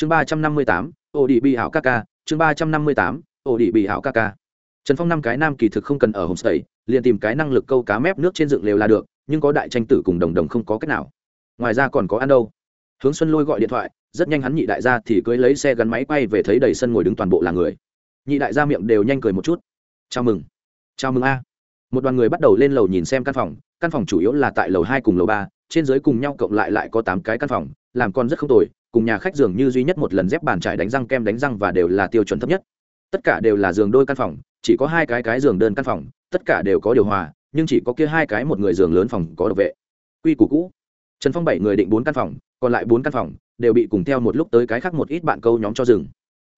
chương ba trăm năm mươi tám, ô đi bị hảo ca ca. Chương ba trăm năm mươi tám, ô đi bị hảo ca ca. Trần phong năm cái nam kỳ thực không cần ở homestay, liền tìm cái năng lực câu cá mép nước trên dựng lều là được, nhưng có đại tranh tử cùng đồng đồng không có cách nào. Ngoài ra còn có ăn đâu. Hướng xuân lôi gọi điện thoại, rất nhanh hắn nhị đại gia thì cưới lấy xe gắn máy quay về thấy đầy sân ngồi đứng toàn bộ là người. Nhị đại gia miệng đều nhanh cười một chút. Chào mừng. Chào mừng a. Một đoàn người bắt đầu lên lầu nhìn xem căn phòng căn phòng chủ yếu là tại lầu hai cùng lầu ba, trên dưới cùng nhau cộng lại lại có tám cái căn phòng, làm con rất không tồi cùng nhà khách dường như duy nhất một lần dép bàn trải đánh răng kem đánh răng và đều là tiêu chuẩn thấp nhất. Tất cả đều là giường đôi căn phòng, chỉ có hai cái cái giường đơn căn phòng, tất cả đều có điều hòa, nhưng chỉ có kia hai cái một người giường lớn phòng có độc vệ. Quy củ cũ. Trần phong bảy người định bốn căn phòng, còn lại bốn căn phòng đều bị cùng theo một lúc tới cái khác một ít bạn câu nhóm cho rừng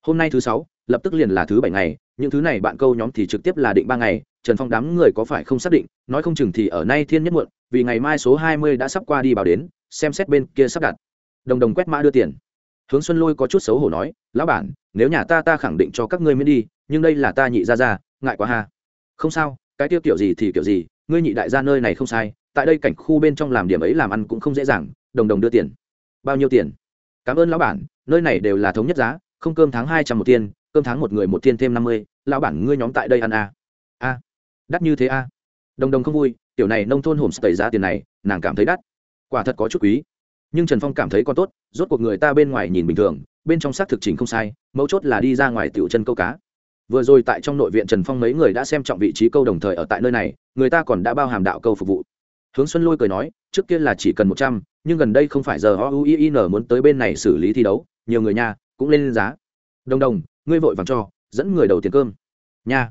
hôm nay thứ sáu, lập tức liền là thứ bảy ngày, những thứ này bạn câu nhóm thì trực tiếp là định ba ngày, trần phong đám người có phải không xác định, nói không chừng thì ở nay thiên nhất muộn, vì ngày mai số hai mươi đã sắp qua đi bảo đến, xem xét bên kia sắp đặt đồng đồng quét mã đưa tiền. Hướng xuân lôi có chút xấu hổ nói, lão bản, nếu nhà ta ta khẳng định cho các ngươi miễn đi, nhưng đây là ta nhị ra ra ngại quá ha. Không sao, cái tiêu kiểu gì thì kiểu gì, ngươi nhị đại gia nơi này không sai, tại đây cảnh khu bên trong làm điểm ấy làm ăn cũng không dễ dàng, đồng đồng đưa tiền. Bao nhiêu tiền? Cảm ơn lão bản, nơi này đều là thống nhất giá, không cơm tháng hai trăm một tiền cơm tháng một người một tiền thêm năm mươi, lão bản ngươi nhóm tại đây ăn a a, đắt như thế a. Đồng đồng không vui, tiểu này nông thôn hồm tẩy giá tiền này, nàng cảm thấy đắt. Quả thật có chút quý nhưng trần phong cảm thấy còn tốt, rốt cuộc người ta bên ngoài nhìn bình thường, bên trong xác thực trình không sai, mấu chốt là đi ra ngoài tiểu chân câu cá. Vừa rồi tại trong nội viện trần phong mấy người đã xem trọng vị trí câu đồng thời ở tại nơi này, người ta còn đã bao hàm đạo câu phục vụ. Hướng xuân lôi cười nói, trước kia là chỉ cần một trăm, nhưng gần đây không phải giờ o u i n muốn tới bên này xử lý thi đấu, nhiều người nha, cũng lên giá. Đồng đồng, ngươi vội vàng cho, dẫn người đầu tiền cơm. Nha.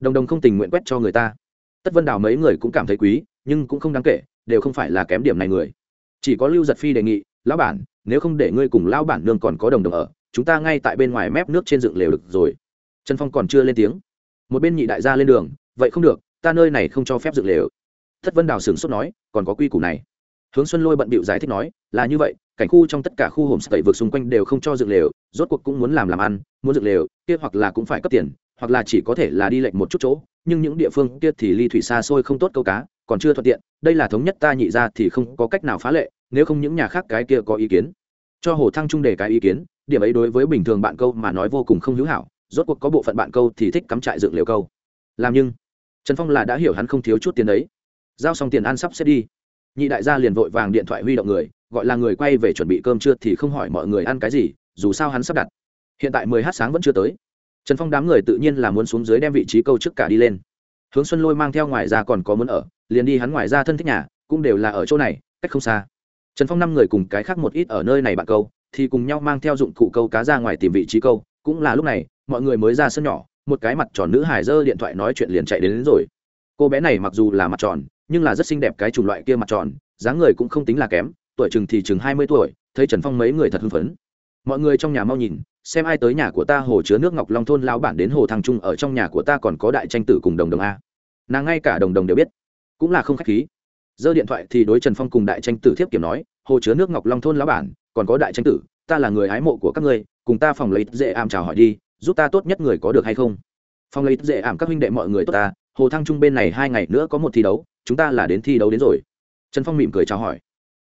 Đồng đồng không tình nguyện quét cho người ta. Tất vân đào mấy người cũng cảm thấy quý, nhưng cũng không đáng kể, đều không phải là kém điểm này người chỉ có lưu giật phi đề nghị, lão bản, nếu không để ngươi cùng lão bản nương còn có đồng đồng ở, chúng ta ngay tại bên ngoài mép nước trên dựng lều được rồi. Trần phong còn chưa lên tiếng. Một bên nhị đại gia lên đường, vậy không được, ta nơi này không cho phép dựng lều. Thất vân đào sửng sốt nói, còn có quy củ này. Hướng xuân lôi bận bịu giải thích nói, là như vậy, cảnh khu trong tất cả khu hồm sậy vực xung quanh đều không cho dựng lều, rốt cuộc cũng muốn làm làm ăn, muốn dựng lều, kia hoặc là cũng phải cấp tiền, hoặc là chỉ có thể là đi lệnh một chút chỗ, nhưng những địa phương kia thì ly thủy xa xôi không tốt câu cá còn chưa thuận tiện, đây là thống nhất ta nhị ra thì không có cách nào phá lệ, nếu không những nhà khác cái kia có ý kiến. Cho hồ thăng trung đề cái ý kiến, điểm ấy đối với bình thường bạn câu mà nói vô cùng không hữu hảo, rốt cuộc có bộ phận bạn câu thì thích cắm trại dựng liều câu. Làm nhưng, trần phong là đã hiểu hắn không thiếu chút tiền đấy giao xong tiền ăn sắp xếp đi. Nhị đại gia liền vội vàng điện thoại huy động người, gọi là người quay về chuẩn bị cơm trưa thì không hỏi mọi người ăn cái gì, dù sao hắn sắp đặt. Hiện tại mười h sáng vẫn chưa tới. Trần phong đám người tự nhiên là muốn xuống dưới đem vị trí câu trước cả đi lên hướng xuân lôi mang theo ngoài ra còn có muốn ở liền đi hắn ngoài ra thân thích nhà cũng đều là ở chỗ này cách không xa. Trần phong năm người cùng cái khác một ít ở nơi này bạn câu thì cùng nhau mang theo dụng cụ câu cá ra ngoài tìm vị trí câu cũng là lúc này mọi người mới ra sân nhỏ một cái mặt tròn nữ hải dơ điện thoại nói chuyện liền chạy đến, đến rồi. Cô bé này mặc dù là mặt tròn nhưng là rất xinh đẹp cái chủng loại kia mặt tròn dáng người cũng không tính là kém tuổi chừng thì chừng hai mươi tuổi thấy trần phong mấy người thật hưng phấn mọi người trong nhà mau nhìn, xem ai tới nhà của ta hồ chứa nước ngọc long thôn lão bản đến hồ thăng trung ở trong nhà của ta còn có đại tranh tử cùng đồng đồng a. Nàng ngay cả đồng đồng đều biết, cũng là không khách khí. Giơ điện thoại thì đối trần phong cùng đại tranh tử thiếp kiểm nói, hồ chứa nước ngọc long thôn lão bản, còn có đại tranh tử, ta là người hái mộ của các ngươi, cùng ta phòng lấy dễ ảm chào hỏi đi, giúp ta tốt nhất người có được hay không? Phòng lấy dễ ảm các huynh đệ mọi người tốt ta, hồ thăng trung bên này hai ngày nữa có một thi đấu, chúng ta là đến thi đấu đến rồi. Trần phong mỉm cười chào hỏi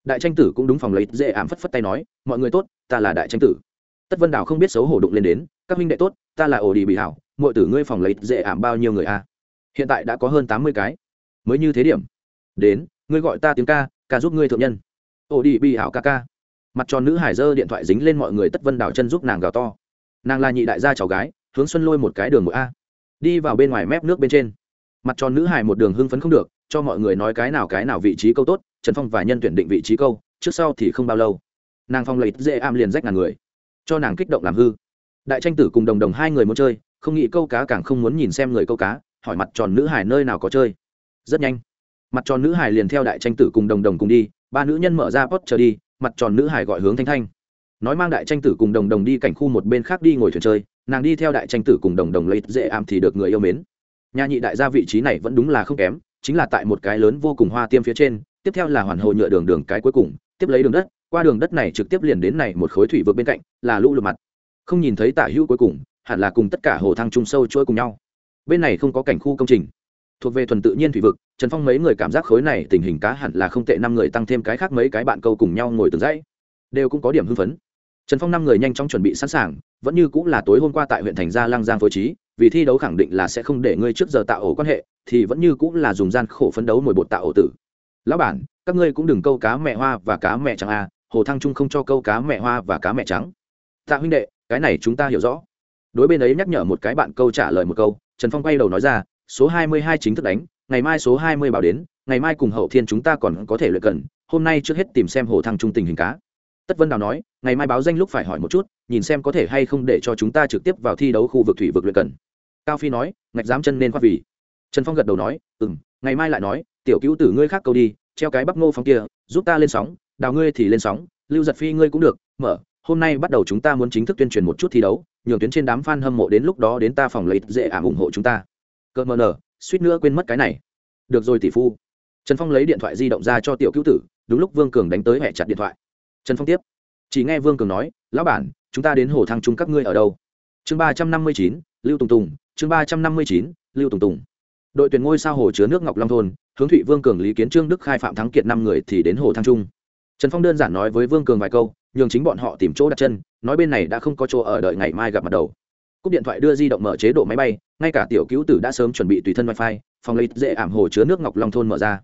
đại tranh tử cũng đúng phòng lấy dễ ảm phất phất tay nói, mọi người tốt, ta là đại tranh tử. Tất vân đào không biết xấu hổ đụng lên đến, các huynh đệ tốt, ta là ổ đi bị hảo mọi tử ngươi phòng lấy dễ ảm bao nhiêu người a hiện tại đã có hơn tám mươi cái. Mới như thế điểm. Đến, ngươi gọi ta tiếng ca ca giúp ngươi thượng nhân. Ổ đi bị hảo ca ca. Mặt tròn nữ hải dơ điện thoại dính lên mọi người tất vân đào chân giúp nàng gào to. Nàng là nhị đại gia cháu gái, hướng xuân lôi một cái đường một a. Đi vào bên ngoài mép nước bên trên. Mặt tròn nữ hải một đường hưng phấn không được, cho mọi người nói cái nào cái nào vị trí câu tốt trần phong và nhân tuyển định vị trí câu, trước sau thì không bao lâu. Nàng phong lấy dễ am liền rách ngàn người, cho nàng kích động làm hư. Đại tranh tử cùng đồng đồng hai người muốn chơi, không nghĩ câu cá càng không muốn nhìn xem người câu cá, hỏi mặt tròn nữ hải nơi nào có chơi. Rất nhanh, mặt tròn nữ hải liền theo đại tranh tử cùng đồng đồng cùng đi, ba nữ nhân mở ra post chờ đi, mặt tròn nữ hải gọi hướng thanh thanh. Nói mang đại tranh tử cùng đồng đồng đi cảnh khu một bên khác đi ngồi thuyền chơi, nàng đi theo đại tranh tử cùng đồng đồng lấy dễ am thì được người yêu mến. Nhà nhị đại gia vị trí này vẫn đúng là không kém, chính là tại một cái lớn vô cùng hoa tiêm phía trên tiếp theo là hoàn hồ nhựa đường đường cái cuối cùng, tiếp lấy đường đất, qua đường đất này trực tiếp liền đến này một khối thủy vực bên cạnh, là lũ lụt mặt. Không nhìn thấy tả hữu cuối cùng, hẳn là cùng tất cả hồ thăng trung sâu trôi cùng nhau. Bên này không có cảnh khu công trình. Thuộc về thuần tự nhiên thủy vực, trần phong mấy người cảm giác khối này tình hình cá hẳn là không tệ, năm người tăng thêm cái khác mấy cái bạn câu cùng nhau ngồi từng dãy, đều cũng có điểm hưng phấn. Trần phong năm người nhanh chóng chuẩn bị sẵn sàng, vẫn như cũng là tối hôm qua tại huyện thành gia Lang giang phối trí, vì thi đấu khẳng định là sẽ không để ngươi trước giờ tạo ổ quan hệ, thì vẫn như cũng là dùng gian khổ phấn đấu mồi bột tạo ổ tử lão bản, các ngươi cũng đừng câu cá mẹ hoa và cá mẹ trắng à? hồ thăng trung không cho câu cá mẹ hoa và cá mẹ trắng. Tạ huynh đệ, cái này chúng ta hiểu rõ. Đối bên ấy nhắc nhở một cái bạn câu trả lời một câu, trần phong quay đầu nói ra, số hai mươi hai chính thức đánh, ngày mai số hai mươi bảo đến, ngày mai cùng hậu thiên chúng ta còn có thể luyện cần, hôm nay trước hết tìm xem hồ thăng trung tình hình cá. Tất vân đào nói, ngày mai báo danh lúc phải hỏi một chút, nhìn xem có thể hay không để cho chúng ta trực tiếp vào thi đấu khu vực thủy vực luyện cần. Cao phi nói, ngạch dám chân nên khoác vì. Trần phong gật đầu nói ừ m ngày mai lại nói, tiểu cứu tử ngươi khác câu đi, treo cái bắp ngô phong kia, giúp ta lên sóng, đào ngươi thì lên sóng, lưu giật phi ngươi cũng được, mở, hôm nay bắt đầu chúng ta muốn chính thức tuyên truyền một chút thi đấu, nhường tuyến trên đám f a n hâm mộ đến lúc đó đến ta phòng lấy dễ ảm ủng hộ chúng ta. Cỡ mờ nờ suýt nữa quên mất cái này. Được rồi tỷ phu. Trần phong lấy điện thoại di động ra cho tiểu cứu tử, đúng lúc vương cường đánh tới hẹ chặt điện thoại. Trần phong tiếp. Chỉ nghe vương cường nói, lão bản, chúng ta đến hồ thăng trung các ngươi ở đâu? Chương ba trăm năm mươi chín, lưu tùng tùng, chương ba trăm năm mươi chín, lưu tùng tùng đội tuyển ngôi sao hồ chứa nước ngọc long thôn, hướng thụy vương cường lý kiến trương đức khai phạm thắng kiệt năm người thì đến hồ thăng trung. Trần phong đơn giản nói với vương cường vài câu, nhường chính bọn họ tìm chỗ đặt chân, nói bên này đã không có chỗ ở đợi ngày mai gặp mặt đầu. Cúp điện thoại đưa di động mở chế độ máy bay, ngay cả tiểu cứu tử đã sớm chuẩn bị tùy thân wifi, phòng lấy dễ ảm hồ chứa nước ngọc long thôn mở ra.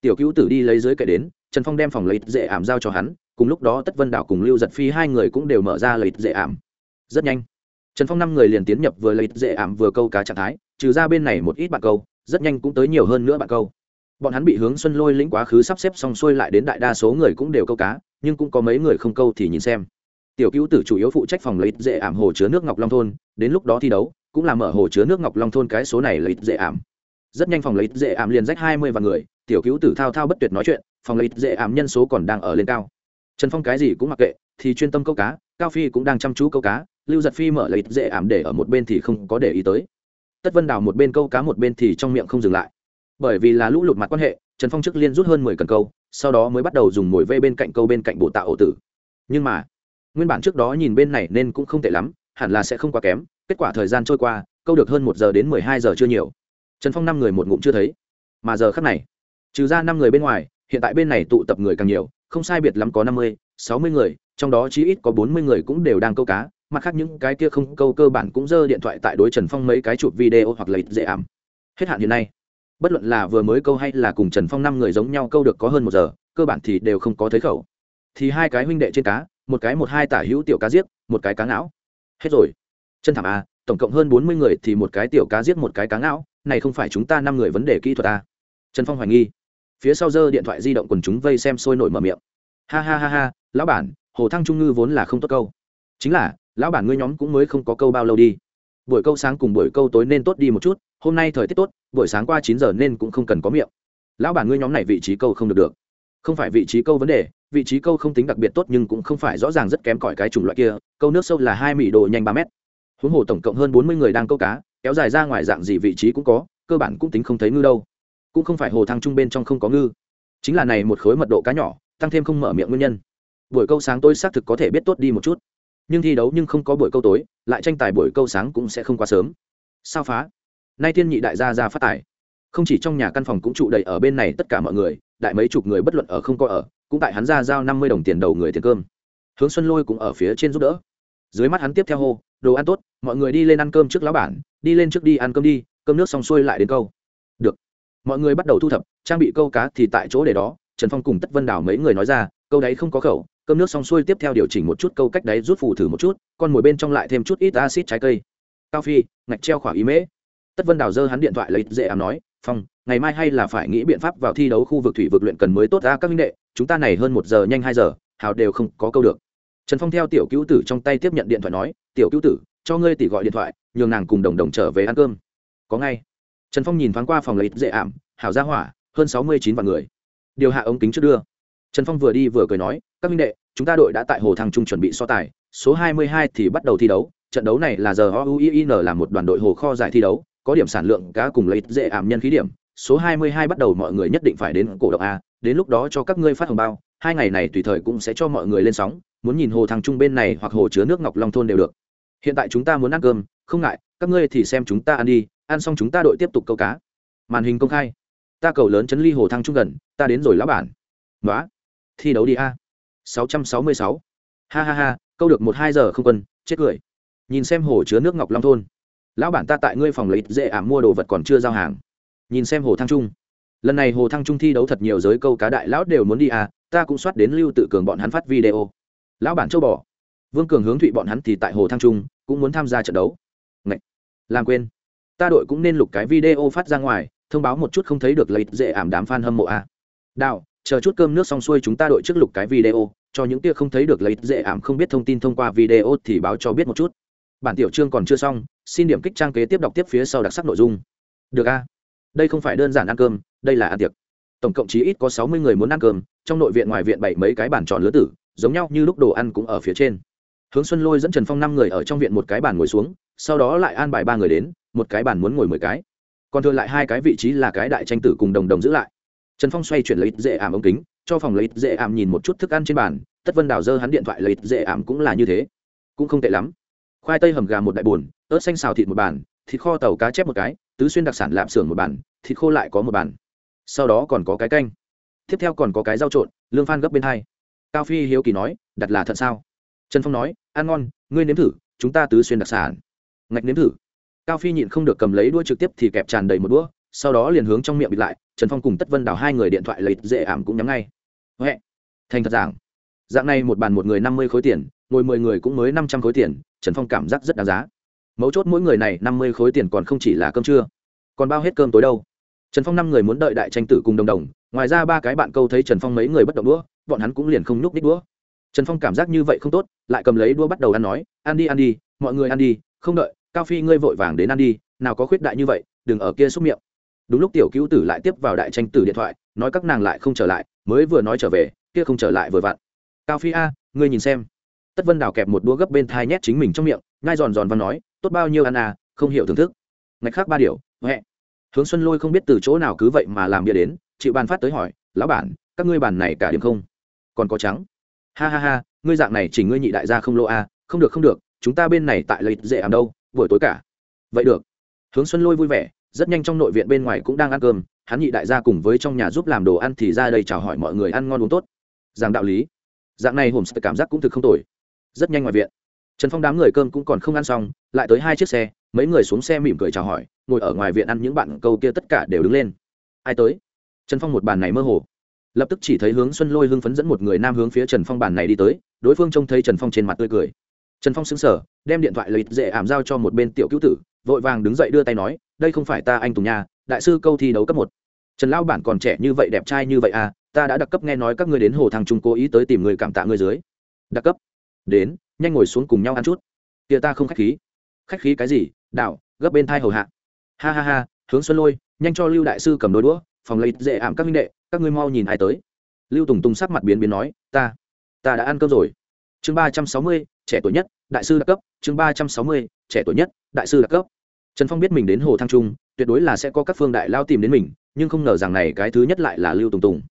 Tiểu cứu tử đi lấy dưới kệ đến, trần phong đem phòng lấy dễ ảm giao cho hắn, cùng lúc đó tất vân đảo cùng lưu giật phi hai người cũng đều mở ra lấy dễ ảm. Rất nhanh, trần phong năm người liền tiến nhập vừa lấy dễ ảm vừa câu cá trạng thái, trừ ra bên này một ít bạn câu rất nhanh cũng tới nhiều hơn nữa bạn câu. Bọn hắn bị hướng xuân lôi lĩnh quá khứ sắp xếp xong xuôi lại đến đại đa số người cũng đều câu cá, nhưng cũng có mấy người không câu thì nhìn xem. Tiểu cứu tử chủ yếu phụ trách phòng lấy dễ ảm hồ chứa nước ngọc long thôn, đến lúc đó thi đấu, cũng là mở hồ chứa nước ngọc long thôn cái số này lấy dễ ảm. Rất nhanh phòng lấy dễ ảm liền rách hai mươi vạn người, tiểu cứu tử thao thao bất tuyệt nói chuyện, phòng lấy dễ ảm nhân số còn đang ở lên cao. Trần phong cái gì cũng mặc kệ, thì chuyên tâm câu cá, cao phi cũng đang chăm chú câu cá, lưu giật phi mở lấy dễ ảm để ở một bên thì không có để ý tới tất vân đào một bên câu cá một bên thì trong miệng không dừng lại. Bởi vì là lũ lụt mặt quan hệ, trần phong trước liên rút hơn mười cần câu, sau đó mới bắt đầu dùng mồi vây bên cạnh câu bên cạnh bộ tạo ổ tử. Nhưng mà, nguyên bản trước đó nhìn bên này nên cũng không tệ lắm, hẳn là sẽ không quá kém. Kết quả thời gian trôi qua, câu được hơn một giờ đến mười hai giờ chưa nhiều. Trần phong năm người một ngụm chưa thấy. Mà giờ khắc này, trừ ra năm người bên ngoài, hiện tại bên này tụ tập người càng nhiều, không sai biệt lắm có năm mươi, sáu mươi người, trong đó chí ít có bốn mươi người cũng đều đang câu cá mặt khác những cái kia không câu cơ bản cũng dơ điện thoại tại đối trần phong mấy cái chụp video hoặc lấy dễ ảm. Hết hạn hiện nay. Bất luận là vừa mới câu hay là cùng trần phong năm người giống nhau câu được có hơn một giờ, cơ bản thì đều không có thấy khẩu. Thì hai cái huynh đệ trên cá, một cái một hai tả hữu tiểu cá giết, một cái cá não hết rồi. Chân thảm à tổng cộng hơn bốn mươi người thì một cái tiểu cá giết một cái cá não này không phải chúng ta năm người vấn đề kỹ thuật à? Trần phong hoài nghi. Phía sau giơ điện thoại di động quần chúng vây xem sôi nổi mở miệng. Ha ha ha ha, lão bản, hồ thăng trung ngư vốn là không tốt câu. Chính là lão bản ngươi nhóm cũng mới không có câu bao lâu đi. Buổi câu sáng cùng buổi câu tối nên tốt đi một chút, hôm nay thời tiết tốt, buổi sáng qua chín giờ nên cũng không cần có miệng. Lão bản ngươi nhóm này vị trí câu không được được. Không phải vị trí câu vấn đề, vị trí câu không tính đặc biệt tốt nhưng cũng không phải rõ ràng rất kém cỏi cái chủng loại kia, câu nước sâu là hai mỹ độ nhanh ba mét. Huống hồ tổng cộng hơn bốn mươi người đang câu cá, kéo dài ra ngoài dạng gì vị trí cũng có, cơ bản cũng tính không thấy ngư đâu. Cũng không phải hồ thăng trung bên trong không có ngư. Chính là này một khối mật độ cá nhỏ, tăng thêm không mở miệng nguyên nhân. Buổi câu sáng tôi xác thực có thể biết tốt đi một chút nhưng thi đấu nhưng không có buổi câu tối, lại tranh tài buổi câu sáng cũng sẽ không quá sớm. Sao phá? Nay thiên nhị đại gia ra phát tài. Không chỉ trong nhà căn phòng cũng trụ đầy ở bên này tất cả mọi người, đại mấy chục người bất luận ở không có ở, cũng tại hắn ra giao năm mươi đồng tiền đầu người tiền cơm. Hướng xuân lôi cũng ở phía trên giúp đỡ. Dưới mắt hắn tiếp theo hô, đồ ăn tốt, mọi người đi lên ăn cơm trước lão bản, đi lên trước đi ăn cơm đi, cơm nước xong xuôi lại đến câu. Được. Mọi người bắt đầu thu thập, trang bị câu cá thì tại chỗ để đó, trần phong cùng tất vân đảo mấy người nói ra, câu đấy không có khẩu cơm nước xong xuôi tiếp theo điều chỉnh một chút câu cách đáy rút phù thử một chút, con mồi bên trong lại thêm chút ít acid trái cây. Cao phi, ngạch treo khỏa ý mễ. Tất vân đào dơ hắn điện thoại lấy dễ ảm nói, phong, ngày mai hay là phải nghĩ biện pháp vào thi đấu khu vực thủy vực luyện cần mới tốt ra các minh đệ, chúng ta này hơn một giờ nhanh hai giờ, hào đều không có câu được. Trần phong theo tiểu cứu tử trong tay tiếp nhận điện thoại nói, tiểu cứu tử, cho ngươi tỷ gọi điện thoại, nhường nàng cùng đồng đồng trở về ăn cơm. Có ngay. Trần phong nhìn thoáng qua phòng lấy dễ ảm, hảo ra hỏa, hơn sáu mươi chín vạn người. Điều hạ ống kính trước đưa trần phong vừa đi vừa cười nói, các minh đệ, chúng ta đội đã tại hồ thăng trung chuẩn bị so tài, số 22 thì bắt đầu thi đấu, trận đấu này là giờ ouin là một đoàn đội hồ kho giải thi đấu, có điểm sản lượng cá cùng lấy dễ ảm nhân khí điểm, số 22 bắt đầu mọi người nhất định phải đến cổ động a, đến lúc đó cho các ngươi phát hồng bao, hai ngày này tùy thời cũng sẽ cho mọi người lên sóng, muốn nhìn hồ thăng trung bên này hoặc hồ chứa nước ngọc long thôn đều được. Hiện tại chúng ta muốn ăn cơm, không ngại, các ngươi thì xem chúng ta ăn đi, ăn xong chúng ta đội tiếp tục câu cá. Màn hình công khai. Ta cầu lớn chấn ly hồ thăng trung gần, ta đến rồi lão bản. Nói thi đấu đi a. 666. ha ha ha, câu được một hai giờ không quân, chết cười. Nhìn xem hồ chứa nước ngọc long thôn. Lão bản ta tại ngươi phòng lấy dễ ảm mua đồ vật còn chưa giao hàng. Nhìn xem hồ thăng trung. Lần này hồ thăng trung thi đấu thật nhiều giới câu cá đại lão đều muốn đi à ta cũng soát đến lưu tự cường bọn hắn phát video. Lão bản châu bò. Vương cường hướng thụy bọn hắn thì tại hồ thăng trung, cũng muốn tham gia trận đấu. Ngậy! làm quên. Ta đội cũng nên lục cái video phát ra ngoài, thông báo một chút không thấy được lấy dễ ảm đám fan hâm mộ à. đào chờ chút cơm nước xong xuôi chúng ta đội trước lục cái video, cho những tia không thấy được lấy dễ ảm không biết thông tin thông qua video thì báo cho biết một chút. Bản tiểu chương còn chưa xong, xin điểm kích trang kế tiếp đọc tiếp phía sau đặc sắc nội dung. Được a? Đây không phải đơn giản ăn cơm, đây là ăn tiệc. Tổng cộng chí ít có sáu mươi người muốn ăn cơm, trong nội viện ngoài viện bảy mấy cái bàn tròn lứa tử, giống nhau như lúc đồ ăn cũng ở phía trên. Hướng xuân lôi dẫn trần phong năm người ở trong viện một cái bàn ngồi xuống, sau đó lại an bài ba người đến, một cái bàn muốn ngồi mười cái. Còn thừa lại hai cái vị trí là cái đại tranh tử cùng đồng đồng giữ lại trần phong xoay chuyển lấy dễ ảm ống kính, cho phòng lấy dễ ảm nhìn một chút thức ăn trên bàn, tất vân đào dơ hắn điện thoại lấy dễ ảm cũng là như thế. Cũng không tệ lắm. Khoai tây hầm gà một đại bồn ớt xanh xào thịt một bàn, thịt kho tàu cá chép một cái, tứ xuyên đặc sản lạm xưởng một bàn, thịt khô lại có một bàn. Sau đó còn có cái canh. Tiếp theo còn có cái rau trộn, lương phan gấp bên hai. Cao phi hiếu kỳ nói, đặt là thật sao? Trần phong nói, ăn ngon, ngươi nếm thử, chúng ta tứ xuyên đặc sản. Ngạch nếm thử. Cao phi nhịn không được cầm lấy đũa trực tiếp thì kẹp tràn đầy một đũa, sau đó liền hướng trong miệng bịt lại trần phong cùng tất vân đào hai người điện thoại lấy dễ ảm cũng nhắm ngay. Huệ, thành thật giảng. Dạng này một bàn một người năm mươi khối tiền, ngồi mười người cũng mới năm trăm khối tiền, trần phong cảm giác rất đáng giá. Mấu chốt mỗi người này năm mươi khối tiền còn không chỉ là cơm trưa. Còn bao hết cơm tối đâu? Trần phong năm người muốn đợi đại tranh tử cùng đồng đồng, ngoài ra ba cái bạn câu thấy trần phong mấy người bất động đũa, bọn hắn cũng liền không nhúc đích đũa. Trần phong cảm giác như vậy không tốt, lại cầm lấy đũa bắt đầu ăn nói, ăn đi ăn đi, mọi người ăn đi, không đợi, cao phi ngươi vội vàng đến ăn đi, nào có khuyết đại như vậy, đừng ở kia xúc miệng đúng lúc tiểu cứu tử lại tiếp vào đại tranh tử điện thoại nói các nàng lại không trở lại mới vừa nói trở về kia không trở lại vừa vặn. Cao phi a ngươi nhìn xem. Tất vân đào kẹp một đũa gấp bên thai nhét chính mình trong miệng ngai giòn giòn và nói tốt bao nhiêu ăn à không hiểu thưởng thức. Ngạch khác ba điều huệ. Hướng xuân lôi không biết từ chỗ nào cứ vậy mà làm bia đến chịu bàn phát tới hỏi lão bản các ngươi bàn này cả điểm không? Còn có trắng? Ha ha ha ngươi dạng này chỉ ngươi nhị đại gia không lô a à, không được không được chúng ta bên này tại lợi dễ ảm đâu buổi tối cả. Vậy được. Hướng xuân lôi vui vẻ rất nhanh trong nội viện bên ngoài cũng đang ăn cơm, hắn nhị đại gia cùng với trong nhà giúp làm đồ ăn thì ra đây chào hỏi mọi người ăn ngon uống tốt. Giảng đạo lý. Dạng này hồn cảm giác cũng thực không tồi. Rất nhanh ngoài viện. Trần phong đám người cơm cũng còn không ăn xong, lại tới hai chiếc xe, mấy người xuống xe mỉm cười chào hỏi, ngồi ở ngoài viện ăn những bạn câu kia tất cả đều đứng lên. Ai tới? Trần phong một bàn này mơ hồ. Lập tức chỉ thấy hướng xuân lôi hưng phấn dẫn một người nam hướng phía trần phong bàn này đi tới, đối phương trông thấy trần phong trên mặt tươi cười. Trần phong xứng sở đem điện thoại lấy dễ ảm giao cho một bên tiểu cứu tử vội vàng đứng dậy đưa tay nói, đây không phải ta anh tùng nha, đại sư câu thi đấu cấp một. Trần lao bản còn trẻ như vậy đẹp trai như vậy à ta đã đặc cấp nghe nói các ngươi đến hồ thằng trung cố ý tới tìm người cảm tạ người dưới. Đặc cấp? Đến, nhanh ngồi xuống cùng nhau ăn chút. Kia ta không khách khí. Khách khí cái gì? Đảo, gấp bên thai hầu hạ. Ha ha ha, hướng xuân lôi, nhanh cho lưu đại sư cầm đôi đũa, phòng lấy dễ ảm các minh đệ, các ngươi mau nhìn ai tới. Lưu tùng tùng sắc mặt biến biến nói, ta ta đã ăn cơm rồi. Chương ba trăm sáu mươi, trẻ tuổi nhất, đại sư đặc cấp. Chương ba trăm sáu mươi, trẻ tuổi nhất, đại sư đặc cấp trần phong biết mình đến hồ thăng trung, tuyệt đối là sẽ có các phương đại lao tìm đến mình, nhưng không ngờ rằng này cái thứ nhất lại là lưu tùng tùng.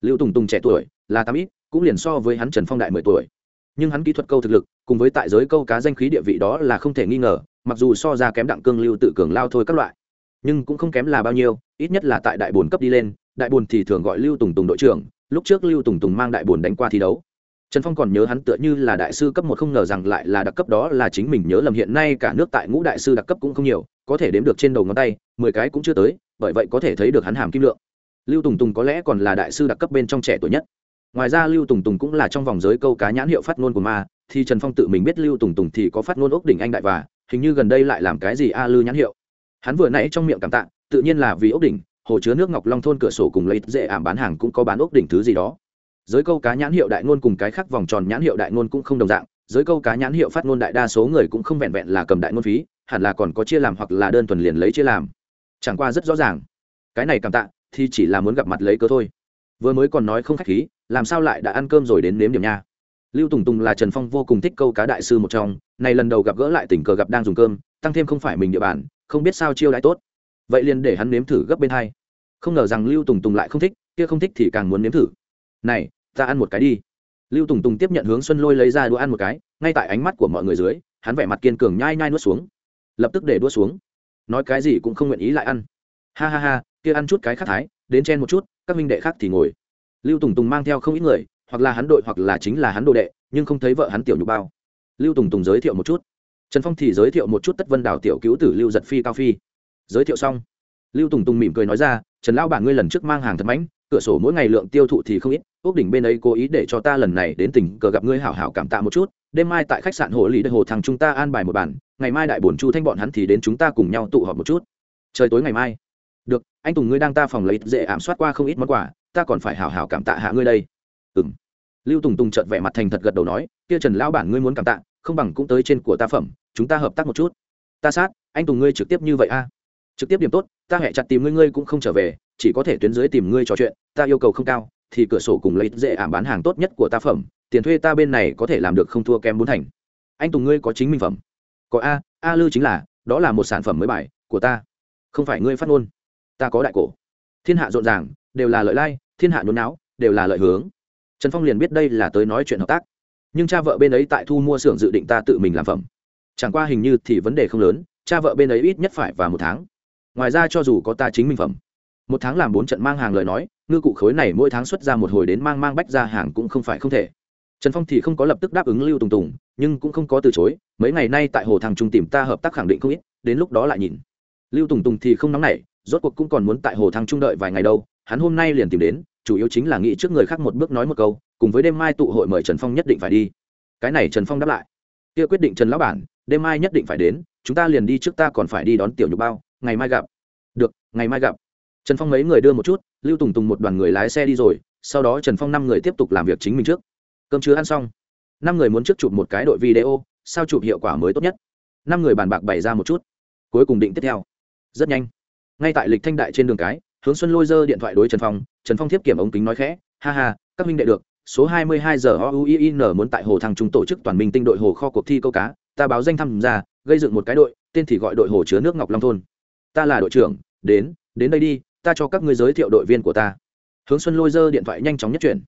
Lưu tùng tùng trẻ tuổi, là tám ít, cũng liền so với hắn trần phong đại mười tuổi. Nhưng hắn kỹ thuật câu thực lực, cùng với tại giới câu cá danh khí địa vị đó là không thể nghi ngờ, mặc dù so ra kém đặng cương lưu tự cường lao thôi các loại, nhưng cũng không kém là bao nhiêu, ít nhất là tại đại bồn cấp đi lên, đại bồn thì thường gọi lưu tùng tùng đội trưởng, lúc trước lưu tùng tùng mang đại bồn đánh qua thi đấu trần phong còn nhớ hắn tựa như là đại sư cấp một không ngờ rằng lại là đặc cấp đó là chính mình nhớ lầm hiện nay cả nước tại ngũ đại sư đặc cấp cũng không nhiều, có thể đếm được trên đầu ngón tay, mười cái cũng chưa tới, bởi vậy có thể thấy được hắn hàm kim lượng. Lưu tùng tùng có lẽ còn là đại sư đặc cấp bên trong trẻ tuổi nhất. Ngoài ra lưu tùng tùng cũng là trong vòng giới câu cá nhãn hiệu phát ngôn của ma, thì trần phong tự mình biết lưu tùng tùng thì có phát ngôn ốc đỉnh anh đại và, hình như gần đây lại làm cái gì a lư nhãn hiệu. Hắn vừa nãy trong miệng cảm tạ, tự nhiên là vì ốc đỉnh, hồ chứa nước ngọc long thôn cửa sổ cùng lấy dễ ảm bán hàng cũng có bán ốc đỉnh thứ gì đó giới câu cá nhãn hiệu đại ngôn cùng cái khác vòng tròn nhãn hiệu đại ngôn cũng không đồng dạng, giới câu cá nhãn hiệu phát ngôn đại đa số người cũng không vẹn vẹn là cầm đại ngôn phí, hẳn là còn có chia làm hoặc là đơn thuần liền lấy chia làm. Chẳng qua rất rõ ràng. Cái này cảm tạ, thì chỉ là muốn gặp mặt lấy cớ thôi. Vừa mới còn nói không khách khí, làm sao lại đã ăn cơm rồi đến nếm điểm nha. Lưu tùng tùng là trần phong vô cùng thích câu cá đại sư một trong, này lần đầu gặp gỡ lại tình cờ gặp đang dùng cơm, tăng thêm không phải mình địa bàn, không biết sao chiêu đãi tốt. Vậy liền để hắn nếm thử gấp bên hai. Không ngờ rằng lưu tùng tùng lại không thích, kia không thích thì càng muốn nếm thử. Này ta ăn một cái đi. Lưu tùng tùng tiếp nhận hướng xuân lôi lấy ra đũa ăn một cái, ngay tại ánh mắt của mọi người dưới, hắn vẻ mặt kiên cường nhai nhai nuốt xuống. Lập tức để đũa xuống. Nói cái gì cũng không nguyện ý lại ăn. Ha ha ha, kia ăn chút cái khác thái, đến chen một chút, các minh đệ khác thì ngồi. Lưu tùng tùng mang theo không ít người, hoặc là hắn đội hoặc là chính là hắn đồ đệ, nhưng không thấy vợ hắn tiểu nhục bao. Lưu tùng tùng giới thiệu một chút. Trần phong thì giới thiệu một chút tất vân đảo tiểu cứu tử lưu giật phi cao phi. Giới thiệu xong. Lưu tùng tùng mỉm cười nói ra, trần lão bản ngươi lần trước mang hàng thật mãnh cửa sổ mỗi ngày lượng tiêu thụ thì không ít ước đỉnh bên ấy cố ý để cho ta lần này đến tỉnh cờ gặp ngươi hảo hảo cảm tạ một chút, đêm mai tại khách sạn hồ lý đại hồ thằng chúng ta an bài một bản ngày mai đại bổn chu thanh bọn hắn thì đến chúng ta cùng nhau tụ họp một chút. Trời tối ngày mai. Được, anh tùng ngươi đang ta phòng lấy dễ ảm soát qua không ít món quà, ta còn phải hảo hảo cảm tạ hạ ngươi đây. Ừ m lưu tùng tùng trợt vẻ mặt thành thật gật đầu nói, kia trần lão bản ngươi muốn cảm tạ, không bằng cũng tới trên của ta phẩm, chúng ta hợp tác một chút. Ta sát, anh tùng ngươi trực tiếp như vậy a? Trực tiếp điểm tốt, ta hẹ chặt tìm ngươi ngươi cũng không trở về chỉ có thể tuyến dưới tìm ngươi trò chuyện, ta yêu cầu không cao, thì cửa sổ cùng lấy dễ ảm bán hàng tốt nhất của ta phẩm, tiền thuê ta bên này có thể làm được không thua kém bốn thành. Anh tùng ngươi có chính minh phẩm. Có a a lư chính là, đó là một sản phẩm mới bài của ta. Không phải ngươi phát ngôn. Ta có đại cổ. Thiên hạ rộn ràng, đều là lợi lai, thiên hạ nhốn não đều là lợi hướng. Trần phong liền biết đây là tới nói chuyện hợp tác. Nhưng cha vợ bên ấy tại thu mua xưởng dự định ta tự mình làm phẩm. Chẳng qua hình như thì vấn đề không lớn, cha vợ bên ấy ít nhất phải vào một tháng. Ngoài ra cho dù có ta chính minh phẩm một tháng làm bốn trận mang hàng lời nói, ngư cụ khối này mỗi tháng xuất ra một hồi đến mang mang bách ra hàng cũng không phải không thể. Trần phong thì không có lập tức đáp ứng lưu tùng tùng, nhưng cũng không có từ chối, mấy ngày nay tại hồ thằng trung tìm ta hợp tác khẳng định không ít, đến lúc đó lại nhìn. Lưu tùng tùng thì không nóng nảy, rốt cuộc cũng còn muốn tại hồ thằng trung đợi vài ngày đâu, hắn hôm nay liền tìm đến, chủ yếu chính là nghĩ trước người khác một bước nói một câu, cùng với đêm mai tụ hội mời trần phong nhất định phải đi. Cái này trần phong đáp lại. Kia quyết định trần lão bản, đêm mai nhất định phải đến, chúng ta liền đi trước ta còn phải đi đón tiểu nhục bao, ngày mai gặp. Được, ngày mai gặp trần phong mấy người đưa một chút, lưu tùng tùng một đoàn người lái xe đi rồi, sau đó trần phong năm người tiếp tục làm việc chính mình trước. Cơm chưa ăn xong, năm người muốn trước chụp một cái đội video, sao chụp hiệu quả mới tốt nhất? Năm người bàn bạc bày ra một chút. Cuối cùng định tiếp theo. Rất nhanh. Ngay tại lịch thanh đại trên đường cái, hướng xuân lôi dơ điện thoại đối trần phong trần phong tiếp kiểm ống kính nói khẽ, ha ha, các minh đệ được, số 22 giờ OUIN muốn tại hồ thăng chúng tổ chức toàn minh tinh đội hồ kho cuộc thi câu cá, ta báo danh tham gia, gây dựng một cái đội, tên thì gọi đội hồ chứa nước ngọc long thôn. Ta là đội trưởng, đến đến đây đi ta cho các ngươi giới thiệu đội viên của ta. Hướng xuân lôi dơ điện thoại nhanh chóng nhất chuyển.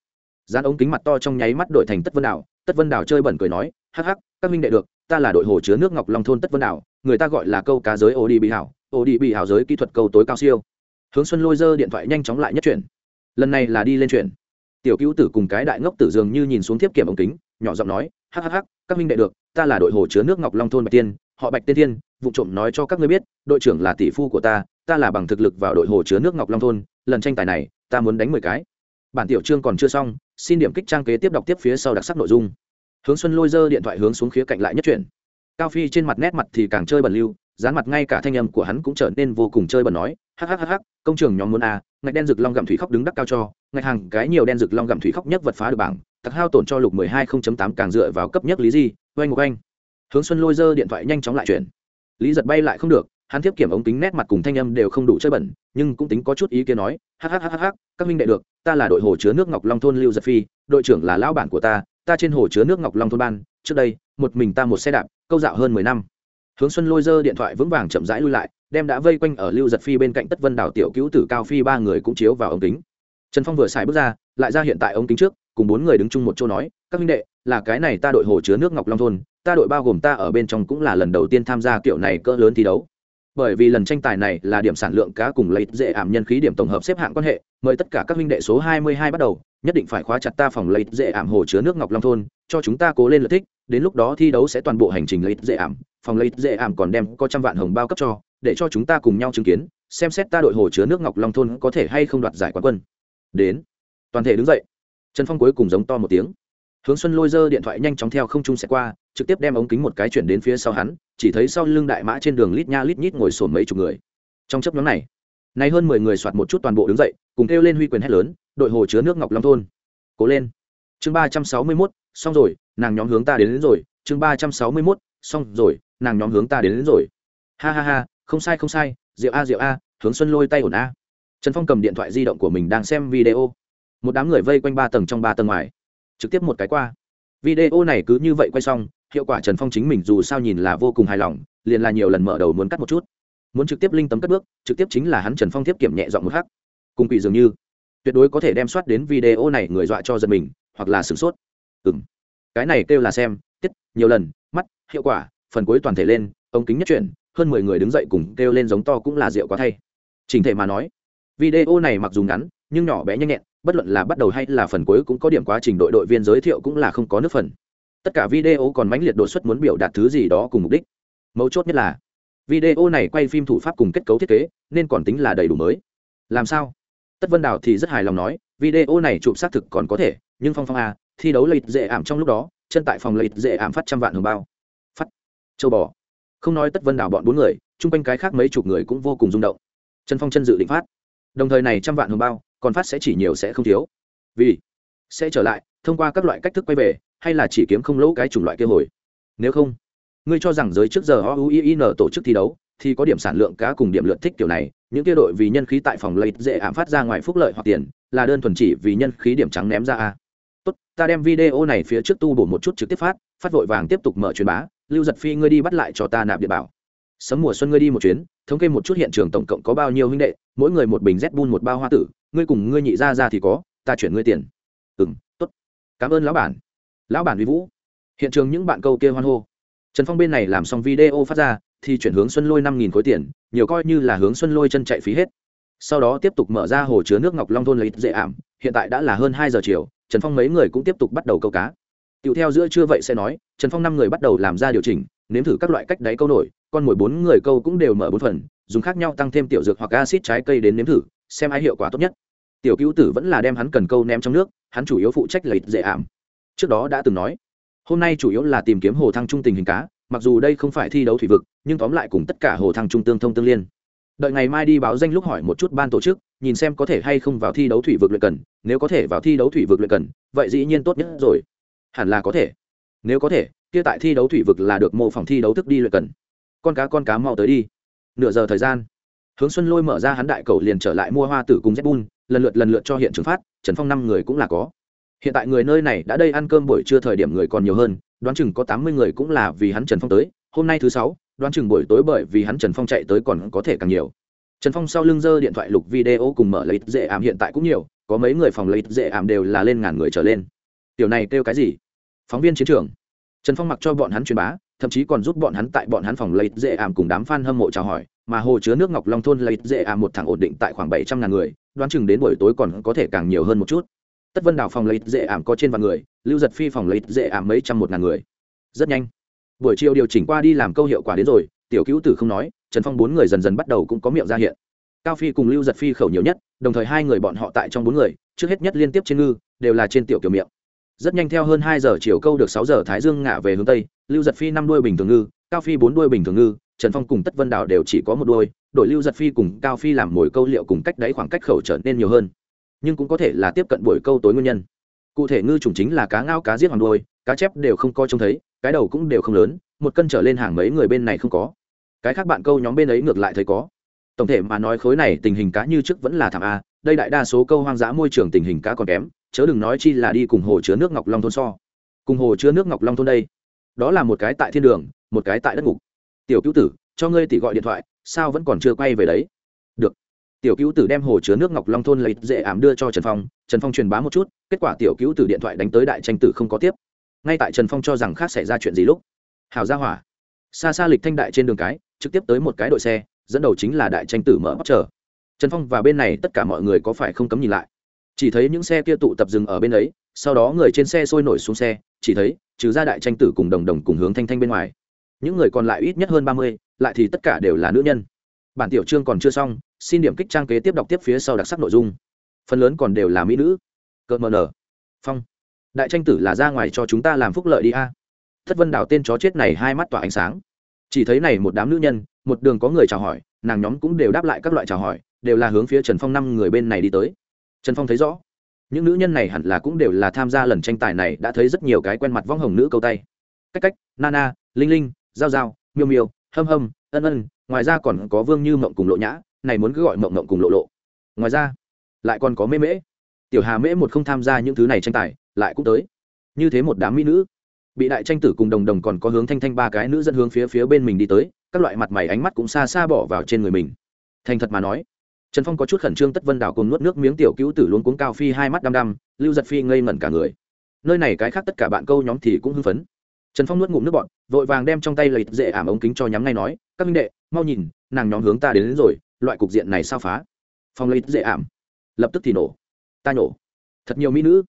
Dán ống kính mặt to trong nháy mắt đổi thành tất vân đảo tất vân đảo chơi bẩn cười nói, hắc hắc, các minh đệ được, ta là đội hồ chứa nước ngọc long thôn tất vân đảo người ta gọi là câu cá giới ô đi bị hảo ô đi bị hảo giới kỹ thuật câu tối cao siêu. Hướng xuân lôi dơ điện thoại nhanh chóng lại nhất chuyển. Lần này là đi lên chuyển. Tiểu cứu tử cùng cái đại ngốc tử dường như nhìn xuống tiếp kiểm ống kính, nhỏ giọng nói, hắc hắc hắc, các minh đệ được, ta là đội hồ chứa nước ngọc long thôn bạch tiên, họ bạch tiên thiên, vụ trộm nói cho các ngươi biết, đội trưởng là tỷ phu của ta ta là bằng thực lực vào đội hồ chứa nước ngọc long thôn lần tranh tài này ta muốn đánh mười cái. Bản tiểu chương còn chưa xong xin điểm kích trang kế tiếp đọc tiếp phía sau đặc sắc nội dung. Hướng xuân lôi dơ điện thoại hướng xuống khía cạnh lại nhất chuyển. Cao phi trên mặt nét mặt thì càng chơi bẩn lưu dán mặt ngay cả thanh âm của hắn cũng trở nên vô cùng chơi bẩn nói hắc hắc hắc hắc công trường nhóm muốn a à, ngạch đen rực long gặm thủy khóc đứng đắc cao cho ngạch hàng cái nhiều đen rực long gặm thủy khóc nhất vật phá được bảng tặc hao tổn cho lục mười hai không chấm tám càng dựa vào cấp nhất lý gì? oanh một oanh. Hướng xuân lôi dơ điện thoại nhanh chóng lại chuyển. Lý giật bay lại không được hắn tiếp kiểm ống kính nét mặt cùng thanh âm đều không đủ chơi bẩn, nhưng cũng tính có chút ý kiến nói hắc hắc hắc hắc các minh đệ được, ta là đội hồ chứa nước ngọc long thôn lưu giật phi, đội trưởng là lão bản của ta ta trên hồ chứa nước ngọc long thôn ban, trước đây, một mình ta một xe đạp, câu dạo hơn mười năm. Hướng xuân lôi dơ điện thoại vững vàng chậm rãi lui lại, đem đã vây quanh ở lưu giật phi bên cạnh tất vân đảo tiểu cứu tử cao phi ba người cũng chiếu vào ống kính. Trần phong vừa xài bước ra, lại ra hiện tại ống kính trước, cùng bốn người đứng chung một chỗ nói, các minh đệ, là cái này ta đội hồ chứa nước ngọc long thôn, ta đội bao gồm ta ở bên trong cũng là lần đầu tiên tham gia kiểu này cỡ lớn thi đấu bởi vì lần tranh tài này là điểm sản lượng cá cùng lấy dễ ảm nhân khí điểm tổng hợp xếp hạng quan hệ, mời tất cả các minh đệ số 22 bắt đầu, nhất định phải khóa chặt ta phòng lấy dễ ảm hồ chứa nước ngọc long thôn, cho chúng ta cố lên lợi thích, đến lúc đó thi đấu sẽ toàn bộ hành trình lấy dễ ảm, phòng lấy dễ ảm còn đem có trăm vạn hồng bao cấp cho, để cho chúng ta cùng nhau chứng kiến, xem xét ta đội hồ chứa nước ngọc long thôn có thể hay không đoạt giải quán quân. Đến. Toàn thể đứng dậy. Trần phong cuối cùng giống to một tiếng. Hướng xuân lôi dơ điện thoại nhanh chóng theo không trung sẽ qua, trực tiếp đem ống kính một cái chuyển đến phía sau hắn chỉ thấy sau lưng đại mã trên đường lít nha lít nhít ngồi sổm mấy chục người. Trong chấp nhóm này nay hơn mười người soạt một chút toàn bộ đứng dậy cùng kêu lên huy quyền hét lớn đội hồ chứa nước ngọc long thôn. Cố lên. Chương ba trăm sáu mươi mốt xong rồi nàng nhóm hướng ta đến, đến rồi. Chương ba trăm sáu mươi mốt xong rồi nàng nhóm hướng ta đến, đến rồi. Ha ha ha không sai không sai. Rượu a rượu a hướng xuân lôi tay ổn a. Trần phong cầm điện thoại di động của mình đang xem video. Một đám người vây quanh ba tầng trong ba tầng ngoài. Trực tiếp một cái qua. Video này cứ như vậy quay xong hiệu quả trần phong chính mình dù sao nhìn là vô cùng hài lòng, liền là nhiều lần mở đầu muốn cắt một chút. Muốn trực tiếp linh tấm cất bước, trực tiếp chính là hắn trần phong tiếp kiểm nhẹ dọn một hắc. Cùng quỷ dường như, tuyệt đối có thể đem soát đến video này người dọa cho giật mình, hoặc là sửng sốt. Ừng cái này kêu là xem, tiết, nhiều lần, mắt, hiệu quả, phần cuối toàn thể lên, ống kính nhất chuyển, hơn mười người đứng dậy cùng kêu lên giống to cũng là rượu quá thay. Trình thể mà nói, video này mặc dù ngắn, nhưng nhỏ bé nhanh nhẹn, bất luận là bắt đầu hay là phần cuối cũng có điểm quá trình đội đội viên giới thiệu cũng là không có nước phần tất cả video còn mãnh liệt đột xuất muốn biểu đạt thứ gì đó cùng mục đích. Mấu chốt nhất là, video này quay phim thủ pháp cùng kết cấu thiết kế nên còn tính là đầy đủ mới. Làm sao? Tất vân đào thì rất hài lòng nói, video này chụp xác thực còn có thể, nhưng phong phong a thi đấu lợi dễ ảm trong lúc đó, chân tại phòng lợi dễ ảm phát trăm vạn hồng bao. Phát. Châu bò. Không nói tất vân đào bọn bốn người, chung quanh cái khác mấy chục người cũng vô cùng rung động. Trần phong chân dự định phát. Đồng thời này trăm vạn hồng bao, còn phát sẽ chỉ nhiều sẽ không thiếu. Vì sẽ trở lại, thông qua các loại cách thức quay về hay là chỉ kiếm không lỗ cái chủng loại kia hồi? Nếu không, ngươi cho rằng giới trước giờ o u i n tổ chức thi đấu thì có điểm sản lượng cá cùng điểm lượt thích kiểu này, những kia đội vì nhân khí tại phòng lấy dễ ảm phát ra ngoài phúc lợi hoặc tiền, là đơn thuần chỉ vì nhân khí điểm trắng ném ra a. Tốt, ta đem video này phía trước tu bổ một chút trực tiếp phát phát vội vàng tiếp tục mở truyền bá, lưu giật phi ngươi đi bắt lại cho ta nạp địa bảo. Sấm mùa xuân ngươi đi một chuyến, thống kê một chút hiện trường tổng cộng có bao nhiêu huynh đệ, mỗi người một bình z bun một bao hoa tử, ngươi cùng ngươi nhị ra ra thì có, ta chuyển ngươi tiền. Ừ m tốt. Cảm ơn lão bản lão bản vi vũ. Hiện trường những bạn câu kia hoan hô. Trần phong bên này làm xong video phát ra, thì chuyển hướng xuân lôi năm nghìn khối tiền, nhiều coi như là hướng xuân lôi chân chạy phí hết. Sau đó tiếp tục mở ra hồ chứa nước ngọc long thôn lấy dễ ảm, hiện tại đã là hơn hai giờ chiều, trần phong mấy người cũng tiếp tục bắt đầu câu cá. Tựu theo giữa trưa vậy sẽ nói, trần phong năm người bắt đầu làm ra điều chỉnh, nếm thử các loại cách đáy câu nổi còn mỗi bốn người câu cũng đều mở bốn phần, dùng khác nhau tăng thêm tiểu dược hoặc acid trái cây đến nếm thử, xem ai hiệu quả tốt nhất. Tiểu cứu tử vẫn là đem hắn cần câu ném trong nước, hắn chủ yếu phụ trách lấy dễ ảm trước đó đã từng nói, hôm nay chủ yếu là tìm kiếm hồ thăng trung tình hình cá, mặc dù đây không phải thi đấu thủy vực, nhưng tóm lại cùng tất cả hồ thăng trung tương thông tương liên. Đợi ngày mai đi báo danh lúc hỏi một chút ban tổ chức, nhìn xem có thể hay không vào thi đấu thủy vực luyện cần, nếu có thể vào thi đấu thủy vực luyện cần, vậy dĩ nhiên tốt nhất rồi. Hẳn là có thể. Nếu có thể, kia tại thi đấu thủy vực là được mô phỏng thi đấu thức đi luyện cần. Con cá con cá mau tới đi. Nửa giờ thời gian, hướng xuân lôi mở ra hắn đại cầu liền trở lại mua hoa tử cùng zbun lần lượt lần lượt cho hiện trường phát, trần phong năm người cũng là có hiện tại người nơi này đã đây ăn cơm buổi trưa thời điểm người còn nhiều hơn, đoán chừng có tám mươi người cũng là vì hắn trần phong tới. Hôm nay thứ sáu, đoán chừng buổi tối bởi vì hắn trần phong chạy tới còn có thể càng nhiều. Trần phong sau lưng giơ điện thoại lục video cùng mở lấy dễ ảm hiện tại cũng nhiều, có mấy người phòng lấy dễ ảm đều là lên ngàn người trở lên. Tiểu này kêu cái gì? Phóng viên chiến trường. Trần phong mặc cho bọn hắn truyền bá, thậm chí còn giúp bọn hắn tại bọn hắn phòng lấy dễ ảm cùng đám f a n hâm mộ chào hỏi, mà hồ chứa nước ngọc long thôn lấy dễ ảm một thằng ổn định tại khoảng bảy trăm ngàn người, đoán chừng đến buổi tối còn có thể càng nhiều hơn một chút tất vân đảo phòng lấy dễ ảm có trên vạn người, lưu giật phi phòng lấy dễ ảm mấy trăm một ngàn người. Rất nhanh, buổi chiều điều chỉnh qua đi làm câu hiệu quả đến rồi, tiểu cứu tử không nói, trần phong bốn người dần dần bắt đầu cũng có miệng ra hiện. Cao phi cùng lưu giật phi khẩu nhiều nhất, đồng thời hai người bọn họ tại trong bốn người, trước hết nhất liên tiếp trên ngư, đều là trên tiểu kiểu miệng. Rất nhanh theo hơn hai giờ chiều câu được sáu giờ thái dương ngả về hướng tây, lưu giật phi năm đuôi bình thường ngư, cao phi bốn đuôi bình thường ngư, trần phong cùng tất vân đảo đều chỉ có một đuôi đội lưu giật phi cùng cao phi làm mồi câu liệu cùng cách đáy khoảng cách khẩu trở nên nhiều hơn nhưng cũng có thể là tiếp cận buổi câu tối nguyên nhân. Cụ thể ngư trùng chính là cá ngao, cá giết hoàng đuôi, cá chép đều không coi trông thấy, cái đầu cũng đều không lớn, một cân trở lên hàng mấy người bên này không có. Cái khác bạn câu nhóm bên ấy ngược lại thấy có. Tổng thể mà nói khối này tình hình cá như trước vẫn là thảm a, đây đại đa số câu hoang dã môi trường tình hình cá còn kém, chớ đừng nói chi là đi cùng hồ chứa nước ngọc long thôn so. Cùng hồ chứa nước ngọc long thôn đây, đó là một cái tại thiên đường, một cái tại đất ngục. Tiểu cứu tử, cho ngươi tỷ gọi điện thoại, sao vẫn còn chưa quay về đấy? Tiểu cứu tử đem hồ chứa nước ngọc long thôn lấy dễ ảm đưa cho trần phong trần phong truyền bá một chút, kết quả tiểu cứu tử điện thoại đánh tới đại tranh tử không có tiếp. Ngay tại trần phong cho rằng khác xảy ra chuyện gì lúc, hào ra hỏa, xa xa lịch thanh đại trên đường cái, trực tiếp tới một cái đội xe, dẫn đầu chính là đại tranh tử mở bóc chờ. Trần phong và bên này tất cả mọi người có phải không cấm nhìn lại? Chỉ thấy những xe kia tụ tập dừng ở bên ấy, sau đó người trên xe sôi nổi xuống xe, chỉ thấy, trừ ra đại tranh tử cùng đồng đồng cùng hướng thanh thanh bên ngoài. Những người còn lại ít nhất hơn ba mươi, lại thì tất cả đều là nữ nhân bản tiểu chương còn chưa xong, xin điểm kích trang kế tiếp đọc tiếp phía sau đặc sắc nội dung. Phần lớn còn đều là mỹ nữ. Cợt mờ nở. Phong. Đại tranh tử là ra ngoài cho chúng ta làm phúc lợi đi a. Thất vân đào tên chó chết này hai mắt tỏa ánh sáng. Chỉ thấy này một đám nữ nhân, một đường có người chào hỏi, nàng nhóm cũng đều đáp lại các loại chào hỏi, đều là hướng phía trần phong năm người bên này đi tới. Trần phong thấy rõ, những nữ nhân này hẳn là cũng đều là tham gia lần tranh tài này đã thấy rất nhiều cái quen mặt vong hồng nữ câu tay. Cách cách nana linh linh, giao giao, miêu miêu, hâm hâm ân ân, ngoài ra còn có vương như mộng cùng lộ nhã, này muốn cứ gọi mộng mộng cùng lộ lộ. Ngoài ra, lại còn có mễ mễ. Tiểu hà mễ một không tham gia những thứ này tranh tài, lại cũng tới. Như thế một đám mỹ nữ. Bị đại tranh tử cùng đồng đồng còn có hướng thanh thanh ba cái nữ dẫn hướng phía phía bên mình đi tới, các loại mặt mày ánh mắt cũng xa xa bỏ vào trên người mình. Thành thật mà nói, trần phong có chút khẩn trương tất vân đảo cùng nuốt nước miếng tiểu cứu tử luôn cuống cao phi hai mắt đăm đăm, lưu giật phi ngây ngẩn cả người. Nơi này cái khác tất cả bạn câu nhóm thì cũng hưng phấn. Trần phong nuốt ngụm nước bọn vội vàng đem trong tay lấy dễ ảm ống kính cho nhắm ngay nói các minh đệ mau nhìn nàng nhóm hướng ta đến, đến rồi loại cục diện này sao phá? Phong lấy dễ ảm lập tức thì nổ. Ta nổ. Thật nhiều mỹ nữ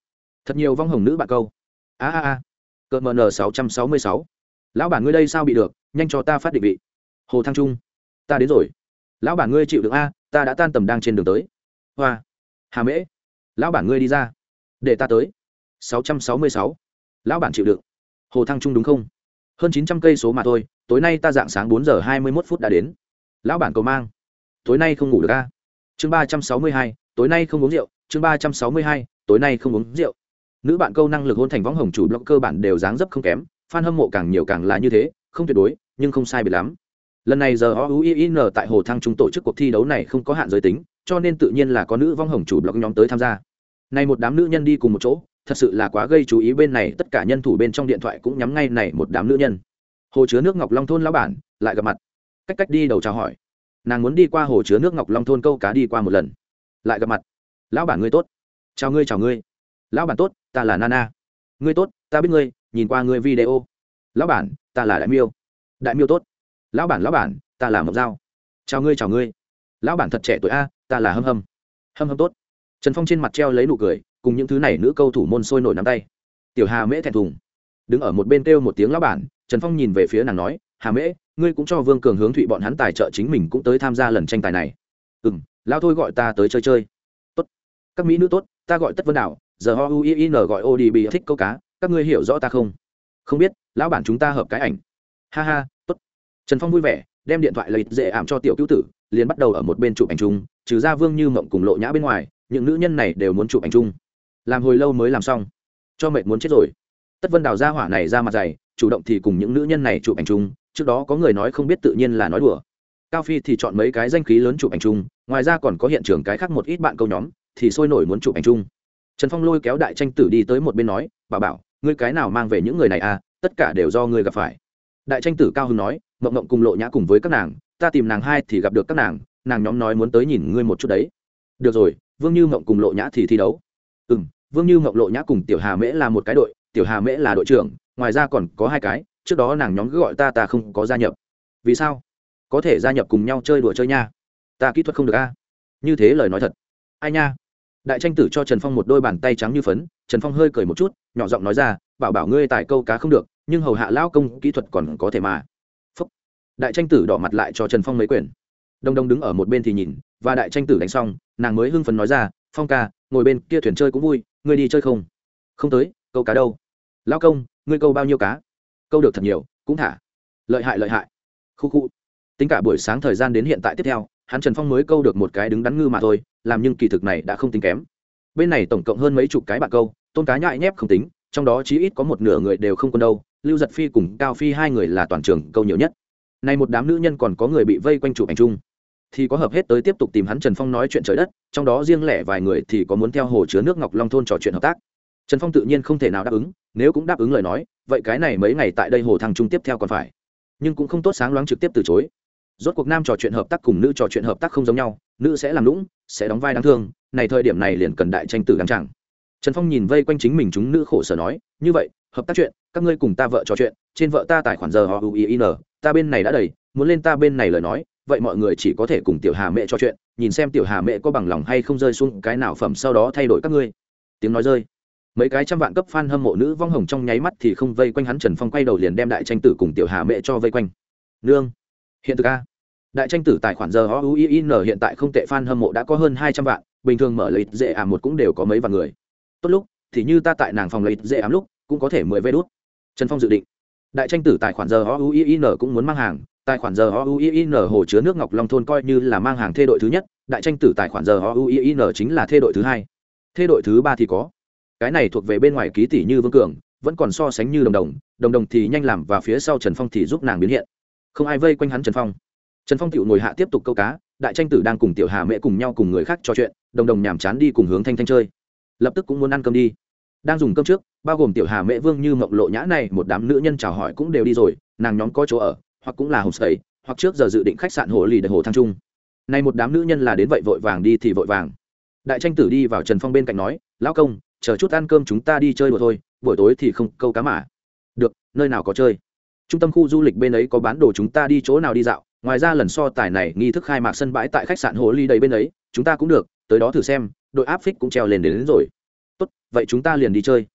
thật nhiều vong hồng nữ bạn câu. A a a. Cỡ mn sáu trăm sáu mươi sáu. Lão bản ngươi đây sao bị được nhanh cho ta phát định vị. Hồ thăng trung ta đến rồi. Lão bản ngươi chịu được a ta đã tan tầm đang trên đường tới. Hoa hà mễ. Lão bản ngươi đi ra để ta tới. Sáu trăm sáu mươi sáu. Lão bản chịu được. Hồ thăng trung đúng không? Hơn chín trăm cây số mà thôi, tối nay ta dạng sáng bốn giờ hai mươi mốt phút đã đến. Lão bản cầu mang. Tối nay không ngủ được a. Chương ba trăm sáu mươi hai, tối nay không uống rượu. Chương ba trăm sáu mươi hai, tối nay không uống rượu. Nữ bạn câu năng lực hôn thành võng hồng chủ blog cơ bản đều dáng dấp không kém, fan hâm mộ càng nhiều càng là như thế, không tuyệt đối, nhưng không sai biệt lắm. Lần này giờ o u i n tại hồ thăng chúng tổ chức cuộc thi đấu này không có hạn giới tính, cho nên tự nhiên là có nữ vong hồng chủ blog nhóm tới tham gia. Nay một đám nữ nhân đi cùng một chỗ thật sự là quá gây chú ý bên này, tất cả nhân thủ bên trong điện thoại cũng nhắm ngay này một đám nữ nhân. Hồ chứa nước ngọc long thôn lão bản lại gặp mặt. Cách cách đi đầu chào hỏi. Nàng muốn đi qua hồ chứa nước ngọc long thôn câu cá đi qua một lần. Lại gặp mặt. Lão bản ngươi tốt. Chào ngươi chào ngươi. Lão bản tốt, ta là nana. Ngươi tốt, ta biết ngươi, nhìn qua ngươi video. Lão bản, ta là đại miêu. Đại miêu tốt. Lão bản lão bản, ta là mộc dao. Chào ngươi chào ngươi. Lão bản thật trẻ tuổi a, ta là hâm hâm. Hâm hâm tốt. Trần phong trên mặt treo lấy nụ cười cùng những thứ này nữ câu thủ môn sôi nổi nắm tay. Tiểu hà mễ thẹn thùng. Đứng ở một bên kêu một tiếng lão bản, trần phong nhìn về phía nàng nói, hà mễ, ngươi cũng cho vương cường hướng thụy bọn hắn tài trợ chính mình cũng tới tham gia lần tranh tài này. Ừ m lao thôi gọi ta tới chơi chơi. Tốt. Các mỹ nữ tốt, ta gọi tất vân đảo giờ ho uin gọi ô đi bị thích câu cá, các ngươi hiểu rõ ta không? Không biết, lão bản chúng ta hợp cái ảnh. Ha ha, tốt. Trần phong vui vẻ, đem điện thoại lấy dễ ảm cho tiểu cứu tử, liền bắt đầu ở một bên chụp ảnh chung, trừ ra vương như mộng cùng lộ nhã bên ngoài, những nữ nhân này đều muốn chụp ảnh chung làm hồi lâu mới làm xong. Cho mệt muốn chết rồi. Tất vân đào ra hỏa này ra mặt dày, chủ động thì cùng những nữ nhân này chụp ảnh chung, trước đó có người nói không biết tự nhiên là nói đùa. Cao phi thì chọn mấy cái danh khí lớn chụp ảnh chung, ngoài ra còn có hiện trường cái khác một ít bạn câu nhóm, thì sôi nổi muốn chụp ảnh chung. Trần phong lôi kéo đại tranh tử đi tới một bên nói bà bảo, ngươi cái nào mang về những người này à tất cả đều do ngươi gặp phải. Đại tranh tử cao hưng nói, mộng mộng cùng lộ nhã cùng với các nàng, ta tìm nàng hai thì gặp được các nàng nàng nhóm nói muốn tới nhìn ngươi một chút đấy. Được rồi, vương như mộng cùng lộ nhã thì thi đấu ừ m vương như mộng lộ nhã cùng tiểu hà mễ là một cái đội, tiểu hà mễ là đội trưởng, ngoài ra còn có hai cái, trước đó nàng nhóm cứ gọi ta ta không có gia nhập. Vì sao? Có thể gia nhập cùng nhau chơi đùa chơi nha. Ta kỹ thuật không được a. Như thế lời nói thật. Ai nha? Đại tranh tử cho trần phong một đôi bàn tay trắng như phấn, trần phong hơi cười một chút, nhỏ giọng nói ra, bảo bảo ngươi tài câu cá không được, nhưng hầu hạ lao công kỹ thuật còn có thể mà. Phúc. đại tranh tử đỏ mặt lại cho trần phong mấy quyền đông đông đứng ở một bên thì nhìn, và đại tranh tử đánh xong, nàng mới hưng phấn nói ra, phong ca ngồi bên kia thuyền chơi cũng vui, ngươi đi chơi không? Không tới, câu cá đâu? Lao công, ngươi câu bao nhiêu cá? Câu được thật nhiều, cũng thả. Lợi hại lợi hại. Khu khu. Tính cả buổi sáng thời gian đến hiện tại tiếp theo, hắn trần phong mới câu được một cái đứng đắn ngư mà thôi, làm nhưng kỳ thực này đã không tính kém. Bên này tổng cộng hơn mấy chục cái bạn câu tôn cá nhại nhép không tính, trong đó chí ít có một nửa người đều không còn đâu, lưu giật phi cùng cao phi hai người là toàn trường câu nhiều nhất. Nay một đám nữ nhân còn có người bị vây quanh chụp ảnh chung thì có hợp hết tới tiếp tục tìm hắn trần phong nói chuyện trời đất, trong đó riêng lẻ vài người thì có muốn theo hồ chứa nước ngọc long thôn trò chuyện hợp tác. Trần phong tự nhiên không thể nào đáp ứng, nếu cũng đáp ứng lời nói, vậy cái này mấy ngày tại đây hồ thăng trung tiếp theo còn phải. Nhưng cũng không tốt sáng loáng trực tiếp từ chối. Rốt cuộc nam trò chuyện hợp tác cùng nữ trò chuyện hợp tác không giống nhau, nữ sẽ làm lũng sẽ đóng vai đáng thương, này thời điểm này liền cần đại tranh tử đáng chẳng trần phong nhìn vây quanh chính mình chúng nữ khổ sở nói, như vậy, hợp tác chuyện, các ngươi cùng ta vợ trò chuyện, trên vợ ta tài khoản giờ họ uin ta bên này đã đầy, muốn lên ta bên này lời nói vậy mọi người chỉ có thể cùng tiểu hà mẹ trò chuyện, nhìn xem tiểu hà mẹ có bằng lòng hay không rơi xuống cái nào phẩm sau đó thay đổi các ngươi. Tiếng nói rơi. Mấy cái trăm vạn cấp fan hâm mộ nữ vong hồng trong nháy mắt thì không vây quanh hắn trần phong quay đầu liền đem đại tranh tử cùng tiểu hà mẹ cho vây quanh. Nương, hiện thực a. Đại tranh tử tài khoản giờ o u i n hiện tại không tệ, fan hâm mộ đã có hơn hai trăm vạn, bình thường mở lấy dễ ảm một cũng đều có mấy vạn người. Tốt lúc, thì như ta tại nàng phòng lấy dễ ảm lúc, cũng có thể mười vê đốt trần phong dự định. Đại tranh tử tài khoản giờ o u i n cũng muốn mang hàng tài khoản giờ o hồ chứa nước ngọc long thôn coi như là mang hàng thê đội thứ nhất, đại tranh tử tài khoản giờ o chính là thê đội thứ hai. Thê đội thứ ba thì có. Cái này thuộc về bên ngoài ký tỷ như vương cường, vẫn còn so sánh như đồng đồng đồng đồng thì nhanh làm và phía sau trần phong thì giúp nàng biến hiện. Không ai vây quanh hắn trần phong. Trần phong tiểu ngồi hạ tiếp tục câu cá, đại tranh tử đang cùng tiểu hà mẹ cùng nhau cùng người khác trò chuyện, đồng đồng nhàm chán đi cùng hướng thanh thanh chơi. Lập tức cũng muốn ăn cơm đi. Đang dùng cơm trước, bao gồm tiểu hà mẹ vương như mộng lộ nhã này, một đám nữ nhân chào hỏi cũng đều đi rồi, nàng nhóm có chỗ ở hoặc cũng là hồng sẩy, hoặc trước giờ dự định khách sạn hồ lì đại hồ thăng trung. Nay một đám nữ nhân là đến vậy vội vàng đi thì vội vàng. Đại tranh tử đi vào trần phong bên cạnh nói lão công chờ chút ăn cơm chúng ta đi chơi đùa thôi buổi tối thì không câu cá mà. Được nơi nào có chơi? Trung tâm khu du lịch bên ấy có bán đồ chúng ta đi chỗ nào đi dạo ngoài ra lần so tài này nghi thức khai mạc sân bãi tại khách sạn hồ ly đầy bên ấy chúng ta cũng được tới đó thử xem đội áp phích cũng treo lên đến, đến rồi. Tốt vậy chúng ta liền đi chơi.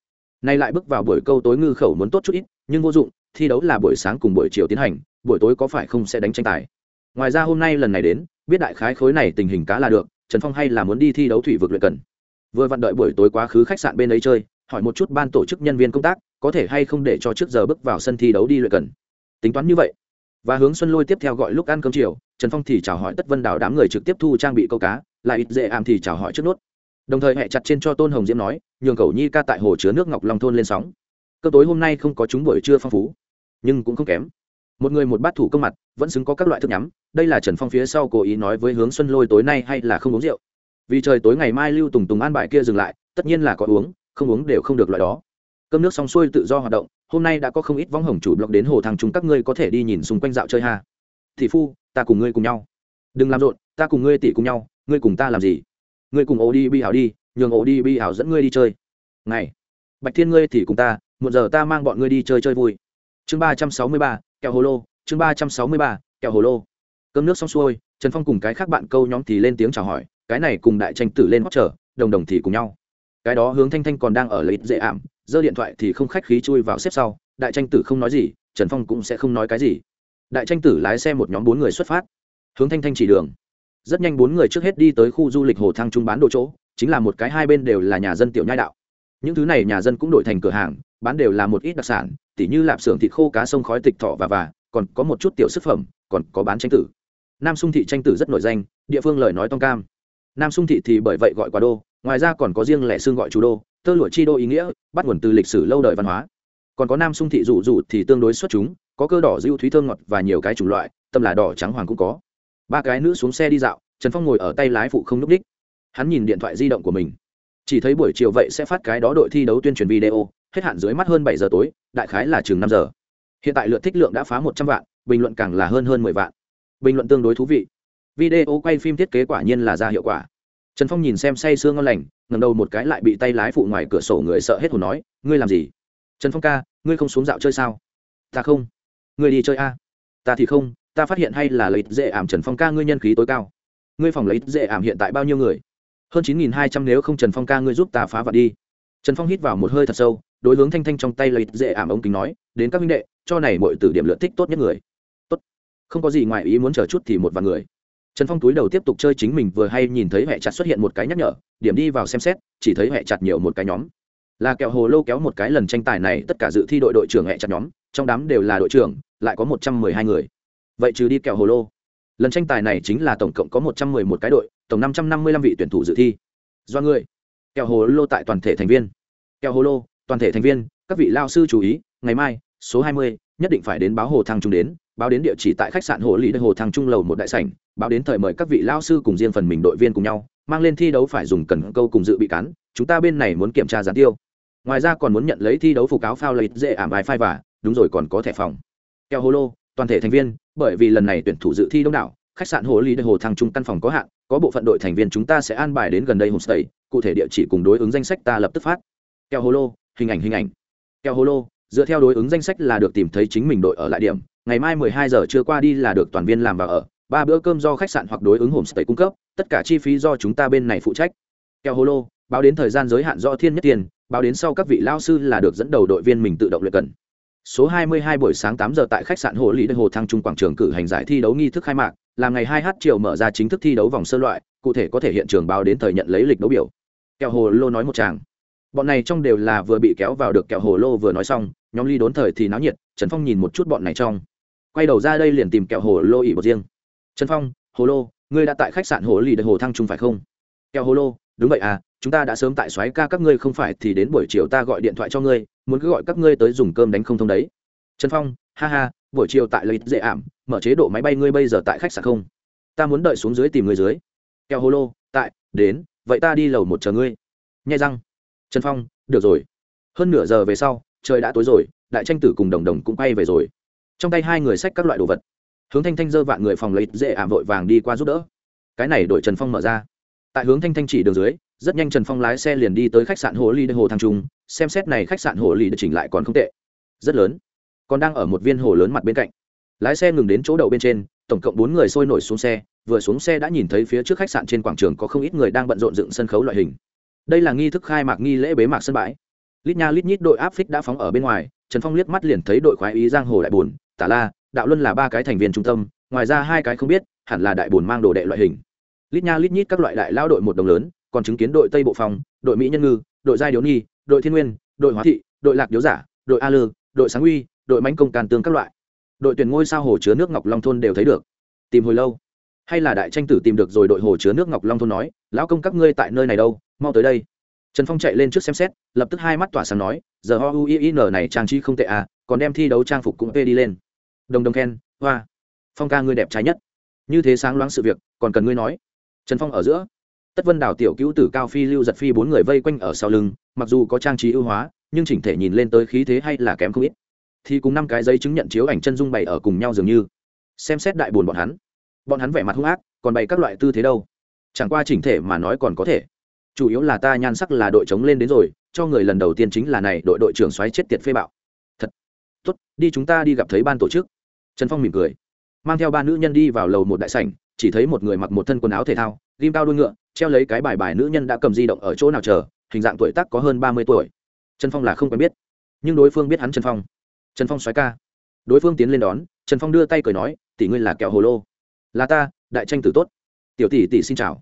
Nay lại bước vào buổi câu tối ngư khẩu muốn tốt chút ít nhưng vô dụng thi đấu là buổi sáng cùng buổi chiều tiến hành buổi tối có phải không sẽ đánh tranh tài? Ngoài ra hôm nay lần này đến, biết đại khái khối này tình hình cá là được, trần phong hay là muốn đi thi đấu thủy vực luyện cần? Vừa vặn đợi buổi tối quá khứ khách sạn bên ấy chơi, hỏi một chút ban tổ chức nhân viên công tác, có thể hay không để cho trước giờ bước vào sân thi đấu đi luyện cần? Tính toán như vậy. Và hướng xuân lôi tiếp theo gọi lúc ăn cơm chiều, trần phong thì chào hỏi tất vân đảo đám người trực tiếp thu trang bị câu cá lại ít dễ ảm thì chào hỏi trước nốt. Đồng thời hẹ chặt trên cho tôn hồng diễm nói, nhường cầu nhi ca tại hồ chứa nước ngọc long thôn lên sóng. Cơ tối hôm nay không có chúng buổi trưa phong phú, nhưng cũng không kém một người một bát thủ công mặt, vẫn xứng có các loại thức nhắm. Đây là trần phong phía sau cố ý nói với hướng xuân lôi tối nay hay là không uống rượu. Vì trời tối ngày mai lưu tùng tùng an bài kia dừng lại, tất nhiên là có uống, không uống đều không được loại đó. Cơm nước xong xuôi tự do hoạt động, hôm nay đã có không ít võng hồng chủ blog đến hồ thằng chúng các ngươi có thể đi nhìn xung quanh dạo chơi ha. Thị phu, ta cùng ngươi cùng nhau. Đừng làm rộn, ta cùng ngươi tỉ cùng nhau, ngươi cùng ta làm gì? Ngươi cùng ổ đi bi hảo đi, nhường ổ đi bi hảo dẫn ngươi đi chơi. Ngày, bạch thiên ngươi thì cùng ta một giờ ta mang bọn ngươi đi chơi chơi vui. Chương ba trăm sáu mươi ba kẹo hồ lô, chương ba trăm sáu mươi ba, kẹo hồ lô. Cơm nước xong xuôi, trần phong cùng cái khác bạn câu nhóm thì lên tiếng chào hỏi, cái này cùng đại tranh tử lên hót trở đồng đồng thì cùng nhau. Cái đó hướng thanh thanh còn đang ở lợi ích dễ ảm, giơ điện thoại thì không khách khí chui vào xếp sau, đại tranh tử không nói gì, trần phong cũng sẽ không nói cái gì. Đại tranh tử lái xe một nhóm bốn người xuất phát. Hướng thanh thanh chỉ đường. Rất nhanh bốn người trước hết đi tới khu du lịch hồ thăng trung bán đồ chỗ, chính là một cái hai bên đều là nhà dân tiểu nhai đạo. Những thứ này nhà dân cũng đổi thành cửa hàng bán đều là một ít đặc sản, tỉ như lạp xưởng thịt khô cá sông khói tịch thọ và và, còn có một chút tiểu sức phẩm, còn có bán tranh tử. Nam sung thị tranh tử rất nổi danh, địa phương lời nói tông cam. Nam sung thị thì bởi vậy gọi quá đô, ngoài ra còn có riêng lẻ xương gọi chú đô, tơ lụa chi đô ý nghĩa, bắt nguồn từ lịch sử lâu đời văn hóa. Còn có nam sung thị rụ rụ thì tương đối xuất chúng, có cơ đỏ dưu thúy thơm ngọt và nhiều cái chủng loại, tâm là đỏ trắng hoàng cũng có. Ba cái nữ xuống xe đi dạo, trần phong ngồi ở tay lái phụ không n ú c đích. Hắn nhìn điện thoại di động của mình. Chỉ thấy buổi chiều vậy sẽ phát cái đó đội thi đấu tuyên truyền video hết hạn dưới mắt hơn bảy giờ tối, đại khái là chừng năm giờ. Hiện tại lượt thích lượng đã phá một trăm vạn, bình luận càng là hơn hơn mười vạn. Bình luận tương đối thú vị. Video quay phim thiết kế quả nhiên là ra hiệu quả. Trần phong nhìn xem say sương ngon lành ngầm đầu một cái lại bị tay lái phụ ngoài cửa sổ người sợ hết hồn nói, ngươi làm gì? Trần phong ca, ngươi không xuống dạo chơi sao? Ta không. Ngươi đi chơi a? Ta thì không, ta phát hiện hay là lấy dễ ảm trần phong ca, ngươi nhân khí tối cao. Ngươi phòng lấy dễ ảm hiện tại bao nhiêu người? Hơn chín nghìn hai trăm nếu không trần phong ca, ngươi giúp ta phá vật đi trần phong hít vào một hơi thật sâu, đối hướng thanh thanh trong tay lấy dễ ảm ống kính nói, đến các minh đệ, cho này mọi từ điểm lượt thích tốt nhất người. Tốt. Không có gì ngoài ý muốn chờ chút thì một vài người. Trần phong túi đầu tiếp tục chơi chính mình vừa hay nhìn thấy hệ chặt xuất hiện một cái nhắc nhở, điểm đi vào xem xét, chỉ thấy hệ chặt nhiều một cái nhóm. Là kẹo hồ lô kéo một cái lần tranh tài này, tất cả dự thi đội đội trưởng hệ chặt nhóm, trong đám đều là đội trưởng, lại có một trăm mười hai người. Vậy trừ đi kẹo hồ lô, lần tranh tài này chính là tổng cộng có một trăm mười một cái đội, tổng năm trăm năm mươi lăm vị tuyển thủ dự thi. Do người kẹo hồ lô tại toàn thể thành viên. Kẹo hồ lô, toàn thể thành viên, các vị lao sư chú ý, ngày mai, số hai mươi, nhất định phải đến báo hồ thăng trung đến, báo đến địa chỉ tại khách sạn hồ lý hồ thăng trung lầu một đại sảnh, báo đến thời mời các vị lao sư cùng riêng phần mình đội viên cùng nhau, mang lên thi đấu phải dùng cần câu cùng dự bị cắn chúng ta bên này muốn kiểm tra gián tiêu. Ngoài ra còn muốn nhận lấy thi đấu phục áo phao lấy dễ ảm bài phai và, đúng rồi còn có thẻ phòng. Keo hồ lô, toàn thể thành viên, bởi vì lần này tuyển thủ dự thi đông đảo, khách sạn hồ lý hồ thăng trung căn phòng có hạn, có bộ phận đội thành viên chúng ta sẽ an bài đến gần đây homestay cụ thể địa chỉ cùng đối ứng danh sách ta lập tức phát. Keo hô lô hình ảnh hình ảnh. Keo hô lô dựa theo đối ứng danh sách là được tìm thấy chính mình đội ở lại điểm. Ngày mai 12 giờ chưa qua đi là được toàn viên làm vào ở. Ba bữa cơm do khách sạn hoặc đối ứng homestay cung cấp tất cả chi phí do chúng ta bên này phụ trách. Keo hô lô báo đến thời gian giới hạn do thiên nhất tiền báo đến sau các vị lao sư là được dẫn đầu đội viên mình tự động luyện cần. Số 22 buổi sáng 8 giờ tại khách sạn Hồ Lý Đại Hồ Thăng Trung quảng trường cử hành giải thi đấu nghi thức khai mạc, là ngày 2h chiều mở ra chính thức thi đấu vòng sơ loại, cụ thể có thể hiện trường báo đến thời nhận lấy lịch đấu biểu. Kẹo Hồ Lô nói một tràng. Bọn này trong đều là vừa bị kéo vào được Kẹo Hồ Lô vừa nói xong, nhóm ly đốn thời thì náo nhiệt, Trần Phong nhìn một chút bọn này trong. Quay đầu ra đây liền tìm Kẹo Hồ Lô ỉ một riêng. Trần Phong, Hồ Lô, ngươi đã tại khách sạn Hồ lì Đê Hồ Thăng Trung phải không? Kẹo Hồ Lô, đúng vậy à, chúng ta đã sớm tại xoáy ca các ngươi không phải thì đến buổi chiều ta gọi điện thoại cho ngươi, muốn cứ gọi các ngươi tới dùng cơm đánh không thông đấy trần phong ha ha buổi chiều tại lợi dễ ảm, mở chế độ máy bay ngươi bây giờ tại khách sạn không? Ta muốn đợi xuống dưới tìm người dưới. Keo hô lô, tại, đến, vậy ta đi lầu một chờ ngươi. Nhai răng. Trần phong, được rồi. Hơn nửa giờ về sau, trời đã tối rồi, đại tranh tử cùng đồng đồng cũng quay về rồi. Trong tay hai người xách các loại đồ vật. Hướng thanh thanh dơ vạn người phòng lấy dễ ảm vội vàng đi qua giúp đỡ. Cái này đội trần phong mở ra. Tại hướng thanh thanh chỉ đường dưới, rất nhanh trần phong lái xe liền đi tới khách sạn hồ ly hồ thăng trung, xem xét này khách sạn hồ ly được chỉnh lại còn không tệ. Rất lớn còn đang ở một viên hồ lớn mặt bên cạnh. Lái xe ngừng đến chỗ đậu bên trên, tổng cộng bốn người sôi nổi xuống xe, vừa xuống xe đã nhìn thấy phía trước khách sạn trên quảng trường có không ít người đang bận rộn dựng sân khấu loại hình. Đây là nghi thức khai mạc nghi lễ bế mạc sân bãi. Lít nha lít nhít đội áp phích đã phóng ở bên ngoài, trần phong liếc mắt liền thấy đội khoái ý giang hồ đại bồn tả la, đạo luân là ba cái thành viên trung tâm, ngoài ra hai cái không biết, hẳn là đại bồn mang đồ đệ loại hình. Lít nha lít nhít các loại đại lao đội một đồng lớn, còn chứng kiến đội tây bộ phòng đội mỹ nhân ngư, đội giai điếu nhi, đội thiên nguyên, đội hóa thị, đội lạc điếu giả, đội a lư, đội sáng uy đội mánh công can tương các loại. Đội tuyển ngôi sao hồ chứa nước ngọc long thôn đều thấy được. Tìm hồi lâu. Hay là đại tranh tử tìm được rồi đội hồ chứa nước ngọc long thôn nói, lão công các ngươi tại nơi này đâu, mau tới đây. Trần phong chạy lên trước xem xét, lập tức hai mắt tỏa sáng nói, giờ ho u n này trang trí không tệ à còn đem thi đấu trang phục cũng p đi lên. Đồng đồng khen, hoa, phong ca ngươi đẹp trái nhất. Như thế sáng loáng sự việc, còn cần ngươi nói. Trần phong ở giữa. Tất vân đào tiểu cứu tử cao phi lưu giật phi bốn người vây quanh ở sau lưng, mặc dù có trang trí ưu hóa, nhưng chỉnh thể nhìn lên tới khí thế hay là kém không ít thì cùng năm cái giấy chứng nhận chiếu ảnh chân dung bày ở cùng nhau dường như. Xem xét đại buồn bọn hắn. Bọn hắn vẻ mặt hung ác, còn bày các loại tư thế đâu? Chẳng qua chỉnh thể mà nói còn có thể. Chủ yếu là ta nhan sắc là đội chống lên đến rồi, cho người lần đầu tiên chính là này, đội đội trưởng xoáy chết tiệt phê bạo. Thật. Tốt, đi chúng ta đi gặp thấy ban tổ chức. Trần phong mỉm cười. Mang theo ba nữ nhân đi vào lầu một đại sảnh, chỉ thấy một người mặc một thân quần áo thể thao, ghim cao đuôi ngựa, treo lấy cái bài bài nữ nhân đã cầm di động ở chỗ nào chờ, hình dạng tuổi tác có hơn ba mươi tuổi. Trần phong là không quen biết, nhưng đối phương biết hắn trần phong trần phong xoáy ca. Đối phương tiến lên đón, trần phong đưa tay cười nói, tỷ ngươi là kẹo hồ lô. Là ta, đại tranh tử tốt. Tiểu tỷ tỷ xin chào.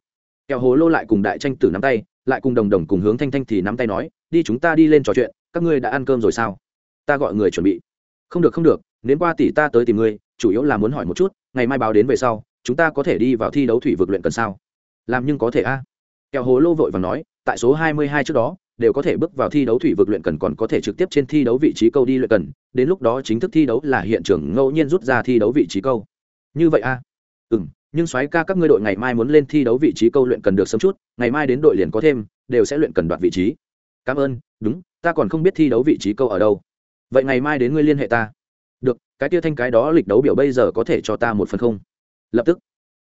Kẹo hồ lô lại cùng đại tranh tử nắm tay, lại cùng đồng đồng cùng hướng thanh thanh thì nắm tay nói, đi chúng ta đi lên trò chuyện, các ngươi đã ăn cơm rồi sao? Ta gọi người chuẩn bị. Không được không được nếu qua tỷ ta tới tìm ngươi, chủ yếu là muốn hỏi một chút, ngày mai báo đến về sau, chúng ta có thể đi vào thi đấu thủy vực luyện cần sao? Làm nhưng có thể a. À. kẹo hồ lô vội và nói, tại số hai mươi hai trước đó đều có thể bước vào thi đấu thủy vực luyện cần còn có thể trực tiếp trên thi đấu vị trí câu đi luyện cần, đến lúc đó chính thức thi đấu là hiện trường ngẫu nhiên rút ra thi đấu vị trí câu. Như vậy a à? ừ nhưng soái ca các ngươi đội ngày mai muốn lên thi đấu vị trí câu luyện cần được sớm chút, ngày mai đến đội liền có thêm, đều sẽ luyện cần đoạt vị trí. Cảm ơn, đúng, ta còn không biết thi đấu vị trí câu ở đâu. Vậy ngày mai đến ngươi liên hệ ta. Được, cái tia thanh cái đó lịch đấu biểu bây giờ có thể cho ta một phần không? Lập tức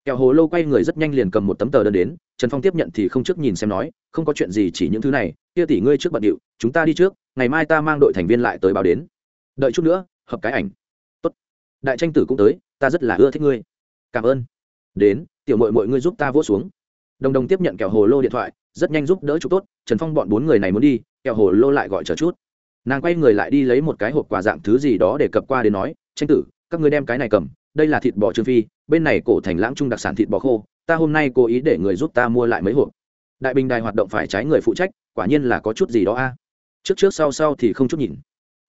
kẹo hồ lô quay người rất nhanh liền cầm một tấm tờ đơn đến, trần phong tiếp nhận thì không trước nhìn xem nói, không có chuyện gì, chỉ những thứ này, kia tỷ ngươi trước bận điệu, chúng ta đi trước, ngày mai ta mang đội thành viên lại tới báo đến. Đợi chút nữa, hợp cái ảnh. Tốt. đại tranh tử cũng tới, ta rất là ưa thích ngươi. Cảm ơn. Đến, tiểu mội mọi ngươi giúp ta vỗ xuống. Đồng đồng tiếp nhận kẹo hồ lô điện thoại, rất nhanh giúp đỡ chụp tốt, trần phong bọn bốn người này muốn đi, kẹo hồ lô lại gọi chờ chút. Nàng quay người lại đi lấy một cái hộp quà dạng thứ gì đó để cập qua đến nói, tranh tử, các ngươi đem cái này cầm đây là thịt bò trương phi, bên này cổ thành lãng trung đặc sản thịt bò khô, ta hôm nay cố ý để người giúp ta mua lại mấy hộp. Đại bình đài hoạt động phải trái người phụ trách, quả nhiên là có chút gì đó a. Trước trước sau sau thì không chút nhìn.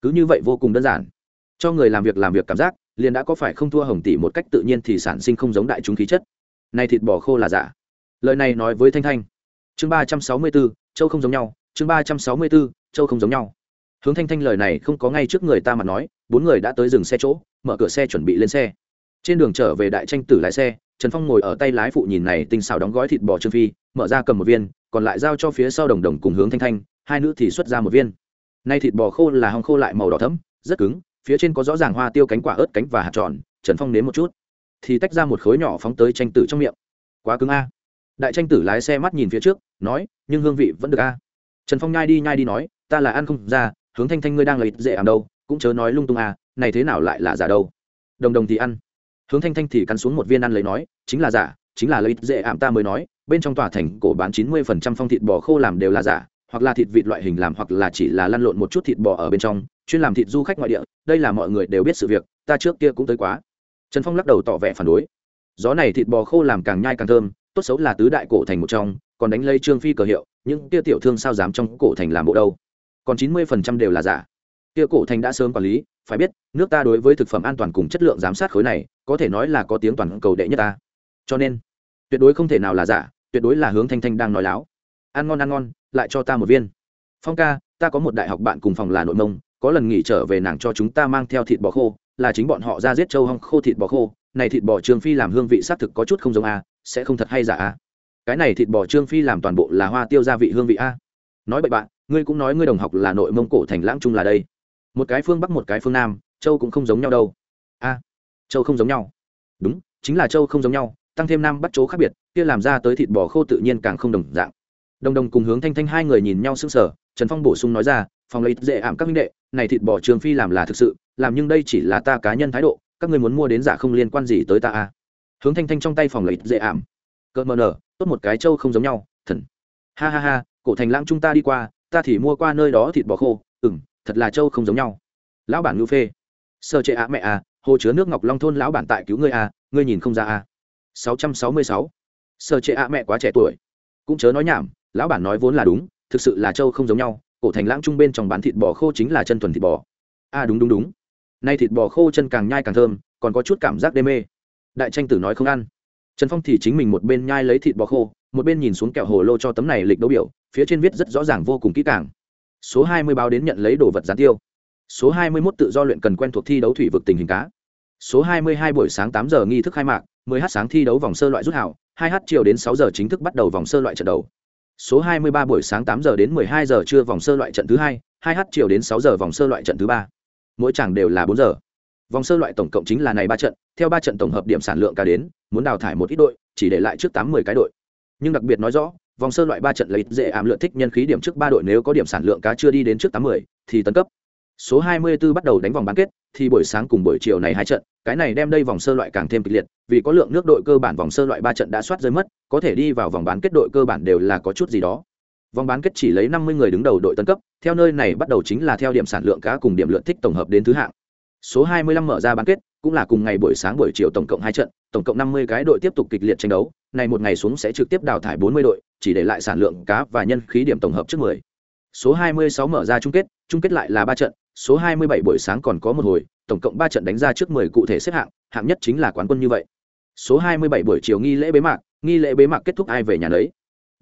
Cứ như vậy vô cùng đơn giản. Cho người làm việc làm việc cảm giác, liền đã có phải không thua hồng tỷ một cách tự nhiên thì sản sinh không giống đại chúng khí chất. Này thịt bò khô là giả. Lời này nói với thanh thanh. Chương ba trăm sáu mươi bốn, châu không giống nhau. Chương ba trăm sáu mươi bốn, châu không giống nhau. Hướng thanh thanh lời này không có ngay trước người ta mà nói, bốn người đã tới dừng xe chỗ, mở cửa xe chuẩn bị lên xe trên đường trở về đại tranh tử lái xe, trần phong ngồi ở tay lái phụ nhìn này tinh xào đóng gói thịt bò trương phi, mở ra cầm một viên, còn lại giao cho phía sau đồng đồng cùng hướng thanh thanh, hai nữ thì xuất ra một viên. Nay thịt bò khô là hong khô lại màu đỏ thấm rất cứng, phía trên có rõ ràng hoa tiêu cánh quả ớt cánh và hạt tròn, trần phong nếm một chút. Thì tách ra một khối nhỏ phóng tới tranh tử trong miệng. Quá cứng a. Đại tranh tử lái xe mắt nhìn phía trước, nói, nhưng hương vị vẫn được a. Trần phong nhai đi nhai đi nói, ta là ăn không ra, hướng thanh thanh ngươi đang lấy dễ ảm đâu, cũng chớ nói lung tung a, này thế nào lại là giả đâu. Đồng đồng thì ăn hướng thanh thanh thì cắn xuống một viên ăn lấy nói, chính là giả, chính là lấy dễ ảm ta mới nói, bên trong tòa thành cổ bán chín mươi phần trăm phong thịt bò khô làm đều là giả, hoặc là thịt vịt loại hình làm hoặc là chỉ là lăn lộn một chút thịt bò ở bên trong, chuyên làm thịt du khách ngoại địa, đây là mọi người đều biết sự việc, ta trước kia cũng tới quá. Trần phong lắc đầu tỏ vẻ phản đối. Gió này thịt bò khô làm càng nhai càng thơm, tốt xấu là tứ đại cổ thành một trong, còn đánh lây trương phi cờ hiệu, những kia tiểu thương sao dám trong cổ thành làm bộ đâu? Còn chín mươi phần trăm đều là giả. Kia cổ thành đã sớm quản lý phải biết, nước ta đối với thực phẩm an toàn cùng chất lượng giám sát khối này, có thể nói là có tiếng toàn cầu đệ nhất ta. Cho nên, tuyệt đối không thể nào là giả, tuyệt đối là hướng thanh thanh đang nói láo. Ăn ngon ăn ngon, lại cho ta một viên. Phong ca, ta có một đại học bạn cùng phòng là nội mông, có lần nghỉ trở về nàng cho chúng ta mang theo thịt bò khô, là chính bọn họ ra giết châu hong khô thịt bò khô. Này thịt bò trương phi làm hương vị xác thực có chút không giống a, sẽ không thật hay giả a. Cái này thịt bò trương phi làm toàn bộ là hoa tiêu gia vị hương vị a. Nói bậy bạn, ngươi cũng nói ngươi đồng học là nội mông cổ thành lãng trung là đây một cái phương bắc một cái phương nam, châu cũng không giống nhau đâu. A, châu không giống nhau. Đúng, chính là châu không giống nhau, tăng thêm nam bắt chỗ khác biệt, kia làm ra tới thịt bò khô tự nhiên càng không đồng dạng. Đồng đồng cùng hướng thanh thanh hai người nhìn nhau sững sờ, trần phong bổ sung nói ra, phòng lấy dễ ảm các minh đệ, này thịt bò trường phi làm là thực sự, làm nhưng đây chỉ là ta cá nhân thái độ, các người muốn mua đến giả không liên quan gì tới ta a. Hướng thanh thanh trong tay phòng lấy dễ ảm. Cỡ mờ nở, tốt một cái châu không giống nhau, thần. Ha ha ha, cổ thành lãng chúng ta đi qua, ta thì mua qua nơi đó thịt bò khô ừng thật là châu không giống nhau. Lão bản ngưu phê. Sơ chế ạ, mẹ à hồ chứa nước ngọc long thôn lão bản tại cứu ngươi à ngươi nhìn không ra à. Sáu trăm sáu mươi sáu. Sơ chế ạ, mẹ quá trẻ tuổi. Cũng chớ nói nhảm, lão bản nói vốn là đúng, thực sự là châu không giống nhau, cổ thành lãng trung bên trong bán thịt bò khô chính là chân thuần thịt bò. À đúng đúng đúng. Nay thịt bò khô chân càng nhai càng thơm, còn có chút cảm giác đê mê. Đại tranh tử nói không ăn. Trần phong thì chính mình một bên nhai lấy thịt bò khô, một bên nhìn xuống kẹo hồ lô cho tấm này lịch đấu biểu, phía trên viết rất rõ ràng vô cùng kỹ càng số hai mươi báo đến nhận lấy đồ vật gián tiêu. Số 21 tự do luyện cần quen thuộc thi đấu thủy vực tình hình cá. Số hai mươi hai buổi sáng 8 giờ nghi thức khai mạc 10 h sáng thi đấu vòng sơ loại rút hảo 2 h chiều đến 6 giờ chính thức bắt đầu vòng sơ loại trận đầu. Số hai mươi ba buổi sáng 8 giờ đến 12 giờ trưa vòng sơ loại trận thứ hai 2 h chiều đến 6 giờ vòng sơ loại trận thứ ba. Mỗi chàng đều là 4 giờ. Vòng sơ loại tổng cộng chính là này ba trận, theo ba trận tổng hợp điểm sản lượng cả đến, muốn đào thải một ít đội, chỉ để lại trước tám mươi cái đội. Nhưng đặc biệt nói rõ vòng sơ loại ba trận lấy dễ ảm lượt thích nhân khí điểm trước ba đội nếu có điểm sản lượng cá chưa đi đến trước tám mươi thì tấn cấp. Số 24 bắt đầu đánh vòng bán kết, thì buổi sáng cùng buổi chiều này hai trận, cái này đem đây vòng sơ loại càng thêm kịch liệt, vì có lượng nước đội cơ bản vòng sơ loại ba trận đã soát rơi mất, có thể đi vào vòng bán kết đội cơ bản đều là có chút gì đó. Vòng bán kết chỉ lấy 50 người đứng đầu đội tấn cấp, theo nơi này bắt đầu chính là theo điểm sản lượng cá cùng điểm lượt thích tổng hợp đến thứ hạng. Số 25 mở ra bán kết, cũng là cùng ngày buổi sáng buổi chiều tổng cộng hai trận, tổng cộng 50 cái đội tiếp tục kịch liệt tranh đấu, này một ngày xuống sẽ trực tiếp đào thải 40 đội chỉ để lại sản lượng cá và nhân khí điểm tổng hợp trước 10 số 26 mở ra chung kết chung kết lại là ba trận, số 27 buổi sáng còn có một hồi, tổng cộng ba trận đánh ra trước 10 cụ thể xếp hạng hạng nhất chính là quán quân như vậy. Số 27 buổi chiều nghi lễ bế mạc, nghi lễ bế mạc kết thúc ai về nhà đấy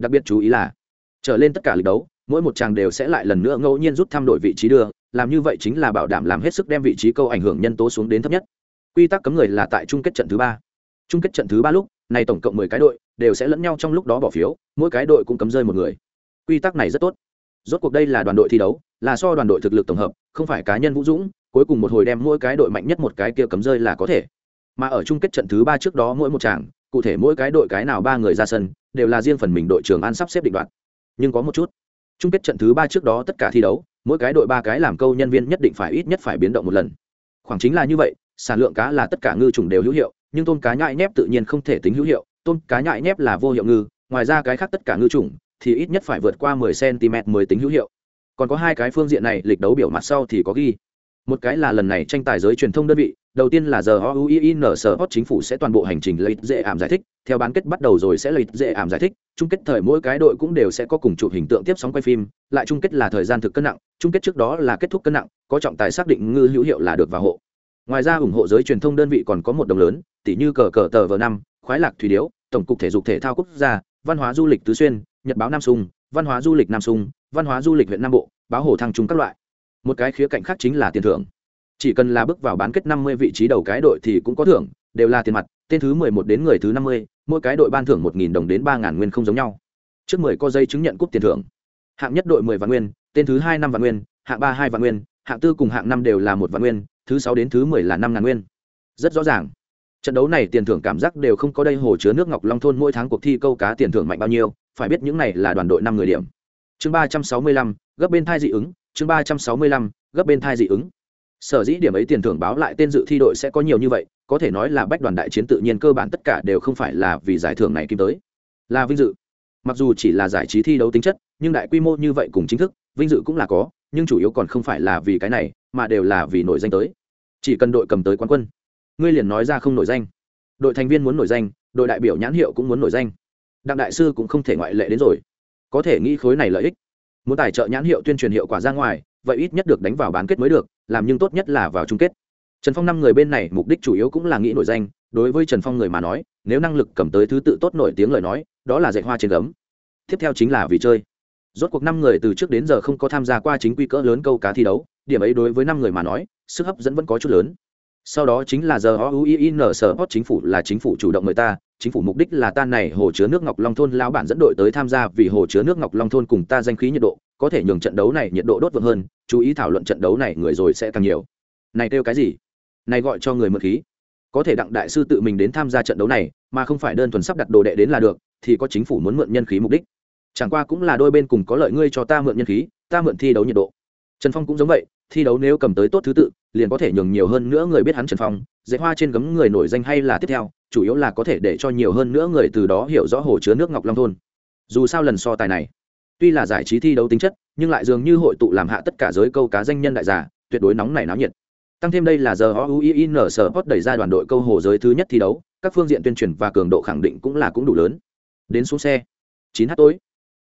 đặc biệt chú ý là, trở lên tất cả lịch đấu, mỗi một chàng đều sẽ lại lần nữa ngẫu nhiên rút thăm đội vị trí đưa, làm như vậy chính là bảo đảm làm hết sức đem vị trí câu ảnh hưởng nhân tố xuống đến thấp nhất. Quy tắc cấm người là tại chung kết trận thứ ba. Chung kết trận thứ ba lúc này tổng cộng mười cái đội, đều sẽ lẫn nhau trong lúc đó bỏ phiếu, mỗi cái đội cũng cấm rơi một người. Quy tắc này rất tốt. Rốt cuộc đây là đoàn đội thi đấu, là so đoàn đội thực lực tổng hợp, không phải cá nhân vũ dũng, cuối cùng một hồi đem mỗi cái đội mạnh nhất một cái kia cấm rơi là có thể. Mà ở chung kết trận thứ ba trước đó mỗi một chàng cụ thể mỗi cái đội cái nào ba người ra sân, đều là riêng phần mình đội trưởng an sắp xếp định đoạt. Nhưng có một chút, chung kết trận thứ ba trước đó tất cả thi đấu, mỗi cái đội ba cái làm câu nhân viên nhất định phải ít nhất phải biến động một lần. Khoảng chính là như vậy, sản lượng cá là tất cả ngư trùng đều hữu hiệu nhưng tôm cá nhại nhép tự nhiên không thể tính hữu hiệu, tôm cá nhại nhép là vô hiệu ngư, ngoài ra cái khác tất cả ngư trùng thì ít nhất phải vượt qua 10 cm mới tính hữu hiệu. Còn có hai cái phương diện này, lịch đấu biểu mặt sau thì có ghi. Một cái là lần này tranh tài giới truyền thông đơn vị, đầu tiên là giờ OUIN sở hot chính phủ sẽ toàn bộ hành trình lấy dễ ảm giải thích, theo bán kết bắt đầu rồi sẽ lấy dễ ảm giải thích, chung kết thời mỗi cái đội cũng đều sẽ có cùng chụp hình tượng tiếp sóng quay phim, lại chung kết là thời gian thực cân nặng, chung kết trước đó là kết thúc cân nặng, có trọng tài xác định ngư hữu hiệu là được vào hộ ngoài ra ủng hộ giới truyền thông đơn vị còn có một đồng lớn, tỷ như cờ cờ tờ vờ năm, khoái lạc thủy điếu, tổng cục thể dục thể thao quốc gia, văn hóa du lịch tứ xuyên, nhật báo nam sung, văn hóa du lịch nam sung, văn hóa du lịch huyện nam bộ, báo hồ thăng trung các loại. Một cái khía cạnh khác chính là tiền thưởng. Chỉ cần là bước vào bán kết năm mươi vị trí đầu cái đội thì cũng có thưởng, đều là tiền mặt, tên thứ mười một đến người thứ năm mươi, mỗi cái đội ban thưởng một nghìn đồng đến ba ngàn nguyên không giống nhau. Trước mười có dây chứng nhận cúp tiền thưởng. Hạng nhất đội mười vạn nguyên, tên thứ hai năm vạn nguyên, hạng ba hai vạn nguyên, hạng tư cùng hạng năm đều là một vạn nguyên thứ sáu đến thứ mười là năm ngàn nguyên. Rất rõ ràng. Trận đấu này tiền thưởng cảm giác đều không có đây, hồ chứa nước ngọc long thôn mỗi tháng cuộc thi câu cá tiền thưởng mạnh bao nhiêu, phải biết những này là đoàn đội năm người điểm. Chương ba trăm sáu mươi lăm, gấp bên thai dị ứng, chương ba trăm sáu mươi lăm, gấp bên thai dị ứng. Sở dĩ điểm ấy tiền thưởng báo lại tên dự thi đội sẽ có nhiều như vậy, có thể nói là bách đoàn đại chiến tự nhiên cơ bản tất cả đều không phải là vì giải thưởng này kim tới. Là vinh dự. Mặc dù chỉ là giải trí thi đấu tính chất, nhưng đại quy mô như vậy cùng chính thức, vinh dự cũng là có, nhưng chủ yếu còn không phải là vì cái này, mà đều là vì nổi danh tới chỉ cần đội cầm tới quán quân, ngươi liền nói ra không nổi danh. Đội thành viên muốn nổi danh, đội đại biểu nhãn hiệu cũng muốn nổi danh. Đặng đại sư cũng không thể ngoại lệ đến rồi. Có thể nghĩ khối này lợi ích. Muốn tài trợ nhãn hiệu tuyên truyền hiệu quả ra ngoài, vậy ít nhất được đánh vào bán kết mới được, làm nhưng tốt nhất là vào chung kết. Trần phong năm người bên này mục đích chủ yếu cũng là nghĩ nổi danh, đối với trần phong người mà nói, nếu năng lực cầm tới thứ tự tốt nổi tiếng lời nói, đó là dạy hoa trên gấm. Tiếp theo chính là vì chơi. Rốt cuộc năm người từ trước đến giờ không có tham gia qua chính quy cỡ lớn câu cá thi đấu điểm ấy đối với năm người mà nói, sức hấp dẫn vẫn có chút lớn. Sau đó chính là giờ oin sở hot chính phủ là chính phủ chủ động người ta, chính phủ mục đích là tan này hồ chứa nước ngọc long thôn lao bản dẫn đội tới tham gia vì hồ chứa nước ngọc long thôn cùng ta danh khí nhiệt độ, có thể nhường trận đấu này nhiệt độ đốt vượng hơn, chú ý thảo luận trận đấu này người rồi sẽ càng nhiều. Này kêu cái gì? Này gọi cho người mượn khí. Có thể đặng đại sư tự mình đến tham gia trận đấu này, mà không phải đơn thuần sắp đặt đồ đệ đến là được, thì có chính phủ muốn mượn nhân khí mục đích. Chẳng qua cũng là đôi bên cùng có lợi ngươi cho ta mượn nhân khí, ta mượn thi đấu nhiệt độ trần phong cũng giống vậy, thi đấu nếu cầm tới tốt thứ tự, liền có thể nhường nhiều hơn nữa người biết hắn trần phong, dạy hoa trên gấm người nổi danh hay là tiếp theo, chủ yếu là có thể để cho nhiều hơn nữa người từ đó hiểu rõ hồ chứa nước ngọc long thôn. Dù sao lần so tài này, tuy là giải trí thi đấu tính chất, nhưng lại dường như hội tụ làm hạ tất cả giới câu cá danh nhân đại giả tuyệt đối nóng này náo nhiệt. Tăng thêm đây là giờ o u i n đẩy ra đoàn đội câu hồ giới thứ nhất thi đấu, các phương diện tuyên truyền và cường độ khẳng định cũng là cũng đủ lớn. Đến xuống xe. Chín h tối,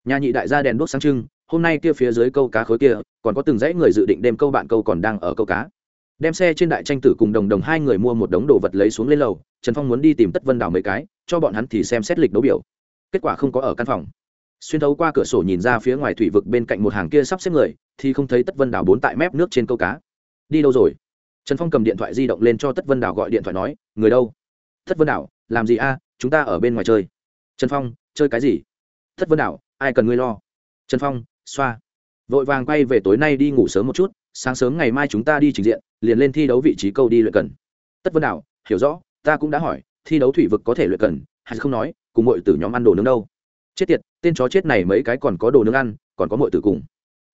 nhà nhị đại gia đèn đuốc sáng trưng hôm nay kia phía dưới câu cá khối kia, còn có từng dãy người dự định đem câu bạn câu còn đang ở câu cá. Đem xe trên đại tranh tử cùng đồng đồng hai người mua một đống đồ vật lấy xuống lên lầu, trần phong muốn đi tìm tất vân đảo mấy cái, cho bọn hắn thì xem xét lịch đấu biểu. Kết quả không có ở căn phòng. Xuyên thấu qua cửa sổ nhìn ra phía ngoài thủy vực bên cạnh một hàng kia sắp xếp người, thì không thấy tất vân đảo bốn tại mép nước trên câu cá. Đi đâu rồi? Trần phong cầm điện thoại di động lên cho tất vân đảo gọi điện thoại nói, người đâu? Tất vân đảo làm gì a? Chúng ta ở bên ngoài chơi. Trần phong, chơi cái gì? Tất vân đảo ai cần ngươi lo? Trần phong xoa. Vội vàng quay về tối nay đi ngủ sớm một chút, sáng sớm ngày mai chúng ta đi trình diện, liền lên thi đấu vị trí câu đi luyện cần. Tất vân đảo, hiểu rõ, ta cũng đã hỏi, thi đấu thủy vực có thể luyện cần, hay không nói, cùng mọi tử nhóm ăn đồ nướng đâu. Chết tiệt, tên chó chết này mấy cái còn có đồ nướng ăn, còn có mọi tử cùng.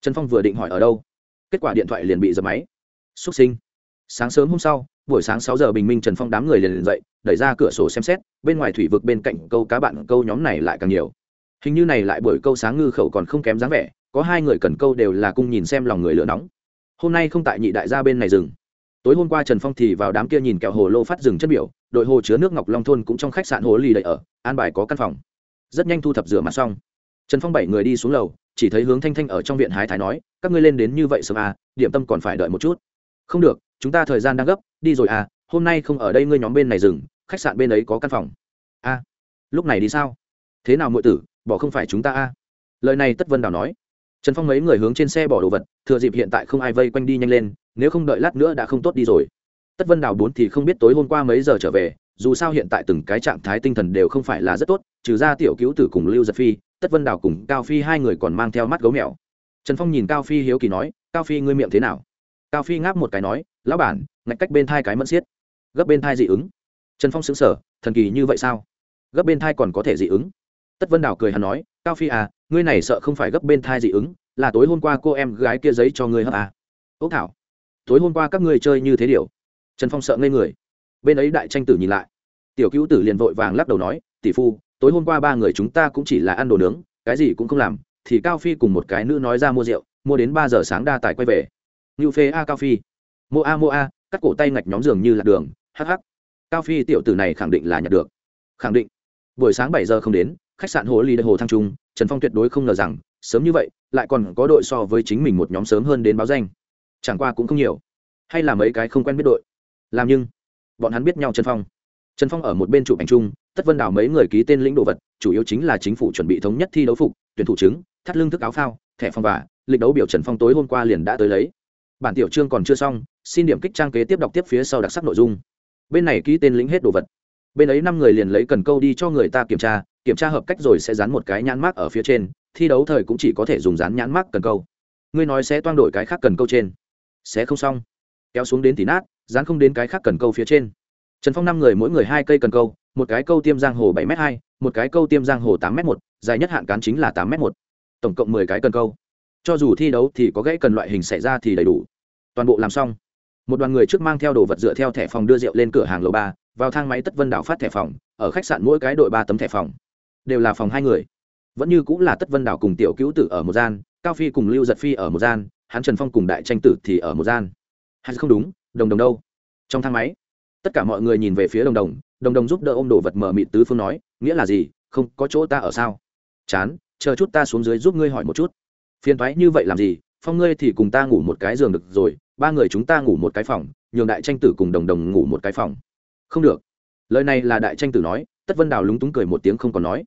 Trần phong vừa định hỏi ở đâu, kết quả điện thoại liền bị dập máy. Xuất sinh. Sáng sớm hôm sau, buổi sáng sáu giờ bình minh trần phong đám người liền liền dậy, đẩy ra cửa sổ xem xét, bên ngoài thủy vực bên cạnh câu cá bạn câu nhóm này lại càng nhiều. Hình như này lại buổi câu sáng ngư khẩu còn không kém dáng vẻ có hai người cần câu đều là cung nhìn xem lòng người lửa nóng. Hôm nay không tại nhị đại gia bên này dừng. Tối hôm qua trần phong thì vào đám kia nhìn kẹo hồ lô phát rừng chất biểu đội hồ chứa nước ngọc long thôn cũng trong khách sạn hồ lì đầy ở an bài có căn phòng. Rất nhanh thu thập rửa mặt xong. Trần phong bảy người đi xuống lầu chỉ thấy hướng thanh thanh ở trong viện hái thái nói các ngươi lên đến như vậy sớm à điểm tâm còn phải đợi một chút. Không được chúng ta thời gian đang gấp đi rồi à hôm nay không ở đây ngươi nhóm bên này dừng khách sạn bên ấy có căn phòng. A à, lúc này đi sao? Thế nào muội tử bỏ không phải chúng ta a à? lời này tất vân đào nói trần phong mấy người hướng trên xe bỏ đồ vật, thừa dịp hiện tại không ai vây quanh đi nhanh lên, nếu không đợi lát nữa đã không tốt đi rồi. Tất vân đào bốn thì không biết tối hôm qua mấy giờ trở về, dù sao hiện tại từng cái trạng thái tinh thần đều không phải là rất tốt, trừ ra tiểu cứu tử cùng lưu giật phi, tất vân đào cùng cao phi hai người còn mang theo mắt gấu mèo. Trần phong nhìn cao phi hiếu kỳ nói, cao phi ngươi miệng thế nào? Cao phi ngáp một cái nói, lão bản, ngạch cách bên thai cái mẫn xiết. Gấp bên thai dị ứng. Trần phong xứng sở thần kỳ như vậy sao? Gấp bên thai còn có thể dị ứng? Tất vân đào cười hắn nói, cao phi à ngươi này sợ không phải gấp bên thai dị ứng, là tối hôm qua cô em gái kia giấy cho ngươi hấp à. Ốc thảo, tối hôm qua các ngươi chơi như thế điều. Trần phong sợ ngây người. Bên ấy đại tranh tử nhìn lại. Tiểu cứu tử liền vội vàng lắc đầu nói, tỷ phu, tối hôm qua ba người chúng ta cũng chỉ là ăn đồ nướng, cái gì cũng không làm, thì cao phi cùng một cái nữ nói ra mua rượu, mua đến ba giờ sáng đa tài quay về. Ngưu phê a, cao phi. Mua a mua a, cắt cổ tay ngạch nhóm giường như lạc đường hh cao phi tiểu tử này khẳng định là nhặt được. Khẳng định. Buổi sáng bảy giờ không đến, khách sạn hồ ly hồ thăng trung trần phong tuyệt đối không ngờ rằng, sớm như vậy, lại còn có đội so với chính mình một nhóm sớm hơn đến báo danh. Chẳng qua cũng không nhiều. Hay là mấy cái không quen biết đội. Làm nhưng, bọn hắn biết nhau trần phong. Trần phong ở một bên chụp ảnh chung, tất vân đào mấy người ký tên lĩnh đồ vật, chủ yếu chính là chính phủ chuẩn bị thống nhất thi đấu phục, tuyển thủ chứng, thắt lưng thức áo phao, thẻ phong và, lịch đấu biểu trần phong tối hôm qua liền đã tới lấy. Bản tiểu chương còn chưa xong, xin điểm kích trang kế tiếp đọc tiếp phía sau đặc sắc nội dung. Bên này ký tên lĩnh hết đồ vật. Bên ấy năm người liền lấy cần câu đi cho người ta kiểm tra kiểm tra hợp cách rồi sẽ dán một cái nhãn mác ở phía trên, thi đấu thời cũng chỉ có thể dùng dán nhãn mác cần câu. Ngươi nói sẽ toan đổi cái khác cần câu trên. Sẽ không xong. Kéo xuống đến thì nát, dán không đến cái khác cần câu phía trên. Trần phong năm người mỗi người hai cây cần câu, một cái câu tiêm giang hồ bảy m hai, một cái câu tiêm giang hồ tám m một, dài nhất hạn cán chính là tám m một. Tổng cộng mười cái cần câu. Cho dù thi đấu thì có gãy cần loại hình xảy ra thì đầy đủ. Toàn bộ làm xong. Một đoàn người trước mang theo đồ vật dựa theo thẻ phòng đưa rượu lên cửa hàng lầu ba, vào thang máy tất vân đảo phát thẻ phòng, ở khách sạn mỗi cái đội ba tấm thẻ phòng đều là phòng hai người. Vẫn như cũng là tất vân đảo cùng tiểu cứu tử ở một gian, cao phi cùng lưu giật phi ở một gian hắn trần phong cùng đại tranh tử thì ở một gian. Hay không đúng, đồng đồng đâu? Trong thang máy, tất cả mọi người nhìn về phía đồng đồng đồng đồng giúp đỡ ôm đồ vật mở mịt tứ phương nói, nghĩa là gì? Không có chỗ ta ở sao? Chán, chờ chút ta xuống dưới giúp ngươi hỏi một chút. Phiền thoái như vậy làm gì? Phong ngươi thì cùng ta ngủ một cái giường được rồi, ba người chúng ta ngủ một cái phòng, nhường đại tranh tử cùng đồng đồng ngủ một cái phòng. Không được. Lời này là đại tranh tử nói, tất vân đào lúng túng cười một tiếng không còn nói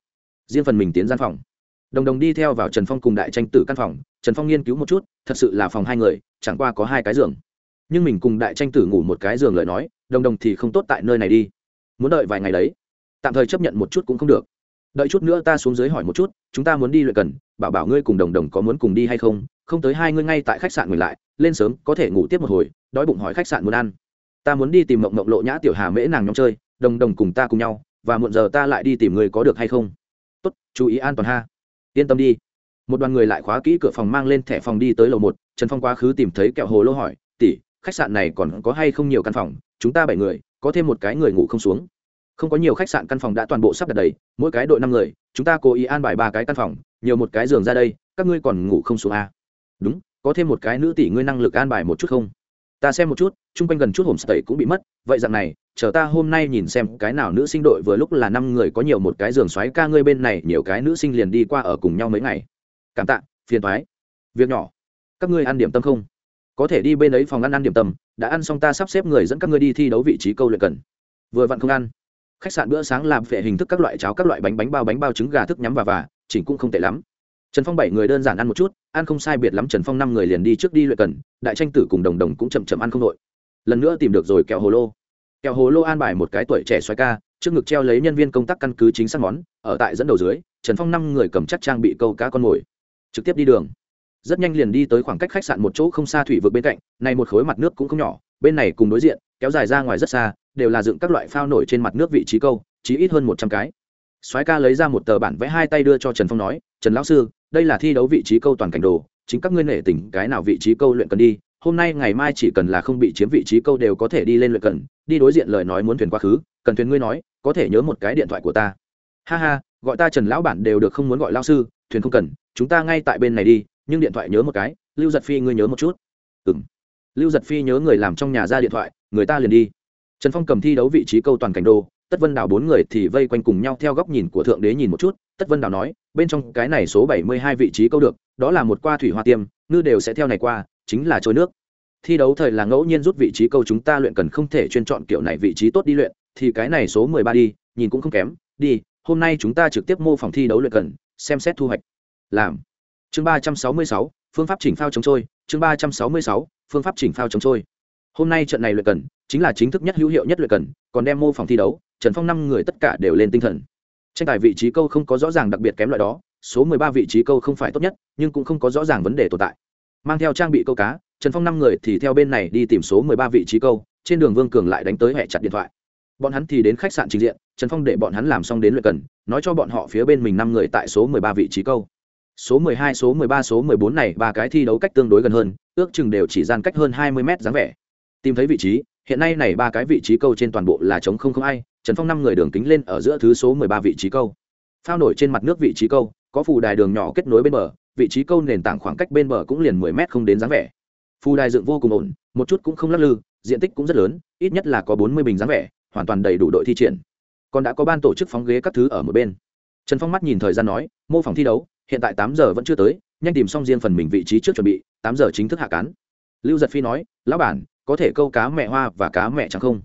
riêng phần mình tiến gian phòng. Đồng đồng đi theo vào trần phong cùng đại tranh tử căn phòng, trần phong nghiên cứu một chút, thật sự là phòng hai người, chẳng qua có hai cái giường. Nhưng mình cùng đại tranh tử ngủ một cái giường lời nói, đồng đồng thì không tốt tại nơi này đi. Muốn đợi vài ngày đấy, tạm thời chấp nhận một chút cũng không được. Đợi chút nữa ta xuống dưới hỏi một chút, chúng ta muốn đi luyện cần, bảo bảo ngươi cùng đồng đồng có muốn cùng đi hay không? Không tới hai ngươi ngay tại khách sạn ngừng lại, lên sớm, có thể ngủ tiếp một hồi, đói bụng hỏi khách sạn muốn ăn. Ta muốn đi tìm mộng mộng lộ nhã tiểu hà mễ nàng nhóm chơi, đồng đồng cùng ta cùng nhau, và muộn giờ ta lại đi tìm người có được hay không? Tốt, chú ý an toàn ha. Yên tâm đi. Một đoàn người lại khóa kỹ cửa phòng mang lên thẻ phòng đi tới lầu một. Trần phong quá khứ tìm thấy kẹo hồ lô hỏi, tỷ, khách sạn này còn có hay không nhiều căn phòng? Chúng ta bảy người, có thêm một cái người ngủ không xuống. Không có nhiều khách sạn căn phòng đã toàn bộ sắp đặt đầy, mỗi cái đội năm người, chúng ta cố ý an bài ba cái căn phòng, nhiều một cái giường ra đây, các ngươi còn ngủ không xuống à. đúng, có thêm một cái nữ tỷ, ngươi năng lực an bài một chút không? Ta xem một chút, chung quanh gần chút homestay cũng bị mất, vậy dạng này, chờ ta hôm nay nhìn xem cái nào nữ sinh đội vừa lúc là năm người có nhiều một cái giường xoáy ca ngươi bên này, nhiều cái nữ sinh liền đi qua ở cùng nhau mấy ngày. Cảm tạ, phiền thoái việc nhỏ. Các ngươi ăn điểm tâm không? Có thể đi bên ấy phòng ăn ăn điểm tâm, đã ăn xong ta sắp xếp người dẫn các ngươi đi thi đấu vị trí câu luyện cần. Vừa vặn không ăn. Khách sạn bữa sáng làm phệ hình thức các loại cháo, các loại bánh bánh bao bánh bao trứng gà thức nhắm và và, chỉnh cũng không tệ lắm trần phong bảy người đơn giản ăn một chút, ăn không sai biệt lắm trần phong năm người liền đi trước đi luyện cần, đại tranh tử cùng đồng đồng cũng chậm chậm ăn không đội. Lần nữa tìm được rồi kẹo hồ lô. Kẹo hồ lô an bài một cái tuổi trẻ xoay ca, trước ngực treo lấy nhân viên công tác căn cứ chính xác món, ở tại dẫn đầu dưới, trần phong năm người cầm chắc trang bị câu cá con mồi, trực tiếp đi đường. Rất nhanh liền đi tới khoảng cách khách sạn một chỗ không xa thủy vực bên cạnh, này một khối mặt nước cũng không nhỏ, bên này cùng đối diện, kéo dài ra ngoài rất xa, đều là dựng các loại phao nổi trên mặt nước vị trí câu chỉ ít hơn một trăm cái. Soái ca lấy ra một tờ bản vẽ hai tay đưa cho trần phong nói, trần lão sư đây là thi đấu vị trí câu toàn cảnh đồ, chính các ngươi nể tình cái nào vị trí câu luyện cần đi, hôm nay ngày mai chỉ cần là không bị chiếm vị trí câu đều có thể đi lên luyện cần, đi đối diện lời nói muốn thuyền quá khứ, cần thuyền ngươi nói, có thể nhớ một cái điện thoại của ta. Ha ha, gọi ta trần lão bản đều được không muốn gọi lao sư, thuyền không cần, chúng ta ngay tại bên này đi, nhưng điện thoại nhớ một cái, lưu giật phi ngươi nhớ một chút. Ừ m lưu giật phi nhớ người làm trong nhà ra điện thoại, người ta liền đi. Trần phong cầm thi đấu vị trí câu toàn cảnh đô tất vân đào bốn người thì vây quanh cùng nhau theo góc nhìn của thượng đế nhìn một chút, tất vân đào nói, bên trong cái này số bảy mươi hai vị trí câu được, đó là một qua thủy hoa tiêm, ngư đều sẽ theo này qua, chính là trôi nước. Thi đấu thời là ngẫu nhiên rút vị trí câu chúng ta luyện cần không thể chuyên chọn kiểu này vị trí tốt đi luyện, thì cái này số mười ba đi, nhìn cũng không kém, đi, hôm nay chúng ta trực tiếp mô phỏng thi đấu luyện cần, xem xét thu hoạch. Làm. Chương ba trăm sáu mươi sáu, phương pháp chỉnh phao chống trôi, chương ba trăm sáu mươi sáu, phương pháp chỉnh phao chống trôi. Hôm nay trận này luyện cần chính là chính thức nhất hữu hiệu nhất luyện cần, còn đem mô phỏng thi đấu, trần phong năm người tất cả đều lên tinh thần. Tranh tài vị trí câu không có rõ ràng đặc biệt kém loại đó, số mười ba vị trí câu không phải tốt nhất, nhưng cũng không có rõ ràng vấn đề tồn tại. Mang theo trang bị câu cá, trần phong năm người thì theo bên này đi tìm số mười ba vị trí câu, trên đường vương cường lại đánh tới hẹ chặt điện thoại. Bọn hắn thì đến khách sạn trình diện, trần phong để bọn hắn làm xong đến luyện cần, nói cho bọn họ phía bên mình năm người tại số mười ba vị trí câu. Số mười hai, số mười ba, số mười bốn này ba cái thi đấu cách tương đối gần hơn, ước chừng đều chỉ gian cách hơn hai mươi mét dáng vẻ. Tìm thấy vị trí hiện nay này ba cái vị trí câu trên toàn bộ là chống không không ai, trần phong năm người đường kính lên ở giữa thứ số mười ba vị trí câu. Phao nổi trên mặt nước vị trí câu, có phù đài đường nhỏ kết nối bên bờ, vị trí câu nền tảng khoảng cách bên bờ cũng liền mười mét không đến dáng vẻ. Phù đài dựng vô cùng ổn, một chút cũng không lắc lư, diện tích cũng rất lớn, ít nhất là có bốn mươi bình dáng vẻ, hoàn toàn đầy đủ đội thi triển. Còn đã có ban tổ chức phóng ghế các thứ ở một bên. Trần phong mắt nhìn thời gian nói, mô phỏng thi đấu, hiện tại tám giờ vẫn chưa tới, nhanh tìm xong riêng phần mình vị trí trước chuẩn bị, tám giờ chính thức hạ cán. Lưu giật phi nói, lão bản có thể câu cá mẹ hoa và cá mẹ trắng không?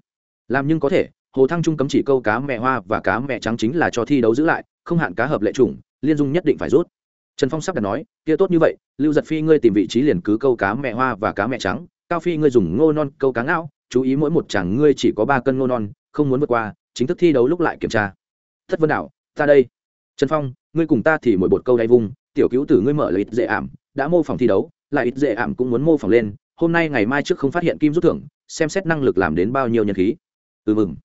Làm nhưng có thể, hồ thăng trung cấm chỉ câu cá mẹ hoa và cá mẹ trắng chính là cho thi đấu giữ lại, không hạn cá hợp lệ chủng, liên dung nhất định phải rút. Trần phong sắp đặt nói, kia tốt như vậy, lưu giật phi ngươi tìm vị trí liền cứ câu cá mẹ hoa và cá mẹ trắng, cao phi ngươi dùng ngô non câu cá ngao chú ý mỗi một chàng ngươi chỉ có ba cân ngô non, không muốn vượt qua, chính thức thi đấu lúc lại kiểm tra. Thất vân đảo, ta đây. Trần phong, ngươi cùng ta thì mỗi bột câu đay vung tiểu cứu tử ngươi mở lợi dễ ảm, đã mô phỏng thi đấu, lại ít dễ ảm cũng muốn mô phỏng lên hôm nay ngày mai trước không phát hiện kim rút thưởng, xem xét năng lực làm đến bao nhiêu nhân khí. Ừ mừng.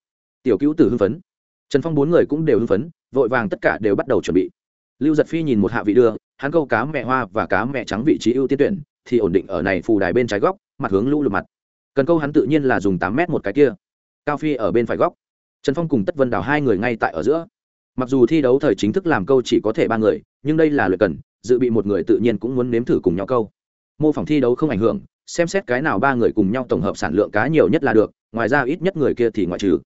Tiểu cứu tử hưng phấn. Trần phong bốn người cũng đều hưng phấn, vội vàng tất cả đều bắt đầu chuẩn bị. Lưu giật phi nhìn một hạ vị đưa, hắn câu cá mẹ hoa và cá mẹ trắng vị trí ưu tiên tuyển, thì ổn định ở này phù đài bên trái góc, mặt hướng lũ lụt mặt. Cần câu hắn tự nhiên là dùng tám mét một cái kia. Cao phi ở bên phải góc. Trần phong cùng tất vân đào hai người ngay tại ở giữa. Mặc dù thi đấu thời chính thức làm câu chỉ có thể ba người, nhưng đây là luyện cần, dự bị một người tự nhiên cũng muốn nếm thử cùng nhau câu. Mô phỏng thi đấu không ảnh hưởng xem xét cái nào ba người cùng nhau tổng hợp sản lượng cá nhiều nhất là được, ngoài ra ít nhất người kia thì ngoại trừ.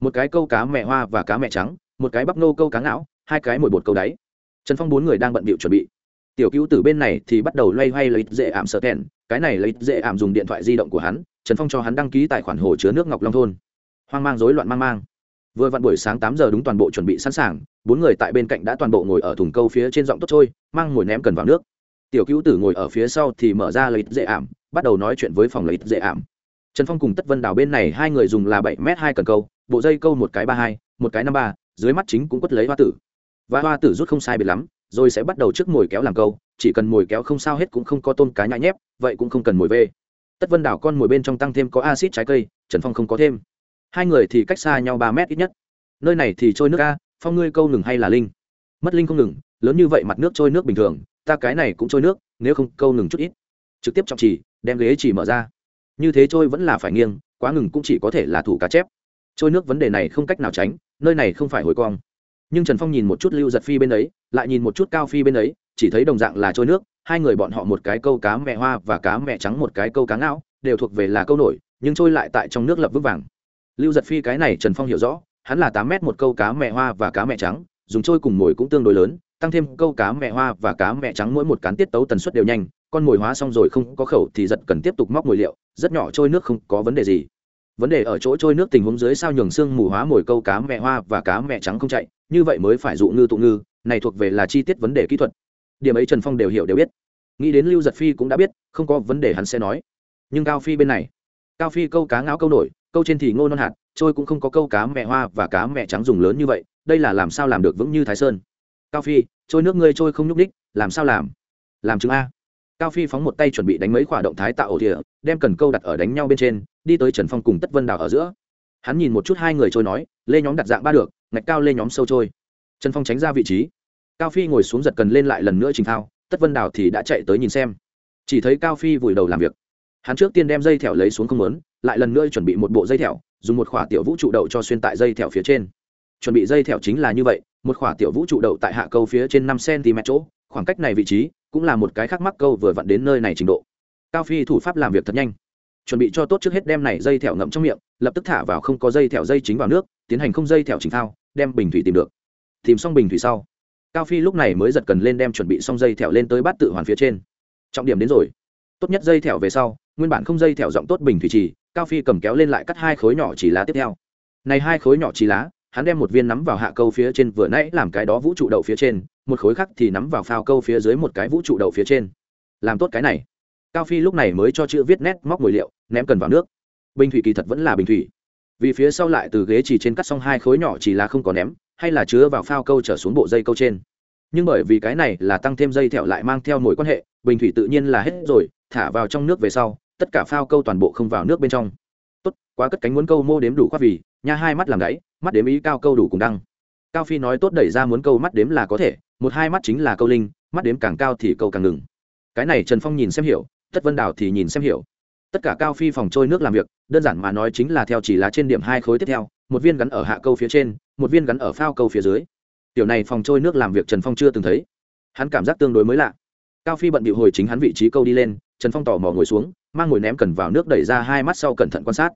Một cái câu cá mẹ hoa và cá mẹ trắng, một cái bắp nô câu cá não hai cái mồi bột câu đáy. Trần phong bốn người đang bận bịu chuẩn bị. Tiểu cứu từ bên này thì bắt đầu loay hoay lấy dễ ảm sợ thẹn, cái này lấy dễ ảm dùng điện thoại di động của hắn, trần phong cho hắn đăng ký tài khoản hồ chứa nước ngọc long thôn. Hoang mang rối loạn mang mang. Vừa vặn buổi sáng tám giờ đúng toàn bộ chuẩn bị sẵn sàng, bốn người tại bên cạnh đã toàn bộ ngồi ở thùng câu phía trên giọng tốt trôi, mang ngồi ném cần vào nước. Tiểu cứu tử ngồi ở phía sau thì mở ra lấy dễ ảm bắt đầu nói chuyện với phòng lấy dễ ảm. Trần phong cùng tất vân đào bên này, hai người dùng là bảy m hai cần câu, bộ dây câu một cái ba hai, một cái năm ba, dưới mắt chính cũng quất lấy hoa tử. Và hoa tử rút không sai biệt lắm, rồi sẽ bắt đầu trước mồi kéo làm câu, chỉ cần mồi kéo không sao hết cũng không có tôm cá nhãi nhép, vậy cũng không cần mồi vê. Tất vân đảo con mồi bên trong tăng thêm có acid trái cây, trần phong không có thêm. Hai người thì cách xa nhau ba mét ít nhất. Nơi này thì trôi nước a, phong ngươi câu ngừng hay là linh? Mất linh không ngừng, lớn như vậy mặt nước trôi nước bình thường, ta cái này cũng trôi nước, nếu không câu ngừng chút ít trực tiếp trọng trì, đem ghế chỉ mở ra. Như thế trôi vẫn là phải nghiêng, quá ngừng cũng chỉ có thể là thủ cá chép. Trôi nước vấn đề này không cách nào tránh, nơi này không phải hồi cong. Nhưng trần phong nhìn một chút lưu giật phi bên ấy, lại nhìn một chút cao phi bên ấy, chỉ thấy đồng dạng là trôi nước, hai người bọn họ một cái câu cá mẹ hoa và cá mẹ trắng một cái câu cá ngao đều thuộc về là câu nổi, nhưng trôi lại tại trong nước lập vững vàng. Lưu giật phi cái này trần phong hiểu rõ, hắn là tám mét một câu cá mẹ hoa và cá mẹ trắng, dùng trôi cùng mồi cũng tương đối lớn, tăng thêm câu cá mẹ hoa và cá mẹ trắng mỗi một cán tiết tấu tần suất đều nhanh con mồi hóa xong rồi không có khẩu thì giật cần tiếp tục móc mồi liệu, rất nhỏ trôi nước không có vấn đề gì. Vấn đề ở chỗ trôi nước tình huống dưới sao nhường xương mù hóa mồi câu cá mẹ hoa và cá mẹ trắng không chạy, như vậy mới phải dụ ngư tụ ngư, này thuộc về là chi tiết vấn đề kỹ thuật. Điểm ấy trần phong đều hiểu đều biết. Nghĩ đến lưu giật phi cũng đã biết, không có vấn đề hắn sẽ nói. Nhưng cao phi bên này, cao phi câu cá ngáo câu nổi, câu trên thì ngô non hạt, trôi cũng không có câu cá mẹ hoa và cá mẹ trắng dùng lớn như vậy, đây là làm sao làm được vững như thái sơn. Cao phi, trôi nước ngươi trôi không nhúc ních làm sao làm? Làm chứng a cao phi phóng một tay chuẩn bị đánh mấy quả động thái tạo ổ thỉa đem cần câu đặt ở đánh nhau bên trên, đi tới trần phong cùng tất vân đào ở giữa. Hắn nhìn một chút hai người trôi nói, lê nhóm đặt dạng ba được, ngạch cao lê nhóm sâu trôi. Trần phong tránh ra vị trí. Cao phi ngồi xuống giật cần lên lại lần nữa trình thao, tất vân đào thì đã chạy tới nhìn xem. Chỉ thấy cao phi vùi đầu làm việc. Hắn trước tiên đem dây thẻo lấy xuống không lớn lại lần nữa chuẩn bị một bộ dây thẻo, dùng một khỏa tiểu vũ trụ đậu cho xuyên tại dây thẻo phía trên. Chuẩn bị dây thẻo chính là như vậy, một khỏa tiểu vũ trụ đậu tại hạ câu phía trên năm cm chỗ, khoảng cách này vị trí cũng là một cái khác mắc câu vừa vặn đến nơi này trình độ. Cao phi thủ pháp làm việc thật nhanh. Chuẩn bị cho tốt trước hết đem này dây thẻo ngậm trong miệng, lập tức thả vào không có dây thẻo dây chính vào nước, tiến hành không dây thẻo chính thao, đem bình thủy tìm được. Tìm xong bình thủy sau, cao phi lúc này mới giật cần lên đem chuẩn bị xong dây thẻo lên tới bát tự hoàn phía trên. Trọng điểm đến rồi. Tốt nhất dây thẻo về sau, nguyên bản không dây thẻo rộng tốt bình thủy trì cao phi cầm kéo lên lại cắt hai khối nhỏ chỉ lá tiếp theo. Này hai khối nhỏ chỉ lá, hắn đem một viên nắm vào hạ câu phía trên vừa nãy làm cái đó vũ trụ đậu phía trên một khối khác thì nắm vào phao câu phía dưới một cái vũ trụ đậu phía trên. Làm tốt cái này. Cao phi lúc này mới cho chữ viết nét móc mùi liệu, ném cần vào nước. Bình thủy kỳ thật vẫn là bình thủy. Vì phía sau lại từ ghế chỉ trên cắt xong hai khối nhỏ chỉ là không có ném, hay là chứa vào phao câu trở xuống bộ dây câu trên. Nhưng bởi vì cái này là tăng thêm dây thẹo lại mang theo mối quan hệ, bình thủy tự nhiên là hết rồi, thả vào trong nước về sau, tất cả phao câu toàn bộ không vào nước bên trong. Tốt, quá cất cánh muốn câu mô đếm đủ khoác vì, nha hai mắt làm đáy, mắt đếm ý cao câu đủ cùng đăng. Cao phi nói tốt đẩy ra muốn câu mắt đếm là có thể một hai mắt chính là câu linh, mắt đếm càng cao thì câu càng ngừng. Cái này trần phong nhìn xem hiểu, tất vân đào thì nhìn xem hiểu. Tất cả cao phi phòng trôi nước làm việc, đơn giản mà nói chính là theo chỉ là trên điểm hai khối tiếp theo, một viên gắn ở hạ câu phía trên, một viên gắn ở phao câu phía dưới. Tiểu này phòng trôi nước làm việc trần phong chưa từng thấy. Hắn cảm giác tương đối mới lạ. Cao phi bận bị hồi chính hắn vị trí câu đi lên, trần phong tò mò ngồi xuống, mang ngồi ném cần vào nước đẩy ra hai mắt sau cẩn thận quan sát.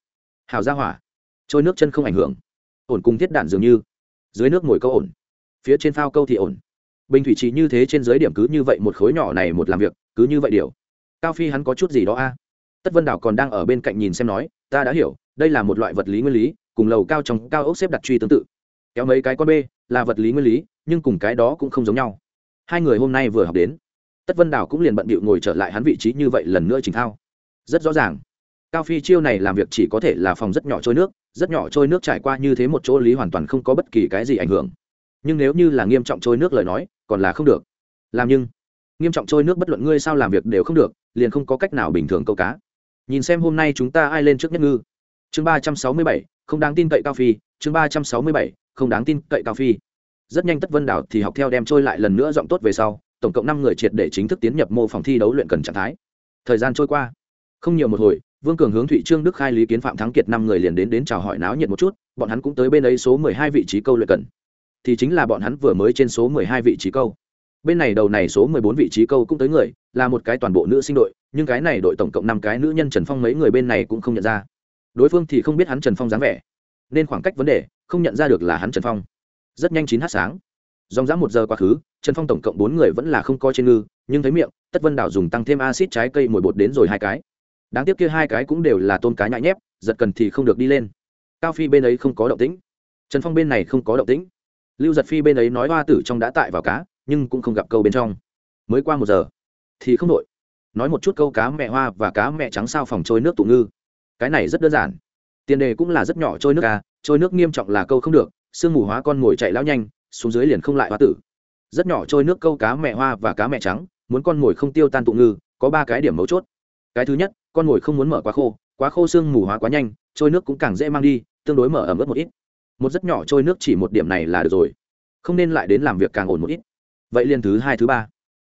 Hào ra hỏa. Trôi nước chân không ảnh hưởng. Ổn cùng thiết đạn dường như. Dưới nước ngồi câu ổn. Phía trên phao câu thì ổn bình thủy trì như thế trên dưới điểm cứ như vậy một khối nhỏ này một làm việc, cứ như vậy điều. Cao phi hắn có chút gì đó a? Tất vân đảo còn đang ở bên cạnh nhìn xem nói, ta đã hiểu, đây là một loại vật lý nguyên lý, cùng lầu cao trong cao ốc xếp đặt truy tương tự. Kéo mấy cái con b là vật lý nguyên lý, nhưng cùng cái đó cũng không giống nhau. Hai người hôm nay vừa học đến, tất vân đảo cũng liền bận bịu ngồi trở lại hắn vị trí như vậy lần nữa trình thao. Rất rõ ràng, cao phi chiêu này làm việc chỉ có thể là phòng rất nhỏ trôi nước, rất nhỏ trôi nước trải qua như thế một chỗ lý hoàn toàn không có bất kỳ cái gì ảnh hưởng nhưng nếu như là nghiêm trọng trôi nước lời nói, còn là không được. Làm nhưng, nghiêm trọng trôi nước bất luận ngươi sao làm việc đều không được, liền không có cách nào bình thường câu cá. Nhìn xem hôm nay chúng ta ai lên trước nhất ngư. Chương ba trăm sáu mươi bảy, không đáng tin cậy cao phi. Chương ba trăm sáu mươi bảy, không đáng tin cậy cao phi. Rất nhanh tất vân đảo thì học theo đem trôi lại lần nữa giọng tốt về sau, tổng cộng năm người triệt để chính thức tiến nhập mô phòng thi đấu luyện cần trạng thái. Thời gian trôi qua. Không nhiều một hồi, vương cường hướng thụy trương đức khai lý kiến phạm thắng kiệt năm người liền đến đến chào hỏi náo nhiệt một chút, bọn hắn cũng tới bên ấy số mười hai vị trí câu luyện cần thì chính là bọn hắn vừa mới trên số mười hai vị trí câu. Bên này đầu này số mười bốn vị trí câu cũng tới người, là một cái toàn bộ nữ sinh đội, nhưng cái này đội tổng cộng năm cái nữ nhân trần phong mấy người bên này cũng không nhận ra. Đối phương thì không biết hắn trần phong dáng vẻ, nên khoảng cách vấn đề, không nhận ra được là hắn trần phong. Rất nhanh chín h sáng. Dòng dã một giờ quá khứ, trần phong tổng cộng bốn người vẫn là không có trên ngư, nhưng thấy miệng, tất vân đảo dùng tăng thêm axit trái cây mồi bột đến rồi hai cái. Đáng tiếc kia hai cái cũng đều là tôm cá nhại nhép, giật cần thì không được đi lên. Cao phi bên ấy không có động tĩnh. Trần phong bên này không có động tĩnh lưu giật phi bên ấy nói hoa tử trong đã tại vào cá, nhưng cũng không gặp câu bên trong. Mới qua một giờ, thì không đội nói một chút câu cá mẹ hoa và cá mẹ trắng sao phòng trôi nước tụ ngư. Cái này rất đơn giản. Tiền đề cũng là rất nhỏ trôi nước ca trôi nước nghiêm trọng là câu không được, sương mù hóa con ngồi chạy lao nhanh, xuống dưới liền không lại hoa tử. Rất nhỏ trôi nước câu cá mẹ hoa và cá mẹ trắng, muốn con ngồi không tiêu tan tụ ngư, có ba cái điểm mấu chốt. Cái thứ nhất, con ngồi không muốn mở quá khô quá khô sương mù hóa quá nhanh, trôi nước cũng càng dễ mang đi, tương đối mở ẩm ướt một ít một rất nhỏ trôi nước chỉ một điểm này là được rồi. Không nên lại đến làm việc càng ổn một ít. Vậy liền thứ hai, thứ ba.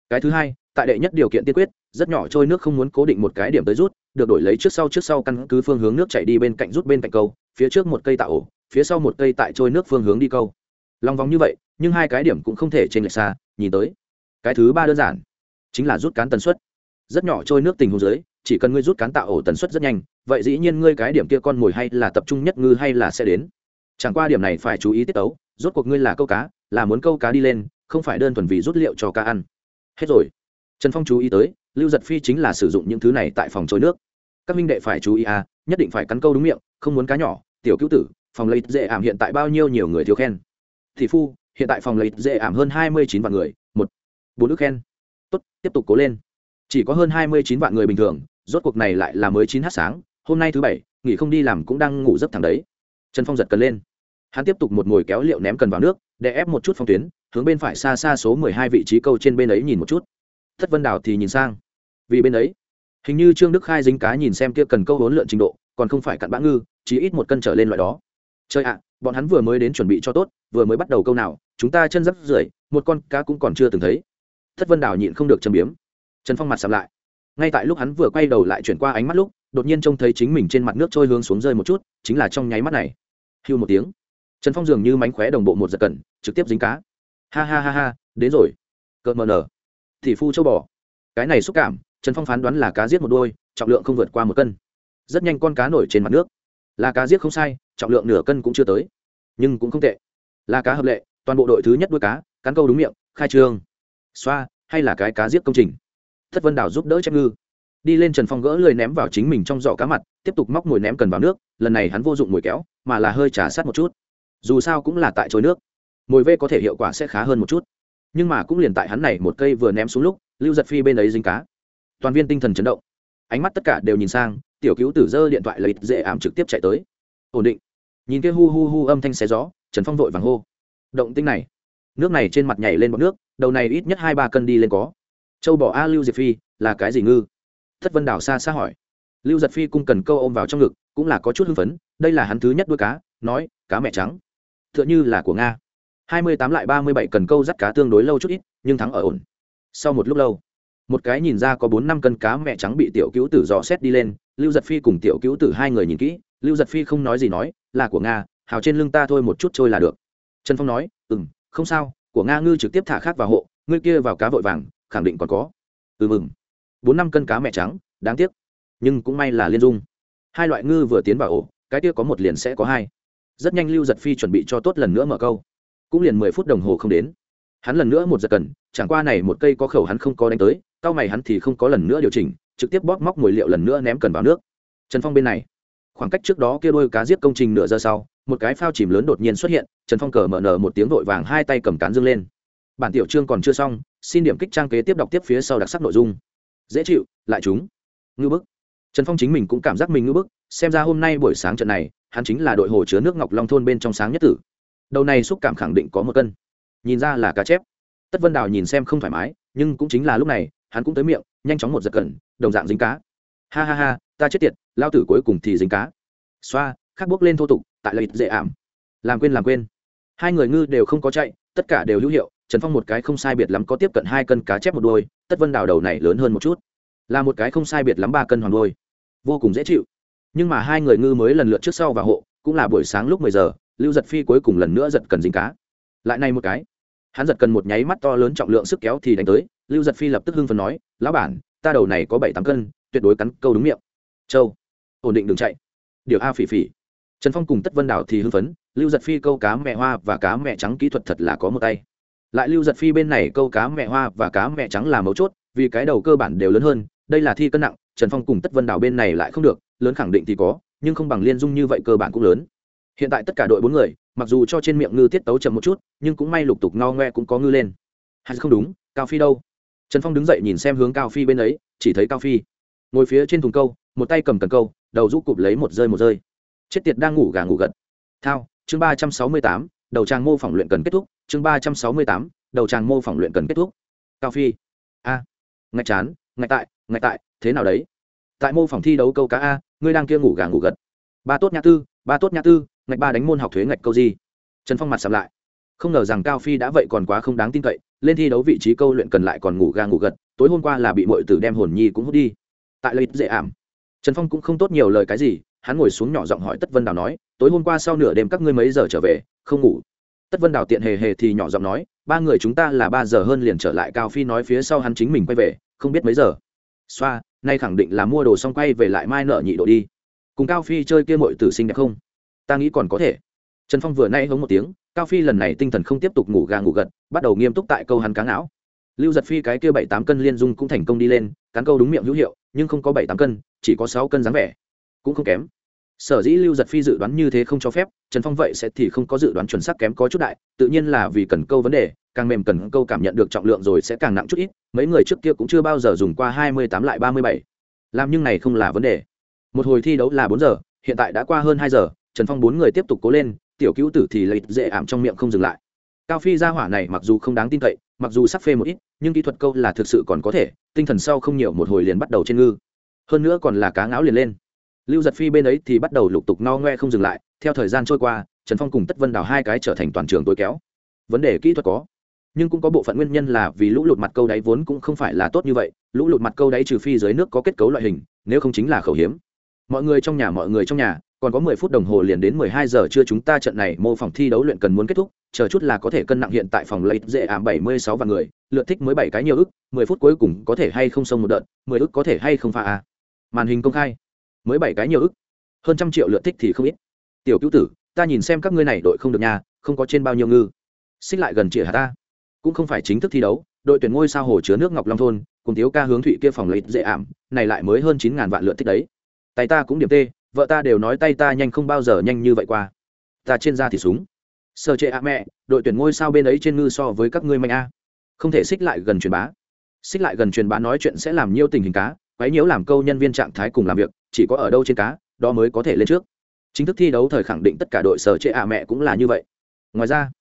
Cái thứ hai, tại đệ nhất điều kiện tiên quyết, rất nhỏ trôi nước không muốn cố định một cái điểm tới rút, được đổi lấy trước sau trước sau căn cứ phương hướng nước chảy đi bên cạnh rút bên cạnh câu, phía trước một cây tạo ổ, phía sau một cây tại trôi nước phương hướng đi câu. Lòng vòng như vậy, nhưng hai cái điểm cũng không thể trên lệch xa, nhìn tới. Cái thứ ba đơn giản, chính là rút cán tần suất. Rất nhỏ trôi nước tình hồ dưới, chỉ cần ngươi rút cán tạo ổ tần suất rất nhanh, vậy dĩ nhiên ngươi cái điểm kia con mồi hay là tập trung nhất ngư hay là sẽ đến chẳng qua điểm này phải chú ý tiết tấu, rốt cuộc ngươi là câu cá, là muốn câu cá đi lên, không phải đơn thuần vì rút liệu cho cá ăn. Hết rồi. Trần phong chú ý tới, lưu giật phi chính là sử dụng những thứ này tại phòng trôi nước. Các minh đệ phải chú ý à nhất định phải cắn câu đúng miệng, không muốn cá nhỏ, tiểu cứu tử, phòng lấy dễ ảm hiện tại bao nhiêu nhiều người thiếu khen. Thì phu, hiện tại phòng lấy dễ ảm hơn hai mươi chín vạn người, một, bốn đức khen. Tốt, tiếp tục cố lên. Chỉ có hơn hai mươi chín vạn người bình thường, rốt cuộc này lại là mới chín h sáng, hôm nay thứ bảy, nghỉ không đi làm cũng đang ngủ giấc thẳng đấy. Trần phong giật cần lên hắn tiếp tục một mồi kéo liệu ném cần vào nước, để ép một chút phong tuyến, hướng bên phải xa xa số mười hai vị trí câu trên bên ấy nhìn một chút. Thất vân đào thì nhìn sang. Vì bên ấy, hình như trương đức khai dính cá nhìn xem kia cần câu hốn lượn trình độ, còn không phải cặn bã ngư, chỉ ít một cân trở lên loại đó. Chơi ạ, bọn hắn vừa mới đến chuẩn bị cho tốt, vừa mới bắt đầu câu nào, chúng ta chân rắp rưởi, một con cá cũng còn chưa từng thấy. Thất vân đào nhịn không được châm biếm. Trần phong mặt sầm lại. Ngay tại lúc hắn vừa quay đầu lại chuyển qua ánh mắt lúc, đột nhiên trông thấy chính mình trên mặt nước trôi hướng xuống rơi một chút, chính là trong nháy mắt này. Hưu một tiếng trần phong dường như mánh khóe đồng bộ một giật cần, trực tiếp dính cá. Ha ha ha ha đến rồi. Cợt mờ nở. Thì phu châu bò. Cái này xúc cảm trần phong phán đoán là cá giết một đôi trọng lượng không vượt qua một cân. Rất nhanh con cá nổi trên mặt nước. Là cá giết không sai trọng lượng nửa cân cũng chưa tới. Nhưng cũng không tệ. Là cá hợp lệ toàn bộ đội thứ nhất đuôi cá cán câu đúng miệng khai trương. Xoa hay là cái cá giết công trình? Thất vân đảo giúp đỡ chép ngư. Đi lên trần phong gỡ lười ném vào chính mình trong giỏ cá mặt tiếp tục móc mồi ném cần vào nước lần này hắn vô dụng mồi kéo mà là hơi trả sát một chút dù sao cũng là tại trôi nước. Mồi vê có thể hiệu quả sẽ khá hơn một chút. Nhưng mà cũng liền tại hắn này một cây vừa ném xuống lúc, lưu giật phi bên ấy dính cá. Toàn viên tinh thần chấn động. Ánh mắt tất cả đều nhìn sang, tiểu cứu tử dơ điện thoại lấy dễ ảm trực tiếp chạy tới. Ổn định. Nhìn kia hu hu hu âm thanh xé gió, trần phong vội vàng hô. Động tinh này. Nước này trên mặt nhảy lên bọc nước, đầu này ít nhất hai ba cân đi lên có. Châu bỏ a lưu diệp phi, là cái gì ngư? Thất vân đảo xa xa hỏi. Lưu giật phi cung cần câu ôm vào trong ngực, cũng là có chút hưng phấn, đây là hắn thứ nhất đuôi cá, nói, cá mẹ trắng tựa như là của nga hai mươi tám lại ba mươi bảy cần câu dắt cá tương đối lâu chút ít, nhưng thắng ở ổn. Sau một lúc lâu, một cái nhìn ra có bốn năm cân cá mẹ trắng bị tiểu cứu tử dò xét đi lên, lưu giật phi cùng tiểu cứu tử hai người nhìn kỹ, lưu giật phi không nói gì nói, là của nga, hào trên lưng ta thôi một chút trôi là được. Trần phong nói ừ m không sao, của nga ngư trực tiếp thả khác vào hộ, ngươi kia vào cá vội vàng, khẳng định còn có. Ừ mừng. Bốn năm cân cá mẹ trắng, đáng tiếc, nhưng cũng may là liên dung. Hai loại ngư vừa tiến vào ổ, cái kia có một liền sẽ có hai rất nhanh lưu giật phi chuẩn bị cho tốt lần nữa mở câu. Cũng liền mười phút đồng hồ không đến. Hắn lần nữa một giật cần, chẳng qua này một cây có khẩu hắn không có đánh tới cao mày hắn thì không có lần nữa điều chỉnh, trực tiếp bóp móc mùi liệu lần nữa ném cần vào nước. Trần phong bên này, khoảng cách trước đó kia đôi cá giết công trình nửa giờ sau, một cái phao chìm lớn đột nhiên xuất hiện, trần phong cờ mở nở một tiếng vội vàng hai tay cầm cán dương lên. Bản tiểu chương còn chưa xong, xin điểm kích trang kế tiếp đọc tiếp phía sau đặc sắc nội dung. Dễ chịu, lại chúng ngư bức. Trần phong chính mình cũng cảm giác mình ngư bức, xem ra hôm nay buổi sáng trận này hắn chính là đội hồ chứa nước ngọc long thôn bên trong sáng nhất tử. Đầu này xúc cảm khẳng định có một cân. Nhìn ra là cá chép. Tất vân đào nhìn xem không thoải mái, nhưng cũng chính là lúc này, hắn cũng tới miệng, nhanh chóng một giật cẩn, đồng dạng dính cá. Ha ha ha, ta chết tiệt, lao tử cuối cùng thì dính cá. Xoa, khắc bước lên thô tục, tại lợi dễ ảm. Làm quên làm quên. Hai người ngư đều không có chạy, tất cả đều hữu hiệu, trần phong một cái không sai biệt lắm có tiếp cận hai cân cá chép một đôi, tất vân đào đầu này lớn hơn một chút. Là một cái không sai biệt lắm ba cân hoàng đôi. Vô cùng dễ chịu nhưng mà hai người ngư mới lần lượt trước sau và hộ, cũng là buổi sáng lúc mười giờ, lưu giật phi cuối cùng lần nữa giật cần dính cá. Lại này một cái. Hắn giật cần một nháy mắt to lớn trọng lượng sức kéo thì đánh tới, lưu giật phi lập tức hưng phần nói, lão bản, ta đầu này có bảy tám cân, tuyệt đối cắn câu đúng miệng. Châu, ổn định đừng chạy. Điều a phỉ phỉ. Trần phong cùng tất vân đảo thì hưng phấn, lưu giật phi câu cá mẹ hoa và cá mẹ trắng kỹ thuật thật là có một tay. Lại lưu giật phi bên này câu cá mẹ hoa và cá mẹ trắng là mấu chốt, vì cái đầu cơ bản đều lớn hơn đây là thi cân nặng trần phong cùng tất vân đào bên này lại không được lớn khẳng định thì có nhưng không bằng liên dung như vậy cơ bản cũng lớn. Hiện tại tất cả đội bốn người mặc dù cho trên miệng ngư tiết tấu chậm một chút nhưng cũng may lục tục no ngoe cũng có ngư lên. Hay không đúng cao phi đâu? Trần phong đứng dậy nhìn xem hướng cao phi bên ấy chỉ thấy cao phi. Ngồi phía trên thùng câu một tay cầm cần câu đầu rũ cụp lấy một rơi một rơi. Chết tiệt đang ngủ gà ngủ gật. Thao chương ba trăm sáu mươi tám đầu trang mô phỏng luyện cần kết thúc chương ba trăm sáu mươi tám đầu trang mô phỏng luyện cần kết thúc. Cao phi. A à, ngạch chán ngạch tại ngạch tại, thế nào đấy? Tại mô phòng thi đấu câu cá a, ngươi đang kia ngủ gà ngủ gật. Ba tốt nhã tư, ba tốt nhã tư, ngạch ba đánh môn học thuế ngạch câu gì? Trần phong mặt sầm lại. Không ngờ rằng cao phi đã vậy còn quá không đáng tin cậy, lên thi đấu vị trí câu luyện cần lại còn ngủ gà ngủ gật, tối hôm qua là bị mọi tử đem hồn nhi cũng hút đi. Tại lợi dễ ảm. Trần phong cũng không tốt nhiều lời cái gì, hắn ngồi xuống nhỏ giọng hỏi tất vân đào nói, tối hôm qua sau nửa đêm các ngươi mấy giờ trở về? Không ngủ. Tất vân đào tiện hề hề thì nhỏ giọng nói, ba người chúng ta là ba giờ hơn liền trở lại. Cao phi nói phía sau hắn chính mình quay về, không biết mấy giờ xoa, nay khẳng định là mua đồ xong quay về lại mai nợ nhị độ đi. Cùng cao phi chơi kia mội tử sinh đẹp không? Ta nghĩ còn có thể. Trần phong vừa nay hống một tiếng, cao phi lần này tinh thần không tiếp tục ngủ gà ngủ gật, bắt đầu nghiêm túc tại câu hắn cá não lưu giật phi cái kia bảy tám cân liên dung cũng thành công đi lên, cán câu đúng miệng hữu hiệu, nhưng không có bảy tám cân, chỉ có sáu cân dáng vẻ. Cũng không kém. Sở dĩ lưu giật phi dự đoán như thế không cho phép, trần phong vậy sẽ thì không có dự đoán chuẩn xác kém có chút đại, tự nhiên là vì cần câu vấn đề càng mềm cần câu cảm nhận được trọng lượng rồi sẽ càng nặng chút ít, mấy người trước kia cũng chưa bao giờ dùng qua hai mươi tám lại ba mươi bảy. Làm nhưng này không là vấn đề. Một hồi thi đấu là bốn giờ, hiện tại đã qua hơn hai giờ, trần phong bốn người tiếp tục cố lên, tiểu cứu tử thì lấy dễ ảm trong miệng không dừng lại. Cao phi gia hỏa này mặc dù không đáng tin cậy, mặc dù sắc phê một ít, nhưng kỹ thuật câu là thực sự còn có thể, tinh thần sau không nhiều một hồi liền bắt đầu trên ngư. Hơn nữa còn là cá ngáo liền lên. Lưu giật phi bên ấy thì bắt đầu lục tục no ngoe không dừng lại, theo thời gian trôi qua, trần phong cùng tất vân đào hai cái trở thành toàn trường tối kéo. Vấn đề kỹ thuật có nhưng cũng có bộ phận nguyên nhân là vì lũ lụt mặt câu đáy vốn cũng không phải là tốt như vậy, lũ lụt mặt câu đáy trừ phi dưới nước có kết cấu loại hình, nếu không chính là khẩu hiếm. Mọi người trong nhà, mọi người trong nhà, còn có mười phút đồng hồ liền đến mười hai giờ trưa chúng ta trận này mô phỏng thi đấu luyện cần muốn kết thúc, chờ chút là có thể cân nặng hiện tại phòng lấy dễ ảm bảy mươi sáu vạn người, lượt thích mới bảy cái nhiều ức, mười phút cuối cùng có thể hay không xông một đợt, mười ức có thể hay không pha à? màn hình công khai, mới bảy cái nhiều ức, hơn trăm triệu lượt thích thì không ít. Tiểu cứu tử, ta nhìn xem các ngươi này đội không được nhà, không có trên bao nhiêu ngư. Xích lại gần chĩa hà ta? Cũng không phải chính thức thi đấu, đội tuyển ngôi sao hồ chứa nước ngọc long thôn, cùng tiếu ca hướng thụy kia phòng lấy dễ ảm, này lại mới hơn chín ngàn vạn lượt thích đấy. Tay ta cũng điểm tê, vợ ta đều nói tay ta nhanh không bao giờ nhanh như vậy qua. Ta trên da thì súng. Sơ Trệ à mẹ, đội tuyển ngôi sao bên ấy trên ngư so với các ngươi mạnh a. Không thể xích lại gần truyền bá. Xích lại gần truyền bá nói chuyện sẽ làm nhiêu tình hình cá, quấy nhiễu làm câu nhân viên trạng thái cùng làm việc, chỉ có ở đâu trên cá, đó mới có thể lên trước. Chính thức thi đấu thời khẳng định tất cả đội sở Trệ à mẹ cũng là như vậy. Ngoài ra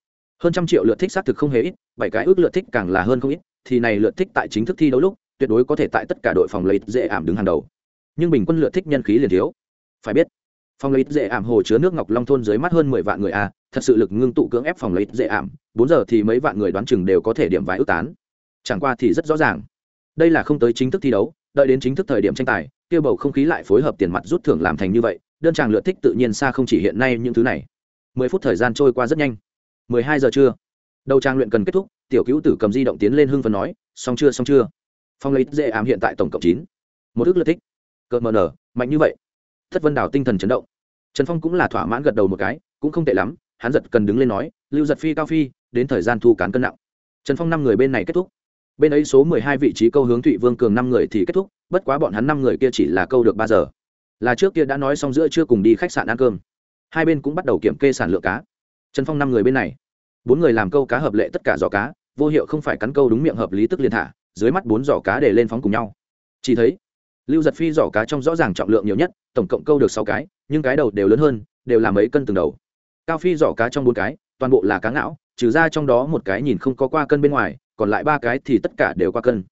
hơn trăm triệu lượt thích xác thực không hề ít, bảy cái ước lượt thích càng là hơn không ít, thì này lượt thích tại chính thức thi đấu lúc, tuyệt đối có thể tại tất cả đội phòng lấy dễ ảm đứng hàng đầu. Nhưng bình quân lượt thích nhân khí liền thiếu. Phải biết, phòng lấy dễ ảm hồ chứa nước ngọc long thôn dưới mắt hơn mười vạn người a thật sự lực ngưng tụ cưỡng ép phòng lấy dễ ảm, bốn giờ thì mấy vạn người đoán chừng đều có thể điểm vài ước tán. Chẳng qua thì rất rõ ràng. Đây là không tới chính thức thi đấu, đợi đến chính thức thời điểm tranh tài kêu bầu không khí lại phối hợp tiền mặt rút thưởng làm thành như vậy, đơn tràng lượt thích tự nhiên xa không chỉ hiện nay những thứ này. Mười phút thời gian trôi qua rất nhanh mười hai giờ trưa. Đầu trang luyện cần kết thúc, tiểu cứu tử cầm di động tiến lên hưng phần nói, xong chưa xong chưa? Phong lấy dễ ảm hiện tại tổng cộng chín. Một ước lượt thích. Cợt mờ nở, mạnh như vậy. Thất vân đào tinh thần chấn động. Trần phong cũng là thỏa mãn gật đầu một cái, cũng không tệ lắm, hắn giật cần đứng lên nói, lưu giật phi, cao phi, đến thời gian thu cán cân nặng. Trần phong năm người bên này kết thúc. Bên ấy số mười hai vị trí câu hướng thụy vương cường năm người thì kết thúc, bất quá bọn hắn năm người kia chỉ là câu được ba giờ. Là trước kia đã nói xong giữa chưa cùng đi khách sạn ăn cơm. Hai bên cũng bắt đầu kiểm kê sản lượng cá trần phong năm người bên này. Bốn người làm câu cá hợp lệ tất cả giỏ cá, vô hiệu không phải cắn câu đúng miệng hợp lý tức liền thả, dưới mắt bốn giỏ cá để lên phóng cùng nhau. Chỉ thấy, lưu giật phi giỏ cá trong rõ ràng trọng lượng nhiều nhất, tổng cộng câu được sáu cái, nhưng cái đầu đều lớn hơn, đều là mấy cân từng đầu. Cao phi giỏ cá trong bốn cái, toàn bộ là cá ngão trừ ra trong đó một cái nhìn không có qua cân bên ngoài, còn lại ba cái thì tất cả đều qua cân.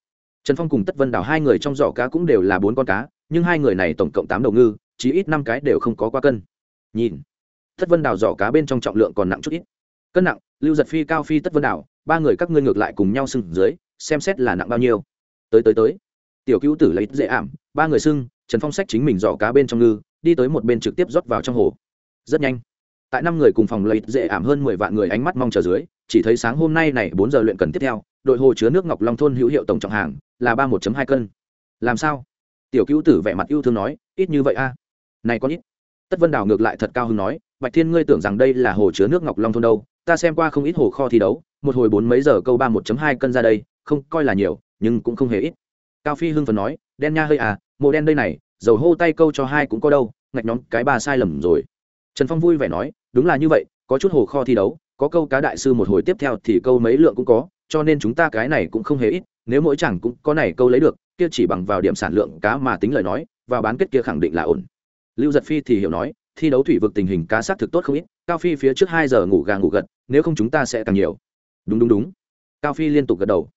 Trần phong cùng tất vân đảo hai người trong giỏ cá cũng đều là bốn con cá, nhưng hai người này tổng cộng tám đầu ngư chỉ ít năm cái đều không có qua cân. Nhìn tất vân đào giỏ cá bên trong trọng lượng còn nặng chút ít. Cân nặng, lưu giật phi cao phi tất vân Đào, ba người các ngươi ngược lại cùng nhau sưng dưới, xem xét là nặng bao nhiêu. Tới tới tới. Tiểu cứu tử lấy dễ ảm, ba người sưng, trần phong sách chính mình giỏ cá bên trong ngư, đi tới một bên trực tiếp rót vào trong hồ. Rất nhanh. Tại năm người cùng phòng lấy dễ ảm hơn mười vạn người ánh mắt mong chờ dưới, chỉ thấy sáng hôm nay này bốn giờ luyện cần tiếp theo, đội hồ chứa nước ngọc long thôn hữu hiệu tổng trọng hàng, là ba một hai cân. Làm sao? Tiểu cứu tử vẻ mặt yêu thương nói, ít như vậy a? Này có ít. Tất vân đào ngược lại thật cao hứng nói bạch thiên, ngươi tưởng rằng đây là hồ chứa nước ngọc long thôn đâu? Ta xem qua không ít hồ kho thi đấu, một hồi bốn mấy giờ câu ba một hai cân ra đây, không, coi là nhiều, nhưng cũng không hề ít. Cao phi hưng phần nói, đen nha hơi à mộ đen đây này, dầu hô tay câu cho hai cũng có đâu, ngạch nhóm cái bà sai lầm rồi. Trần phong vui vẻ nói, đúng là như vậy, có chút hồ kho thi đấu, có câu cá đại sư một hồi tiếp theo thì câu mấy lượng cũng có, cho nên chúng ta cái này cũng không hề ít, nếu mỗi chẳng cũng có này câu lấy được, kia chỉ bằng vào điểm sản lượng cá mà tính lời nói và bán kết kia khẳng định là ổn. Lưu giật phi thì hiểu nói thi đấu thủy vực tình hình cá sát thực tốt không ít, cao phi phía trước hai giờ ngủ gà ngủ gật, nếu không chúng ta sẽ càng nhiều. Đúng đúng đúng. Cao phi liên tục gật đầu.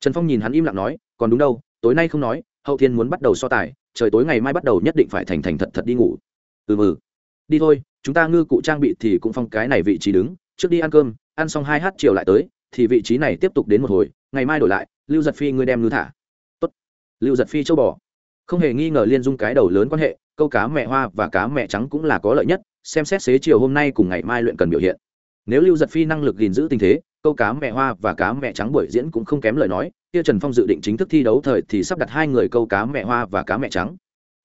Trần phong nhìn hắn im lặng nói, còn đúng đâu, tối nay không nói, hậu thiên muốn bắt đầu so tài, trời tối ngày mai bắt đầu nhất định phải thành thành thật thật đi ngủ. Ừ ừ. đi thôi, chúng ta ngư cụ trang bị thì cũng phong cái này vị trí đứng, trước đi ăn cơm, ăn xong hai h chiều lại tới, thì vị trí này tiếp tục đến một hồi, ngày mai đổi lại, lưu giật phi ngươi đem ngư thả. Tốt. lưu giật phi châu bò không hề nghi ngờ liên dung cái đầu lớn quan hệ, câu cá mẹ hoa và cá mẹ trắng cũng là có lợi nhất, xem xét xế chiều hôm nay cùng ngày mai luyện cần biểu hiện. Nếu lưu giật phi năng lực gìn giữ tình thế, câu cá mẹ hoa và cá mẹ trắng buổi diễn cũng không kém lời nói, kia trần phong dự định chính thức thi đấu thời thì sắp đặt hai người câu cá mẹ hoa và cá mẹ trắng.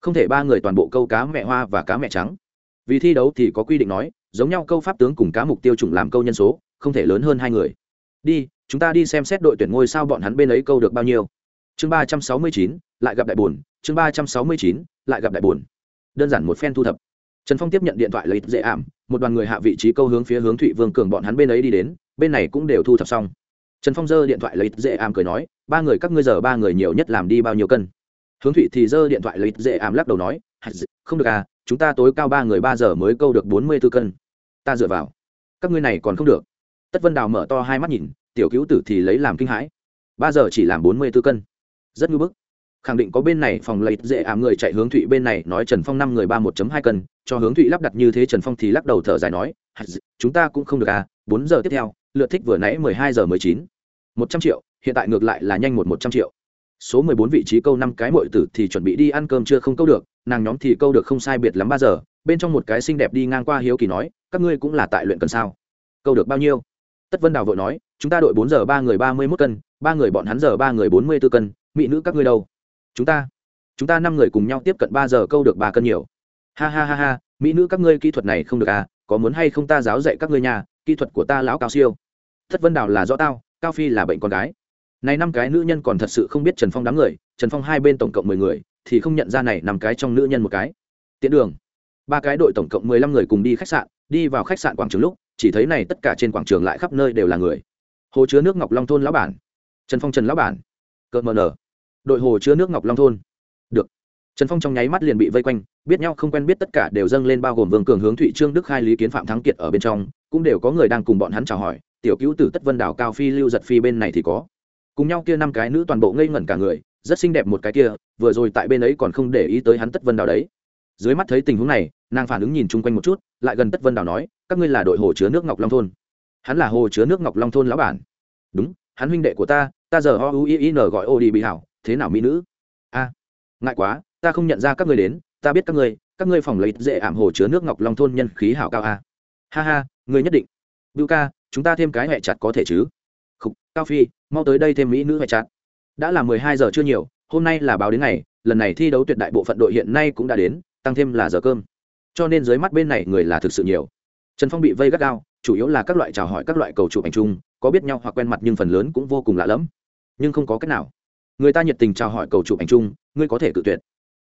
Không thể ba người toàn bộ câu cá mẹ hoa và cá mẹ trắng. Vì thi đấu thì có quy định nói, giống nhau câu pháp tướng cùng cá mục tiêu chủng làm câu nhân số, không thể lớn hơn hai người. Đi, chúng ta đi xem xét đội tuyển ngôi sao bọn hắn bên ấy câu được bao nhiêu chương ba trăm sáu mươi chín, lại gặp đại buồn. Chương ba trăm sáu mươi chín, lại gặp đại buồn. Đơn giản một phen thu thập. Trần phong tiếp nhận điện thoại lấy dễ ảm. Một đoàn người hạ vị trí câu hướng phía hướng thụy vương cường bọn hắn bên ấy đi đến. Bên này cũng đều thu thập xong. Trần phong giơ điện thoại lấy dễ ảm cười nói, ba người các ngươi giờ ba người nhiều nhất làm đi bao nhiêu cân? Hướng thụy thì giơ điện thoại lấy dễ ảm lắc đầu nói không được à chúng ta tối cao ba người ba giờ mới câu được bốn mươi b ố cân. Ta dựa vào. Các ngươi này còn không được. Tất vân đào mở to hai mắt nhìn, tiểu cứu tử thì lấy làm kinh hãi. Ba giờ chỉ làm bốn mươi b ố cân rất ngưỡng bức. Khẳng định có bên này phòng lấy dễ ảm người chạy hướng thụy, bên này nói trần phong năm người ba một hai cân, cho hướng thụy lắp đặt như thế trần phong thì lắc đầu thở dài nói chúng ta cũng không được à bốn giờ tiếp theo, lượt thích vừa nãy mười hai giờ mười chín. Một trăm triệu, hiện tại ngược lại là nhanh một một trăm triệu. Số mười bốn vị trí câu năm cái mội tử thì chuẩn bị đi ăn cơm chưa không câu được, nàng nhóm thì câu được không sai biệt lắm ba giờ, bên trong một cái xinh đẹp đi ngang qua hiếu kỳ nói, các ngươi cũng là tại luyện cần sao? Câu được bao nhiêu? Tất vân đào vội nói, chúng ta đội bốn giờ ba người ba mươi mốt cân ba người bọn hắn giờ ba người bốn mươi b ố cân, mỹ nữ các ngươi đâu? Chúng ta chúng ta năm người cùng nhau tiếp cận ba giờ câu được ba cân nhiều. Ha ha ha ha, mỹ nữ các ngươi kỹ thuật này không được à có muốn hay không ta giáo dạy các ngươi nhà, kỹ thuật của ta lão cao siêu. Thất vân đào là rõ tao, cao phi là bệnh con gái. Này năm cái nữ nhân còn thật sự không biết trần phong đám người, trần phong hai bên tổng cộng mười người, thì không nhận ra này nằm cái trong nữ nhân một cái. Tiễn đường, ba cái đội tổng cộng mười lăm người cùng đi khách sạn, đi vào khách sạn quảng trường lúc, chỉ thấy này tất cả trên quảng trường lại khắp nơi đều là người. Hồ chứa nước ngọc long thôn lão bản trần phong trần lão bản. Cợt mờ nở. Đội hồ chứa nước ngọc long thôn. Được. Trần phong trong nháy mắt liền bị vây quanh, biết nhau không quen biết tất cả đều dâng lên bao gồm vương cường hướng thụy trương đức khai lý kiến phạm thắng kiệt ở bên trong, cũng đều có người đang cùng bọn hắn chào hỏi, tiểu cứu tử tất vân đảo cao phi lưu giật phi bên này thì có. Cùng nhau kia năm cái nữ toàn bộ ngây ngẩn cả người, rất xinh đẹp một cái kia, vừa rồi tại bên ấy còn không để ý tới hắn tất vân đào đấy. Dưới mắt thấy tình huống này, nàng phản ứng nhìn chung quanh một chút, lại gần tất vân đào nói, các ngươi là đội hồ chứa nước ngọc long thôn. Hắn là hồ chứa nước ngọc long thôn lão bản. Đúng, hắn huynh đệ của ta ta giờ ho u i n gọi ô đi bị hảo thế nào mỹ nữ? A ngại quá ta không nhận ra các ngươi đến ta biết các ngươi các ngươi phòng lấy dễ ảm hồ chứa nước ngọc long thôn nhân khí hảo cao a. Ha ha người nhất định. Bưu ca chúng ta thêm cái hẹ chặt có thể chứ? Khúc, cao phi mau tới đây thêm mỹ nữ hẹ chặt. Đã là mười hai giờ chưa nhiều hôm nay là báo đến ngày lần này thi đấu tuyệt đại bộ phận đội hiện nay cũng đã đến tăng thêm là giờ cơm. Cho nên dưới mắt bên này người là thực sự nhiều. Trần phong bị vây gắt gao chủ yếu là các loại chào hỏi các loại cầu chụp ảnh chung có biết nhau hoặc quen mặt nhưng phần lớn cũng vô cùng lạ lẫm. Nhưng không có cách nào. Người ta nhiệt tình chào hỏi cầu chụp ảnh chung, ngươi có thể cự tuyệt.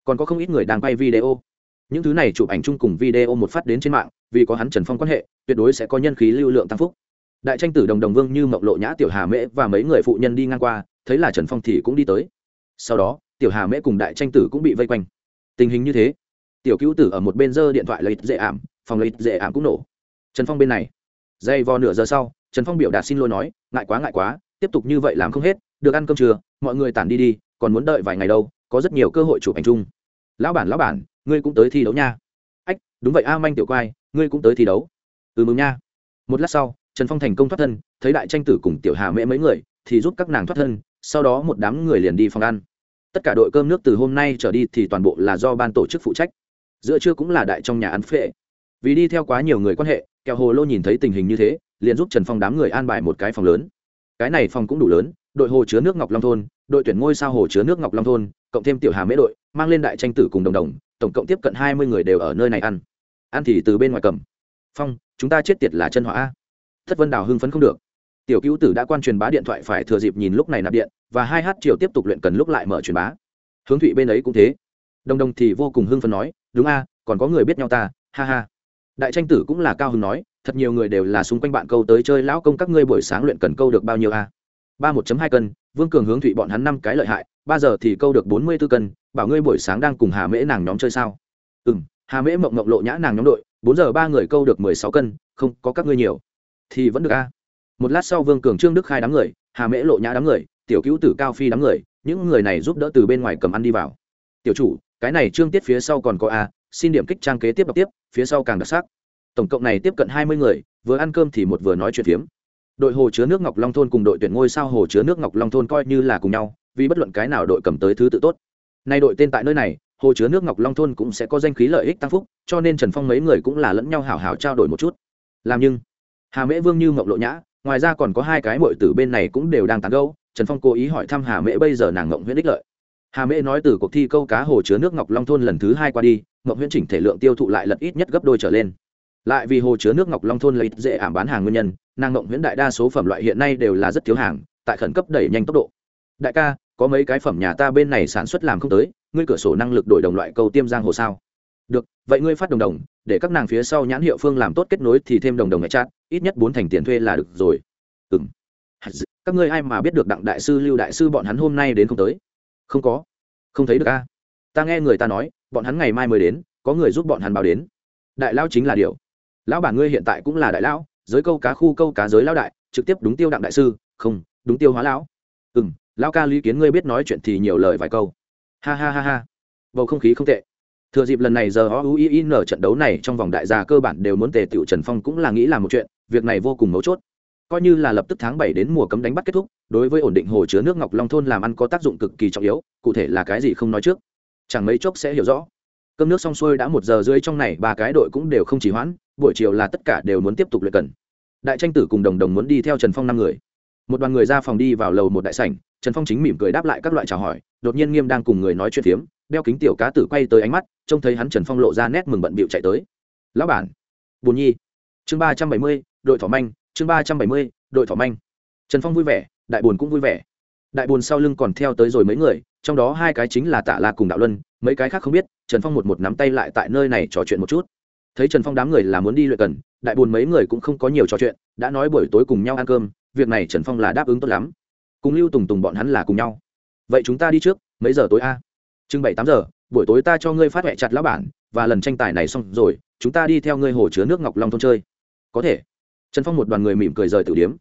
Còn có không ít người đang quay video. Những thứ này chụp ảnh chung cùng video một phát đến trên mạng, vì có hắn trần phong quan hệ, tuyệt đối sẽ có nhân khí lưu lượng tăng phúc. Đại tranh tử đồng đồng vương như mộng lộ nhã, tiểu hà mễ và mấy người phụ nhân đi ngang qua, thấy là trần phong thì cũng đi tới. Sau đó, tiểu hà mễ cùng đại tranh tử cũng bị vây quanh. Tình hình như thế, tiểu cứu tử ở một bên giơ điện thoại lấy dễ ảm, phòng lấy dễ ảm cũng nổ. Trần phong bên này, dây vò nửa giờ sau trần phong biểu đạt xin lỗi nói, ngại quá ngại quá, tiếp tục như vậy làm không hết, được ăn cơm trưa, mọi người tản đi đi, còn muốn đợi vài ngày đâu, có rất nhiều cơ hội chụp ảnh chung. Lão bản lão bản, ngươi cũng tới thi đấu nha. Ách, đúng vậy a, manh tiểu quai ngươi cũng tới thi đấu. Ừ mừng nha. Một lát sau, trần phong thành công thoát thân, thấy đại tranh tử cùng tiểu hà mễ mấy người, thì giúp các nàng thoát thân, sau đó một đám người liền đi phòng ăn. Tất cả đội cơm nước từ hôm nay trở đi thì toàn bộ là do ban tổ chức phụ trách. Giữa trưa cũng là đại trong nhà ăn phệ. Vì đi theo quá nhiều người quan hệ, kẹo hồ lô nhìn thấy tình hình như thế liền giúp trần phong đám người an bài một cái phòng lớn. Cái này phòng cũng đủ lớn, đội hồ chứa nước ngọc long thôn, đội tuyển ngôi sao hồ chứa nước ngọc long thôn, cộng thêm tiểu hà mễ đội, mang lên đại tranh tử cùng đồng đồng, tổng cộng tiếp cận hai mươi người đều ở nơi này ăn. Ăn thì từ bên ngoài cầm. Phong, chúng ta chết tiệt là chân hỏa thất vân đào hưng phấn không được. Tiểu cứu tử đã quan truyền bá điện thoại phải thừa dịp nhìn lúc này nạp điện, và hai h chiều tiếp tục luyện cần lúc lại mở truyền bá. Hướng thụy bên ấy cũng thế. Đồng đồng thì vô cùng hưng phấn nói, đúng a, còn có người biết nhau ta, ha ha. Đại tranh tử cũng là cao hưng nói thật nhiều người đều là xung quanh bạn câu tới chơi lão công các ngươi buổi sáng luyện cần câu được bao nhiêu a? Ba một hai cân, vương cường hướng thụy bọn hắn năm cái lợi hại, ba giờ thì câu được bốn mươi b ố cân, bảo ngươi buổi sáng đang cùng hà mễ nàng nhóm chơi sao? Ừ m hà mễ mộng mộng lộ nhã nàng nhóm đội, bốn giờ ba người câu được mười sáu cân, không, có các ngươi nhiều. Thì vẫn được a. Một lát sau vương cường trương đức khai đám người, hà mễ lộ nhã đám người, tiểu cứu tử cao phi đám người, những người này giúp đỡ từ bên ngoài cầm ăn đi vào. Tiểu chủ, cái này trương tiết phía sau còn có a, xin điểm kích trang kế tiếp đọc tiếp, phía sau càng đặc sắc tổng cộng này tiếp cận hai mươi người, vừa ăn cơm thì một vừa nói chuyện phiếm. Đội hồ chứa nước ngọc long thôn cùng đội tuyển ngôi sao hồ chứa nước ngọc long thôn coi như là cùng nhau, vì bất luận cái nào đội cầm tới thứ tự tốt. Nay đội tên tại nơi này, hồ chứa nước ngọc long thôn cũng sẽ có danh khí lợi ích tăng phúc, cho nên trần phong mấy người cũng là lẫn nhau hào hào trao đổi một chút. Làm nhưng, hà mễ vương như ngọc lộ nhã, ngoài ra còn có hai cái mội từ bên này cũng đều đang tán gẫu, trần phong cố ý hỏi thăm hà mễ bây giờ nàng ngộng huyễn đích lợi. Hà mễ nói từ cuộc thi câu cá hồ chứa nước ngọc long thôn lần thứ hai qua đi ngộng huyễn chỉnh thể lượng tiêu thụ lại lật ít nhất gấp đôi trở lên lại vì hồ chứa nước ngọc long thôn lợi ích dễ ảm bán hàng nguyên nhân, nàng ngộng huyễn đại đa số phẩm loại hiện nay đều là rất thiếu hàng, tại khẩn cấp đẩy nhanh tốc độ. Đại ca, có mấy cái phẩm nhà ta bên này sản xuất làm không tới, ngươi cửa sổ năng lực đổi đồng loại câu tiêm giang hồ sao? Được, vậy ngươi phát đồng đồng, để các nàng phía sau nhãn hiệu phương làm tốt kết nối thì thêm đồng đồng ngoại chat, ít nhất bốn thành tiền thuê là được rồi. Ừ m các ngươi ai mà biết được đặng đại sư, lưu đại sư bọn hắn hôm nay đến không tới? Không có. Không thấy được a ta nghe người ta nói, bọn hắn ngày mai mới đến, có người giúp bọn hắn báo đến. Đại lao chính là điều lão bản ngươi hiện tại cũng là đại lão, giới câu cá khu câu cá giới lão đại, trực tiếp đúng tiêu đặng đại sư, không, đúng tiêu hóa lão. Ừ m lão ca lý kiến ngươi biết nói chuyện thì nhiều lời vài câu. Ha ha ha ha. Bầu không khí không tệ. Thừa dịp lần này giờ o u i n trận đấu này trong vòng đại gia cơ bản đều muốn tề tiểu trần phong cũng là nghĩ là một chuyện, việc này vô cùng mấu chốt. Coi như là lập tức tháng bảy đến mùa cấm đánh bắt kết thúc, đối với ổn định hồ chứa nước ngọc long thôn làm ăn có tác dụng cực kỳ trọng yếu, cụ thể là cái gì không nói trước. Chẳng mấy chốc sẽ hiểu rõ. Cơm nước xong xuôi đã một giờ rưỡi trong này, ba cái đội cũng đều không chỉ hoãn buổi chiều là tất cả đều muốn tiếp tục luyện cần. Đại tranh tử cùng đồng đồng muốn đi theo trần phong năm người. Một đoàn người ra phòng đi vào lầu một đại sảnh, trần phong chính mỉm cười đáp lại các loại chào hỏi, đột nhiên nghiêm đang cùng người nói chuyện phiếm, đeo kính tiểu cá tử quay tới ánh mắt, trông thấy hắn trần phong lộ ra nét mừng bận bịu chạy tới. Lão bản. Bùn nhi. Chương ba trăm bảy mươi, đội thỏ manh. Chương ba trăm bảy mươi, đội thỏ manh. Trần phong vui vẻ, đại buồn cũng vui vẻ. Đại buồn sau lưng còn theo tới rồi mấy người, trong đó hai cái chính là tạ la cùng đạo luân, mấy cái khác không biết, trần phong một một nắm tay lại tại nơi này trò chuyện một chút thấy trần phong đám người là muốn đi luyện cần, đại bồn mấy người cũng không có nhiều trò chuyện, đã nói buổi tối cùng nhau ăn cơm, việc này trần phong là đáp ứng tốt lắm. Cùng lưu tùng tùng bọn hắn là cùng nhau. Vậy chúng ta đi trước, mấy giờ tối a? Chừng bảy tám giờ, buổi tối ta cho ngươi phát huệ chặt lão bản, và lần tranh tài này xong rồi, chúng ta đi theo ngươi hồ chứa nước ngọc long thôn chơi. Có thể. Trần phong một đoàn người mỉm cười rời tử điếm.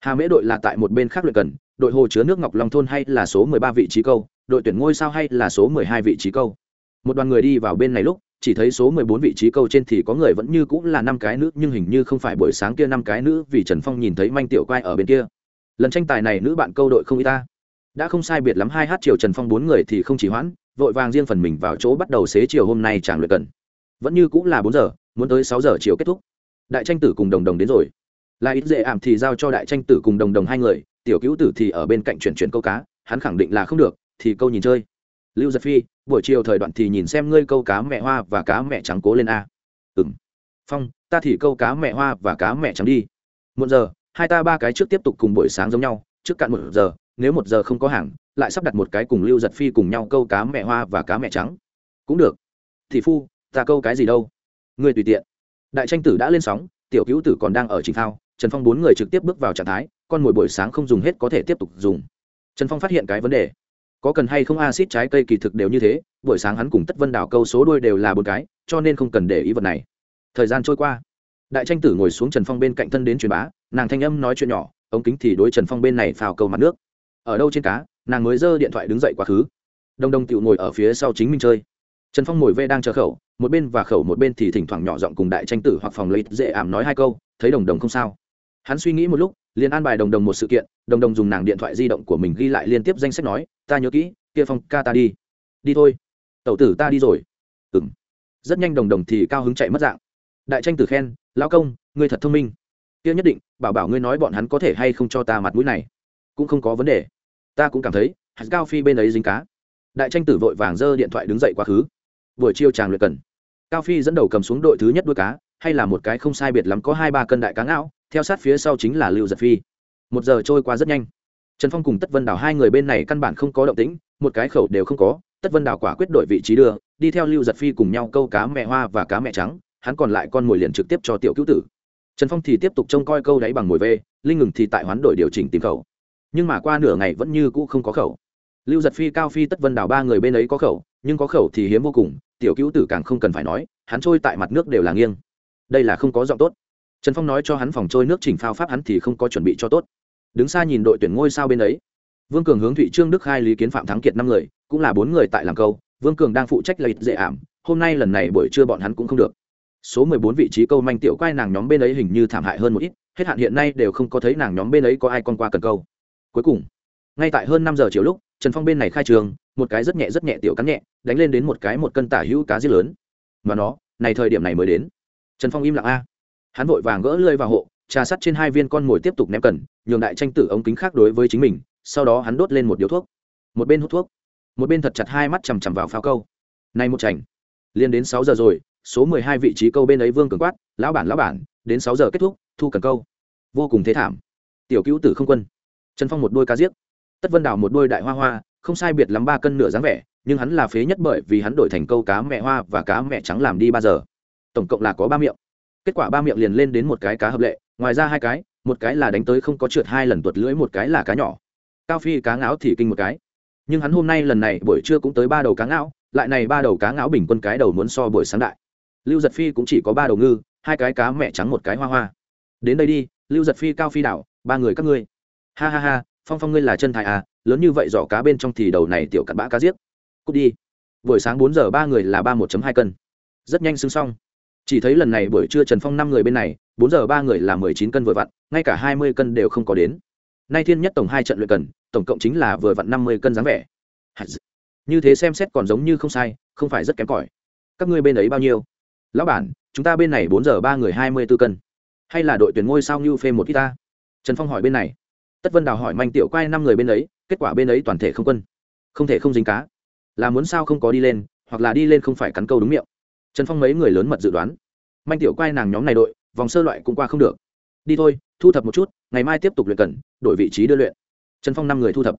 Hà mễ đội là tại một bên khác luyện cần, đội hồ chứa nước ngọc long thôn hay là số mười ba vị trí câu, đội tuyển ngôi sao hay là số mười hai vị trí câu. Một đoàn người đi vào bên này lúc chỉ thấy số mười bốn vị trí câu trên thì có người vẫn như cũng là năm cái nữ, nhưng hình như không phải buổi sáng kia năm cái nữ, vì trần phong nhìn thấy manh tiểu quai ở bên kia. Lần tranh tài này nữ bạn câu đội không y ta. Đã không sai biệt lắm hai h chiều trần phong bốn người thì không chỉ hoãn, vội vàng riêng phần mình vào chỗ bắt đầu xế chiều hôm nay chàng luyện cần. Vẫn như cũng là bốn giờ, muốn tới sáu giờ chiều kết thúc. Đại tranh tử cùng đồng đồng đến rồi. Là ít dễ ảm thì giao cho đại tranh tử cùng đồng đồng hai người, tiểu cứu tử thì ở bên cạnh chuyển chuyển câu cá, hắn khẳng định là không được, thì câu nhìn chơi lưu giật phi, buổi chiều thời đoạn thì nhìn xem ngươi câu cá mẹ hoa và cá mẹ trắng cố lên a. Ừng phong, ta thì câu cá mẹ hoa và cá mẹ trắng đi. Một giờ, hai ta ba cái trước tiếp tục cùng buổi sáng giống nhau. Trước cạn một giờ, nếu một giờ không có hàng, lại sắp đặt một cái cùng lưu giật phi cùng nhau câu cá mẹ hoa và cá mẹ trắng. Cũng được. Thì phu, ta câu cái gì đâu? Người tùy tiện. Đại tranh tử đã lên sóng, tiểu cứu tử còn đang ở trình thao. Trần phong bốn người trực tiếp bước vào trạng thái, con mồi buổi sáng không dùng hết có thể tiếp tục dùng. Trần phong phát hiện cái vấn đề có cần hay không acid trái cây kỳ thực đều như thế, buổi sáng hắn cùng tất vân đảo câu số đuôi đều là bốn cái, cho nên không cần để ý vật này. Thời gian trôi qua. Đại tranh tử ngồi xuống trần phong bên cạnh thân đến truyền bá, nàng thanh âm nói chuyện nhỏ, ống kính thì đối trần phong bên này phào câu mặt nước. Ở đâu trên cá, nàng mới giơ điện thoại đứng dậy quá khứ. Đông đông tựu ngồi ở phía sau chính mình chơi. Trần phong ngồi ve đang chờ khẩu, một bên và khẩu một bên thì thỉnh thoảng nhỏ giọng cùng đại tranh tử hoặc phòng lấy dễ ảm nói hai câu, thấy đồng đồng không sao. Hắn suy nghĩ một lúc, liền an bài đồng đồng một sự kiện đồng đồng dùng nàng điện thoại di động của mình ghi lại liên tiếp danh sách nói, ta nhớ kỹ, kia phong ca ta đi. Đi thôi. Tẩu tử ta đi rồi. Ừng rất nhanh đồng đồng thì cao hứng chạy mất dạng. Đại tranh tử khen, lão công, ngươi thật thông minh. Kia nhất định, bảo bảo ngươi nói bọn hắn có thể hay không cho ta mặt mũi này. Cũng không có vấn đề. Ta cũng cảm thấy, hạt cao phi bên ấy dính cá. Đại tranh tử vội vàng giơ điện thoại đứng dậy quá khứ. Buổi chiều chàng luyện cần. Cao phi dẫn đầu cầm xuống đội thứ nhất đuôi cá, hay là một cái không sai biệt lắm có hai ba cân đại cá ngão theo sát phía sau chính là lưu giật phi một giờ trôi qua rất nhanh. Trần phong cùng tất vân đào hai người bên này căn bản không có động tĩnh, một cái khẩu đều không có, tất vân đào quả quyết đổi vị trí đưa, đi theo lưu giật phi cùng nhau câu cá mẹ hoa và cá mẹ trắng, hắn còn lại con mồi liền trực tiếp cho tiểu cứu tử. Trần phong thì tiếp tục trông coi câu đáy bằng mồi vê, linh ngừng thì tại hoán đổi điều chỉnh tìm khẩu. Nhưng mà qua nửa ngày vẫn như cũ không có khẩu. Lưu giật phi, cao phi, tất vân đào ba người bên ấy có khẩu, nhưng có khẩu thì hiếm vô cùng, tiểu cứu tử càng không cần phải nói, hắn trôi tại mặt nước đều là nghiêng. Đây là không có giọng tốt. Trần phong nói cho hắn phòng trôi nước chỉnh phao pháp hắn thì không có chuẩn bị cho tốt đứng xa nhìn đội tuyển ngôi sao bên ấy. Vương cường hướng thụy trương đức Khai lý kiến phạm thắng kiệt năm người, cũng là bốn người tại làm câu, vương cường đang phụ trách lợi dễ ảm, hôm nay lần này buổi trưa bọn hắn cũng không được. Số mười bốn vị trí câu manh tiểu quay nàng nhóm bên ấy hình như thảm hại hơn một ít, hết hạn hiện nay đều không có thấy nàng nhóm bên ấy có ai con qua cần câu. Cuối cùng, ngay tại hơn năm giờ chiều lúc, trần phong bên này khai trường, một cái rất nhẹ rất nhẹ tiểu cắn nhẹ, đánh lên đến một cái một cân tả hữu cá giết lớn. Và nó, này thời điểm này mới đến. Trần phong im lặng a. Hắn vội vàng gỡ lơi vào hộ trà sắt trên hai viên con mồi tiếp tục ném cần, nhường đại tranh tử ống kính khác đối với chính mình, sau đó hắn đốt lên một điếu thuốc. Một bên hút thuốc, một bên thật chặt hai mắt chằm chằm vào phao câu. Nay một chảnh, liền đến sáu giờ rồi, số mười hai vị trí câu bên ấy vương cường quát, lão bản lão bản, đến sáu giờ kết thúc, thu cần câu. Vô cùng thế thảm. Tiểu cứu tử không quân. Trần phong một đôi cá giết. Tất vân đào một đôi đại hoa hoa, không sai biệt lắm ba cân nửa dáng vẻ, nhưng hắn là phế nhất bởi vì hắn đổi thành câu cá mẹ hoa và cá mẹ trắng làm đi ba giờ. Tổng cộng là có ba miệng. Kết quả ba miệng liền lên đến một cái cá hợp lệ ngoài ra hai cái, một cái là đánh tới không có trượt hai lần tuột lưỡi, một cái là cá nhỏ. Cao phi cá ngáo thì kinh một cái. Nhưng hắn hôm nay lần này buổi trưa cũng tới ba đầu cá ngáo, lại này ba đầu cá ngáo bình quân cái đầu muốn so buổi sáng đại. Lưu giật phi cũng chỉ có ba đầu ngư, hai cái cá mẹ trắng một cái hoa hoa. Đến đây đi, lưu giật phi, cao phi đảo, ba người các ngươi. Ha ha ha, phong phong ngươi là chân thái à lớn như vậy giỏ cá bên trong thì đầu này tiểu cặn bã cá giết. Cút đi. Buổi sáng bốn giờ ba người là ba một hai cân. Rất nhanh xứng xong chỉ thấy lần này buổi trưa trần phong năm người bên này, bốn giờ ba người là mười chín cân vừa vặn, ngay cả hai mươi cân đều không có đến. Nay thiên nhất tổng hai trận luyện cần, tổng cộng chính là vừa vặn năm mươi cân dáng vẻ. Như thế xem xét còn giống như không sai, không phải rất kém cỏi. Các ngươi bên ấy bao nhiêu? Lão bản, chúng ta bên này bốn giờ ba người hai mươi b ố cân. Hay là đội tuyển ngôi sao như phê một ít ta? Trần phong hỏi bên này. Tất vân đào hỏi manh tiểu quay năm người bên ấy, kết quả bên ấy toàn thể không quân. Không thể không dính cá. Là muốn sao không có đi lên, hoặc là đi lên không phải cắn câu đúng miệng trần phong mấy người lớn mật dự đoán. Manh tiểu quay nàng nhóm này đội, vòng sơ loại cũng qua không được. Đi thôi, thu thập một chút, ngày mai tiếp tục luyện cẩn đổi vị trí đưa luyện. Trần phong năm người thu thập.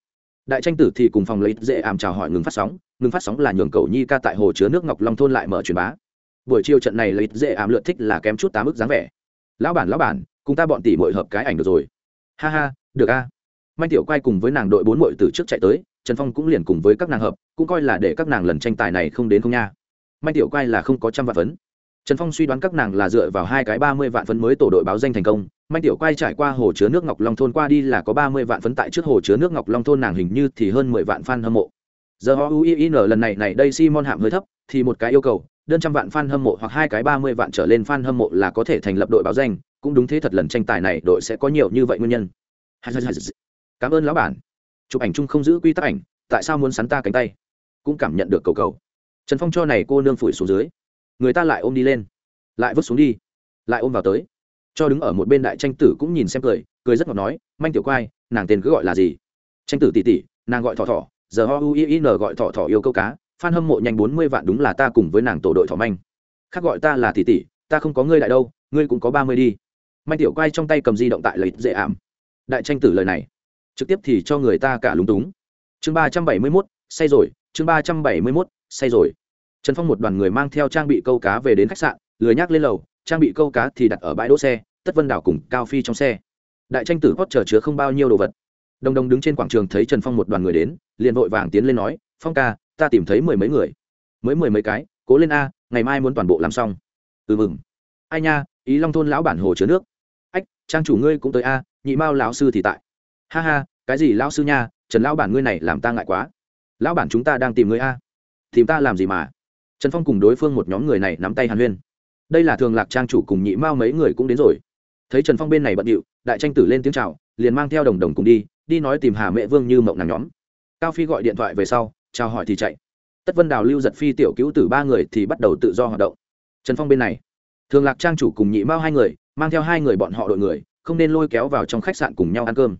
Đại tranh tử thì cùng phòng lấy dễ ảm chào hỏi ngừng phát sóng, ngừng phát sóng là nhường cầu nhi ca tại hồ chứa nước ngọc long thôn lại mở truyền bá. Buổi chiều trận này lấy dễ ảm lượt thích là kém chút tám ức dáng vẻ. Lão bản lão bản, cùng ta bọn tỷ mội hợp cái ảnh được rồi. Ha ha, được a. Manh tiểu quay cùng với nàng đội bốn mội từ trước chạy tới, trần phong cũng liền cùng với các nàng hợp, cũng coi là để các nàng lần tranh tài này không đến không nha may tiểu quay là không có trăm vạn phấn. Trần phong suy đoán các nàng là dựa vào hai cái ba mươi vạn phấn mới tổ đội báo danh thành công. May tiểu quay trải qua hồ chứa nước ngọc long thôn qua đi là có ba mươi vạn phấn tại trước hồ chứa nước ngọc long thôn nàng hình như thì hơn mười vạn fan hâm mộ. Giờ họ uin lần này này, đây simon hạm hơi thấp, thì một cái yêu cầu, đơn trăm vạn fan hâm mộ hoặc hai cái ba mươi vạn trở lên fan hâm mộ là có thể thành lập đội báo danh. Cũng đúng thế thật lần tranh tài này, đội sẽ có nhiều như vậy nguyên nhân. Cảm ơn lão bản. Chụp ảnh chung không giữ quy tắc ảnh, tại sao muốn sắn ta cánh tay? Cũng cảm nhận được cầu cầu trần phong cho này cô nương phủi xuống dưới. Người ta lại ôm đi lên. Lại vứt xuống đi. Lại ôm vào tới. Cho đứng ở một bên đại tranh tử cũng nhìn xem cười cười rất ngọt nói, manh tiểu quai, nàng tên cứ gọi là gì? Tranh tử tỷ tỷ nàng gọi thỏ thỏ, giờ ho u n gọi thỏ thỏ yêu câu cá, phan hâm mộ nhanh bốn mươi vạn đúng là ta cùng với nàng tổ đội thỏ manh. Khác gọi ta là tỷ tỷ ta không có ngươi đại đâu, ngươi cũng có ba mươi đi. Manh tiểu quay trong tay cầm di động tại lấy dễ ảm. Đại tranh tử lời này, trực tiếp thì cho người ta cả lúng túng. Chương ba trăm bảy mươi mốt, say rồi, chương ba trăm bảy mươi mốt say rồi. Trần phong một đoàn người mang theo trang bị câu cá về đến khách sạn, lười nhác lên lầu, trang bị câu cá thì đặt ở bãi đỗ xe, tất vân đảo cùng cao phi trong xe. Đại tranh tử hót chờ chứa không bao nhiêu đồ vật. Đồng đồng đứng trên quảng trường thấy trần phong một đoàn người đến, liền vội vàng tiến lên nói, phong ca, ta tìm thấy mười mấy người. Mới mười mấy cái? Cố lên a, ngày mai muốn toàn bộ làm xong. Ừ mừng. Ai nha, ý long thôn lão bản hồ chứa nước. Ách, trang chủ ngươi cũng tới a, nhị mao lão sư thì tại. Ha ha, cái gì lão sư nha, trần lão bản ngươi này làm ta ngại quá. Lão bản chúng ta đang tìm ngươi a tìm ta làm gì mà? Trần phong cùng đối phương một nhóm người này nắm tay hàn huyên. Đây là thường lạc trang chủ cùng nhị mao mấy người cũng đến rồi. Thấy trần phong bên này bận điệu, đại tranh tử lên tiếng c h à o liền mang theo đồng đồng cùng đi đi nói tìm hà mẹ vương như mộng nàng nhóm. Cao phi gọi điện thoại về sau, chào hỏi thì chạy. Tất vân đào, lưu giật phi, tiểu cứu tử ba người thì bắt đầu tự do hoạt động. Trần phong bên này, thường lạc trang chủ cùng nhị mao hai người, mang theo hai người bọn họ đội người, không nên lôi kéo vào trong khách sạn cùng nhau ăn cơm.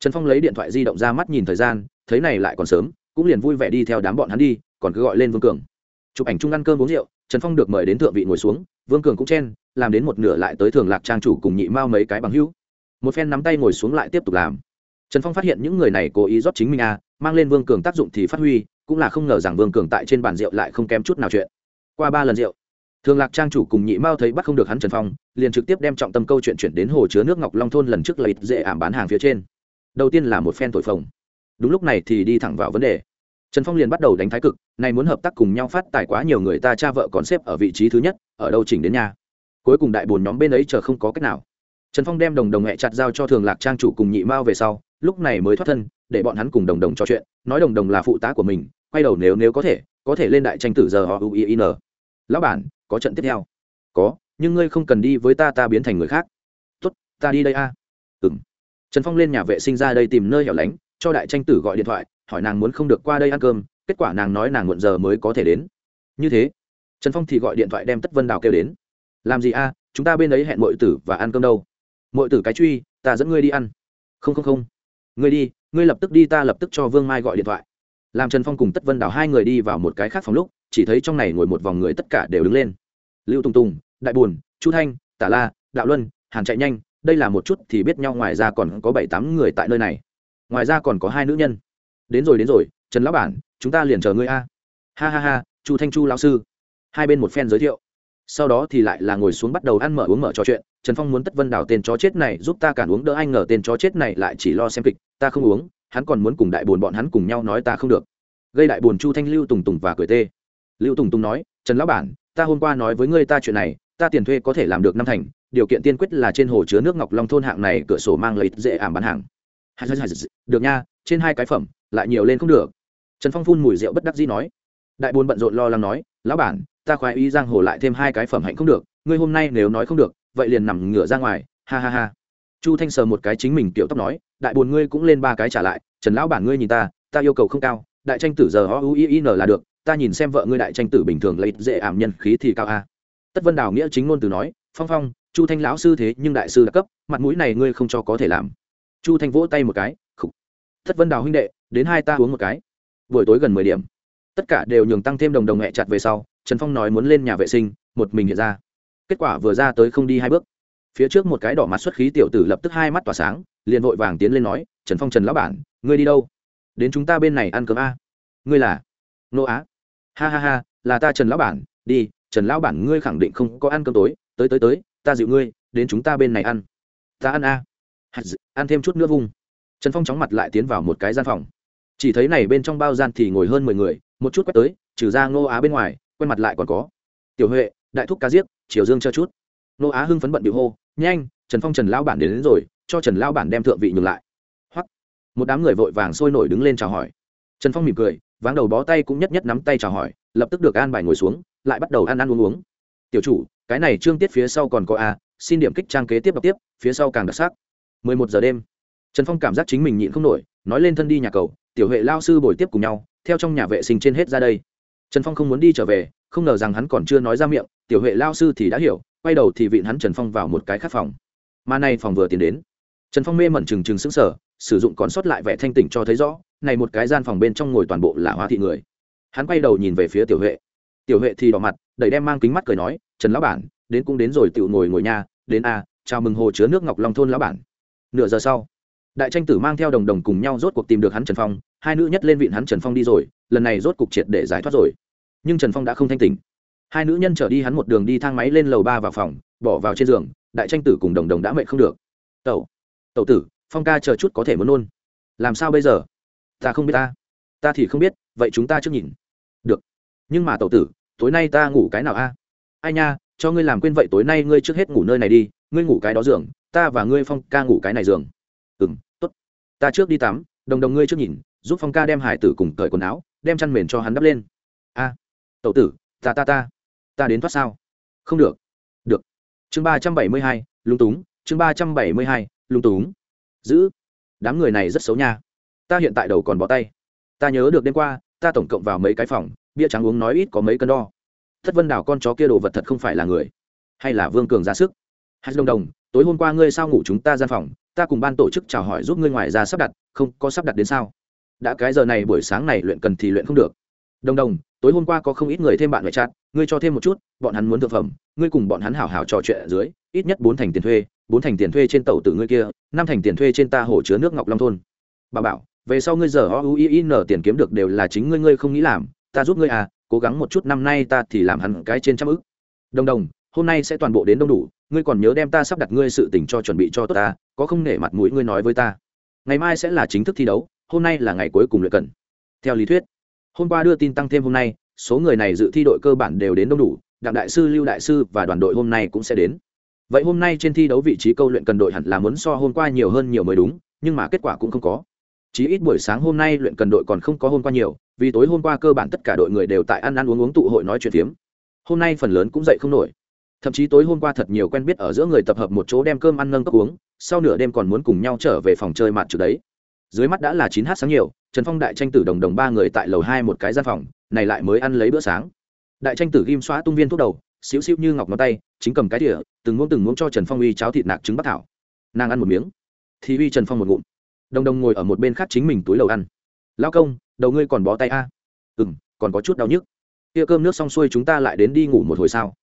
Trần phong lấy điện thoại di động ra mắt nhìn thời gian, thấy này lại còn sớm, cũng liền vui vẻ đi theo đám bọn hắn đi còn cứ gọi lên vương cường chụp ảnh chung ăn cơm uống rượu trần phong được mời đến thượng vị ngồi xuống vương cường cũng chen làm đến một nửa lại tới thường lạc trang chủ cùng nhị mao mấy cái bằng hữu một phen nắm tay ngồi xuống lại tiếp tục làm trần phong phát hiện những người này cố ý rót chính mình à mang lên vương cường tác dụng thì phát huy cũng là không ngờ rằng vương cường tại trên bàn rượu lại không kém chút nào chuyện qua ba lần rượu thường lạc trang chủ cùng nhị mao thấy bắt không được hắn trần phong liền trực tiếp đem trọng tâm câu chuyện chuyển đến hồ chứa nước ngọc long thôn lần trước là ít dễ ảm bán hàng phía trên đầu tiên là một phen thổi phồng đúng lúc này thì đi thẳng vào vấn đề trần phong liền bắt đầu đánh thái cực, này muốn hợp tác cùng nhau phát tài quá nhiều người ta cha vợ còn xếp ở vị trí thứ nhất, ở đâu chỉnh đến nhà? Cuối cùng đại bồn nhóm bên ấy chờ không có cách nào. Trần phong đem đồng đồng mẹ chặt giao cho thường lạc trang chủ cùng nhị mao về sau, lúc này mới thoát thân, để bọn hắn cùng đồng đồng trò chuyện, nói đồng đồng là phụ tá của mình, quay đầu nếu nếu có thể có thể lên đại tranh tử giờ họ uin lão bản, có trận tiếp theo. Có, nhưng ngươi không cần đi với ta ta biến thành người khác. Tốt, ta đi đây a. À? ừ m trần phong lên nhà vệ sinh ra đây tìm nơi hẻo lánh, cho đại tranh tử gọi điện thoại hỏi nàng muốn không được qua đây ăn cơm, kết quả nàng nói nàng muộn giờ mới có thể đến. Như thế, trần phong thì gọi điện thoại đem tất vân đào kêu đến. Làm gì a, chúng ta bên ấy hẹn mọi tử và ăn cơm đâu. Mọi tử cái truy, ta dẫn ngươi đi ăn. Không không không. Ngươi đi, ngươi lập tức đi, ta lập tức cho vương mai gọi điện thoại. Làm trần phong cùng tất vân đào hai người đi vào một cái khác phòng lúc, chỉ thấy trong này ngồi một vòng người tất cả đều đứng lên. Lưu tùng tùng, đại bùn chu thanh, tả la, đạo luân, hàn chạy nhanh, đây là một chút thì biết nhau, ngoài ra còn có bảy tám người tại nơi này. Ngoài ra còn có hai nữ nhân đến rồi đến rồi, trần lão bản, chúng ta liền chờ ngươi a. Ha ha ha, chu thanh chu lão sư. Hai bên một phen giới thiệu. Sau đó thì lại là ngồi xuống bắt đầu ăn mở uống mở trò chuyện. Trần phong muốn tất vân đào tên chó chết này giúp ta cản uống, đỡ anh ngờ tên chó chết này lại chỉ lo xem kịch, ta không uống, hắn còn muốn cùng đại bồn bọn hắn cùng nhau nói ta không được. Gây đại bồn chu thanh lưu tùng tùng và cười tê. Lưu tùng tùng nói, trần lão bản, ta hôm qua nói với ngươi ta chuyện này, ta tiền thuê có thể làm được năm thành, điều kiện tiên quyết là trên hồ chứa nước ngọc long thôn hạng này cửa sổ mang lấy dễ ảm bán hàng. Được nha, trên hai cái phẩm lại nhiều lên không được. Trần phong phun mùi rượu bất đắc dĩ nói. Đại bồn bận rộn lo lắng nói, lão bản, ta khoái ý giang hồ lại thêm hai cái phẩm hạnh không được, ngươi hôm nay nếu nói không được, vậy liền nằm ngửa ra ngoài, ha ha ha. Chu thanh sờ một cái chính mình kiểu tóc nói, đại bồn ngươi cũng lên ba cái trả lại, trần lão bản ngươi nhìn ta ta yêu cầu không cao, đại tranh tử giờ ho u i n là được, ta nhìn xem vợ ngươi đại tranh tử bình thường lấy dễ ảm nhân khí thì cao a. Tất vân đào nghĩa chính ngôn từ nói, phong phong, chu thanh lão sư thế nhưng đại sư đã cấp, mặt mũi này ngươi không cho có thể làm. Chu thanh vỗ tay một cái, khục thất vân đào huynh đệ, đến hai ta uống một cái. Buổi tối gần mười điểm. Tất cả đều nhường tăng thêm đồng đồng hẹ chặt về sau, trần phong nói muốn lên nhà vệ sinh, một mình hiện ra. Kết quả vừa ra tới không đi hai bước. Phía trước một cái đỏ mặt xuất khí tiểu tử lập tức hai mắt tỏa sáng, liền vội vàng tiến lên nói, trần phong, trần lão bản, ngươi đi đâu? Đến chúng ta bên này ăn cơm a. Ngươi là? Nô á. Ha ha ha, là ta trần lão bản, đi, trần lão bản ngươi khẳng định không có ăn cơm tối, tới tới tới, ta dịu ngươi, đến chúng ta bên này ăn. Ta ăn a. Ăn thêm chút nữa vung trần phong chóng mặt lại tiến vào một cái gian phòng. Chỉ thấy này bên trong bao gian thì ngồi hơn mười người một chút quét tới trừ ra ngô á bên ngoài quen mặt lại còn có. Tiểu huệ đại thúc ca diếc, triều dương cho chút. Ngô á hưng phấn bận bị hô nhanh trần phong trần lão bản đến, đến rồi cho trần lão bản đem thượng vị nhường lại. Hoặc một đám người vội vàng sôi nổi đứng lên chào hỏi. Trần phong mỉm cười váng đầu bó tay cũng nhất nhất nắm tay chào hỏi lập tức được an bài ngồi xuống lại bắt đầu ăn ăn uống uống. Tiểu chủ cái này trương tiết phía sau còn có a xin điểm kích trang kế tiếp đọc tiếp phía sau càng đặc sắc. Mười một giờ đêm trần phong cảm giác chính mình nhịn không nổi, nói lên thân đi nhà cầu, tiểu huệ lao sư bồi tiếp cùng nhau, theo trong nhà vệ sinh trên hết ra đây. Trần phong không muốn đi trở về, không ngờ rằng hắn còn chưa nói ra miệng, tiểu huệ lao sư thì đã hiểu, quay đầu thì vịn hắn trần phong vào một cái khắc phòng. Mà nay phòng vừa tiến đến, trần phong mê mẩn trừng trừng sững sờ, sử dụng còn sót lại vẻ thanh tỉnh cho thấy rõ, này một cái gian phòng bên trong ngồi toàn bộ là hóa thị người. Hắn quay đầu nhìn về phía tiểu huệ. Tiểu huệ thì đỏ mặt đẩy đem mang kính mắt cười nói, trần lão bản, đến cũng đến rồi tự ngồi ngồi nha, đến a chào mừng hồ chứa nước ngọc long thôn lão bản. Nửa giờ sau đại tranh tử mang theo đồng đồng cùng nhau rốt cuộc tìm được hắn trần phong, hai nữ nhất lên vịn hắn trần phong đi rồi, lần này rốt cuộc triệt để giải thoát rồi. Nhưng trần phong đã không thanh tỉnh. Hai nữ nhân trở đi hắn một đường đi thang máy lên lầu ba vào phòng, bỏ vào trên giường, đại tranh tử cùng đồng đồng đã mệt không được. Tẩu tẩu tử, phong ca chờ chút có thể muốn nôn. Làm sao bây giờ? Ta không biết ta. Ta thì không biết, vậy chúng ta trước nhìn. Được. Nhưng mà tẩu tử, tối nay ta ngủ cái nào a? Ai nha, cho ngươi làm quên vậy tối nay ngươi trước hết ngủ nơi này đi, ngươi ngủ cái đó giường, ta và ngươi phong ca ngủ cái này giường. Ừ m ta trước đi tắm, đồng đồng ngươi trước nhìn, giúp phong ca đem hải tử cùng cởi quần áo, đem chăn mền cho hắn đắp lên. A, tẩu tử, ta ta ta ta đến thoát sao? Không được. Được. Chương ba trăm bảy mươi hai lung túng, chương ba trăm bảy mươi hai lung túng. Giữ. Đám người này rất xấu nha. Ta hiện tại đầu còn bỏ tay. Ta nhớ được đêm qua, ta tổng cộng vào mấy cái phòng, bia trắng uống nói ít có mấy cân đo. Thất vân đảo con chó kia đồ vật thật không phải là người, hay là vương cường ra sức. Hay đồng đồng, tối hôm qua ngươi sao ngủ chúng ta gian phòng ta cùng ban tổ chức chào hỏi giúp ngươi ngoài ra sắp đặt, không có sắp đặt đến sao? Đã cái giờ này buổi sáng này luyện cần thì luyện không được. Đồng đồng, tối hôm qua có không ít người thêm bạn ngoại chặt ngươi cho thêm một chút, bọn hắn muốn thực phẩm, ngươi cùng bọn hắn hảo hảo trò chuyện ở dưới, ít nhất bốn thành tiền thuê, bốn thành tiền thuê trên tàu từ ngươi kia, năm thành tiền thuê trên ta hồ chứa nước ngọc long thôn. Bà bảo, về sau ngươi giờ o u i n tiền kiếm được đều là chính ngươi ngươi không nghĩ làm, ta giúp ngươi à cố gắng một chút, năm nay ta thì làm hẳn cái trên trăm ức. Đồng đồng hôm nay sẽ toàn bộ đến đông đủ, ngươi còn nhớ đem ta sắp đặt ngươi sự tình cho chuẩn bị cho tốt ta, có không nể mặt mũi ngươi nói với ta. Ngày mai sẽ là chính thức thi đấu, hôm nay là ngày cuối cùng luyện cần. Theo lý thuyết, hôm qua đưa tin tăng thêm hôm nay, số người này dự thi đội cơ bản đều đến đông đủ, đặng đại sư, lưu đại sư và đoàn đội hôm nay cũng sẽ đến. Vậy hôm nay trên thi đấu vị trí câu luyện cần đội hẳn là muốn so hôm qua nhiều hơn nhiều mới đúng, nhưng mà kết quả cũng không có. Chí ít buổi sáng hôm nay luyện cần đội còn không có hôm qua nhiều, vì tối hôm qua cơ bản tất cả đội người đều tại ăn ăn uống uống tụ hội nói chuyện phiếm. Hôm nay phần lớn cũng dậy không nổi thậm chí tối hôm qua thật nhiều quen biết ở giữa người tập hợp một chỗ đem cơm ăn nâng cấp uống, sau nửa đêm còn muốn cùng nhau trở về phòng chơi mặt trước đấy. Dưới mắt đã là chín h sáng nhiều, trần phong đại tranh tử đồng đồng ba người tại lầu hai một cái gian phòng, này lại mới ăn lấy bữa sáng. Đại tranh tử ghim xóa tung viên thuốc đầu, xíu xíu như ngọc ngón tay, chính cầm cái đĩa từng muỗng từng muỗng cho trần phong uy cháo thịt nạc trứng bắc thảo. Nàng ăn một miếng. Thì uy trần phong một ngụm. Đồng đồng ngồi ở một bên khác chính mình túi lầu ăn. Lao công, đầu ngươi còn bó tay a? À? ừ m còn có chút đau nhức. Tia cơm nước xong xuôi chúng ta lại đến đi ngủ một hồi sao?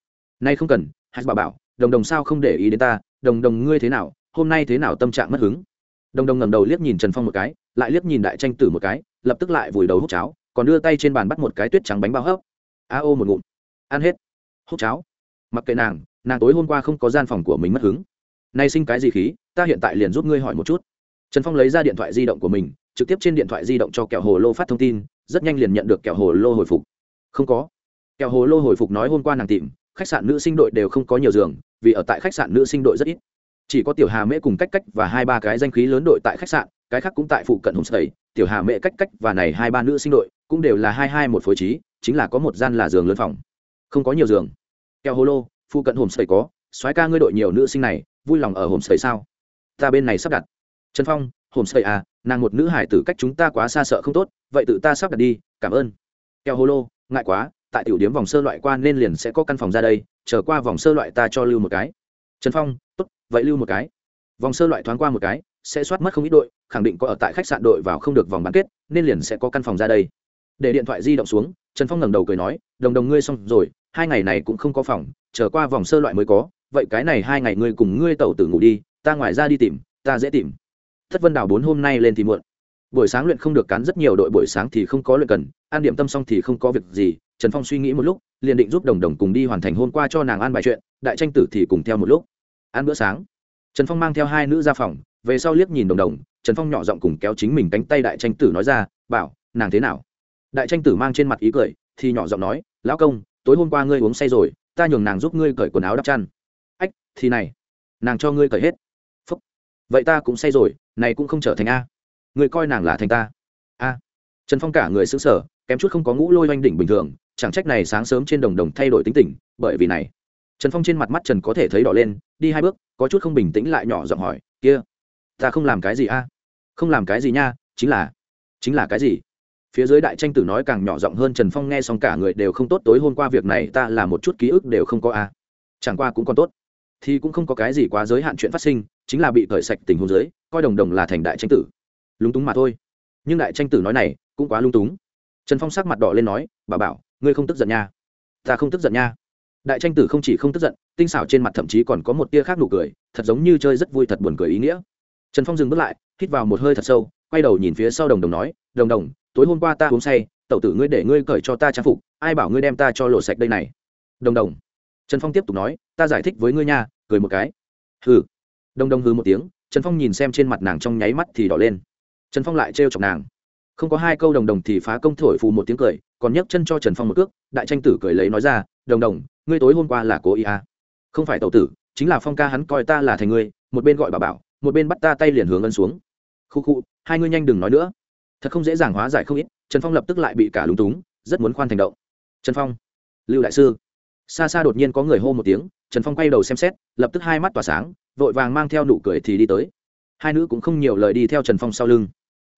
Nay không cần hãy bảo bảo, đồng đồng sao không để ý đến ta, đồng đồng ngươi thế nào, hôm nay thế nào tâm trạng mất hứng? Đồng đồng ngầm đầu liếc nhìn trần phong một cái, lại liếc nhìn đại tranh tử một cái, lập tức lại vùi đầu hút cháo, còn đưa tay trên bàn bắt một cái tuyết trắng bánh bao hấp. A ô một ngụm. Ăn hết. Hút cháo. Mặc kệ nàng nàng tối hôm qua không có gian phòng của mình mất hứng. Nay sinh cái gì khí, ta hiện tại liền giúp ngươi hỏi một chút. Trần phong lấy ra điện thoại di động của mình, trực tiếp trên điện thoại di động cho kẹo hồ lô phát thông tin, rất nhanh liền nhận được kẹo hồ lô hồi phục. Không có. Kẹo hồ lô hồi phục nói hôm qua nàng tìm khách sạn nữ sinh đội đều không có nhiều giường, vì ở tại khách sạn nữ sinh đội rất ít. Chỉ có tiểu hà mễ cùng cách cách và hai ba cái danh khí lớn đội tại khách sạn, cái khác cũng tại phụ cận homestay tiểu hà mễ, cách cách và này hai ba nữ sinh đội cũng đều là hai hai một phối trí, chính là có một gian là giường lớn phòng. Không có nhiều giường. Kẹo hồ lô, phụ cận homestay có. Soái ca ngươi đội nhiều nữ sinh này, vui lòng ở homestay sao? Ta bên này sắp đặt. Trần phong homestay à nàng một nữ hải tử cách chúng ta quá xa sợ không tốt, vậy tự ta sắp đặt đi, cảm ơn. Kẹo hồ lô, ngại quá tại tiểu điểm vòng sơ loại qua nên liền sẽ có căn phòng ra đây, chờ qua vòng sơ loại ta cho lưu một cái. Trần phong, tốt, vậy lưu một cái. Vòng sơ loại thoáng qua một cái, sẽ soát mất không ít đội, khẳng định có ở tại khách sạn đội vào không được vòng bán kết, nên liền sẽ có căn phòng ra đây. Để điện thoại di động xuống, trần phong ngẩng đầu cười nói, đồng đồng ngươi xong rồi, hai ngày này cũng không có phòng, chờ qua vòng sơ loại mới có, vậy cái này hai ngày ngươi cùng ngươi tẩu tử ngủ đi, ta ngoài ra đi tìm, ta dễ tìm. Thất vân đào bốn hôm nay lên thì muộn buổi sáng luyện không được cắn rất nhiều đội buổi sáng thì không có luyện cần, an điểm tâm xong thì không có việc gì, trần phong suy nghĩ một lúc, liền định giúp đồng đồng cùng đi hoàn thành hôm qua cho nàng an bài chuyện, đại tranh tử thì cùng theo một lúc. Ăn bữa sáng, trần phong mang theo hai nữ ra phòng, về sau liếc nhìn đồng đồng, trần phong nhỏ giọng cùng kéo chính mình cánh tay đại tranh tử nói ra, bảo, nàng thế nào? Đại tranh tử mang trên mặt ý cười, thì nhỏ giọng nói, lão công, tối hôm qua ngươi uống say rồi, ta nhường nàng giúp ngươi cởi quần áo đắp chăn. Ách, thì này, nàng cho ngươi cởi hết. Phúc, vậy ta cũng say rồi, này cũng không trở thành a người coi nàng là thành ta. A. Trần phong cả người xứng sở kém chút không có ngũ lôi oanh đỉnh bình thường, chẳng trách này sáng sớm trên đồng đồng thay đổi tính tình, bởi vì này. Trần phong trên mặt mắt trần có thể thấy đỏ lên, đi hai bước, có chút không bình tĩnh lại nhỏ giọng hỏi, kia, ta không làm cái gì a? Không làm cái gì nha, chính là chính là cái gì? Phía dưới đại tranh tử nói càng nhỏ giọng hơn trần phong nghe xong cả người đều không tốt, tối hôm qua việc này ta là một chút ký ức đều không có a. Chẳng qua cũng còn tốt, thì cũng không có cái gì quá giới hạn chuyện phát sinh, chính là bị cởi sạch tình huống giới coi đồng đồng là thành đại tranh tử lúng túng mà thôi. Nhưng đại tranh tử nói này cũng quá lung túng. Trần phong sắc mặt đỏ lên nói, bà bảo, ngươi không tức giận nha. Ta không tức giận nha. Đại tranh tử không chỉ không tức giận, tinh xảo trên mặt thậm chí còn có một tia khác nụ cười, thật giống như chơi rất vui thật buồn cười ý nghĩa. Trần phong dừng bước lại, hít vào một hơi thật sâu, quay đầu nhìn phía sau đồng đồng nói, đồng đồng, tối hôm qua ta uống say, tẩu tử ngươi để ngươi cởi cho ta trang phục, ai bảo ngươi đem ta cho lộ sạch đây này? Đồng đồng. Trần phong tiếp tục nói, ta giải thích với ngươi nha, cười một cái. Hừ. Đồng đồng hừ một tiếng, trần phong nhìn xem trên mặt nàng trong nháy mắt thì đỏ lên trần phong lại trêu chọc nàng. Không có hai câu đồng đồng thì phá công thổi phù một tiếng cười, còn nhấc chân cho trần phong một cước, đại tranh tử cười lấy nói ra, đồng đồng, ngươi tối hôm qua là cố ý à. không phải tậu tử, chính là phong ca hắn coi ta là thành ngươi, một bên gọi bà bảo, một bên bắt ta tay liền hướng ân xuống. Khu khu, hai ngươi nhanh đừng nói nữa. Thật không dễ dàng hóa giải không ít, trần phong lập tức lại bị cả lúng túng, rất muốn khoan thành động. Trần phong, lưu đại sư. Xa xa đột nhiên có người hô một tiếng, trần phong quay đầu xem xét, lập tức hai mắt tỏa sáng, vội vàng mang theo nụ cười thì đi tới. Hai nữ cũng không nhiều lời đi theo trần phong sau lưng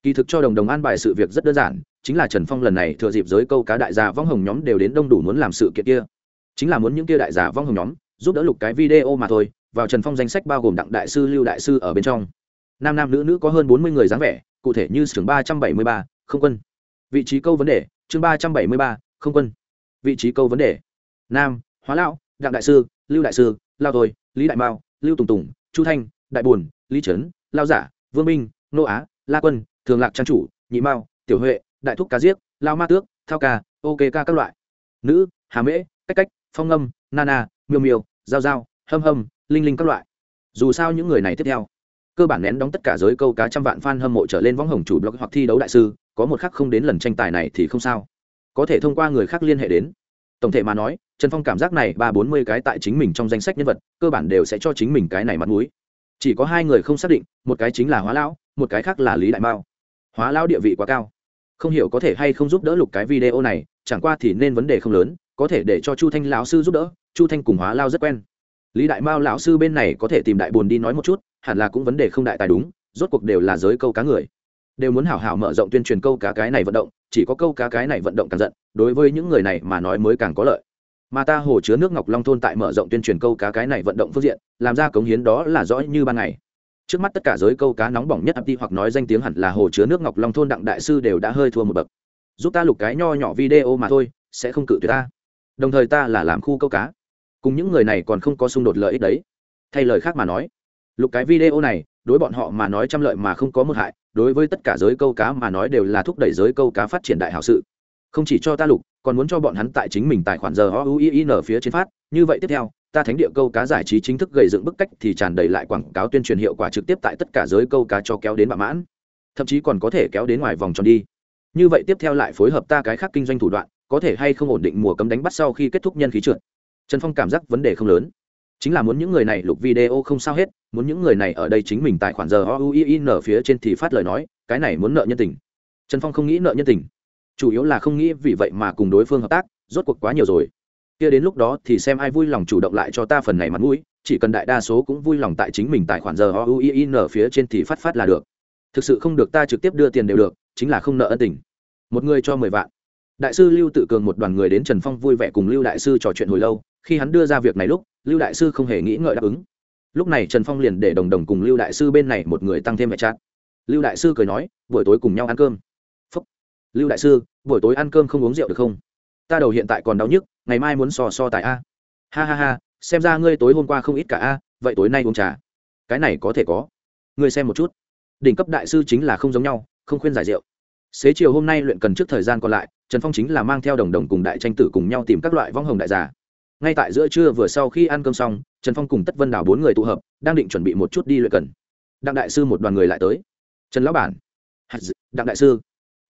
kỳ thực cho đồng đồng an bài sự việc rất đơn giản, chính là trần phong lần này thừa dịp giới câu cá đại gia vong hồng nhóm đều đến đông đủ muốn làm sự kiện kia. Chính là muốn những kia đại gia vong hồng nhóm, giúp đỡ lục cái video mà thôi, vào trần phong danh sách bao gồm đặng đại sư, lưu đại sư ở bên trong. Nam nam nữ nữ có hơn bốn mươi người dáng vẻ, cụ thể như trường ba trăm bảy mươi ba, không quân. Vị trí câu vấn đề, chương ba trăm bảy mươi ba, không quân. Vị trí câu vấn đề. Nam, hóa lão, đặng đại sư, lưu đại sư, lao thôi, lý đại mao, lưu tùng tùng, chu thanh, đại bùn lý trấn, lao giả, vương minh, nô á, la quân thường lạc trang chủ, nhị mao, tiểu huệ, đại thúc cá giết lao ma tước, thao ca, ok ca các loại. Nữ, hà mễ, cách cách, phong ngâm nana miêu miêu, giao giao, hâm hâm, linh linh các loại. Dù sao những người này tiếp theo, cơ bản nén đóng tất cả giới câu cá trăm vạn fan hâm mộ trở lên võng hồng chủ blog hoặc thi đấu đại sư, có một khắc không đến lần tranh tài này thì không sao. Có thể thông qua người khác liên hệ đến. Tổng thể mà nói, trần phong cảm giác này ba bốn mươi cái tại chính mình trong danh sách nhân vật, cơ bản đều sẽ cho chính mình cái này mặt mũi. Chỉ có hai người không xác định, một cái chính là hóa lão, một cái khác là lý đại mao hóa lão địa vị quá cao. Không hiểu có thể hay không giúp đỡ lục cái video này, chẳng qua thì nên vấn đề không lớn, có thể để cho chu thanh lão sư giúp đỡ, chu thanh cùng hóa lao rất quen. Lý đại mao lão sư bên này có thể tìm đại bồn đi nói một chút, hẳn là cũng vấn đề không đại tài đúng, rốt cuộc đều là giới câu cá người. Đều muốn hảo hảo mở rộng tuyên truyền câu cá cái này vận động, chỉ có câu cá cái này vận động càng giận, đối với những người này mà nói mới càng có lợi. Mà ta hồ chứa nước ngọc long thôn tại mở rộng tuyên truyền câu cá cái này vận động phương diện, làm ra cống hiến đó là rõ như ban ngày trước mắt tất cả giới câu cá nóng bỏng nhất ấp đi hoặc nói danh tiếng hẳn là hồ chứa nước ngọc long thôn đặng đại sư đều đã hơi thua một bậc. Giúp ta lục cái nho nhỏ video mà thôi, sẽ không cự tuyệt ta. Đồng thời ta là làm khu câu cá. Cùng những người này còn không có xung đột lợi ích đấy. Thay lời khác mà nói, lục cái video này, đối bọn họ mà nói trăm lợi mà không có một hại, đối với tất cả giới câu cá mà nói đều là thúc đẩy giới câu cá phát triển đại hảo sự. Không chỉ cho ta lục, còn muốn cho bọn hắn tại chính mình tài khoản giờ o u i n phía trên phát. Như vậy tiếp theo ta thánh địa câu cá giải trí chính thức gây dựng bức cách thì tràn đầy lại quảng cáo tuyên truyền hiệu quả trực tiếp tại tất cả giới câu cá cho kéo đến bạ mãn. Thậm chí còn có thể kéo đến ngoài vòng tròn đi. Như vậy tiếp theo lại phối hợp ta cái khác kinh doanh thủ đoạn, có thể hay không ổn định mùa cấm đánh bắt sau khi kết thúc nhân khí trượt. Trần phong cảm giác vấn đề không lớn. Chính là muốn những người này lục video không sao hết, muốn những người này ở đây chính mình tài khoản giờ oin phía trên thì phát lời nói, cái này muốn nợ nhân tình. Trần phong không nghĩ nợ nhân tình. Chủ yếu là không nghĩ vì vậy mà cùng đối phương hợp tác, rốt cuộc quá nhiều rồi kia đến lúc đó thì xem ai vui lòng chủ động lại cho ta phần này mặt mũi, chỉ cần đại đa số cũng vui lòng tại chính mình tài khoản giờ o u i n phía trên thì phát phát là được. Thực sự không được ta trực tiếp đưa tiền đều được, chính là không nợ ân tình. Một người cho mười vạn. Đại sư lưu tự cường một đoàn người đến trần phong vui vẻ cùng lưu đại sư trò chuyện hồi lâu, khi hắn đưa ra việc này lúc, lưu đại sư không hề nghĩ ngợi đáp ứng. Lúc này trần phong liền để đồng đồng cùng lưu đại sư bên này một người tăng thêm mẹ chát lưu đại sư cười nói, buổi tối cùng nhau ăn cơm. Phúc. lưu đại sư, buổi tối ăn cơm không uống rượu được không? Ta đầu hiện tại còn đau nhức ngày mai muốn so so tại a. Ha ha ha, xem ra ngươi tối hôm qua không ít cả a, vậy tối nay uống trà. Cái này có thể có. Ngươi xem một chút. Đỉnh cấp đại sư chính là không giống nhau, không khuyên giải rượu. Xế chiều hôm nay luyện cần trước thời gian còn lại, trần phong chính là mang theo đồng đồng cùng đại tranh tử cùng nhau tìm các loại vong hồng đại giả. Ngay tại giữa trưa vừa sau khi ăn cơm xong, trần phong cùng tất vân đảo bốn người tụ hợp, đang định chuẩn bị một chút đi luyện cần. Đặng đại sư một đoàn người lại tới. Trần lão bản. Đặng đại sư.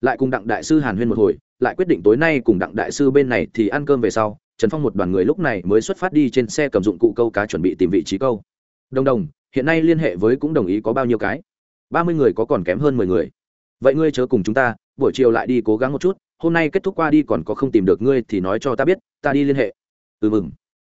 Lại cùng đặng đại sư hàn huyên một hồi lại quyết định tối nay cùng đặng đại sư bên này thì ăn cơm về sau, trần phong một đoàn người lúc này mới xuất phát đi trên xe cầm dụng cụ câu cá chuẩn bị tìm vị trí câu. Đồng đồng, hiện nay liên hệ với cũng đồng ý có bao nhiêu cái? Ba mươi người có còn kém hơn mười người. Vậy ngươi chớ cùng chúng ta, buổi chiều lại đi cố gắng một chút, hôm nay kết thúc qua đi còn có không tìm được ngươi thì nói cho ta biết, ta đi liên hệ. Ừ mừng.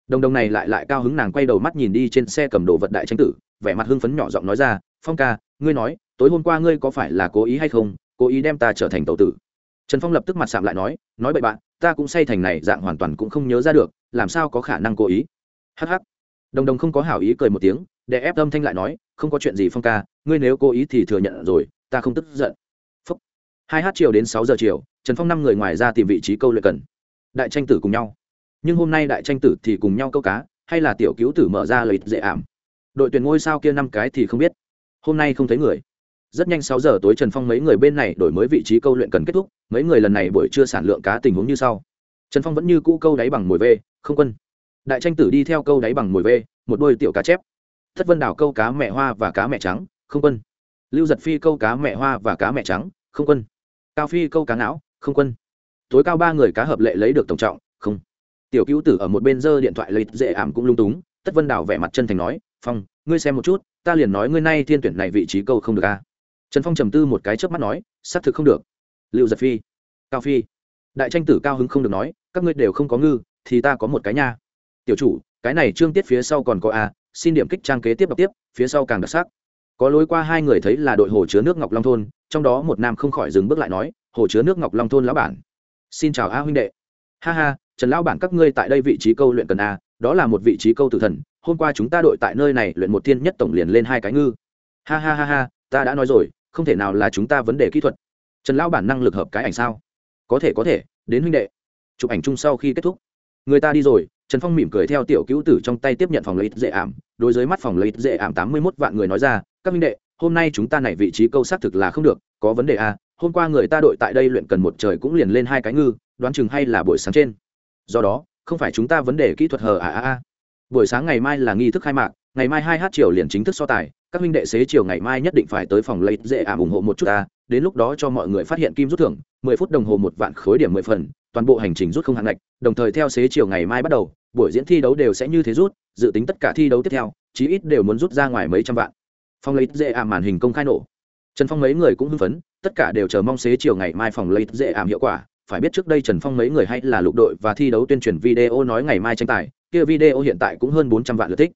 Đồng đồng này lại lại cao hứng nàng quay đầu mắt nhìn đi trên xe cầm đồ vật đại tranh tử, vẻ mặt hưng phấn nhỏ giọng nói ra, phong ca, ngươi nói, tối hôm qua ngươi có phải là cố ý hay không? Cố ý đem ta trở thành tàu tử trần phong lập tức mặt sạm lại nói nói bậy bạn, ta cũng say thành này, dạng hoàn toàn cũng không nhớ ra được, làm sao có khả năng cố ý? Hh đồng đồng không có hảo ý cười một tiếng, để ép âm thanh lại nói, không có chuyện gì phong ca, ngươi nếu cố ý thì thừa nhận rồi, ta không tức giận. Phúc. Hai h chiều đến sáu giờ chiều, trần phong năm người ngoài ra tìm vị trí câu luyện cần. Đại tranh tử cùng nhau. Nhưng hôm nay đại tranh tử thì cùng nhau câu cá, hay là tiểu cứu tử mở ra lợi dễ ảm? Đội tuyển ngôi sao kia năm cái thì không biết. Hôm nay không thấy người rất nhanh sáu giờ tối trần phong mấy người bên này đổi mới vị trí câu luyện cần kết thúc mấy người lần này buổi trưa sản lượng cá tình huống như sau. Trần phong vẫn như cũ câu đáy bằng mồi vê, không quân. Đại tranh tử đi theo câu đáy bằng mồi vê, một đôi tiểu cá chép. Thất vân đảo câu cá mẹ hoa và cá mẹ trắng không quân. Lưu giật phi câu cá mẹ hoa và cá mẹ trắng không quân. Cao phi câu cá não không quân. Tối cao ba người cá hợp lệ lấy được tổng trọng không. Tiểu cứu tử ở một bên giơ điện thoại lấy dễ ảm cũng lung túng tất vân đảo vẻ mặt chân thành nói phong ngươi xem một chút ta liền nói ngươi nay thiên tuyển này vị trí câu không được a trần phong trầm tư một cái trước mắt nói, xác thực không được. Lưu giật phi, cao phi, đại tranh tử cao hứng không được nói, các ngươi đều không có ngư, thì ta có một cái nha. Tiểu chủ, cái này trương tiết phía sau còn có a, xin điểm kích trang kế tiếp đọc tiếp, phía sau càng đặc sắc. Có lối qua hai người thấy là đội hồ chứa nước ngọc long thôn, trong đó một nam không khỏi dừng bước lại nói, hồ chứa nước ngọc long thôn lão bản. Xin chào a huynh đệ. Ha ha, trần lão bản các ngươi tại đây vị trí câu luyện cần a, đó là một vị trí câu tử thần, hôm qua chúng ta đội tại nơi này luyện một thiên nhất tổng liền lên hai cái ngư. Ha ha ha ha, ta đã nói rồi không thể nào là chúng ta vấn đề kỹ thuật. Trần lão bản năng lực hợp cái ảnh sao? Có thể có thể, đến huynh đệ. Chụp ảnh chung sau khi kết thúc. Người ta đi rồi, trần phong mỉm cười theo tiểu cứu tử trong tay tiếp nhận phòng lấy dễ ảm. Đối với mắt phòng lấy dễ ảm tám mươi mốt vạn người nói ra, các huynh đệ, hôm nay chúng ta này vị trí câu xác thực là không được, có vấn đề à hôm qua người ta đội tại đây luyện cần một trời cũng liền lên hai cái ngư, đoán chừng hay là buổi sáng trên. Do đó, không phải chúng ta vấn đề kỹ thuật hờ à à à. Buổi sáng ngày mai là nghi thức khai mạc, ngày mai hai h chiều liền chính thức so tài các huynh đệ xế chiều ngày mai nhất định phải tới phòng lấy dễ ảm ủng hộ một chút ta, đến lúc đó cho mọi người phát hiện kim rút thưởng, mười phút đồng hồ một vạn khối điểm mười phần, toàn bộ hành trình rút không hạn ngạch, đồng thời theo xế chiều ngày mai bắt đầu, buổi diễn thi đấu đều sẽ như thế rút, dự tính tất cả thi đấu tiếp theo, chí ít đều muốn rút ra ngoài mấy trăm vạn. Phòng lấy dễ ảm màn hình công khai nổ. Trần phong mấy người cũng hưng phấn, tất cả đều chờ mong xế chiều ngày mai phòng lấy dễ ảm hiệu quả, phải biết trước đây trần phong mấy người hay là lục đội và thi đấu tuyên truyền video nói ngày mai tranh tài, kia video hiện tại cũng hơn bốn trăm vạn lượt thích.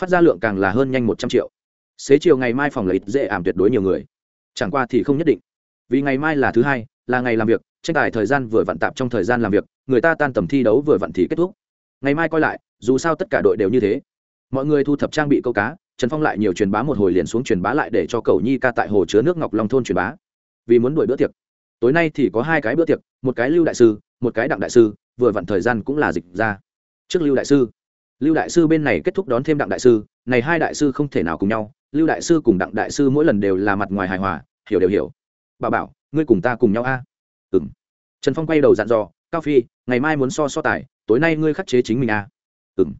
Phát ra lượng càng là hơn nhanh một trăm triệu xế chiều ngày mai phòng lấy dễ ảm tuyệt đối nhiều người. Chẳng qua thì không nhất định. Vì ngày mai là thứ hai, là ngày làm việc, tranh tài thời gian vừa vặn tạp trong thời gian làm việc, người ta tan tầm thi đấu vừa vặn thì kết thúc. Ngày mai coi lại, dù sao tất cả đội đều như thế. Mọi người thu thập trang bị câu cá, trần phong lại nhiều truyền bá một hồi liền xuống truyền bá lại để cho cầu nhi ca tại hồ chứa nước ngọc long thôn truyền bá. Vì muốn đuổi bữa tiệc. Tối nay thì có hai cái bữa tiệc, một cái lưu đại sư, một cái đặng đại sư, vừa vặn thời gian cũng là dịch ra. Trước lưu đại sư. Lưu đại sư bên này kết thúc đón thêm đặng đại sư, này hai đại sư không thể nào cùng nhau lưu đại sư cùng đặng đại sư mỗi lần đều là mặt ngoài hài hòa, hiểu đều hiểu. Bà bảo, ngươi cùng ta cùng nhau a. À? ừ m trần phong quay đầu dặn dò, cao phi, ngày mai muốn so so tài, tối nay ngươi khắc chế chính mình a. À? ừ m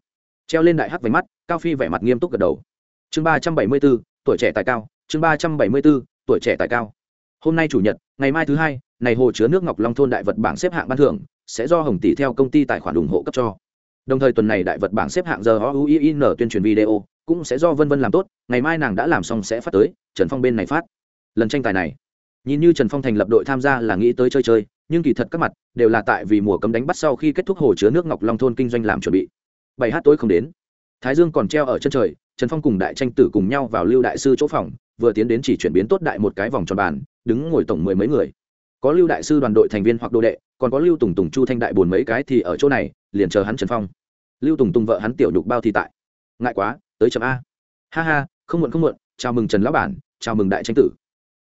treo lên đại hắc váy mắt, cao phi vẻ mặt nghiêm túc gật đầu. Chương ba trăm bảy mươi b ố tuổi trẻ tài cao, chương ba trăm bảy mươi b ố tuổi trẻ tài cao. Hôm nay chủ nhật, ngày mai thứ hai, này hồ chứa nước ngọc long thôn đại vật bảng xếp hạng ban thưởng, sẽ do hồng tỷ theo công ty tài khoản ủng hộ cấp cho. Đồng thời tuần này đại vật bảng xếp hạng giờ o u i n tuyên truyền video cũng sẽ do vân vân làm tốt, ngày mai nàng đã làm xong sẽ phát tới, trần phong bên này phát. Lần tranh tài này, nhìn như trần phong thành lập đội tham gia là nghĩ tới chơi chơi, nhưng kỳ thật các mặt đều là tại vì mùa cấm đánh bắt sau khi kết thúc hồ chứa nước ngọc long thôn kinh doanh làm chuẩn bị. Bảy h tối không đến, thái dương còn treo ở chân trời, trần phong cùng đại tranh tử cùng nhau vào lưu đại sư chỗ phòng, vừa tiến đến chỉ chuyển biến tốt đại một cái vòng tròn bàn, đứng ngồi tổng mười mấy người. Có lưu đại sư đoàn đội thành viên hoặc đồ đệ, còn có lưu tùng tùng, chu thanh đại bồn mấy cái thì ở chỗ này, liền chờ hắn trần phong. Lưu tùng tùng vợ hắn tiểu nhục bao thì tại. Ngại quá tới chậm a. Ha ha, không muộn không muộn, chào mừng trần lão bản, chào mừng đại tranh tử.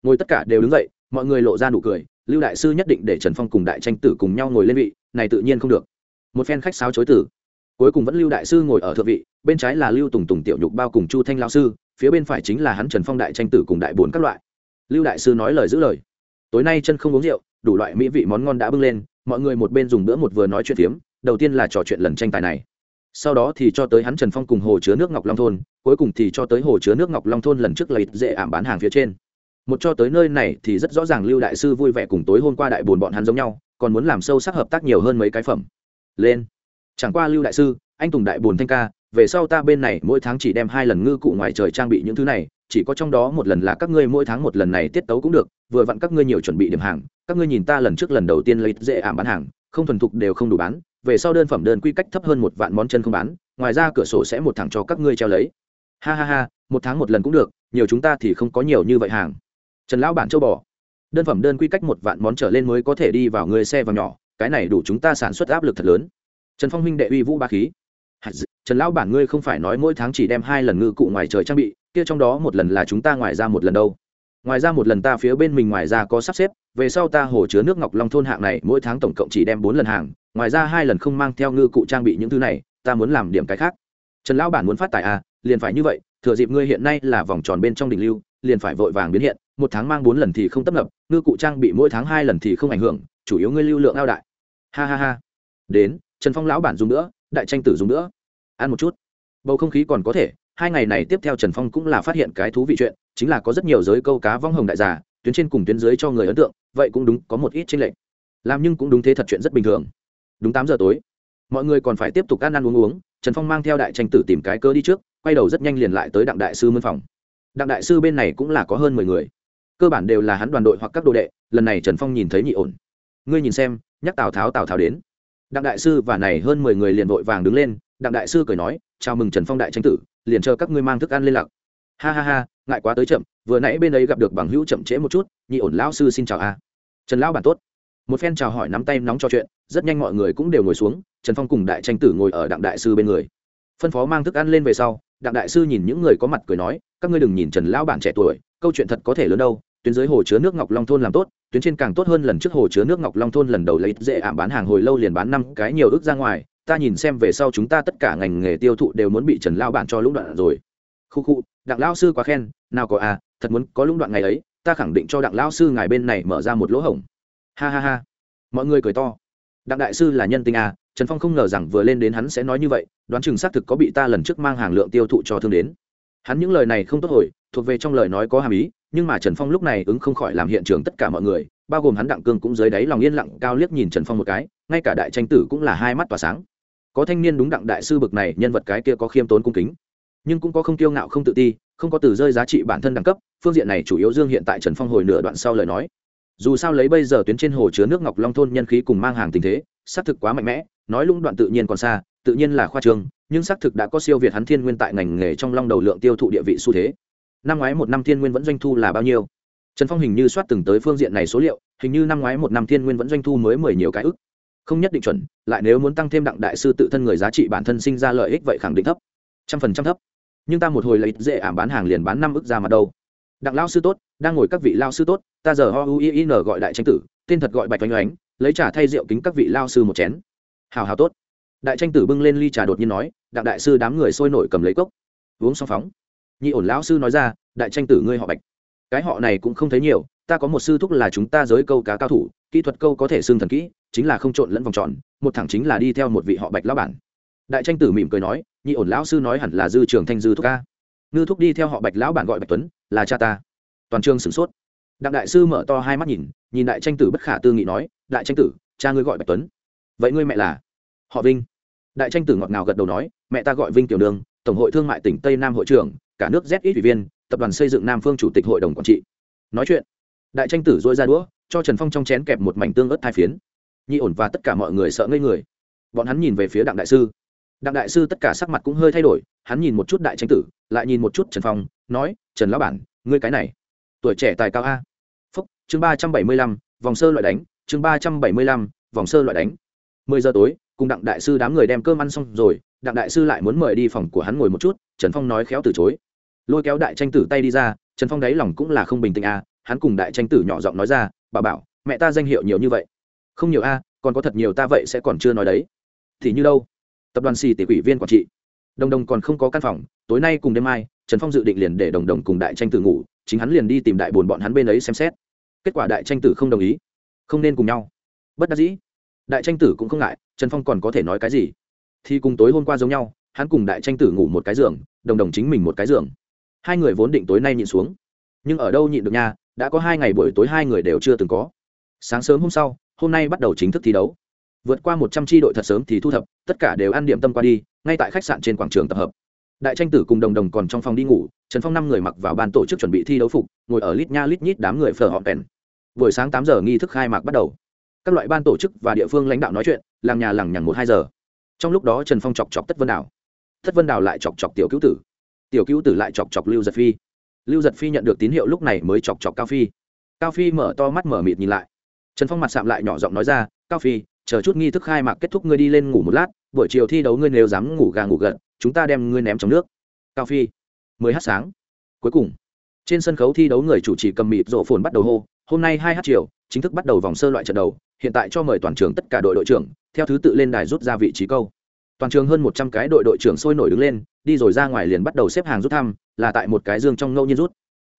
Ngồi tất cả đều đứng dậy, mọi người lộ ra nụ cười, lưu đại sư nhất định để trần phong cùng đại tranh tử cùng nhau ngồi lên vị, này tự nhiên không được. Một phen khách sáo chối tử cuối cùng vẫn lưu đại sư ngồi ở thượng vị, bên trái là lưu tùng tùng tiểu nhục bao cùng chu thanh lao sư, phía bên phải chính là hắn trần phong đại tranh tử cùng đại bốn các loại. Lưu đại sư nói lời giữ lời. Tối nay chân không uống rượu, đủ loại mỹ vị món ngon đã bưng lên, mọi người một bên dùng bữa một vừa nói chuyện phiếm, đầu tiên là trò chuyện lần tranh tài này sau đó thì cho tới hắn trần phong cùng hồ chứa nước ngọc long thôn, cuối cùng thì cho tới hồ chứa nước ngọc long thôn lần trước lấy dễ ảm bán hàng phía trên. Một cho tới nơi này thì rất rõ ràng lưu đại sư vui vẻ cùng tối hôm qua đại bồn bọn hắn giống nhau, còn muốn làm sâu sắc hợp tác nhiều hơn mấy cái phẩm. Lên. Chẳng qua lưu đại sư, anh tùng đại bồn thanh ca, về sau ta bên này mỗi tháng chỉ đem hai lần ngư cụ ngoài trời trang bị những thứ này, chỉ có trong đó một lần là các ngươi mỗi tháng một lần này tiết tấu cũng được, vừa vặn các ngươi nhiều chuẩn bị điểm hàng, các ngươi nhìn ta lần trước lần đầu tiên lấy dễ ảm bán hàng, không thuần thục đều không đủ bán về sau đơn phẩm đơn quy cách thấp hơn một vạn món chân không bán, ngoài ra cửa sổ sẽ một thẳng cho các ngươi treo lấy. Ha ha ha, một tháng một lần cũng được, nhiều chúng ta thì không có nhiều như vậy hàng. Trần lão bản châu bò. Đơn phẩm đơn quy cách một vạn món trở lên mới có thể đi vào người xe vào nhỏ, cái này đủ chúng ta sản xuất áp lực thật lớn. Trần phong huynh đệ uy vũ ba khí. Trần lão bản ngươi không phải nói mỗi tháng chỉ đem hai lần ngư cụ ngoài trời trang bị, kia trong đó một lần là chúng ta ngoài ra một lần đâu ngoài ra một lần ta phía bên mình ngoài ra có sắp xếp, về sau ta hồ chứa nước ngọc long thôn hạng này mỗi tháng tổng cộng chỉ đem bốn lần hàng, ngoài ra hai lần không mang theo ngư cụ trang bị những thứ này, ta muốn làm điểm cái khác. Trần lão bản muốn phát tài à liền phải như vậy, thừa dịp ngươi hiện nay là vòng tròn bên trong đỉnh lưu, liền phải vội vàng biến hiện, một tháng mang bốn lần thì không tấp nập, ngư cụ trang bị mỗi tháng hai lần thì không ảnh hưởng, chủ yếu ngươi lưu lượng ao đại. Ha ha ha. Đến, trần phong lão bản dùng nữa, đại tranh tử dùng nữa. Ăn một chút. Bầu không khí còn có thể hai ngày này tiếp theo trần phong cũng là phát hiện cái thú vị chuyện, chính là có rất nhiều giới câu cá vong hồng đại giả tuyến trên cùng tuyến dưới cho người ấn tượng, vậy cũng đúng, có một ít tranh lệch. Làm nhưng cũng đúng thế thật chuyện rất bình thường. Đúng tám giờ tối, mọi người còn phải tiếp tục ăn ăn uống uống, trần phong mang theo đại tranh tử tìm cái cơ đi trước, quay đầu rất nhanh liền lại tới đặng đại sư mân phòng. Đặng đại sư bên này cũng là có hơn mười người. Cơ bản đều là hắn đoàn đội hoặc các đồ đệ, lần này trần phong nhìn thấy nhị ổn. Ngươi nhìn xem, nhắc tào tháo tào tháo đến. Đặng đại sư và này hơn mười người liền vội vàng đứng lên đặng đại sư cười nói, chào mừng trần phong đại tranh tử, liền chờ các ngươi mang thức ăn lên lặc ha ha ha, ngại quá tới chậm, vừa nãy bên ấy gặp được bằng hữu chậm trễ một chút, nhị ổn lão sư xin chào a. Trần lão bản tốt. Một phen chào hỏi nắm tay nóng trò chuyện, rất nhanh mọi người cũng đều ngồi xuống, trần phong cùng đại tranh tử ngồi ở đặng đại sư bên người. Phân phó mang thức ăn lên về sau, đặng đại sư nhìn những người có mặt cười nói, các ngươi đừng nhìn trần lão bản trẻ tuổi, câu chuyện thật có thể lớn đâu, tuyến dưới hồ chứa nước ngọc long thôn làm tốt, tuyến trên càng tốt hơn lần trước hồ chứa nước ngọc long thôn lần đầu lấy dễ ảm bán hàng hồi lâu liền bán năm cái nhiều ước ra ngoài ta nhìn xem về sau chúng ta tất cả ngành nghề tiêu thụ đều muốn bị trần lao bản cho lũng đoạn rồi. Khu khu, đặng lao sư quá khen, nào có à thật muốn có lũng đoạn ngày ấy, ta khẳng định cho đặng lao sư ngài bên này mở ra một lỗ hổng. Ha ha ha. Mọi người cười to. Đặng đại sư là nhân tình à trần phong không ngờ rằng vừa lên đến hắn sẽ nói như vậy, đoán chừng xác thực có bị ta lần trước mang hàng lượng tiêu thụ cho thương đến. Hắn những lời này không tốt hồi, thuộc về trong lời nói có hàm ý, nhưng mà trần phong lúc này ứng không khỏi làm hiện trường tất cả mọi người, bao gồm hắn đặng cương cũng dưới đáy lòng yên lặng cao liếc nhìn trần phong một cái, ngay cả đại tranh tử cũng là hai mắt tỏa sáng có thanh niên đúng đặng đại sư bực này, nhân vật cái kia có khiêm tốn cung kính. Nhưng cũng có không kiêu ngạo không tự ti, không có từ rơi giá trị bản thân đẳng cấp, phương diện này chủ yếu dương hiện tại trần phong hồi nửa đoạn sau lời nói. Dù sao lấy bây giờ tuyến trên hồ chứa nước ngọc long thôn nhân khí cùng mang hàng tình thế, xác thực quá mạnh mẽ, nói lũng đoạn tự nhiên còn xa, tự nhiên là khoa trương, nhưng xác thực đã có siêu việt hắn thiên nguyên tại ngành nghề trong long đầu lượng tiêu thụ địa vị xu thế. Năm ngoái một năm thiên nguyên vẫn doanh thu là bao nhiêu? Trần phong hình như soát từng tới phương diện này số liệu, hình như năm ngoái một năm thiên nguyên vẫn doanh thu mới mười nhiều cái ức không nhất định chuẩn, lại nếu muốn tăng thêm đặng đại sư tự thân người giá trị bản thân sinh ra lợi ích vậy khẳng định thấp. Trăm phần trăm thấp. Nhưng ta một hồi lấy dễ ảm bán hàng liền bán năm ức ra mặt đâu. Đặng lao sư tốt, đang ngồi các vị lao sư tốt, ta giờ ho u i n gọi đại tranh tử, tên thật gọi bạch oanh oánh, lấy trà thay rượu kính các vị lao sư một chén. Hào hào tốt. Đại tranh tử bưng lên ly trà đột nhiên nói, đặng đại sư đám người sôi nổi cầm lấy cốc. Uống xong phóng. Nhị ổn lão sư nói ra, đại tranh tử ngươi họ bạch. Cái họ này cũng không thấy nhiều ta có một sư thúc là chúng ta giới câu cá cao thủ, kỹ thuật câu có thể xương thần kỹ, chính là không trộn lẫn vòng tròn, một thẳng chính là đi theo một vị họ bạch lão bản. Đại tranh tử mỉm cười nói, nhị ổn lão sư nói hẳn là dư trường thanh dư thúc ca. Ngư thúc đi theo họ bạch lão bản gọi bạch tuấn, là cha ta. Toàn trường sửng sốt. Đặng đại sư mở to hai mắt nhìn nhìn đại tranh tử bất khả tư nghị nói, đại tranh tử, cha ngươi gọi bạch tuấn. Vậy ngươi mẹ là? Họ vinh. Đại tranh tử ngọt ngào gật đầu nói, mẹ ta gọi vinh tiểu đường, tổng hội thương mại tỉnh tây nam hội trưởng, cả nước z ít ủy viên, tập đoàn xây dựng nam phương chủ tịch hội đồng quản trị. Nói chuyện đại tranh tử dôi ra đũa, cho trần phong trong chén kẹp một mảnh tương ớt thai phiến. Nhi ổn và tất cả mọi người sợ ngây người. Bọn hắn nhìn về phía đặng đại sư. Đặng đại sư tất cả sắc mặt cũng hơi thay đổi, hắn nhìn một chút đại tranh tử, lại nhìn một chút trần phong, nói, trần lão bản, ngươi cái này, tuổi trẻ tài cao a. Phúc, chương ba trăm bảy mươi lăm, vòng sơ loại đánh, chương ba trăm bảy mươi lăm, vòng sơ loại đánh. Mười giờ tối, cùng đặng đại sư đám người đem cơm ăn xong rồi, đặng đại sư lại muốn mời đi phòng của hắn ngồi một chút, trần phong nói khéo từ chối. Lôi kéo đại tranh tử tay đi ra, trần phong đáy lòng cũng là không bình tĩnh a hắn cùng đại tranh tử nhỏ giọng nói ra, bà bảo, mẹ ta danh hiệu nhiều như vậy. Không nhiều a, còn có thật nhiều ta vậy sẽ còn chưa nói đấy. Thì như đâu? Tập đoàn xì tỷ ủy viên quản trị. Đồng đồng còn không có căn phòng, tối nay cùng đêm mai, trần phong dự định liền để đồng đồng cùng đại tranh tử ngủ, chính hắn liền đi tìm đại bồn bọn hắn bên ấy xem xét. Kết quả đại tranh tử không đồng ý, không nên cùng nhau. Bất đắc dĩ, đại tranh tử cũng không ngại, trần phong còn có thể nói cái gì? Thì cùng tối hôm qua giống nhau, hắn cùng đại tranh tử ngủ một cái giường, đồng đồng chính mình một cái giường. Hai người vốn định tối nay nhịn xuống, nhưng ở đâu nhịn được nha đã có hai ngày buổi tối hai người đều chưa từng có. Sáng sớm hôm sau, hôm nay bắt đầu chính thức thi đấu. Vượt qua một trăm tri đội thật sớm thì thu thập, tất cả đều ăn điểm tâm qua đi, ngay tại khách sạn trên quảng trường tập hợp. Đại tranh tử cùng đồng đồng còn trong phòng đi ngủ, trần phong năm người mặc vào ban tổ chức chuẩn bị thi đấu phục, ngồi ở lít nha lít nhít đám người phở họ pèn buổi sáng tám giờ nghi thức khai mạc bắt đầu. Các loại ban tổ chức và địa phương lãnh đạo nói chuyện, làng nhà làng nhằng một hai giờ. Trong lúc đó trần phong chọc chọc tất vân đảo tất vân đảo lại chọc chọc tiểu cứu tử. Tiểu cứu tử lại chọc chọc lưu giật phi lưu giật phi nhận được tín hiệu lúc này mới chọc chọc cao phi. Cao phi mở to mắt mở mịt nhìn lại. Trần phong mặt sạm lại nhỏ giọng nói ra, cao phi, chờ chút nghi thức khai mạc kết thúc ngươi đi lên ngủ một lát, buổi chiều thi đấu ngươi nếu dám ngủ gà ngủ gật, chúng ta đem ngươi ném trong nước. Cao phi, mười h sáng. Cuối cùng, trên sân khấu thi đấu người chủ trì cầm mịt rộ phồn bắt đầu hô, hôm nay hai h chiều, chính thức bắt đầu vòng sơ loại trận đầu, hiện tại cho mời toàn trường tất cả đội đội trưởng, theo thứ tự lên đài rút ra vị trí câu toàn trường hơn một trăm cái đội đội trưởng sôi nổi đứng lên, đi rồi ra ngoài liền bắt đầu xếp hàng rút thăm, là tại một cái dương trong ngẫu nhiên rút.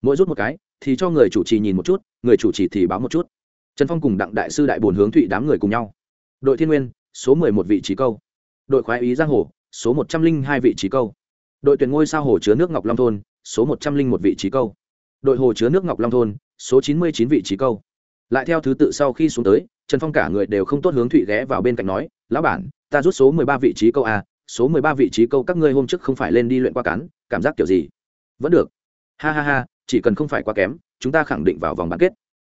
Mỗi rút một cái, thì cho người chủ trì nhìn một chút, người chủ trì thì báo một chút. Trần phong cùng đặng đại sư đại bồn hướng thụy đám người cùng nhau. Đội thiên nguyên, số mười một vị trí câu. Đội khoái ý giang hồ, số một trăm linh hai vị trí câu. Đội tuyển ngôi sao hồ chứa nước ngọc long thôn, số một trăm linh một vị trí câu. Đội hồ chứa nước ngọc long thôn, số chín mươi chín vị trí câu. Lại theo thứ tự sau khi xuống tới trần phong cả người đều không tốt hướng thụy ghé vào bên cạnh nói, lão bản, ta rút số mười ba vị trí câu a, số mười ba vị trí câu các ngươi hôm trước không phải lên đi luyện qua cắn cảm giác kiểu gì? Vẫn được. Ha ha ha, chỉ cần không phải quá kém, chúng ta khẳng định vào vòng bán kết.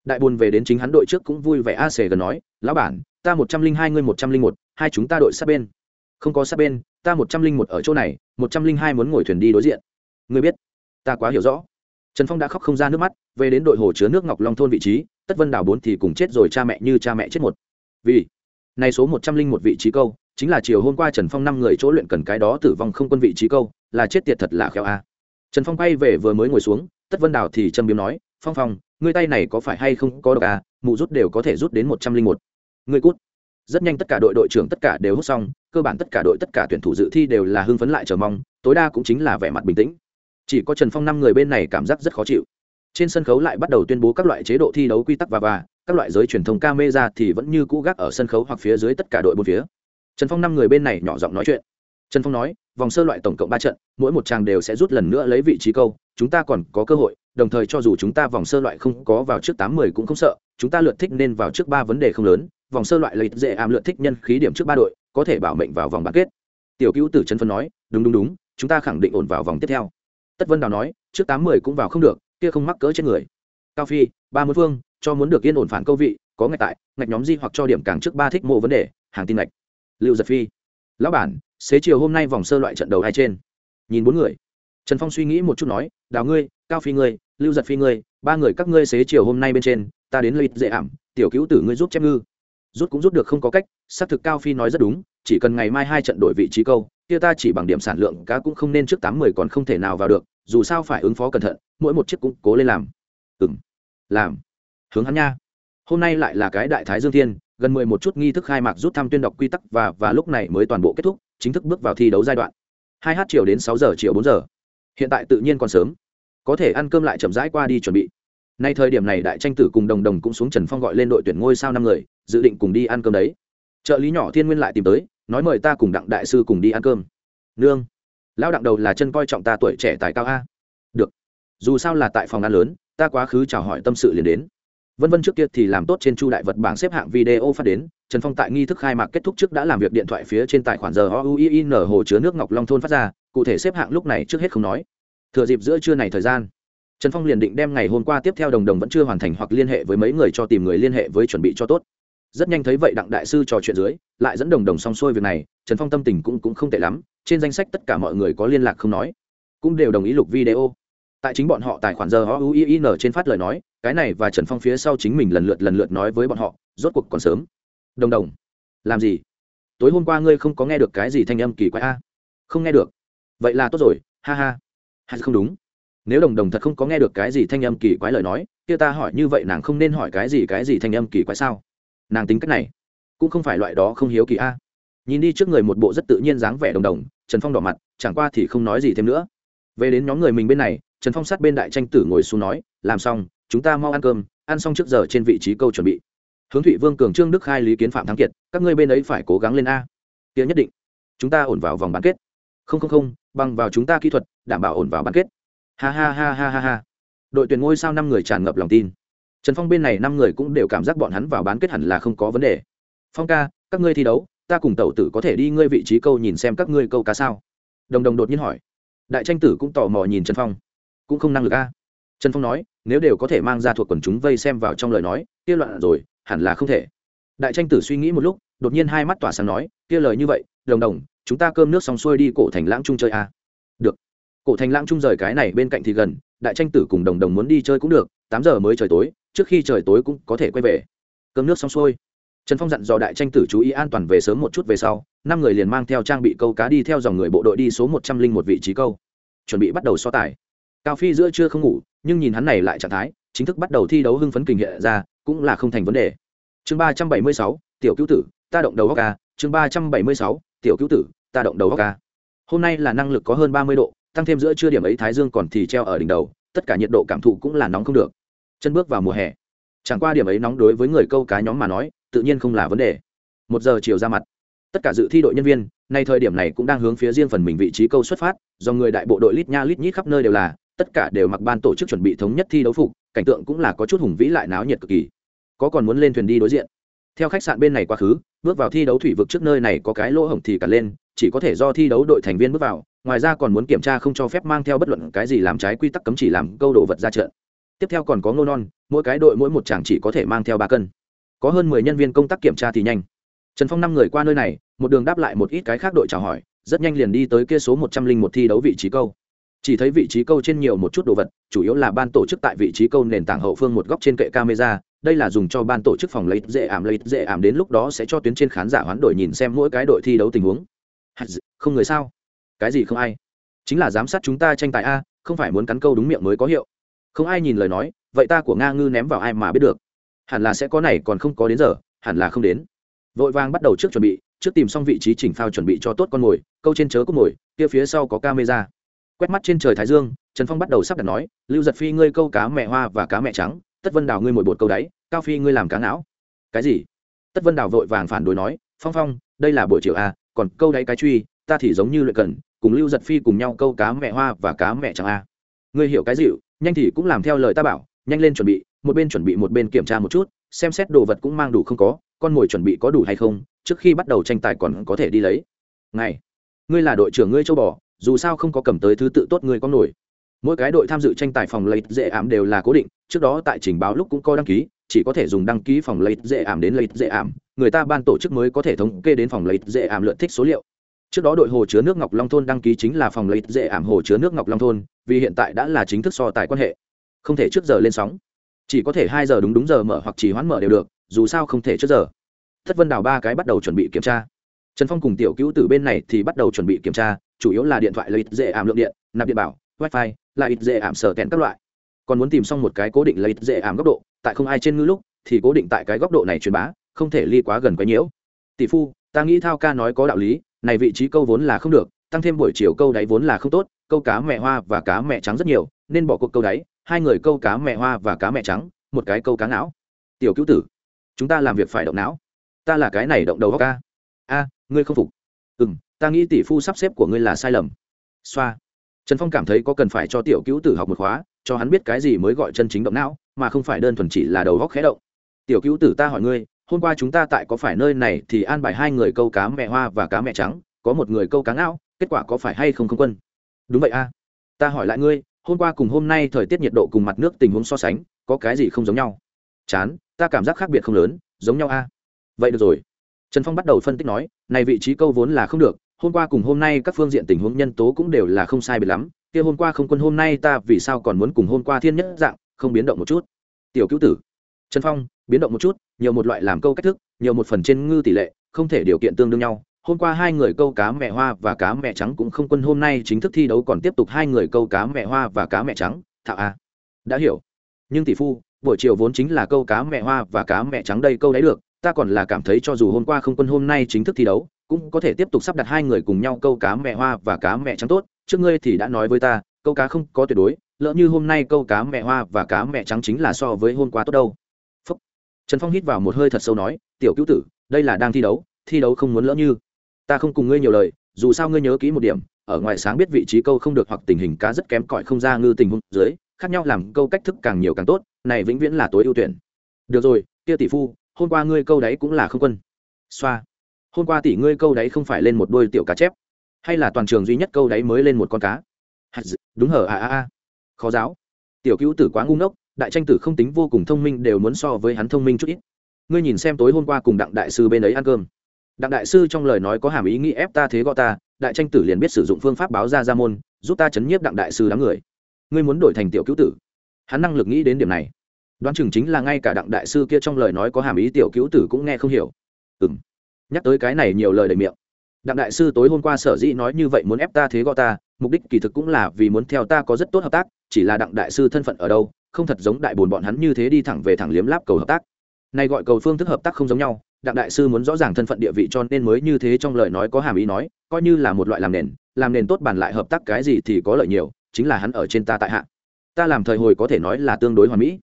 Đại buồn về đến chính hắn đội trước cũng vui vẻ a xề gần nói, lão bản, ta một trăm linh hai, ngươi một trăm linh một, hai chúng ta đội sát bên. Không có sát bên, ta một trăm linh một ở chỗ này, một trăm linh hai muốn ngồi thuyền đi đối diện. Ngươi biết, ta quá hiểu rõ. Trần phong đã khóc không ra nước mắt, về đến đội hồ chứa nước ngọc long thôn vị trí tất vân đào bốn thì cùng chết rồi cha mẹ như cha mẹ chết một. Vì này số một trăm linh một vị trí câu, chính là chiều hôm qua trần phong năm người chỗ luyện cần cái đó tử vong không quân vị trí câu, là chết tiệt thật là khéo a. Trần phong quay về vừa mới ngồi xuống, tất vân đào thì châm biếm nói, phong phong, ngươi tay này có phải hay không có độc à mụ rút đều có thể rút đến một trăm linh một. Ngươi cút. Rất nhanh tất cả đội đội trưởng tất cả đều hút xong, cơ bản tất cả đội tất cả tuyển thủ dự thi đều là hưng phấn lại chờ mong, tối đa cũng chính là vẻ mặt bình tĩnh. Chỉ có trần phong năm người bên này cảm giác rất khó chịu trên sân khấu lại bắt đầu tuyên bố các loại chế độ thi đấu quy tắc và và, các loại giới truyền thông camera thì vẫn như cũ gác ở sân khấu hoặc phía dưới tất cả đội bốn phía. Trần phong năm người bên này nhỏ giọng nói chuyện. Trần phong nói, vòng sơ loại tổng cộng ba trận, mỗi một trang đều sẽ rút lần nữa lấy vị trí câu, chúng ta còn có cơ hội, đồng thời cho dù chúng ta vòng sơ loại không có vào trước tám mươi cũng không sợ, chúng ta lượt thích nên vào trước ba vấn đề không lớn, vòng sơ loại lấy dễ ảm lượt thích nhân khí điểm trước ba đội, có thể bảo mệnh vào vòng bán kết. Tiểu cứu tử trần phân nói, đúng đúng đúng, chúng ta khẳng định ổn vào vòng tiếp theo. Tất vân đào nói, trước tám mươi cũng vào không được kia không mắc cỡ trên người. Cao phi, ba mươi phương cho muốn được yên ổn phản câu vị, có ngạch tại, ngạch nhóm di hoặc cho điểm càng trước ba thích mộ vấn đề, hàng tin ngạch. Lưu giật phi, lão bản, xế chiều hôm nay vòng sơ loại trận đầu hai trên. Nhìn bốn người. Trần phong suy nghĩ một chút nói, đào ngươi, cao phi ngươi, lưu giật phi ngươi, ba người các ngươi xế chiều hôm nay bên trên, ta đến lợi dễ ảm, tiểu cứu tử ngươi giúp chép ngư. Rút cũng rút được không có cách, xác thực cao phi nói rất đúng, chỉ cần ngày mai hai trận đổi vị trí câu, kia ta chỉ bằng điểm sản lượng cá cũng không nên trước tám mươi còn không thể nào vào được dù sao phải ứng phó cẩn thận, mỗi một chiếc cũng cố lên làm. Ừ m làm. Hướng hắn nha. Hôm nay lại là cái đại thái dương thiên, gần mười một chút nghi thức khai mạc rút thăm tuyên đọc quy tắc và và lúc này mới toàn bộ kết thúc, chính thức bước vào thi đấu giai đoạn. Hai h chiều đến sáu giờ, chiều bốn giờ. Hiện tại tự nhiên còn sớm. Có thể ăn cơm lại chậm rãi qua đi chuẩn bị. Nay thời điểm này đại tranh tử cùng đồng đồng cũng xuống trần phong gọi lên đội tuyển ngôi sao năm người, dự định cùng đi ăn cơm đấy. Trợ lý nhỏ thiên nguyên lại tìm tới, nói mời ta cùng đặng đại sư cùng đi ăn cơm. Nương lão đặng đầu là chân coi trọng ta tuổi trẻ tài cao a. Được. Dù sao là tại phòng ăn lớn, ta quá khứ chào hỏi tâm sự liền đến. Vân vân trước kia thì làm tốt trên chu đại vật bảng xếp hạng video phát đến, trần phong tại nghi thức khai mạc kết thúc trước đã làm việc điện thoại phía trên tài khoản giờ oin hồ chứa nước ngọc long thôn phát ra, cụ thể xếp hạng lúc này trước hết không nói. Thừa dịp giữa trưa này thời gian, trần phong liền định đem ngày hôm qua tiếp theo đồng đồng vẫn chưa hoàn thành hoặc liên hệ với mấy người cho tìm người liên hệ với chuẩn bị cho tốt rất nhanh thấy vậy đặng đại sư trò chuyện dưới lại dẫn đồng đồng xong xuôi việc này trần phong tâm tình cũng, cũng không tệ lắm trên danh sách tất cả mọi người có liên lạc không nói cũng đều đồng ý lục video. Tại chính bọn họ tài khoản giờ họ u n trên phát lời nói cái này và trần phong phía sau chính mình lần lượt lần lượt nói với bọn họ rốt cuộc còn sớm. Đồng đồng làm gì? Tối hôm qua ngươi không có nghe được cái gì thanh âm kỳ quái a? Không nghe được. Vậy là tốt rồi ha ha. Hay không đúng? Nếu đồng đồng thật không có nghe được cái gì thanh âm kỳ quái lời nói kia ta hỏi như vậy nàng không nên hỏi cái gì cái gì thanh âm kỳ quái sao? Nàng tính cách này cũng không phải loại đó không hiếu kỳ a. Nhìn đi trước người một bộ rất tự nhiên dáng vẻ đồng đồng, trần phong đỏ mặt, chẳng qua thì không nói gì thêm nữa. Về đến nhóm người mình bên này, trần phong sát bên đại tranh tử ngồi xuống nói, làm xong, chúng ta mau ăn cơm, ăn xong trước giờ trên vị trí câu chuẩn bị. Hướng thụy vương cường trương đức khai lý kiến phạm thắng kiệt, các ngươi bên ấy phải cố gắng lên a. Tiếng nhất định, chúng ta ổn vào vòng bán kết. Không không không, bằng vào chúng ta kỹ thuật, đảm bảo ổn vào bán kết. Ha ha ha ha ha ha. Đội tuyển ngôi sao năm người tràn ngập lòng tin trần phong bên này năm người cũng đều cảm giác bọn hắn vào bán kết hẳn là không có vấn đề. Phong ca, các ngươi thi đấu, ta cùng tẩu tử có thể đi ngươi vị trí câu nhìn xem các ngươi câu cá sao? Đồng đồng đột nhiên hỏi. Đại tranh tử cũng tò mò nhìn trần phong. Cũng không năng lực a. Trần phong nói, nếu đều có thể mang ra thuộc quần chúng vây xem vào trong lời nói, kia loạn rồi, hẳn là không thể. Đại tranh tử suy nghĩ một lúc, đột nhiên hai mắt tỏa sáng nói, kia lời như vậy, đồng đồng, chúng ta cơm nước xong xuôi đi cổ thành lãng trung chơi a. Được. Cổ thành lãng trung rời cái này bên cạnh thì gần, đại tranh tử cùng đồng đồng muốn đi chơi cũng được, tám giờ mới trời tối trước khi trời tối cũng có thể quay về. Cơm nước xong xuôi. Trần phong dặn dò đại tranh tử chú ý an toàn về sớm một chút về sau, năm người liền mang theo trang bị câu cá đi theo dòng người bộ đội đi số một trăm linh một vị trí câu. Chuẩn bị bắt đầu so tài. Cao phi giữa trưa không ngủ, nhưng nhìn hắn này lại trạng thái, chính thức bắt đầu thi đấu hưng phấn kình hiện ra, cũng là không thành vấn đề. Chương ba trăm bảy mươi sáu, tiểu cứu tử, ta động đầu góc ca. Chương ba trăm bảy mươi sáu, tiểu cứu tử, ta động đầu góc ca. Hôm nay là năng lực có hơn ba mươi độ, tăng thêm giữa trưa điểm ấy thái dương còn thì treo ở đỉnh đầu, tất cả nhiệt độ cảm thụ cũng là nóng không được chân bước vào mùa hè. Chẳng qua điểm ấy nóng đối với người câu cá nhóm mà nói, tự nhiên không là vấn đề. Một giờ chiều ra mặt, tất cả dự thi đội nhân viên, nay thời điểm này cũng đang hướng phía riêng phần mình vị trí câu xuất phát, do người đại bộ đội lít nha lít nhít khắp nơi đều là, tất cả đều mặc ban tổ chức chuẩn bị thống nhất thi đấu phục, cảnh tượng cũng là có chút hùng vĩ lại náo nhiệt cực kỳ. Có còn muốn lên thuyền đi đối diện? Theo khách sạn bên này quá khứ, bước vào thi đấu thủy vực trước nơi này có cái lỗ hổng thì cả lên, chỉ có thể do thi đấu đội thành viên bước vào, ngoài ra còn muốn kiểm tra không cho phép mang theo bất luận cái gì làm trái quy tắc cấm chỉ làm câu đồ vật ra trận tiếp theo còn có ngô non, mỗi cái đội mỗi một chàng chỉ có thể mang theo ba cân. Có hơn mười nhân viên công tác kiểm tra thì nhanh. Trần phong năm người qua nơi này, một đường đáp lại một ít cái khác đội chào hỏi, rất nhanh liền đi tới kia số một trăm linh một thi đấu vị trí câu. Chỉ thấy vị trí câu trên nhiều một chút đồ vật, chủ yếu là ban tổ chức tại vị trí câu nền tảng hậu phương một góc trên kệ camera, đây là dùng cho ban tổ chức phòng lấy dễ ảm, lấy dễ ảm đến lúc đó sẽ cho tuyến trên khán giả hoán đổi nhìn xem mỗi cái đội thi đấu tình huống. Không người sao? Cái gì không ai? Chính là giám sát chúng ta tranh tài a, không phải muốn cắn câu đúng miệng mới có hiệu không ai nhìn lời nói, vậy ta của nga ngư ném vào ai mà biết được? Hẳn là sẽ có này còn không có đến giờ, hẳn là không đến. Vội vàng bắt đầu trước chuẩn bị, trước tìm xong vị trí chỉnh phao chuẩn bị cho tốt con mồi, câu trên chớ có mồi, kia phía sau có camera. Quét mắt trên trời thái dương, trần phong bắt đầu sắp đặt nói, lưu giật phi, ngươi câu cá mẹ hoa và cá mẹ trắng, tất vân đào ngươi mồi bột câu đáy, cao phi ngươi làm cá não cái gì? Tất vân đào vội vàng phản đối nói, phong phong, đây là buổi chiều a còn câu đáy cái truy, ta thì giống như luyện cần, cùng lưu giật phi cùng nhau câu cá mẹ hoa và cá mẹ trắng a ngươi hiểu cái dịu nhanh thì cũng làm theo lời ta bảo, nhanh lên chuẩn bị, một bên chuẩn bị một bên kiểm tra một chút, xem xét đồ vật cũng mang đủ không có, con mồi chuẩn bị có đủ hay không, trước khi bắt đầu tranh tài còn có thể đi lấy. Ngày ngươi là đội trưởng ngươi châu bò, dù sao không có cầm tới thứ tự tốt ngươi có nổi. Mỗi cái đội tham dự tranh tài phòng lấy dễ ảm đều là cố định, trước đó tại trình báo lúc cũng có đăng ký, chỉ có thể dùng đăng ký phòng lấy dễ ảm đến lấy dễ ảm, người ta ban tổ chức mới có thể thống kê đến phòng lấy dễ ảm lượt thích số liệu. Trước đó đội hồ chứa nước ngọc long thôn đăng ký chính là phòng lấy dễ ảm hồ chứa nước ngọc long thôn vì hiện tại đã là chính thức so tài quan hệ. Không thể trước giờ lên sóng. Chỉ có thể hai giờ đúng đúng giờ mở hoặc chỉ hoãn mở đều được, dù sao không thể trước giờ. Thất vân đào ba cái bắt đầu chuẩn bị kiểm tra. Trần phong cùng tiểu cứu từ bên này thì bắt đầu chuẩn bị kiểm tra, chủ yếu là điện thoại lấy dễ ảm lượng điện, nạp điện bảo, wifi là ít dễ ảm sở kèn các loại. Còn muốn tìm xong một cái cố định lấy dễ ảm góc độ, tại không ai trên ngư lúc, thì cố định tại cái góc độ này truyền bá, không thể ly quá gần quấy nhiễu. Tỷ phu, ta nghĩ thao ca nói có đạo lý, này vị trí câu vốn là không được, tăng thêm buổi chiều câu đáy vốn là không tốt câu cá mẹ hoa và cá mẹ trắng rất nhiều, nên bỏ cuộc câu đáy hai người câu cá mẹ hoa và cá mẹ trắng, một cái câu cá não. Tiểu cứu tử, chúng ta làm việc phải động não. Ta là cái này động đầu góc ca a, ngươi không phục. Ừ m ta nghĩ tỷ phu sắp xếp của ngươi là sai lầm. Xoa. Trần phong cảm thấy có cần phải cho tiểu cứu tử học một khóa, cho hắn biết cái gì mới gọi chân chính động não, mà không phải đơn thuần chỉ là đầu góc khé động. Tiểu cứu tử ta hỏi ngươi, hôm qua chúng ta tại có phải nơi này thì an bài hai người câu cá mẹ hoa và cá mẹ trắng, có một người câu cá não, kết quả có phải hay không không quân? Đúng vậy a. Ta hỏi lại ngươi, hôm qua cùng hôm nay thời tiết nhiệt độ cùng mặt nước tình huống so sánh, có cái gì không giống nhau? Chán, ta cảm giác khác biệt không lớn, giống nhau a. Vậy được rồi. Trần phong bắt đầu phân tích nói, này vị trí câu vốn là không được, hôm qua cùng hôm nay các phương diện tình huống nhân tố cũng đều là không sai biệt lắm, kia hôm qua không quân hôm nay ta vì sao còn muốn cùng hôm qua thiên nhất dạng, không biến động một chút? Tiểu cứu tử. Trần phong, biến động một chút, nhiều một loại làm câu cách thức, nhiều một phần trên ngư tỷ lệ, không thể điều kiện tương đương nhau hôm qua hai người câu cá mẹ hoa và cá mẹ trắng cũng không quân hôm nay chính thức thi đấu còn tiếp tục hai người câu cá mẹ hoa và cá mẹ trắng thạo a đã hiểu nhưng tỷ phu buổi chiều vốn chính là câu cá mẹ hoa và cá mẹ trắng đây câu đấy được ta còn là cảm thấy cho dù hôm qua không quân hôm nay chính thức thi đấu cũng có thể tiếp tục sắp đặt hai người cùng nhau câu cá mẹ hoa và cá mẹ trắng tốt trước ngươi thì đã nói với ta câu cá không có tuyệt đối lỡ như hôm nay câu cá mẹ hoa và cá mẹ trắng chính là so với hôm qua tốt đâu Phúc. trần phong hít vào một hơi thật sâu nói tiểu cứu tử đây là đang thi đấu thi đấu không muốn lỡ như ta không cùng ngươi nhiều lời, dù sao ngươi nhớ kỹ một điểm, ở ngoài sáng biết vị trí câu không được hoặc tình hình cá rất kém cỏi không ra ngư tình huống dưới, khác nhau làm câu cách thức càng nhiều càng tốt, này vĩnh viễn là tối ưu tuyển. Được rồi, kia tỷ phu, hôm qua ngươi câu đấy cũng là không quân. Xoa. Hôm qua tỷ ngươi câu đấy không phải lên một đôi tiểu cá chép, hay là toàn trường duy nhất câu đấy mới lên một con cá? Đúng hở, a a a. Khó giáo. Tiểu cứu tử quá ngu ngốc, đại tranh tử không tính vô cùng thông minh đều muốn so với hắn thông minh chút ít. Ngươi nhìn xem tối hôm qua cùng đặng đại sư bên ấy ăn cơm đặng đại sư trong lời nói có hàm ý nghĩ ép ta thế gọi ta, đại tranh tử liền biết sử dụng phương pháp báo ra ra môn, giúp ta chấn nhiếp đặng đại sư đám người. Ngươi muốn đổi thành tiểu cứu tử? Hắn năng lực nghĩ đến điểm này. Đoán chừng chính là ngay cả đặng đại sư kia trong lời nói có hàm ý tiểu cứu tử cũng nghe không hiểu. Ừ m nhắc tới cái này nhiều lời đầy miệng. Đặng đại sư tối hôm qua sở dĩ nói như vậy muốn ép ta thế gọi ta, mục đích kỳ thực cũng là vì muốn theo ta có rất tốt hợp tác, chỉ là đặng đại sư thân phận ở đâu, không thật giống đại bồn bọn hắn như thế đi thẳng về thẳng liếm láp cầu hợp tác. Nay gọi cầu phương thức hợp tác không giống nhau đặng đại sư muốn rõ ràng thân phận địa vị cho nên mới như thế trong lời nói có hàm ý nói, coi như là một loại làm nền làm nền tốt bàn lại hợp tác cái gì thì có lợi nhiều, chính là hắn ở trên ta tại hạ. Ta làm thời hồi có thể nói là tương đối hoàn mỹ.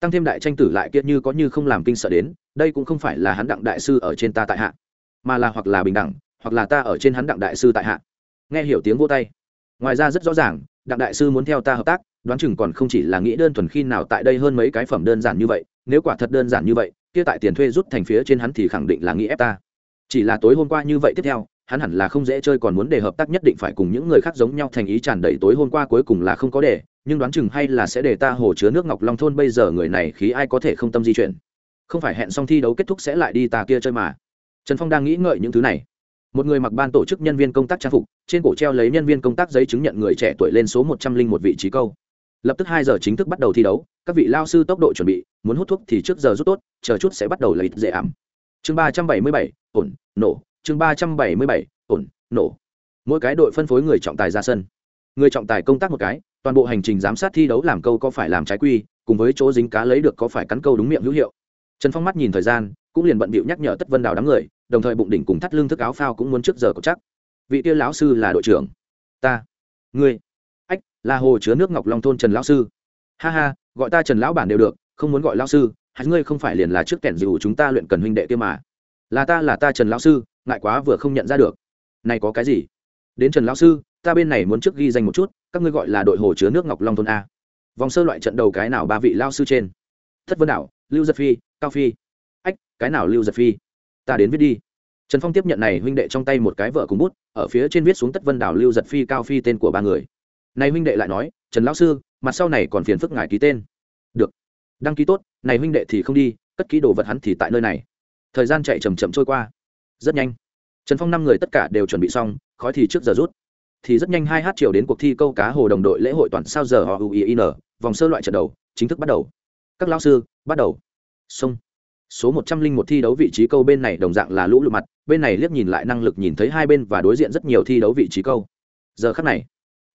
Tăng thêm đại tranh tử lại kiệt như có như không làm kinh sợ đến, đây cũng không phải là hắn đặng đại sư ở trên ta tại hạ, mà là hoặc là bình đẳng, hoặc là ta ở trên hắn đặng đại sư tại hạ. Nghe hiểu tiếng vô tay. Ngoài ra rất rõ ràng, đặng đại sư muốn theo ta hợp tác, đoán chừng còn không chỉ là nghĩ đơn thuần khi nào tại đây hơn mấy cái phẩm đơn giản như vậy, nếu quả thật đơn giản như vậy kia tại tiền thuê rút thành phía trên hắn thì khẳng định là nghĩ ép ta. Chỉ là tối hôm qua như vậy tiếp theo, hắn hẳn là không dễ chơi còn muốn để hợp tác nhất định phải cùng những người khác giống nhau thành ý tràn đầy tối hôm qua cuối cùng là không có để, nhưng đoán chừng hay là sẽ để ta hồ chứa nước ngọc long thôn bây giờ người này khí ai có thể không tâm di chuyển. Không phải hẹn xong thi đấu kết thúc sẽ lại đi ta kia chơi mà. Trần phong đang nghĩ ngợi những thứ này. Một người mặc ban tổ chức nhân viên công tác trang phục, trên cổ treo lấy nhân viên công tác giấy chứng nhận người trẻ tuổi lên số một trăm linh một vị trí câu lập tức hai giờ chính thức bắt đầu thi đấu, các vị lao sư tốc độ chuẩn bị, muốn hút thuốc thì trước giờ rút tốt, chờ chút sẽ bắt đầu lấy dễ ảm. Chương ba trăm bảy mươi bảy, ổn, nổ. Chương ba trăm bảy mươi bảy, ổn, nổ. Mỗi cái đội phân phối người trọng tài ra sân. Người trọng tài công tác một cái, toàn bộ hành trình giám sát thi đấu làm câu có phải làm trái quy, cùng với chỗ dính cá lấy được có phải cắn câu đúng miệng hữu hiệu. Trần phong mắt nhìn thời gian, cũng liền bận bịu nhắc nhở tất vân đào đám người, đồng thời bụng đỉnh cùng thắt lưng thức áo phao cũng muốn trước giờ cột chắc. Vị tiêu lão sư là đội trưởng. Ta. Ngươi là hồ chứa nước ngọc long thôn trần lão sư. Ha ha, gọi ta trần lão bản đều được, không muốn gọi lão sư hắn ngươi không phải liền là trước kẻn dù chúng ta luyện cần huynh đệ kia mà. Là ta là ta trần lão sư, ngại quá vừa không nhận ra được. Này có cái gì? Đến trần lão sư, ta bên này muốn trước ghi danh một chút, các ngươi gọi là đội hồ chứa nước ngọc long thôn a. Vòng sơ loại trận đầu cái nào ba vị lao sư trên? Thất vân đảo, lưu giật phi, cao phi. Ách, cái nào lưu giật phi? Ta đến viết đi. Trần phong tiếp nhận này, huynh đệ trong tay một cái vợ cùng bút, ở phía trên viết xuống tất vân đảo, lưu giật phi, cao phi tên của ba người này huynh đệ lại nói, trần lão sư, mặt sau này còn phiền phức ngài ký tên. Được, đăng ký tốt, này huynh đệ thì không đi, cất ký đồ vật hắn thì tại nơi này. Thời gian chạy chầm chậm trôi qua. Rất nhanh, trần phong năm người tất cả đều chuẩn bị xong, khói thì trước giờ rút. Thì rất nhanh hai hát chiều đến cuộc thi câu cá hồ đồng đội lễ hội toàn sao giờ họ uin vòng sơ loại trận đầu, chính thức bắt đầu. Các lao sư, bắt đầu. Sông số một trăm linh một thi đấu vị trí câu bên này đồng dạng là lũ lụt mặt, bên này liếc nhìn lại năng lực nhìn thấy hai bên và đối diện rất nhiều thi đấu vị trí câu. Giờ khắc này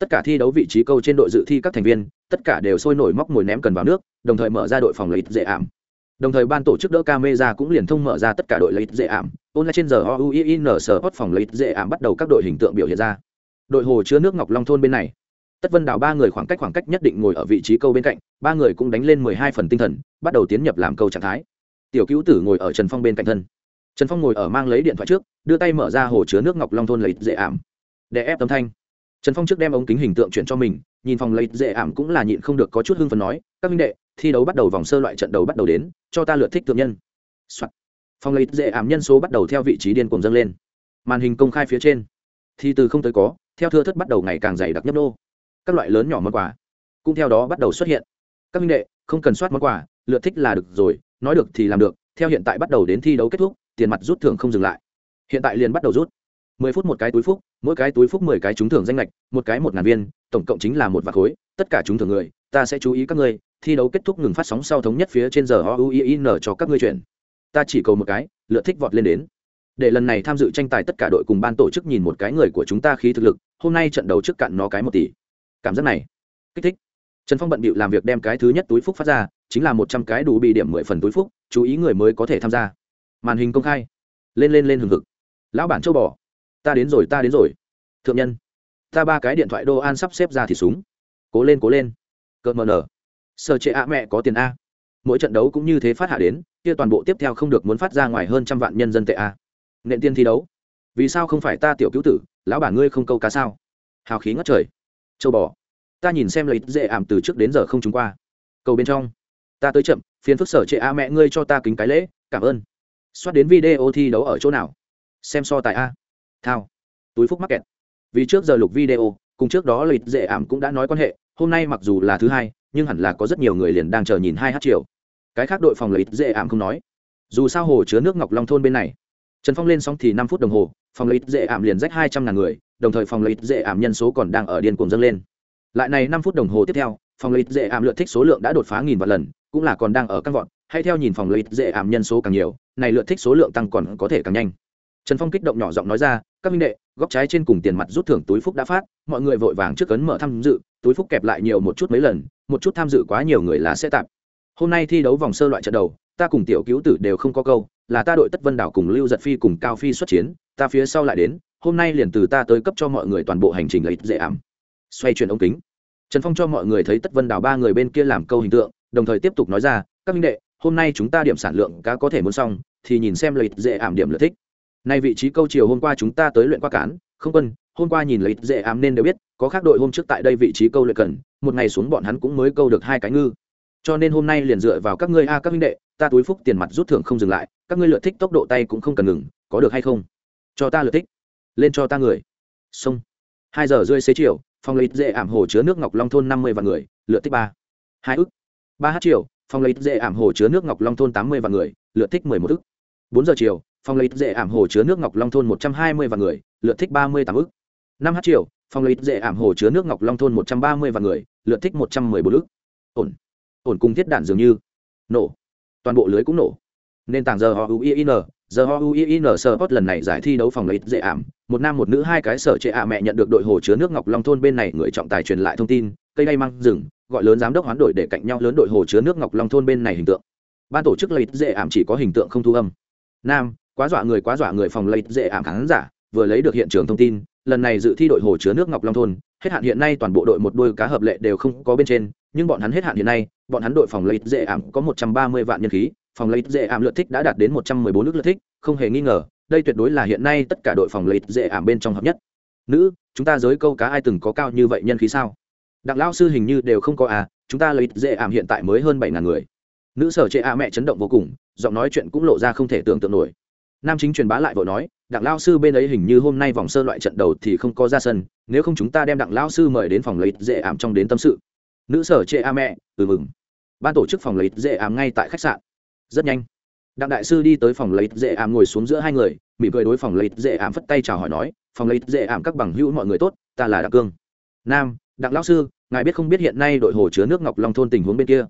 tất cả thi đấu vị trí câu trên đội dự thi các thành viên, tất cả đều sôi nổi móc mồi ném cần vào nước, đồng thời mở ra đội phòng lợi dễ ảm. Đồng thời ban tổ chức đỡ camera cũng liền thông mở ra tất cả đội lợi dễ ảm. Ôn lại trên giờ ouin sở hot phòng lợi dễ ảm bắt đầu các đội hình tượng biểu hiện ra. Đội hồ chứa nước ngọc long thôn bên này. Tất vân đào ba người khoảng cách khoảng cách nhất định ngồi ở vị trí câu bên cạnh, ba người cũng đánh lên mười hai phần tinh thần, bắt đầu tiến nhập làm câu trạng thái. Tiểu cứu tử ngồi ở trần phong bên cạnh thân. Trần phong ngồi ở mang lấy điện thoại trước, đưa tay mở ra hồ chứa nước ngọc long thôn lấy dễ ảm. Để ép tấm thanh trần phong trước đem ống kính hình tượng chuyển cho mình, nhìn phòng lấy dễ ảm cũng là nhịn không được có chút hưng phấn nói, các minh đệ, thi đấu bắt đầu vòng sơ loại trận đầu bắt đầu đến, cho ta lượt thích thượng nhân、Soạn. phòng lấy dễ ảm nhân số bắt đầu theo vị trí điên cuồng dâng lên. Màn hình công khai phía trên. Thi từ không tới có, theo thưa thất bắt đầu ngày càng dày đặc nhấp nô. Các loại lớn nhỏ món quà cũng theo đó bắt đầu xuất hiện. Các minh đệ, không cần soát món quà, lượt thích là được rồi, nói được thì làm được, theo hiện tại bắt đầu đến thi đấu kết thúc, tiền mặt rút thưởng không dừng lại. Hiện tại liền bắt đầu rút mười phút một cái túi phúc, mỗi cái túi phúc mười cái trúng thưởng danh lệch một cái một ngàn viên, tổng cộng chính là một vạt khối, tất cả trúng thưởng người, ta sẽ chú ý các ngươi, thi đấu kết thúc ngừng phát sóng sau thống nhất phía trên giờ o u i n cho các ngươi chuyển. Ta chỉ cầu một cái lựa thích vọt lên đến. Để lần này tham dự tranh tài tất cả đội cùng ban tổ chức nhìn một cái người của chúng ta khí thực lực, hôm nay trận đấu trước cạn nó cái một tỷ. Cảm giác này. Kích thích. Trần phong bận bịu làm việc đem cái thứ nhất túi phúc phát ra, chính là một trăm cái đủ bị điểm mười phần túi phúc, chú ý người mới có thể tham gia. Màn hình công khai. Lên lên lên hừng hực. Lão bản châu bò ta đến rồi, ta đến rồi. Thượng nhân, ta ba cái điện thoại đô an sắp xếp ra thì súng. Cố lên cố lên. Cợt mờ nở. Sợ trệ ạ mẹ có tiền a. Mỗi trận đấu cũng như thế phát hạ đến, kia toàn bộ tiếp theo không được muốn phát ra ngoài hơn trăm vạn nhân dân tệ a. Nện tiên thi đấu. Vì sao không phải ta tiểu cứu tử, lão bản ngươi không câu cá sao? Hào khí ngất trời. Châu bò. Ta nhìn xem lợi dễ ảm từ trước đến giờ không trúng qua. Cầu bên trong. Ta tới chậm, phiền phức sở trệ a mẹ ngươi cho ta kính cái lễ, cảm ơn. Xoát đến video thi đấu ở chỗ nào? Xem so tại a thao. Túi phúc mắc kẹt. Vì trước giờ lục video, cùng trước đó lịch dễ ảm cũng đã nói quan hệ, hôm nay mặc dù là thứ hai, nhưng hẳn là có rất nhiều người liền đang chờ nhìn hai hát triệu cái khác đội phòng lịch dễ ảm không nói. Dù sao hồ chứa nước ngọc long thôn bên này. Trần phong lên xong thì năm phút đồng hồ, phòng lợi dễ ảm liền rách hai trăm ngàn người, đồng thời phòng lợi dễ ảm nhân số còn đang ở điên cuồng dâng lên. Lại này năm phút đồng hồ tiếp theo, phòng lợi dễ ảm lượt thích số lượng đã đột phá nghìn vạn lần, cũng là còn đang ở căn vọt. Hay theo nhìn phòng lợi dễ ảm nhân số càng nhiều, này lượt thích số lượng tăng còn có thể càng nhanh trần phong kích động nhỏ giọng nói ra, các minh đệ, góc trái trên cùng tiền mặt rút thưởng túi phúc đã phát, mọi người vội vàng trước cấn mở tham dự, túi phúc kẹp lại nhiều một chút mấy lần, một chút tham dự quá nhiều người là sẽ tạm hôm nay thi đấu vòng sơ loại trận đầu, ta cùng tiểu cứu tử đều không có câu, là ta đội tất vân đảo cùng lưu giật phi cùng cao phi xuất chiến, ta phía sau lại đến, hôm nay liền từ ta tới cấp cho mọi người toàn bộ hành trình lấy dễ ảm. Xoay chuyển ống kính. Trần phong cho mọi người thấy tất vân đảo ba người bên kia làm câu hình tượng, đồng thời tiếp tục nói ra, các minh đệ, hôm nay chúng ta điểm sản lượng cá có thể muốn xong, thì nhìn xem lợi dễ ảm điểm lợi thích nay vị trí câu chiều hôm qua chúng ta tới luyện qua cán, không quân, hôm qua nhìn lấy dễ ảm nên đều biết, có khác đội hôm trước tại đây vị trí câu luyện cần, một ngày xuống bọn hắn cũng mới câu được hai cái ngư. Cho nên hôm nay liền dựa vào các ngươi a, các minh đệ, ta túi phúc tiền mặt rút thưởng không dừng lại, các ngươi lựa thích tốc độ tay cũng không cần ngừng, có được hay không? Cho ta lựa thích. Lên cho ta người. Xong. Hai giờ rơi xế chiều, phòng lấy dễ ảm hồ chứa nước ngọc long thôn năm mươi vạn người lựa thích ba. Hai ức. Ba h chiều, phòng lấy dễ ảm hồ chứa nước ngọc long thôn tám mươi vạn người lựa thích mười một ức bốn giờ chiều, phòng lấy dễ ảm hồ chứa nước ngọc long thôn một trăm hai mươi vạn người, lượt thích ba mươi tám ức. năm h chiều, phòng lấy dễ ảm hồ chứa nước ngọc long thôn một trăm ba mươi vạn người, lượt thích một trăm mười bốn ức. Ổn. Ổn cùng thiết đạn dường như. Nổ. Toàn bộ lưới cũng nổ. Nên tàng giờ họ uin giờ ho uin sơ post lần này giải thi đấu phòng lấy dễ ảm. Một nam một nữ hai cái sở trệ ạ mẹ nhận được đội hồ chứa nước ngọc long thôn bên này người trọng tài truyền lại thông tin, cây đay mang rừng, gọi lớn giám đốc hoán đổi để cạnh nhau lớn đội hồ chứa nước ngọc long thôn bên này hình tượng. Ban tổ chức lấy dễ ảm chỉ có hình tượng không thu âm nam, quá dọa người quá dọa người phòng lấy dễ ảm khán giả, vừa lấy được hiện trường thông tin, lần này dự thi đội hồ chứa nước ngọc long thôn, hết hạn hiện nay toàn bộ đội một đôi cá hợp lệ đều không có bên trên, nhưng bọn hắn hết hạn hiện nay, bọn hắn đội phòng lấy dễ ảm có một trăm ba mươi vạn nhân khí, phòng lấy dễ ảm lượt thích đã đạt đến một trăm mười bốn nước lượt thích, không hề nghi ngờ, đây tuyệt đối là hiện nay tất cả đội phòng lấy dễ ảm bên trong hợp nhất. Nữ, chúng ta giới câu cá ai từng có cao như vậy nhân khí sao? Đặng lao sư hình như đều không có à chúng ta lấy dễ ảm hiện tại mới hơn bảy ngàn người nữ sở trệ a mẹ chấn động vô cùng, giọng nói chuyện cũng lộ ra không thể tưởng tượng nổi. Nam chính truyền bá lại vội nói, đặng lao sư bên ấy hình như hôm nay vòng sơ loại trận đầu thì không có ra sân, nếu không chúng ta đem đặng lao sư mời đến phòng lấy dễ ảm trong đến tâm sự. Nữ sở trệ a mẹ ừ mừng. Ban tổ chức phòng lấy dễ ảm ngay tại khách sạn. Rất nhanh, đặng đại sư đi tới phòng lấy dễ ảm ngồi xuống giữa hai người, mỉm cười đối phòng lấy dễ ảm phất tay chào hỏi nói, phòng lấy dễ ảm các bằng hữu mọi người tốt, ta là đặng cương. Nam, đặng lão sư, ngài biết không biết hiện nay đội hồ chứa nước ngọc long thôn tình huống bên kia?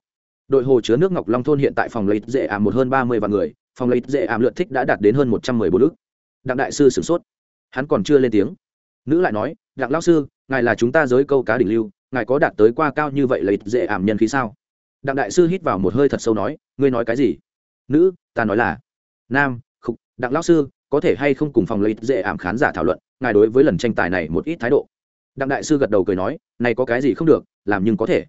Đội hồ chứa nước ngọc long thôn hiện tại phòng lấy dễ ảm một hơn ba mươi vạn người, phòng lấy dễ ảm lượt thích đã đạt đến hơn một trăm mười bốn ước đặng đại sư sửng sốt. Hắn còn chưa lên tiếng. Nữ lại nói, đặng lão sư, ngài là chúng ta giới câu cá đỉnh lưu, ngài có đạt tới qua cao như vậy lấy dễ ảm nhân khí sao? Đặng đại sư hít vào một hơi thật sâu nói, ngươi nói cái gì? Nữ, ta nói là nam, khục, đặng lão sư, có thể hay không cùng phòng lấy dễ ảm khán giả thảo luận, ngài đối với lần tranh tài này một ít thái độ. Đặng đại sư gật đầu cười nói, này có cái gì không được, làm nhưng có thể.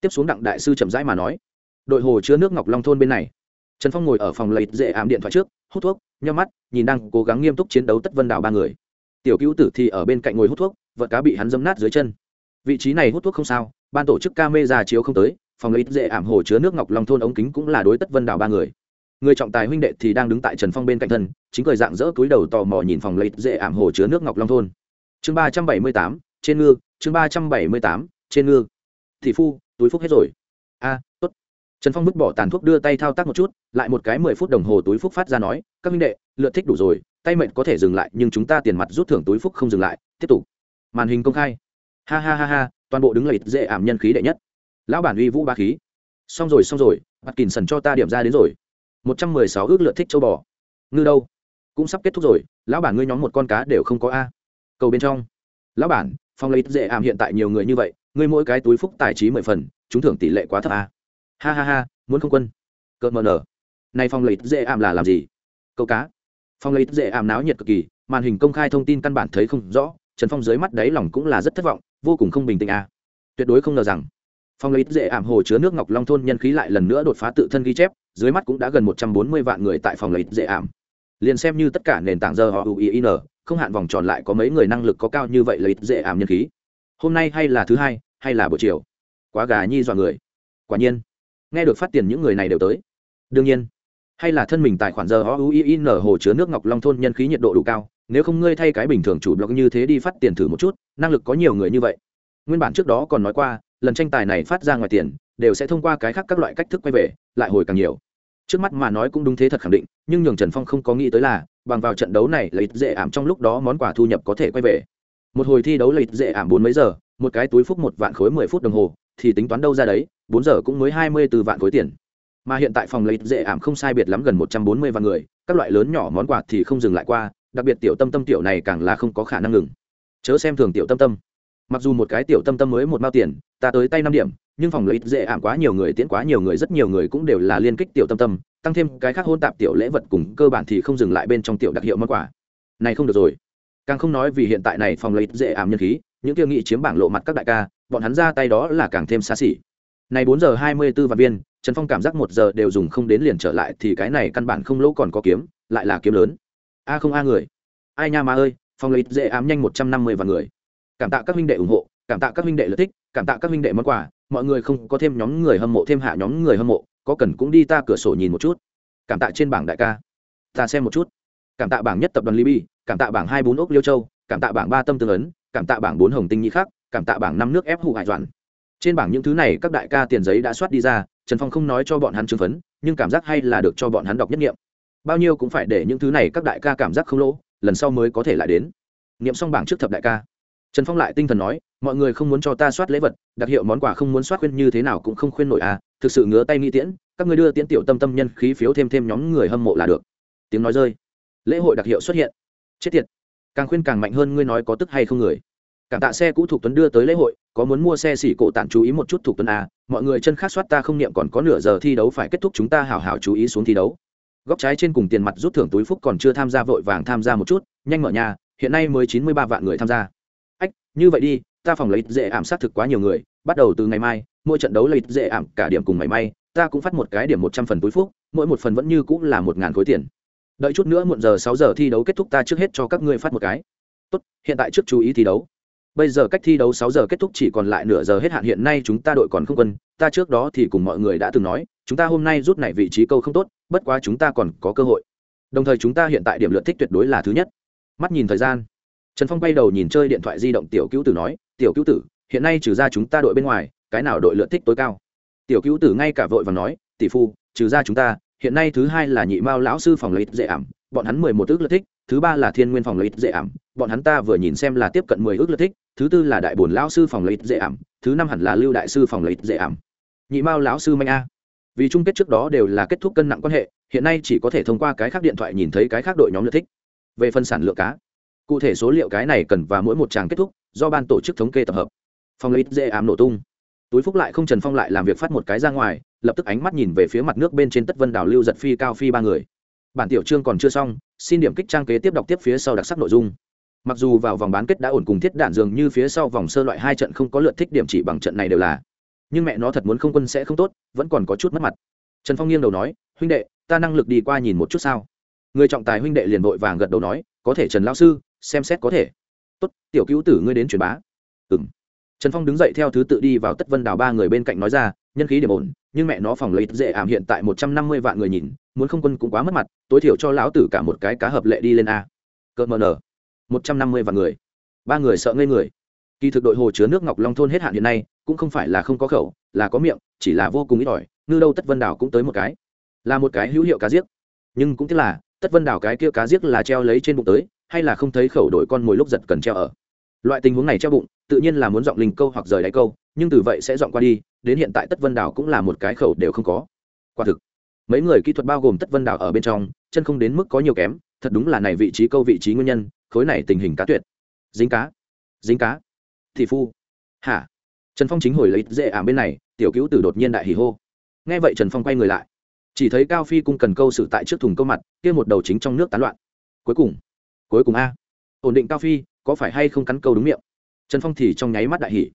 Tiếp xuống đặng đại sư chậm rãi mà nói đội hồ chứa nước ngọc long thôn bên này. Trần phong ngồi ở phòng lấy dễ ảm điện thoại trước, hút thuốc nhau mắt, nhìn đang cố gắng nghiêm túc chiến đấu tất vân đảo ba người. Tiểu cứu tử thì ở bên cạnh ngồi hút thuốc vợ cá bị hắn dâm nát dưới chân. Vị trí này hút thuốc không sao, ban tổ chức ca mê ra chiếu không tới, phòng lấy dễ ảm hồ chứa nước ngọc long thôn ống kính cũng là đối tất vân đảo ba người. Người trọng tài huynh đệ thì đang đứng tại trần phong bên cạnh thân, chính cười dạng dỡ túi đầu tò mò nhìn phòng lấy dễ ảm hồ chứa nước ngọc long thôn. Chương ba trăm bảy mươi tám, trên ngư, chương ba trăm bảy mươi tám, trên ngư. Thị phu, túi phúc hết rồi trần phong vứt bỏ tàn thuốc đưa tay thao tác một chút, lại một cái mười phút đồng hồ túi phúc phát ra nói, các huynh đệ, lượt thích đủ rồi, tay mệnh có thể dừng lại, nhưng chúng ta tiền mặt rút thưởng túi phúc không dừng lại, tiếp tục. Màn hình công khai. Ha ha ha ha, toàn bộ đứng lệch dễ ảm nhân khí đệ nhất. Lão bản uy vũ ba khí. Xong rồi xong rồi mặt kìn sần cho ta điểm ra đến rồi. Một trăm mười sáu ước lượt thích châu bò. Ngư đâu? Cũng sắp kết thúc rồi, lão bản ngươi nhóm một con cá đều không có a. Cầu bên trong. Lão bản phong lấy dễ ảm hiện tại nhiều người như vậy, ngươi mỗi cái túi phúc tài trí mười phần chúng thưởng tỷ lệ quá thấp a ha ha ha, muốn không quân. Cợt mờ nở. Nay phong lấy dễ ảm là làm gì? Câu cá. Phong lấy dễ ảm náo nhiệt cực kỳ, màn hình công khai thông tin căn bản thấy không rõ, trần phong dưới mắt đáy lòng cũng là rất thất vọng, vô cùng không bình tĩnh à? tuyệt đối không ngờ rằng phong lấy dễ ảm hồ chứa nước ngọc long thôn nhân khí lại lần nữa đột phá tự thân ghi chép, dưới mắt cũng đã gần một trăm bốn mươi vạn người tại phòng lấy dễ ảm. Liền xem như tất cả nền tảng giờ họ uin không hạn vòng tròn lại có mấy người năng lực có cao như vậy lấy dễ ảm nhân khí. Hôm nay hay là thứ hai, hay là buổi chiều? Quá gà nhi dọa người. Quả nhiên nghe được phát tiền những người này đều tới. Đương nhiên, hay là thân mình tài khoản giờ o u i n hồ chứa nước ngọc long thôn nhân khí nhiệt độ đủ cao, nếu không ngươi thay cái bình thường chủ blog như thế đi phát tiền thử một chút, năng lực có nhiều người như vậy. Nguyên bản trước đó còn nói qua, lần tranh tài này phát ra ngoài tiền, đều sẽ thông qua cái khác các loại cách thức quay về, lại hồi càng nhiều. Trước mắt mà nói cũng đúng thế thật khẳng định, nhưng nhường trần phong không có nghĩ tới là, bằng vào trận đấu này lấy dễ ảm trong lúc đó món quà thu nhập có thể quay về. Một hồi thi đấu lấy dễ ảm bốn mấy giờ, một cái túi phúc một vạn khối mười phút đồng hồ thì tính toán đâu ra đấy, bốn giờ cũng mới hai mươi từ vạn khối tiền. Mà hiện tại phòng lấy dễ ảm không sai biệt lắm gần một trăm bốn mươi vạn người, các loại lớn nhỏ món quà thì không dừng lại qua, đặc biệt tiểu tâm tâm tiểu này càng là không có khả năng ngừng. Chớ xem thường tiểu tâm tâm. Mặc dù một cái tiểu tâm tâm mới một mao tiền, ta tới tay năm điểm, nhưng phòng lấy dễ ảm quá nhiều người tiễn quá nhiều người rất nhiều người cũng đều là liên kích tiểu tâm tâm, tăng thêm cái khác hôn tạp tiểu lễ vật cùng cơ bản thì không dừng lại bên trong tiểu đặc hiệu món quà. Này không được rồi. Càng không nói vì hiện tại này phòng lấy dễ ảm nhân khí những kia nghị chiếm bảng lộ mặt các đại ca, bọn hắn ra tay đó là càng thêm xa xỉ. Này bốn giờ hai mươi 24 vạn viên, trần phong cảm giác một giờ đều dùng không đến liền trở lại thì cái này căn bản không lỗ còn có kiếm, lại là kiếm lớn. A không a người. Ai nha ma ơi phong lấy dễ ám nhanh một trăm năm mươi vạn người. Cảm tạ các huynh đệ ủng hộ, cảm tạ các huynh đệ lợi thích cảm tạ các huynh đệ món quà, mọi người không có thêm nhóm người hâm mộ, thêm hạ nhóm người hâm mộ, có cần cũng đi ta cửa sổ nhìn một chút. Cảm tạ trên bảng đại ca. Ta xem một chút. Cảm tạ bảng nhất tập đoàn libby cảm tạ bảng hai bốn ốc liêu châu, cảm tạ bảng ba tâm tương ấn cảm tạ bảng bốn hồng tinh nhị khác cảm tạ bảng năm nước ép hụ hải doạn trên bảng những thứ này, các đại ca tiền giấy đã soát đi ra, trần phong không nói cho bọn hắn chứng phấn, nhưng cảm giác hay là được cho bọn hắn đọc nhất nghiệm. Bao nhiêu cũng phải để những thứ này các đại ca cảm giác không lỗ, lần sau mới có thể lại đến. Nghiệm xong bảng trước thập đại ca. Trần phong lại tinh thần nói, mọi người không muốn cho ta soát lễ vật, đặc hiệu món quà không muốn soát khuyên như thế nào cũng không khuyên nổi à thực sự ngứa tay nghĩ tiễn, các người đưa tiễn tiểu tâm tâm nhân khí phiếu thêm thêm nhóm người hâm mộ là được. Tiếng nói rơi. Lễ hội đặc hiệu xuất hiện. Chết tiệt. Càng khuyên càng mạnh hơn ngươi nói có tức hay không người cảm tạ xe cũ thuộc tuấn đưa tới lễ hội, có muốn mua xe xỉ cổ tản chú ý một chút thuộc tuấn à mọi người chân khác soát ta không niệm còn có nửa giờ thi đấu phải kết thúc chúng ta hảo hảo chú ý xuống thi đấu. Góc trái trên cùng tiền mặt rút thưởng túi phúc còn chưa tham gia vội vàng tham gia một chút, nhanh mở nhà, hiện nay mới chín mươi ba vạn người tham gia. Ách, như vậy đi, ta phòng lấy dễ ảm sát thực quá nhiều người, bắt đầu từ ngày mai, mỗi trận đấu lấy dễ ảm cả điểm cùng mảy may, ta cũng phát một cái điểm một trăm phần túi phúc, mỗi một phần vẫn như cũng là một ngàn khối tiền. Đợi chút nữa muộn giờ sáu giờ thi đấu kết thúc ta trước hết cho các ngươi phát một cái. Tốt, hiện tại trước chú ý thi đấu bây giờ cách thi đấu sáu giờ kết thúc chỉ còn lại nửa giờ hết hạn, hiện nay chúng ta đội còn không quân, ta trước đó thì cùng mọi người đã từng nói, chúng ta hôm nay rút này vị trí câu không tốt, bất quá chúng ta còn có cơ hội. Đồng thời chúng ta hiện tại điểm lượt thích tuyệt đối là thứ nhất. Mắt nhìn thời gian. Trần phong bay đầu nhìn chơi điện thoại di động tiểu cứu tử nói, tiểu cứu tử, hiện nay trừ ra chúng ta đội bên ngoài, cái nào đội lượt thích tối cao? Tiểu cứu tử ngay cả vội và nói, tỷ phu, trừ ra chúng ta, hiện nay thứ hai là nhị mao lão sư phòng lợi dễ ảm, bọn hắn mười một ước lượt thích, thứ ba là thiên nguyên phòng lợi dễ ảm, bọn hắn ta vừa nhìn xem là tiếp cận mười ước lượt thích thứ tư là đại bồn lão sư phòng lấy dễ ảm, thứ năm hẳn là lưu đại sư phòng lấy dễ ảm. Nhị mao lão sư manh a. Vì chung kết trước đó đều là kết thúc cân nặng quan hệ, hiện nay chỉ có thể thông qua cái khác điện thoại nhìn thấy cái khác đội nhóm lượt thích. Về phân sản lượng cá, cụ thể số liệu cái này cần và mỗi một tràng kết thúc, do ban tổ chức thống kê tập hợp. Phong lấy dễ ảm nổ tung. Túi phúc lại không trần phong lại làm việc phát một cái ra ngoài, lập tức ánh mắt nhìn về phía mặt nước bên trên tất vân đảo lưu giật phi cao phi ba người. Bản tiểu chương còn chưa xong, xin điểm kích trang kế tiếp đọc tiếp phía sau đặc sắc nội dung mặc dù vào vòng bán kết đã ổn cùng thiết đạn dường như phía sau vòng sơ loại hai trận không có lượt thích điểm chỉ bằng trận này đều là. Nhưng mẹ nó thật muốn không quân sẽ không tốt, vẫn còn có chút mất mặt. Trần phong nghiêng đầu nói, huynh đệ, ta năng lực đi qua nhìn một chút sao? Người trọng tài huynh đệ liền vội vàng gật đầu nói, có thể trần lao sư, xem xét có thể. Tốt, tiểu cứu tử ngươi đến truyền bá. Ừ m trần phong đứng dậy theo thứ tự đi vào tất vân đào ba người bên cạnh nói ra, nhân khí điểm ổn, nhưng mẹ nó phòng lấy dễ ảm hiện tại một trăm năm mươi vạn người nhìn, muốn không quân cũng quá mất mặt, tối thiểu cho lão tử cả một cái cá hợp lệ đi lên a. Cỡ mờ nở một trăm năm mươi vạn người. Ba người sợ ngây người. Kỳ thực đội hồ chứa nước ngọc long thôn hết hạn hiện nay, cũng không phải là không có khẩu, là có miệng, chỉ là vô cùng ít ỏi, ngư đâu tất vân đảo cũng tới một cái. Là một cái hữu hiệu cá giết nhưng cũng tức là, tất vân đảo cái kia cá giết là treo lấy trên bụng tới, hay là không thấy khẩu đổi con mồi lúc giật cần treo ở. Loại tình huống này treo bụng, tự nhiên là muốn dọn linh câu hoặc rời đáy câu, nhưng từ vậy sẽ dọn qua đi, đến hiện tại tất vân đảo cũng là một cái khẩu đều không có. Quả thực, mấy người kỹ thuật bao gồm tất vân đảo ở bên trong, chân không đến mức có nhiều kém, thật đúng là này vị trí câu vị trí nguyên nhân khối này tình hình cá tuyệt. Dính cá. Dính cá. Thị phu. Hả? Trần phong chính hồi lấy dễ ảm bên này, tiểu cứu tử đột nhiên đại hỉ hô. Nghe vậy trần phong quay người lại. Chỉ thấy cao phi cung cần câu sự tại trước thùng câu mặt, kia một đầu chính trong nước tán loạn. Cuối cùng. Cuối cùng a. Ổn định cao phi, có phải hay không cắn câu đúng miệng? Trần phong thì trong nháy mắt đại hỉ.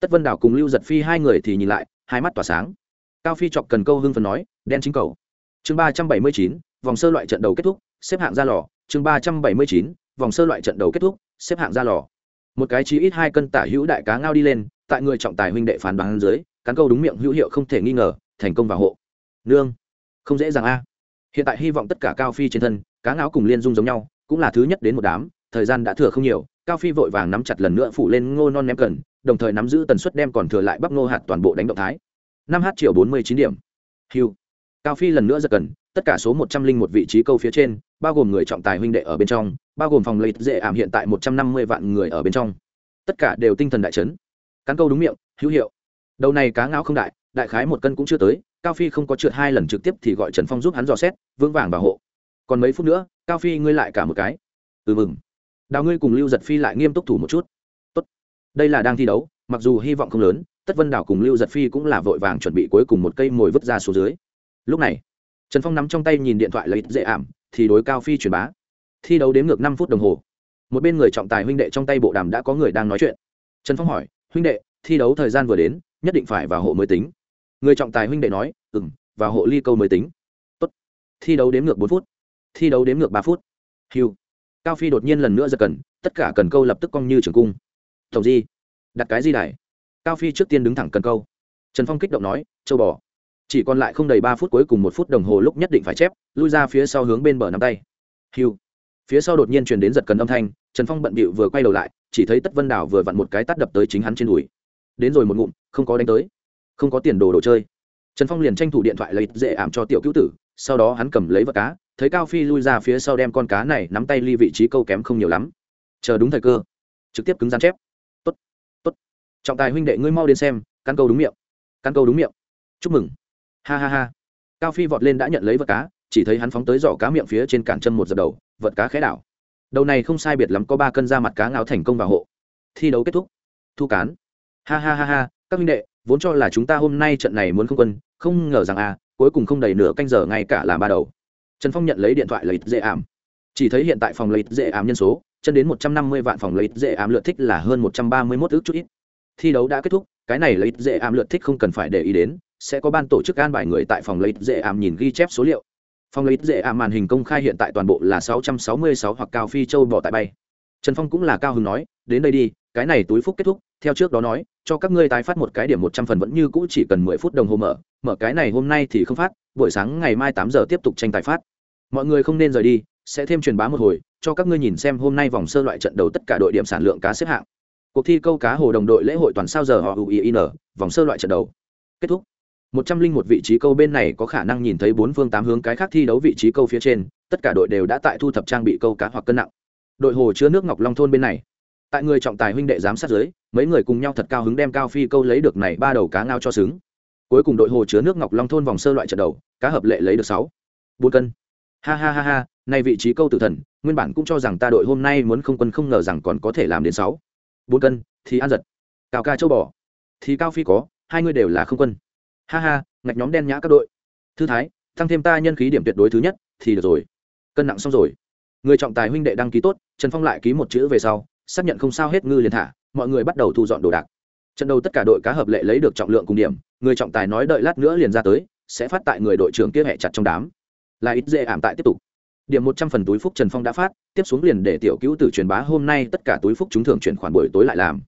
Tất vân đảo cùng lưu giật phi hai người thì nhìn lại, hai mắt tỏa sáng. Cao phi chọc cần câu hưng phần nói, đen chính cầu. Chương ba trăm bảy mươi chín, vòng sơ loại trận đầu kết thúc, xếp hạng ra lò. Chương ba trăm bảy mươi chín vòng sơ loại trận đầu kết thúc, xếp hạng ra lò. Một cái chí ít hai cân tả hữu đại cá ngao đi lên, tại người trọng tài huynh đệ phán đoán dưới, cán câu đúng miệng hữu hiệu không thể nghi ngờ, thành công vào hộ. Nương, không dễ dàng a. Hiện tại hy vọng tất cả cao phi trên thân, cá ngao cùng liên dung giống nhau, cũng là thứ nhất đến một đám, thời gian đã thừa không nhiều, cao phi vội vàng nắm chặt lần nữa phủ lên ngô non ném cần, đồng thời nắm giữ tần suất đem còn thừa lại bắp ngô hạt toàn bộ đánh động thái. Năm h triệu bốn mươi chín điểm. Hiu cao phi lần nữa giật cần tất cả số một trăm linh một vị trí câu phía trên, bao gồm người trọng tài huynh đệ ở bên trong, bao gồm phòng lấy dễ ảm hiện tại một trăm năm mươi vạn người ở bên trong. Tất cả đều tinh thần đại chấn. Cắn câu đúng miệng, hữu hiệu. Đầu này cá ngáo không đại đại khái một cân cũng chưa tới, cao phi không có trượt hai lần trực tiếp thì gọi trần phong giúp hắn dò xét, vững vàng bảo hộ. Còn mấy phút nữa, cao phi ngươi lại cả một cái. Ừ mừng. Đào ngươi cùng lưu giật phi lại nghiêm túc thủ một chút. Tốt. đây là đang thi đấu, mặc dù hy vọng không lớn, tất vân đào cùng lưu giật phi cũng là vội vàng chuẩn bị cuối cùng một cây mồi vứt ra xuống dưới. Lúc này trần phong nắm trong tay nhìn điện thoại lấy dễ ảm, thì đối cao phi truyền bá. Thi đấu đến ngược năm phút đồng hồ. Một bên người trọng tài huynh đệ trong tay bộ đàm đã có người đang nói chuyện. Trần phong hỏi, huynh đệ, thi đấu thời gian vừa đến, nhất định phải vào hộ mới tính. Người trọng tài huynh đệ nói ừ m vào hộ ly câu mới tính. Tốt. thi đấu đếm ngược bốn phút. Thi đấu đếm ngược ba phút. Hiu cao phi đột nhiên lần nữa giật cần, tất cả cần câu lập tức cong như trường cung. Tổng di, đặt cái di đài? Cao phi trước tiên đứng thẳng cần câu. Trần phong kích động nói, châu bò chỉ còn lại không đầy ba phút cuối cùng một phút đồng hồ lúc nhất định phải chép, lui ra phía sau hướng bên bờ nắm tay. Hiu phía sau đột nhiên truyền đến giật cần âm thanh, trần phong bận bịu vừa quay đầu lại, chỉ thấy tất vân đảo vừa vặn một cái tắt đập tới chính hắn trên đùi. Đến rồi một ngụm, không có đánh tới. Không có tiền đồ đồ chơi. Trần phong liền tranh thủ điện thoại lấy dễ ảm cho tiểu cứu tử, sau đó hắn cầm lấy vật cá, thấy cao phi lui ra phía sau đem con cá này nắm tay ly vị trí câu kém không nhiều lắm. Chờ đúng thời cơ. Trực tiếp cứng rắn chép. Tốt tốt. Trọng tài huynh đệ ngươi mau đến xem căn câu đúng miệng. Căn câu đúng miệng. Chúc mừng ha ha ha. Cao phi vọt lên đã nhận lấy vật cá, chỉ thấy hắn phóng tới giỏ cá miệng phía trên cản chân một giật đầu, vật cá khẽ đảo. Đầu này không sai biệt lắm có ba cân ra mặt cá ngáo thành công vào hộ. Thi đấu kết thúc. Thu cán. Ha ha ha ha, các minh đệ, vốn cho là chúng ta hôm nay trận này muốn không quân, không ngờ rằng à cuối cùng không đầy nửa canh giờ ngay cả làm ba đầu. Trần phong nhận lấy điện thoại lấy dễ ảm. Chỉ thấy hiện tại phòng lấy dễ ảm nhân số, chân đến một trăm năm mươi vạn phòng lấy dễ ảm lượt thích là hơn một trăm ba mươi mốt ước chút ít. Thi đấu đã kết thúc, cái này lấy dễ ảm lượt thích không cần phải để ý đến sẽ có ban tổ chức an bài người tại phòng lấy dễ ảm nhìn ghi chép số liệu. Phòng lấy dễ ảm màn hình công khai hiện tại toàn bộ là sáu trăm sáu mươi sáu hoặc cao phi châu bỏ tại bay. Trần phong cũng là cao hứng nói, đến đây đi, cái này túi phúc kết thúc, theo trước đó nói, cho các ngươi tái phát một cái điểm một trăm phần vẫn như cũ chỉ cần mười phút đồng hồ mở mở cái này hôm nay thì không phát, buổi sáng ngày mai tám giờ tiếp tục tranh tài phát. Mọi người không nên rời đi, sẽ thêm truyền bá một hồi, cho các ngươi nhìn xem hôm nay vòng sơ loại trận đấu tất cả đội điểm sản lượng cá xếp hạng. Cuộc thi câu cá hồ đồng đội lễ hội toàn sao giờ họ uin vòng sơ loại trận đấu kết thúc một trăm linh một vị trí câu bên này có khả năng nhìn thấy bốn phương tám hướng cái khác thi đấu vị trí câu phía trên tất cả đội đều đã tại thu thập trang bị câu cá hoặc cân nặng. Đội hồ chứa nước ngọc long thôn bên này. Tại người trọng tài huynh đệ giám sát dưới, mấy người cùng nhau thật cao hứng đem cao phi câu lấy được này ba đầu cá ngao cho xứng. Cuối cùng đội hồ chứa nước ngọc long thôn vòng sơ loại trận đầu cá hợp lệ lấy được sáu. Bốn cân. Ha ha ha ha nay vị trí câu tử thần nguyên bản cũng cho rằng ta đội hôm nay muốn không quân không ngờ rằng còn có thể làm đến sáu. Bốn cân thì ăn giật. Cao ca châu bò. Thì cao phi có hai người đều là không quân ha ha, ngạch nhóm đen nhã các đội. Thư thái, tăng thêm ta nhân khí điểm tuyệt đối thứ nhất, thì được rồi. Cân nặng xong rồi. Người trọng tài huynh đệ đăng ký tốt, trần phong lại ký một chữ về sau, xác nhận không sao hết ngư liền thả, mọi người bắt đầu thu dọn đồ đạc. Trận đầu tất cả đội cá hợp lệ lấy được trọng lượng cùng điểm, người trọng tài nói đợi lát nữa liền ra tới, sẽ phát tại người đội trưởng kia hẹ chặt trong đám. Là ít dễ ảm tại tiếp tục. Điểm một trăm phần túi phúc trần phong đã phát, tiếp xuống liền để tiểu cứu tử truyền bá hôm nay tất cả túi phúc chúng thường chuyển khoản buổi tối lại làm.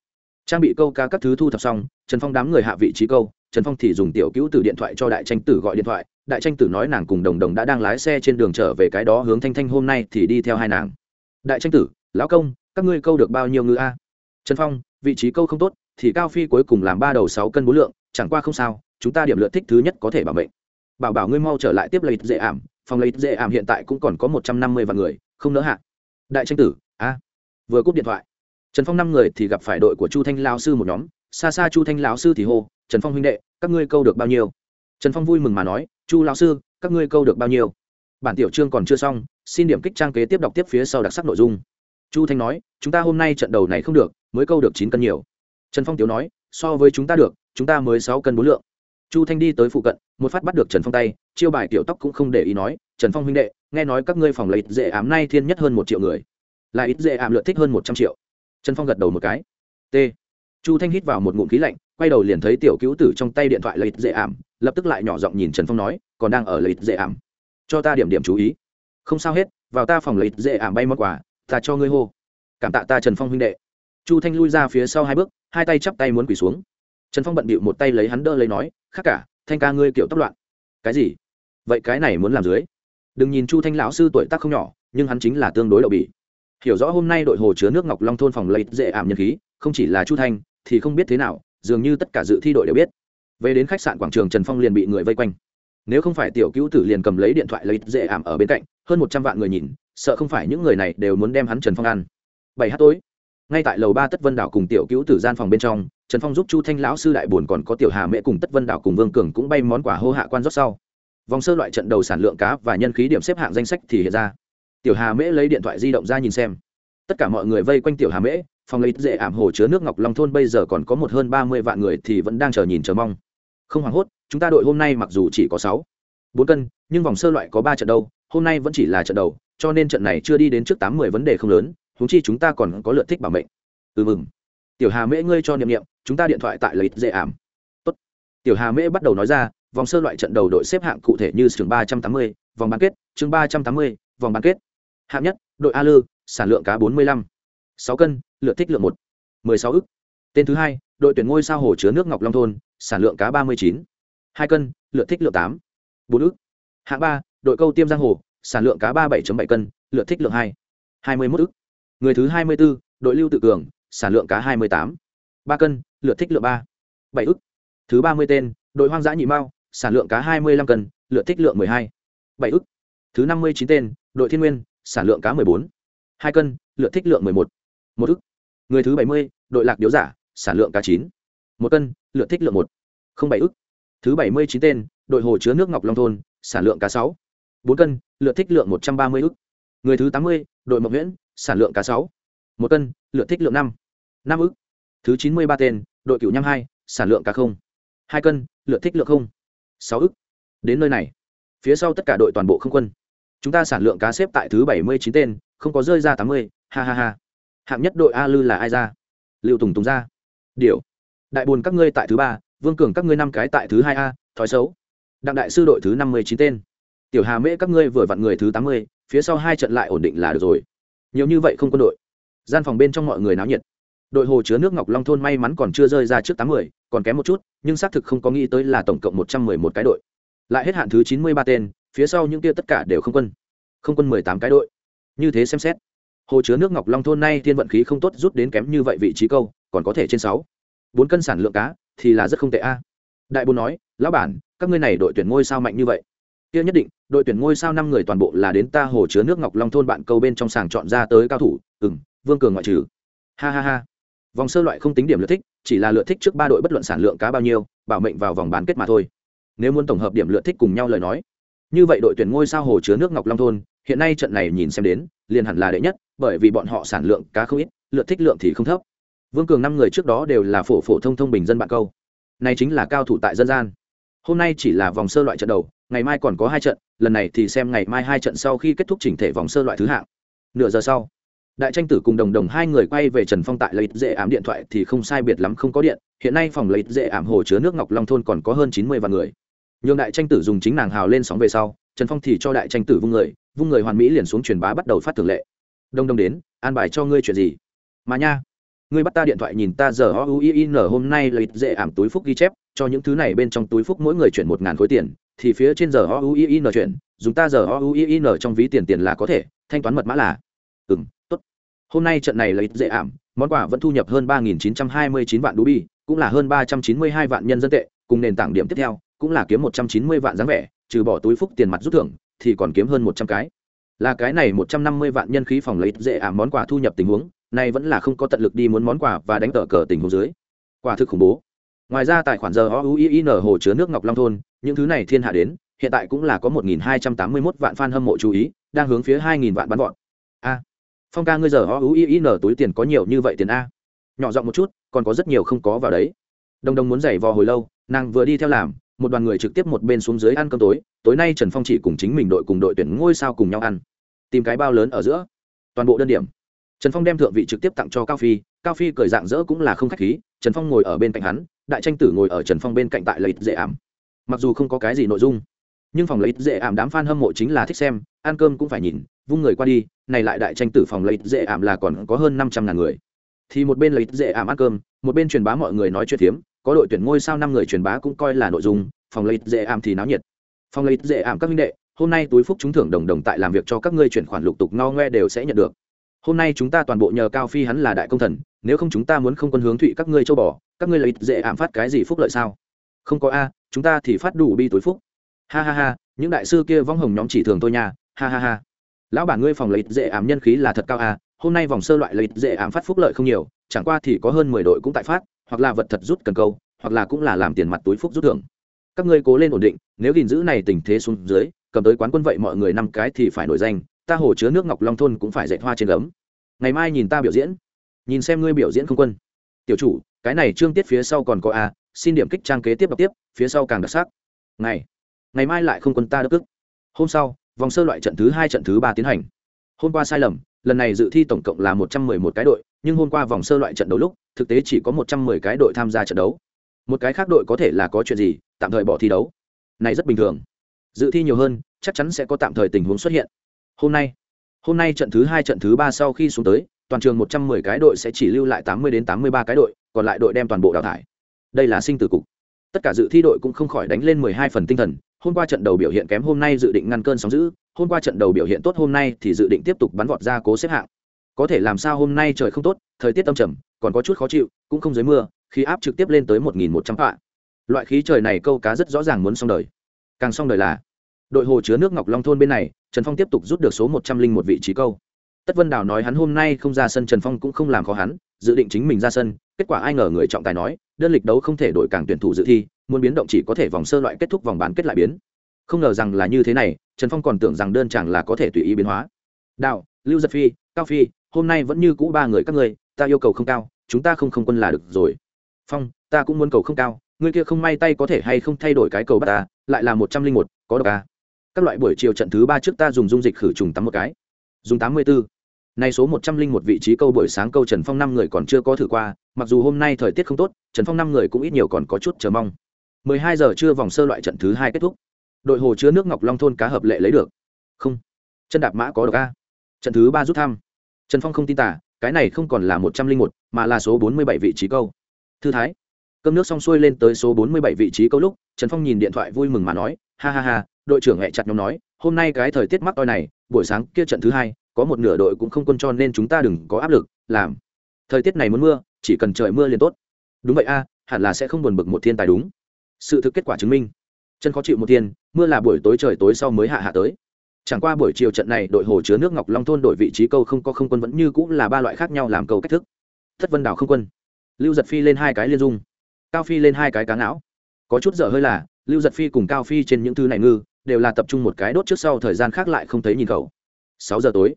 Trang bị câu cá các thứ thu thập xong, trần phong đám người hạ vị trí câu trần phong thì dùng tiểu cứu từ điện thoại cho đại tranh tử gọi điện thoại, đại tranh tử nói nàng cùng đồng đồng đã đang lái xe trên đường trở về cái đó hướng thanh thanh hôm nay thì đi theo hai nàng. Đại tranh tử, lão công, các ngươi câu được bao nhiêu ngư a? Trần phong, vị trí câu không tốt, thì cao phi cuối cùng làm ba đầu sáu cân bốn lượng, chẳng qua không sao, chúng ta điểm lượt thích thứ nhất có thể bảo mệnh. Bảo bảo ngươi mau trở lại tiếp lấy dễ ảm, phòng lấy dễ ảm hiện tại cũng còn có một trăm năm mươi vạn người, không nỡ hạ. Đại tranh tử, a, vừa cúp điện thoại. Trần phong năm người thì gặp phải đội của chu thanh lao sư một nhóm, xa xa chu thanh lão sư thì hô trần phong huynh đệ, các ngươi câu được bao nhiêu? Trần phong vui mừng mà nói, chu lão sư, các ngươi câu được bao nhiêu? Bản tiểu chương còn chưa xong, xin điểm kích trang kế tiếp đọc tiếp phía sau đặc sắc nội dung. Chu thanh nói, chúng ta hôm nay trận đầu này không được, mới câu được chín cân nhiều. Trần phong tiếu nói, so với chúng ta được, chúng ta mới sáu cân bốn lượng. Chu thanh đi tới phụ cận, một phát bắt được trần phong tay, chiêu bài tiểu tóc cũng không để ý nói, trần phong huynh đệ, nghe nói các ngươi phòng lấy dễ ám nay thiên nhất hơn một triệu người. Là ít dễ ảm lượt thích hơn một trăm triệu. Trần phong gật đầu một cái. T chu thanh hít vào một ngụm khí lạnh, quay đầu liền thấy tiểu cứu tử trong tay điện thoại lấy dễ ảm, lập tức lại nhỏ giọng nhìn trần phong nói, còn đang ở lấy dễ ảm? Cho ta điểm điểm chú ý. Không sao hết, vào ta phòng lấy dễ ảm bay mất quà, ta cho ngươi hô. Cảm tạ ta, trần phong huynh đệ. Chu thanh lui ra phía sau hai bước, hai tay chắp tay muốn quỳ xuống. Trần phong bận bịu một tay lấy hắn đỡ lấy nói khác cả, thanh ca ngươi kiểu tóc loạn. Cái gì? Vậy cái này muốn làm dưới? Đừng nhìn chu thanh lão sư tuổi tác không nhỏ, nhưng hắn chính là tương đối đậu bỉ. Hiểu rõ hôm nay đội hồ chứa nước ngọc long thôn phòng lấy dễ ảm nhân khí không chỉ là chu thanh, thì không biết thế nào, dường như tất cả dự thi đội đều biết. Về đến khách sạn quảng trường trần phong liền bị người vây quanh. Nếu không phải tiểu cứu tử liền cầm lấy điện thoại lấy dễ ảm ở bên cạnh, hơn một trăm vạn người nhìn, sợ không phải những người này đều muốn đem hắn trần phong ăn. Bảy h tối, ngay tại lầu ba tất vân đảo cùng tiểu cứu tử gian phòng bên trong, trần phong giúp chu thanh lão sư đại bồn còn có tiểu hà mễ cùng tất vân đảo cùng vương cường cũng bay món quả hô hạ quan rót sau. Vòng sơ loại trận đầu sản lượng cá và nhân khí điểm xếp hạng danh sách thì hiện ra. Tiểu hà mễ lấy điện thoại di động ra nhìn xem. Tất cả mọi người vây quanh tiểu hà mễ phòng lấy dễ ảm hồ chứa nước ngọc long thôn bây giờ còn có một hơn ba mươi vạn người thì vẫn đang chờ nhìn chờ mong. Không hoảng hốt, chúng ta đội hôm nay mặc dù chỉ có sáu, bốn cân, nhưng vòng sơ loại có ba trận đâu, hôm nay vẫn chỉ là trận đầu, cho nên trận này chưa đi đến trước tám mươi vấn đề không lớn húng chi chúng ta còn có lượt thích bảo mệnh. Ừ mừng. Tiểu hà mễ ngươi cho niệm niệm, chúng ta điện thoại tại lấy dễ ảm. Tốt. tiểu hà mễ bắt đầu nói ra, vòng sơ loại trận đầu đội xếp hạng cụ thể như chương ba trăm tám mươi, vòng bán kết chương ba trăm tám mươi, vòng bán kết. Hạng nhất, đội a lư, sản lượng cá bốn mươi lăm, sáu cân lượt thích lượng một, mười sáu ức. Tên thứ hai, đội tuyển ngôi sao hồ chứa nước ngọc long thôn, sản lượng cá ba mươi chín. Hai cân, lượt thích lượng tám. Bốn ức. Hạng ba, đội câu tiêm giang hồ, sản lượng cá ba bảy bảy cân, lượt thích lượng hai. Hai mươi một ức. Người thứ hai mươi b ố đội lưu tự cường, sản lượng cá hai mươi tám. Ba cân, lượt thích lượng ba. Bảy ức. Thứ ba mươi tên, đội hoang dã nhị mao, sản lượng cá hai mươi năm cân, lượt thích lượng mười hai. Bảy ức. Thứ năm mươi chín tên, đội thiên nguyên, sản lượng cá mười bốn. Hai cân, lượt thích lượng mười một. Một ức người thứ bảy mươi, đội lạc điếu giả, sản lượng cá chín. Một cân, lượt thích lượng một. Không bảy ức. Thứ bảy mươi chín tên, đội hồ chứa nước ngọc long thôn, sản lượng cá sáu. Bốn cân, lượt thích lượng một trăm ba mươi ức. Người thứ tám mươi, đội mộc nguyễn, sản lượng cá sáu. Một cân, lượt thích lượng năm. Năm ức. Thứ chín mươi ba tên, đội cửu nham hai, sản lượng cá không. Hai cân, lượt thích lượng không. Sáu ức. Đến nơi này. Phía sau tất cả đội toàn bộ không quân. Chúng ta sản lượng cá xếp tại thứ bảy mươi chín tên, không có rơi ra tám mươi. Ha ha ha hạng nhất đội a lư là ai ra? Liệu tùng tùng ra. Điều. Đại bồn các ngươi tại thứ ba, vương cường các ngươi năm cái tại thứ hai a, thói xấu. Đặng đại sư đội thứ năm mươi chín tên. Tiểu hà mễ các ngươi vừa vặn người thứ tám mươi, phía sau hai trận lại ổn định là được rồi. Nhiều như vậy không quân đội. Gian phòng bên trong mọi người náo nhiệt. Đội hồ chứa nước ngọc long thôn may mắn còn chưa rơi ra trước tám mươi, còn kém một chút, nhưng xác thực không có nghĩ tới là tổng cộng một trăm mười một cái đội. Lại hết hạn thứ chín mươi ba tên, phía sau những kia tất cả đều không quân. Không quân mười tám cái đội. Như thế xem xét hồ chứa nước ngọc long thôn nay thiên vận khí không tốt rút đến kém như vậy vị trí câu, còn có thể trên sáu. Bốn cân sản lượng cá, thì là rất không tệ a. Đại bồn nói, lão bản, các ngươi này đội tuyển ngôi sao mạnh như vậy? Kia nhất định, đội tuyển ngôi sao năm người toàn bộ là đến ta hồ chứa nước ngọc long thôn bạn câu bên trong sàng chọn ra tới cao thủ ừ vương cường ngoại trừ. Ha ha ha. Vòng sơ loại không tính điểm lượt thích, chỉ là lượt thích trước ba đội bất luận sản lượng cá bao nhiêu, bảo mệnh vào vòng bán kết mà thôi. Nếu muốn tổng hợp điểm lượt thích cùng nhau lời nói, như vậy đội tuyển ngôi sao hồ chứa nước ngọc long thôn hiện nay trận này nhìn xem đến, liền hẳn là đệ nhất, bởi vì bọn họ sản lượng cá không ít, lượt thích lượng thì không thấp. Vương cường năm người trước đó đều là phổ phổ thông thông bình dân bạn câu. Này chính là cao thủ tại dân gian. Hôm nay chỉ là vòng sơ loại trận đầu, ngày mai còn có hai trận, lần này thì xem ngày mai hai trận sau khi kết thúc chỉnh thể vòng sơ loại thứ hạng. Nửa giờ sau, đại tranh tử cùng đồng đồng hai người quay về trần phong tại lấy dễ ảm điện thoại thì không sai biệt lắm không có điện, hiện nay phòng lấy dễ ảm hồ chứa nước ngọc long thôn còn có hơn chín mươi vạn người. Nhường đại tranh tử dùng chính nàng hào lên sóng về sau, trần phong thì cho đại tranh tử vung người vung người hoàn mỹ liền xuống truyền bá bắt đầu phát thường lệ. Đông đông đến, an bài cho ngươi chuyện gì? Mà nha, ngươi bắt ta điện thoại nhìn ta giờ o u i n, hôm nay lấy dễ ảm túi phúc ghi chép, cho những thứ này bên trong túi phúc mỗi người chuyển một ngàn khối tiền, thì phía trên giờ o u i n chuyển, dùng ta giờ o u i n trong ví tiền tiền là có thể, thanh toán mật mã là. Ừ m t ố t hôm nay trận này lấy dễ ảm, món quà vẫn thu nhập hơn ba nghìn chín trăm hai mươi chín vạn đô bi, cũng là hơn ba trăm chín mươi hai vạn nhân dân tệ, cùng nền tảng điểm tiếp theo, cũng là kiếm một trăm chín mươi vạn dáng vẻ, trừ bỏ túi phúc tiền mặt rút thưởng thì còn kiếm hơn một trăm cái. Là cái này một trăm năm mươi vạn nhân khí phòng lấy dễ ảm món quà thu nhập tình huống này vẫn là không có tận lực đi muốn món quà và đánh tờ cờ tình huống dưới. Quả thực khủng bố. Ngoài ra tài khoản giờ o u i n hồ chứa nước ngọc long thôn, những thứ này thiên hạ đến, hiện tại cũng là có một nghìn hai trăm tám mươi mốt vạn fan hâm mộ chú ý, đang hướng phía hai nghìn vạn bắn gọn a. Phong ca ngươi giờ o u i n túi tiền có nhiều như vậy tiền a? Nhỏ giọng một chút, còn có rất nhiều không có vào đấy. Đồng đồng muốn giày vò hồi lâu, nàng vừa đi theo làm một đoàn người trực tiếp một bên xuống dưới ăn cơm tối tối nay trần phong chỉ cùng chính mình đội cùng đội tuyển ngôi sao cùng nhau ăn. Tìm cái bao lớn ở giữa. Toàn bộ đơn điểm. Trần phong đem thượng vị trực tiếp tặng cho cao phi cao phi cười dạng dỡ cũng là không k h á c h khí, trần phong ngồi ở bên cạnh hắn, đại tranh tử ngồi ở trần phong bên cạnh tại lợi ích dễ ảm. Mặc dù không có cái gì nội dung, nhưng phòng lợi ích dễ ảm đám f a n hâm mộ chính là thích xem, ăn cơm cũng phải nhìn, vung người qua đi, này lại đại tranh tử phòng lợi ích dễ ảm là còn có hơn năm trăm ngàn người. Thì một bên lợi ích dễ ảm ăn cơm, một bên truyền bá mọi người nói chuyện phiếm có đội tuyển ngôi sao năm người truyền bá cũng coi là nội dung, phòng lấy dễ ảm thì náo nhiệt. Phòng lấy dễ ảm các minh đệ, hôm nay túi phúc trúng thưởng đồng đồng tại làm việc cho các ngươi chuyển khoản lục tục no ngoe đều sẽ nhận được. Hôm nay chúng ta toàn bộ nhờ cao phi hắn là đại công thần, nếu không chúng ta muốn không quân hướng thụy các ngươi châu bò, các ngươi lợi dễ ảm phát cái gì phúc lợi sao? Không có a, chúng ta thì phát đủ bi túi phúc. Ha ha ha, những đại sư kia vong hồng nhóm chỉ thường tôi nhà ha ha ha. Lão bản ngươi phòng lợi dễ ảm nhân khí là thật cao a, hôm nay vòng sơ loại lợi dễ ảm phát phúc lợi không nhiều, chẳng qua thì có hơn mười đội cũng tại phát hoặc là vật thật rút cần câu, hoặc là cũng là làm tiền mặt túi phúc rút thưởng. Các ngươi cố lên ổn định, nếu gìn giữ này tình thế xuống dưới, cầm tới quán quân vậy mọi người năm cái thì phải nổi danh, ta hồ chứa nước ngọc long thôn cũng phải dạy hoa trên gấm. Ngày mai nhìn ta biểu diễn. Nhìn xem ngươi biểu diễn không quân. Tiểu chủ, cái này trương tiết phía sau còn có a, xin điểm kích trang kế tiếp đọc tiếp, phía sau càng đặc sắc. Ngày. Ngày mai lại không quân ta đất ức hôm sau, vòng sơ loại trận thứ hai trận thứ ba tiến hành. Hôm qua sai lầm, lần này dự thi tổng cộng là một trăm mười một cái đội, nhưng hôm qua vòng sơ loại trận đấu lúc thực tế chỉ có một trăm mười cái đội tham gia trận đấu. Một cái khác đội có thể là có chuyện gì, tạm thời bỏ thi đấu. Này rất bình thường. Dự thi nhiều hơn, chắc chắn sẽ có tạm thời tình huống xuất hiện. Hôm nay hôm nay trận thứ hai, trận thứ ba sau khi xuống tới, toàn trường một trăm mười cái đội sẽ chỉ lưu lại tám mươi đến tám mươi ba cái đội, còn lại đội đem toàn bộ đào thải. Đây là sinh tử cục. Tất cả dự thi đội cũng không khỏi đánh lên mười hai phần tinh thần. Hôm qua trận đầu biểu hiện kém hôm nay dự định ngăn cơn sóng giữ hôm qua trận đầu biểu hiện tốt hôm nay thì dự định tiếp tục bắn vọt ra cố xếp hạng có thể làm sao hôm nay trời không tốt, thời tiết tâm trầm, còn có chút khó chịu, cũng không dưới mưa, khí áp trực tiếp lên tới một nghìn một trăm vạn. Loại khí trời này câu cá rất rõ ràng muốn xong đời. Càng xong đời là, đội hồ chứa nước ngọc long thôn bên này, trần phong tiếp tục rút được số một trăm linh một vị trí câu. Tất vân đào nói hắn hôm nay không ra sân, trần phong cũng không làm khó hắn, dự định chính mình ra sân, kết quả ai ngờ người trọng tài nói, đơn lịch đấu không thể đổi càng tuyển thủ dự thi, muốn biến động chỉ có thể vòng sơ loại kết thúc vòng bán kết lại biến. Không ngờ rằng là như thế này, trần phong còn tưởng rằng đơn chẳng là có thể tùy ý biến hóa. Đạo lưu giật phi, cao phi hôm nay vẫn như cũ ba người các ngươi, ta yêu cầu không cao, chúng ta không không quân là được rồi. Phong, ta cũng muốn cầu không cao, ngươi kia không may tay có thể hay không thay đổi cái cầu bắt ta, lại là một trăm linh một, có độc a. các loại buổi chiều trận thứ ba trước ta dùng dung dịch khử trùng tắm một cái. Dùng tám mươi bốn nay số một trăm linh một vị trí câu buổi sáng câu trần phong năm người còn chưa có thử qua, mặc dù hôm nay thời tiết không tốt, trần phong năm người cũng ít nhiều còn có chút chờ mong. mười hai giờ trưa vòng sơ loại trận thứ hai kết thúc. Đội hồ chứa nước ngọc long thôn cá hợp lệ lấy được. Không. Chân đạp mã có độc a trận thứ ba rút thăm trần phong không tin tả cái này không còn là một trăm linh một, mà là số bốn mươi bảy vị trí câu. Thư thái. Cơm nước xong xuôi lên tới số bốn mươi bảy vị trí câu lúc, trần phong nhìn điện thoại vui mừng mà nói, ha ha ha, đội trưởng hẹ chặt nhóm nói, hôm nay cái thời tiết mắc toi này, buổi sáng kia trận thứ hai, có một nửa đội cũng không quân cho nên chúng ta đừng có áp lực, làm. Thời tiết này muốn mưa, chỉ cần trời mưa liền tốt. Đúng vậy a, hẳn là sẽ không buồn bực một thiên tài đúng. Sự thực kết quả chứng minh. Chân khó chịu một thiên, mưa là buổi tối trời tối sau mới hạ hạ tới chẳng qua buổi chiều trận này đội hồ chứa nước ngọc long thôn đổi vị trí câu không có không quân vẫn như cũng là ba loại khác nhau làm câu cách thức. Thất vân đảo không quân. Lưu giật phi lên hai cái liên dung. Cao phi lên hai cái cá não có chút dở hơi là, lưu giật phi cùng cao phi trên những thứ này ngư, đều là tập trung một cái đốt trước sau thời gian khác lại không thấy nhìn khẩu sáu giờ tối,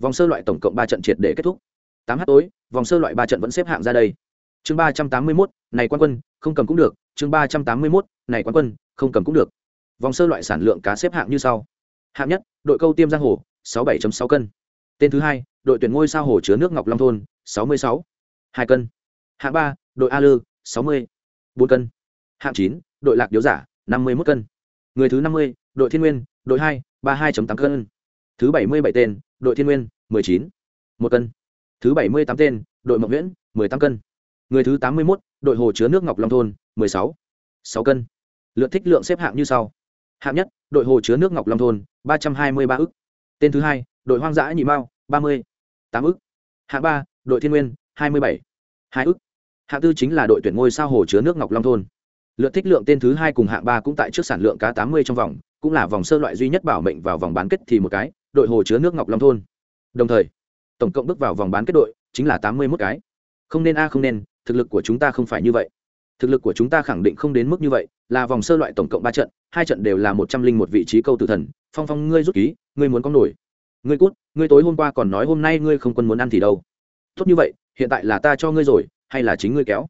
vòng sơ loại tổng cộng ba trận triệt để kết thúc. Tám h tối, vòng sơ loại ba trận vẫn xếp hạng ra đây. Chương ba trăm tám mươi mốt, này quan quân, không cầm cũng được. Chương ba trăm tám mươi mốt, này quan quân, không cầm cũng được. Vòng sơ loại sản lượng cá xếp hạng như sau hạng nhất, đội câu tiêm giang hồ, sáu bảy sáu cân. Tên thứ hai, đội tuyển ngôi sao hồ chứa nước ngọc long thôn, sáu mươi sáu. Hai cân. Hạng ba, đội a lư sáu mươi. Bốn cân. Hạng chín, đội lạc điếu giả, năm mươi một cân. Người thứ năm mươi, đội thiên nguyên, đội hai, ba hai tám cân. Thứ bảy mươi bảy tên, đội thiên nguyên, mười chín. Một cân. Thứ bảy mươi tám tên, đội mộng nguyễn, mười tám cân. Người thứ tám mươi một đội hồ chứa nước ngọc long thôn, mười sáu. Sáu cân. Lượt thích lượng xếp hạng như sau hạng nhất, đội hồ chứa nước ngọc long thôn, ba trăm hai mươi ba ức. Tên thứ hai, đội hoang dã nhị mao, ba mươi tám ức. Hạng ba, đội thiên nguyên, hai mươi bảy hai ức. Hạng tư chính là đội tuyển ngôi sao hồ chứa nước ngọc long thôn. Lượt thích lượng tên thứ hai cùng hạng ba cũng tại trước sản lượng cá tám mươi trong vòng, cũng là vòng sơ loại duy nhất bảo mệnh vào vòng bán kết thì một cái, đội hồ chứa nước ngọc long thôn. Đồng thời, tổng cộng bước vào vòng bán kết đội chính là tám mươi mốt cái. Không nên a, không nên, thực lực của chúng ta không phải như vậy thực lực của chúng ta khẳng định không đến mức như vậy, là vòng sơ loại tổng cộng ba trận, hai trận đều là một trăm linh một vị trí câu tử thần. Phong phong, ngươi rút ký, ngươi muốn có nổi. Ngươi cút, ngươi tối hôm qua còn nói hôm nay ngươi không quân muốn ăn thì đâu. Tốt như vậy, hiện tại là ta cho ngươi rồi, hay là chính ngươi kéo?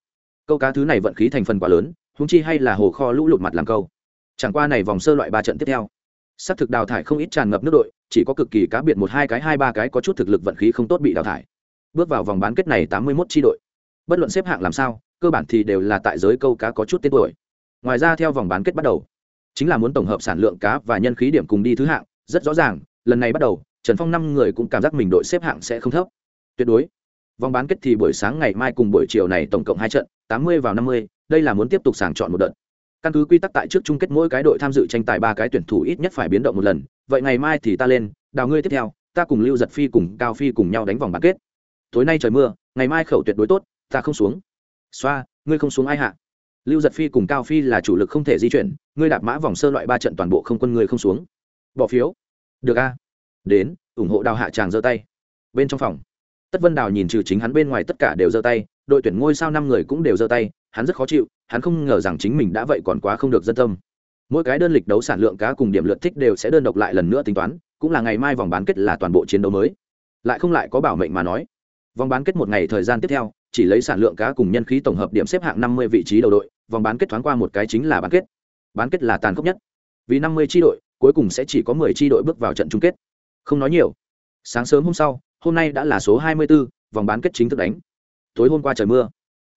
Câu cá thứ này vận khí thành phần quá lớn húng chi hay là hồ kho lũ lụt mặt làm câu. Chẳng qua này vòng sơ loại ba trận tiếp theo xác thực đào thải không ít tràn ngập nước đội, chỉ có cực kỳ cá biệt một hai cái, hai ba cái có chút thực lực vận khí không tốt bị đào thải. Bước vào vòng bán kết này tám mươi mốt tri đội bất luận xếp hạng làm sao, cơ bản thì đều là tại giới câu cá có chút tên tuổi. Ngoài ra theo vòng bán kết bắt đầu, chính là muốn tổng hợp sản lượng cá và nhân khí điểm cùng đi thứ hạng, rất rõ ràng, lần này bắt đầu, trần phong năm người cũng cảm giác mình đội xếp hạng sẽ không thấp. Tuyệt đối, vòng bán kết thì buổi sáng ngày mai cùng buổi chiều này tổng cộng hai trận, tám mươi vào năm mươi, đây là muốn tiếp tục sàng chọn một đợt. Căn cứ quy tắc tại trước chung kết mỗi cái đội tham dự tranh tài ba cái tuyển thủ ít nhất phải biến động một lần, vậy ngày mai thì ta lên, đào ngươi tiếp theo, ta cùng lưu giật phi cùng cao phi cùng nhau đánh vòng bán kết. Tối nay trời mưa, ngày mai khẩu tuyệt đối tốt ta không xuống. Xoa, ngươi không xuống ai hạ? Lưu giật phi cùng cao phi là chủ lực không thể di chuyển, ngươi đạp mã vòng sơ loại ba trận toàn bộ không quân ngươi không xuống. Bỏ phiếu. Được a. Đến, ủng hộ đào hạ tràng giơ tay. Bên trong phòng, tất vân đào nhìn trừ chính hắn bên ngoài tất cả đều giơ tay, đội tuyển ngôi sao năm người cũng đều giơ tay, hắn rất khó chịu, hắn không ngờ rằng chính mình đã vậy còn quá không được dân tâm. Mỗi cái đơn lịch đấu sản lượng cá cùng điểm lượt thích đều sẽ đơn độc lại lần nữa tính toán, cũng là ngày mai vòng bán kết là toàn bộ chiến đấu mới. Lại không lại có bảo mệnh mà nói. Vòng bán kết một ngày thời gian tiếp theo chỉ lấy sản lượng cá cùng nhân khí tổng hợp điểm xếp hạng năm mươi vị trí đầu đội vòng bán kết thoáng qua một cái chính là bán kết. Bán kết là tàn khốc nhất. Vì năm mươi tri đội cuối cùng sẽ chỉ có mười tri đội bước vào trận chung kết. Không nói nhiều. Sáng sớm hôm sau hôm nay đã là số hai mươi 24, vòng bán kết chính thức đánh. Tối hôm qua trời mưa.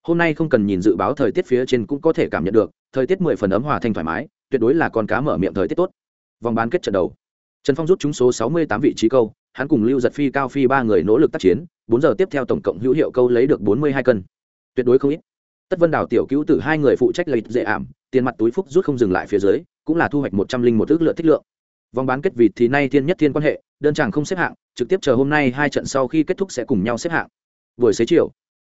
Hôm nay không cần nhìn dự báo thời tiết phía trên cũng có thể cảm nhận được thời tiết mười phần ấm hòa thanh thoải mái tuyệt đối là con cá mở miệng thời tiết tốt. Vòng bán kết trận đầu. Trần phong rút chúng số sáu mươi tám vị trí câu hắn cùng lưu giật phi cao phi ba người nỗ lực tác chiến, bốn giờ tiếp theo tổng cộng hữu hiệu câu lấy được bốn mươi hai cân. Tuyệt đối không ít. Tất vân đào tiểu cứu tử hai người phụ trách lấy dễ ảm, tiền mặt túi phúc rút không dừng lại phía dưới, cũng là thu hoạch một trăm linh một ước lượng thích lượng. Vòng bán kết vịt thì nay thiên nhất thiên quan hệ, đơn chàng không xếp hạng, trực tiếp chờ hôm nay hai trận sau khi kết thúc sẽ cùng nhau xếp hạng. Buổi xế chiều,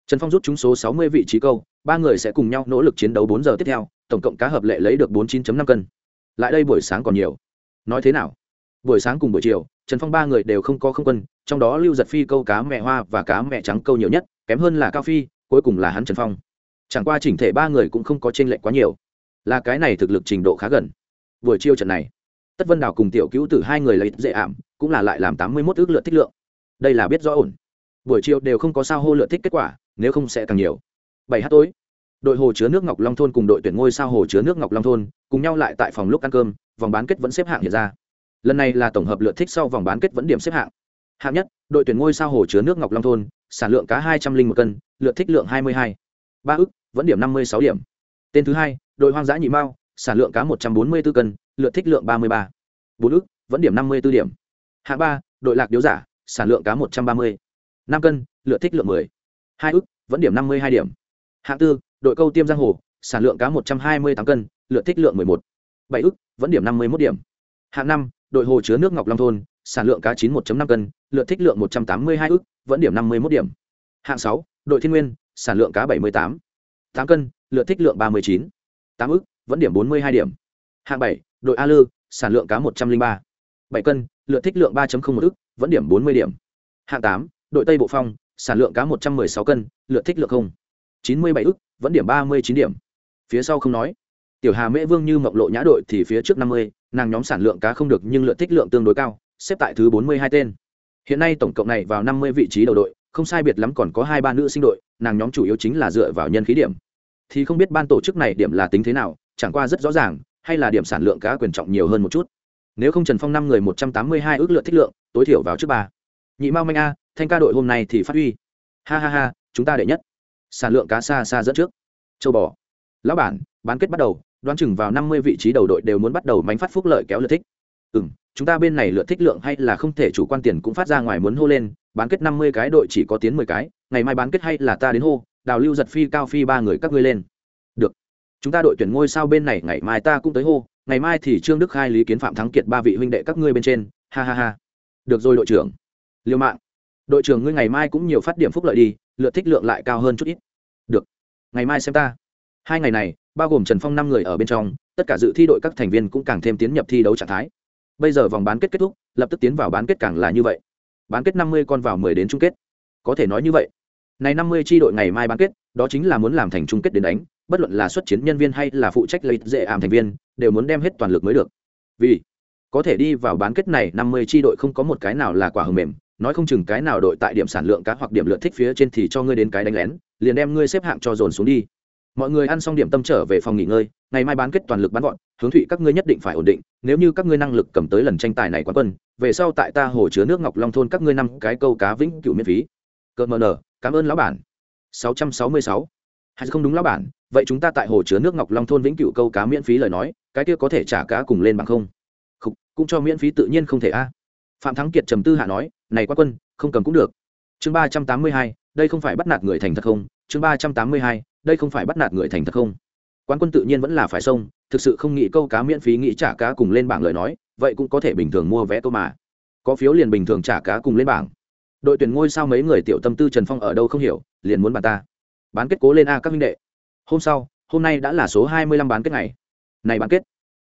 trần phong rút chúng số sáu mươi vị trí câu, ba người sẽ cùng nhau nỗ lực chiến đấu bốn giờ tiếp theo, tổng cộng cá hợp lệ lấy được bốn 49 năm cân. Lại đây buổi sáng còn nhiều. Nói thế nào? Buổi sáng cùng buổi chiều, trần phong ba người đều không có không quân, trong đó lưu giật phi câu cá mẹ hoa và cá mẹ trắng câu nhiều nhất, kém hơn là cao phi, cuối cùng là hắn trần phong. Chẳng qua chỉnh thể ba người cũng không có t r ê n lệch quá nhiều. Là cái này thực lực trình độ khá gần. Buổi chiều trận này, tất vân đào cùng tiểu cứu t hai người lấy dễ ảm, cũng là lại làm tám mươi mốt ước lượt thích lượng. Đây là biết rõ ổn. Buổi chiều đều không có sao hô lượt thích kết quả, nếu không sẽ càng nhiều. Bảy h tối, đội hồ chứa nước ngọc long thôn cùng đội tuyển ngôi sao hồ chứa nước ngọc long thôn, cùng nhau lại tại phòng lúc ăn cơm, vòng bán kết vẫn xếp hạng hiện ra lần này là tổng hợp lượt thích sau vòng bán kết vẫn điểm xếp hạng. Hạng nhất, đội tuyển ngôi sao hồ chứa nước ngọc long thôn, sản lượng cá hai trăm linh một cân, lượt thích lượng hai mươi hai. Ba ức, vẫn điểm năm mươi sáu điểm. Tên thứ hai, đội hoang dã nhị mao, sản lượng cá một trăm bốn mươi b ố cân, lượt thích lượng ba mươi ba. Bốn ức, vẫn điểm năm mươi b ố điểm. Hạng ba, đội lạc điếu giả, sản lượng cá một trăm ba mươi. Năm cân, lượt thích lượng mười. Hai ức, vẫn điểm năm mươi hai điểm. Hạng tư, đội câu tiêm giang hồ, sản lượng cá một trăm hai mươi tám cân, lượt thích lượng mười một. Bảy ức, vẫn điểm năm mươi một điểm. Hạng năm đội hồ chứa nước ngọc long thôn, sản lượng cá chín 1 năm cân, lượt thích lượng một trăm tám mươi hai ước vẫn điểm năm mươi một điểm. Hạng sáu, đội thiên nguyên, sản lượng cá bảy mươi tám. Tám cân, lượt thích lượng ba mươi chín. Tám ước vẫn điểm bốn mươi hai điểm. Hạng bảy, đội a lư, sản lượng cá một trăm linh ba. Bảy cân, lượt thích lượng ba một ước vẫn điểm bốn mươi điểm. Hạng tám, đội tây bộ phong, sản lượng cá một trăm m ư ơ i sáu cân, lượt thích lượng không. Chín mươi bảy ước vẫn điểm ba mươi chín điểm. Phía sau không nói. Tiểu hà mễ vương như mộng lộ nhã đội thì phía trước năm mươi nàng nhóm sản lượng cá không được nhưng lượng thích lượng tương đối cao, xếp tại thứ bốn mươi hai tên. Hiện nay tổng cộng này vào năm mươi vị trí đầu đội, không sai biệt lắm còn có hai ba nữ sinh đội, nàng nhóm chủ yếu chính là dựa vào nhân khí điểm. Thì không biết ban tổ chức này điểm là tính thế nào, chẳng qua rất rõ ràng, hay là điểm sản lượng cá quyền trọng nhiều hơn một chút. Nếu không trần phong năm người một trăm tám mươi hai ước lượng thích lượng, tối thiểu vào trước ba. Nhị mao manh a, thanh ca đội hôm nay thì phát huy. Ha ha ha, chúng ta đệ nhất. Sản lượng cá xa xa dẫn trước. Châu bò. Lão bản, bán kết bắt đầu đoán chừng vào năm mươi vị trí đầu đội đều muốn bắt đầu mánh phát phúc lợi kéo lượt thích. Ừ m chúng ta bên này lượt thích lượng hay là không thể chủ quan tiền cũng phát ra ngoài muốn hô lên, bán kết năm mươi cái đội chỉ có tiến mười cái, ngày mai bán kết hay là ta đến hô, đào lưu giật phi, cao phi ba người các ngươi lên. Được. Chúng ta đội tuyển ngôi sao bên này ngày mai ta cũng tới hô, ngày mai thì trương đức khai, lý kiến phạm thắng kiệt ba vị huynh đệ các ngươi bên trên. Ha ha ha. Được rồi đội trưởng. Liêu mạng. Đội trưởng ngươi ngày mai cũng nhiều phát điểm phúc lợi đi, lượt thích lượng lại cao hơn chút ít. Được. Ngày mai xem ta hai ngày này, bao gồm trần phong năm người ở bên trong, tất cả dự thi đội các thành viên cũng càng thêm tiến nhập thi đấu trạng thái. Bây giờ vòng bán kết kết thúc, lập tức tiến vào bán kết càng là như vậy. Bán kết năm mươi con vào mười đến chung kết. Có thể nói như vậy. Này năm mươi tri đội ngày mai bán kết, đó chính là muốn làm thành chung kết đến đánh, bất luận là xuất chiến nhân viên hay là phụ trách lấy dễ ảm thành viên, đều muốn đem hết toàn lực mới được. Vì có thể đi vào bán kết này, năm mươi tri đội không có một cái nào là quả hầm mềm, nói không chừng cái nào đội tại điểm sản lượng cá hoặc điểm lượt thích phía trên thì cho ngươi đến cái đánh lén, liền đem ngươi xếp hạng cho dồn xuống đi mọi người ăn xong điểm tâm trở về phòng nghỉ ngơi ngày mai bán kết toàn lực bán gọn hướng thụy các ngươi nhất định phải ổn định nếu như các ngươi năng lực cầm tới lần tranh tài này quán quân về sau tại ta hồ chứa nước ngọc long thôn các ngươi năm cái câu cá vĩnh cửu miễn phí. Cợt mờ nở cảm ơn lão bản. 666. hay không đúng lão bản vậy chúng ta tại hồ chứa nước ngọc long thôn vĩnh cửu câu cá miễn phí lời nói cái kia có thể trả cá cùng lên bằng không? Khục, cũng cho miễn phí tự nhiên không thể a. Phạm thắng kiệt trầm tư hạ nói này quán quân không cầm cũng được. Chương ba trăm tám mươi hai đây không phải bắt nạt người thành thật không? Chương ba trăm tám mươi hai, đây không phải bắt nạt người thành thật không? Quán quân tự nhiên vẫn là phải xông. thực sự không nghĩ câu cá miễn phí nghĩ trả cá cùng lên bảng lời nói, vậy cũng có thể bình thường mua vé câu mà. Có phiếu liền bình thường trả cá cùng lên bảng. Đội tuyển ngôi sao mấy người tiểu tâm tư trần phong ở đâu không hiểu, liền muốn bàn ta. Bán kết cố lên a các minh đệ. Hôm sau, hôm nay đã là số hai mươi lăm bán kết ngày. Này bán kết.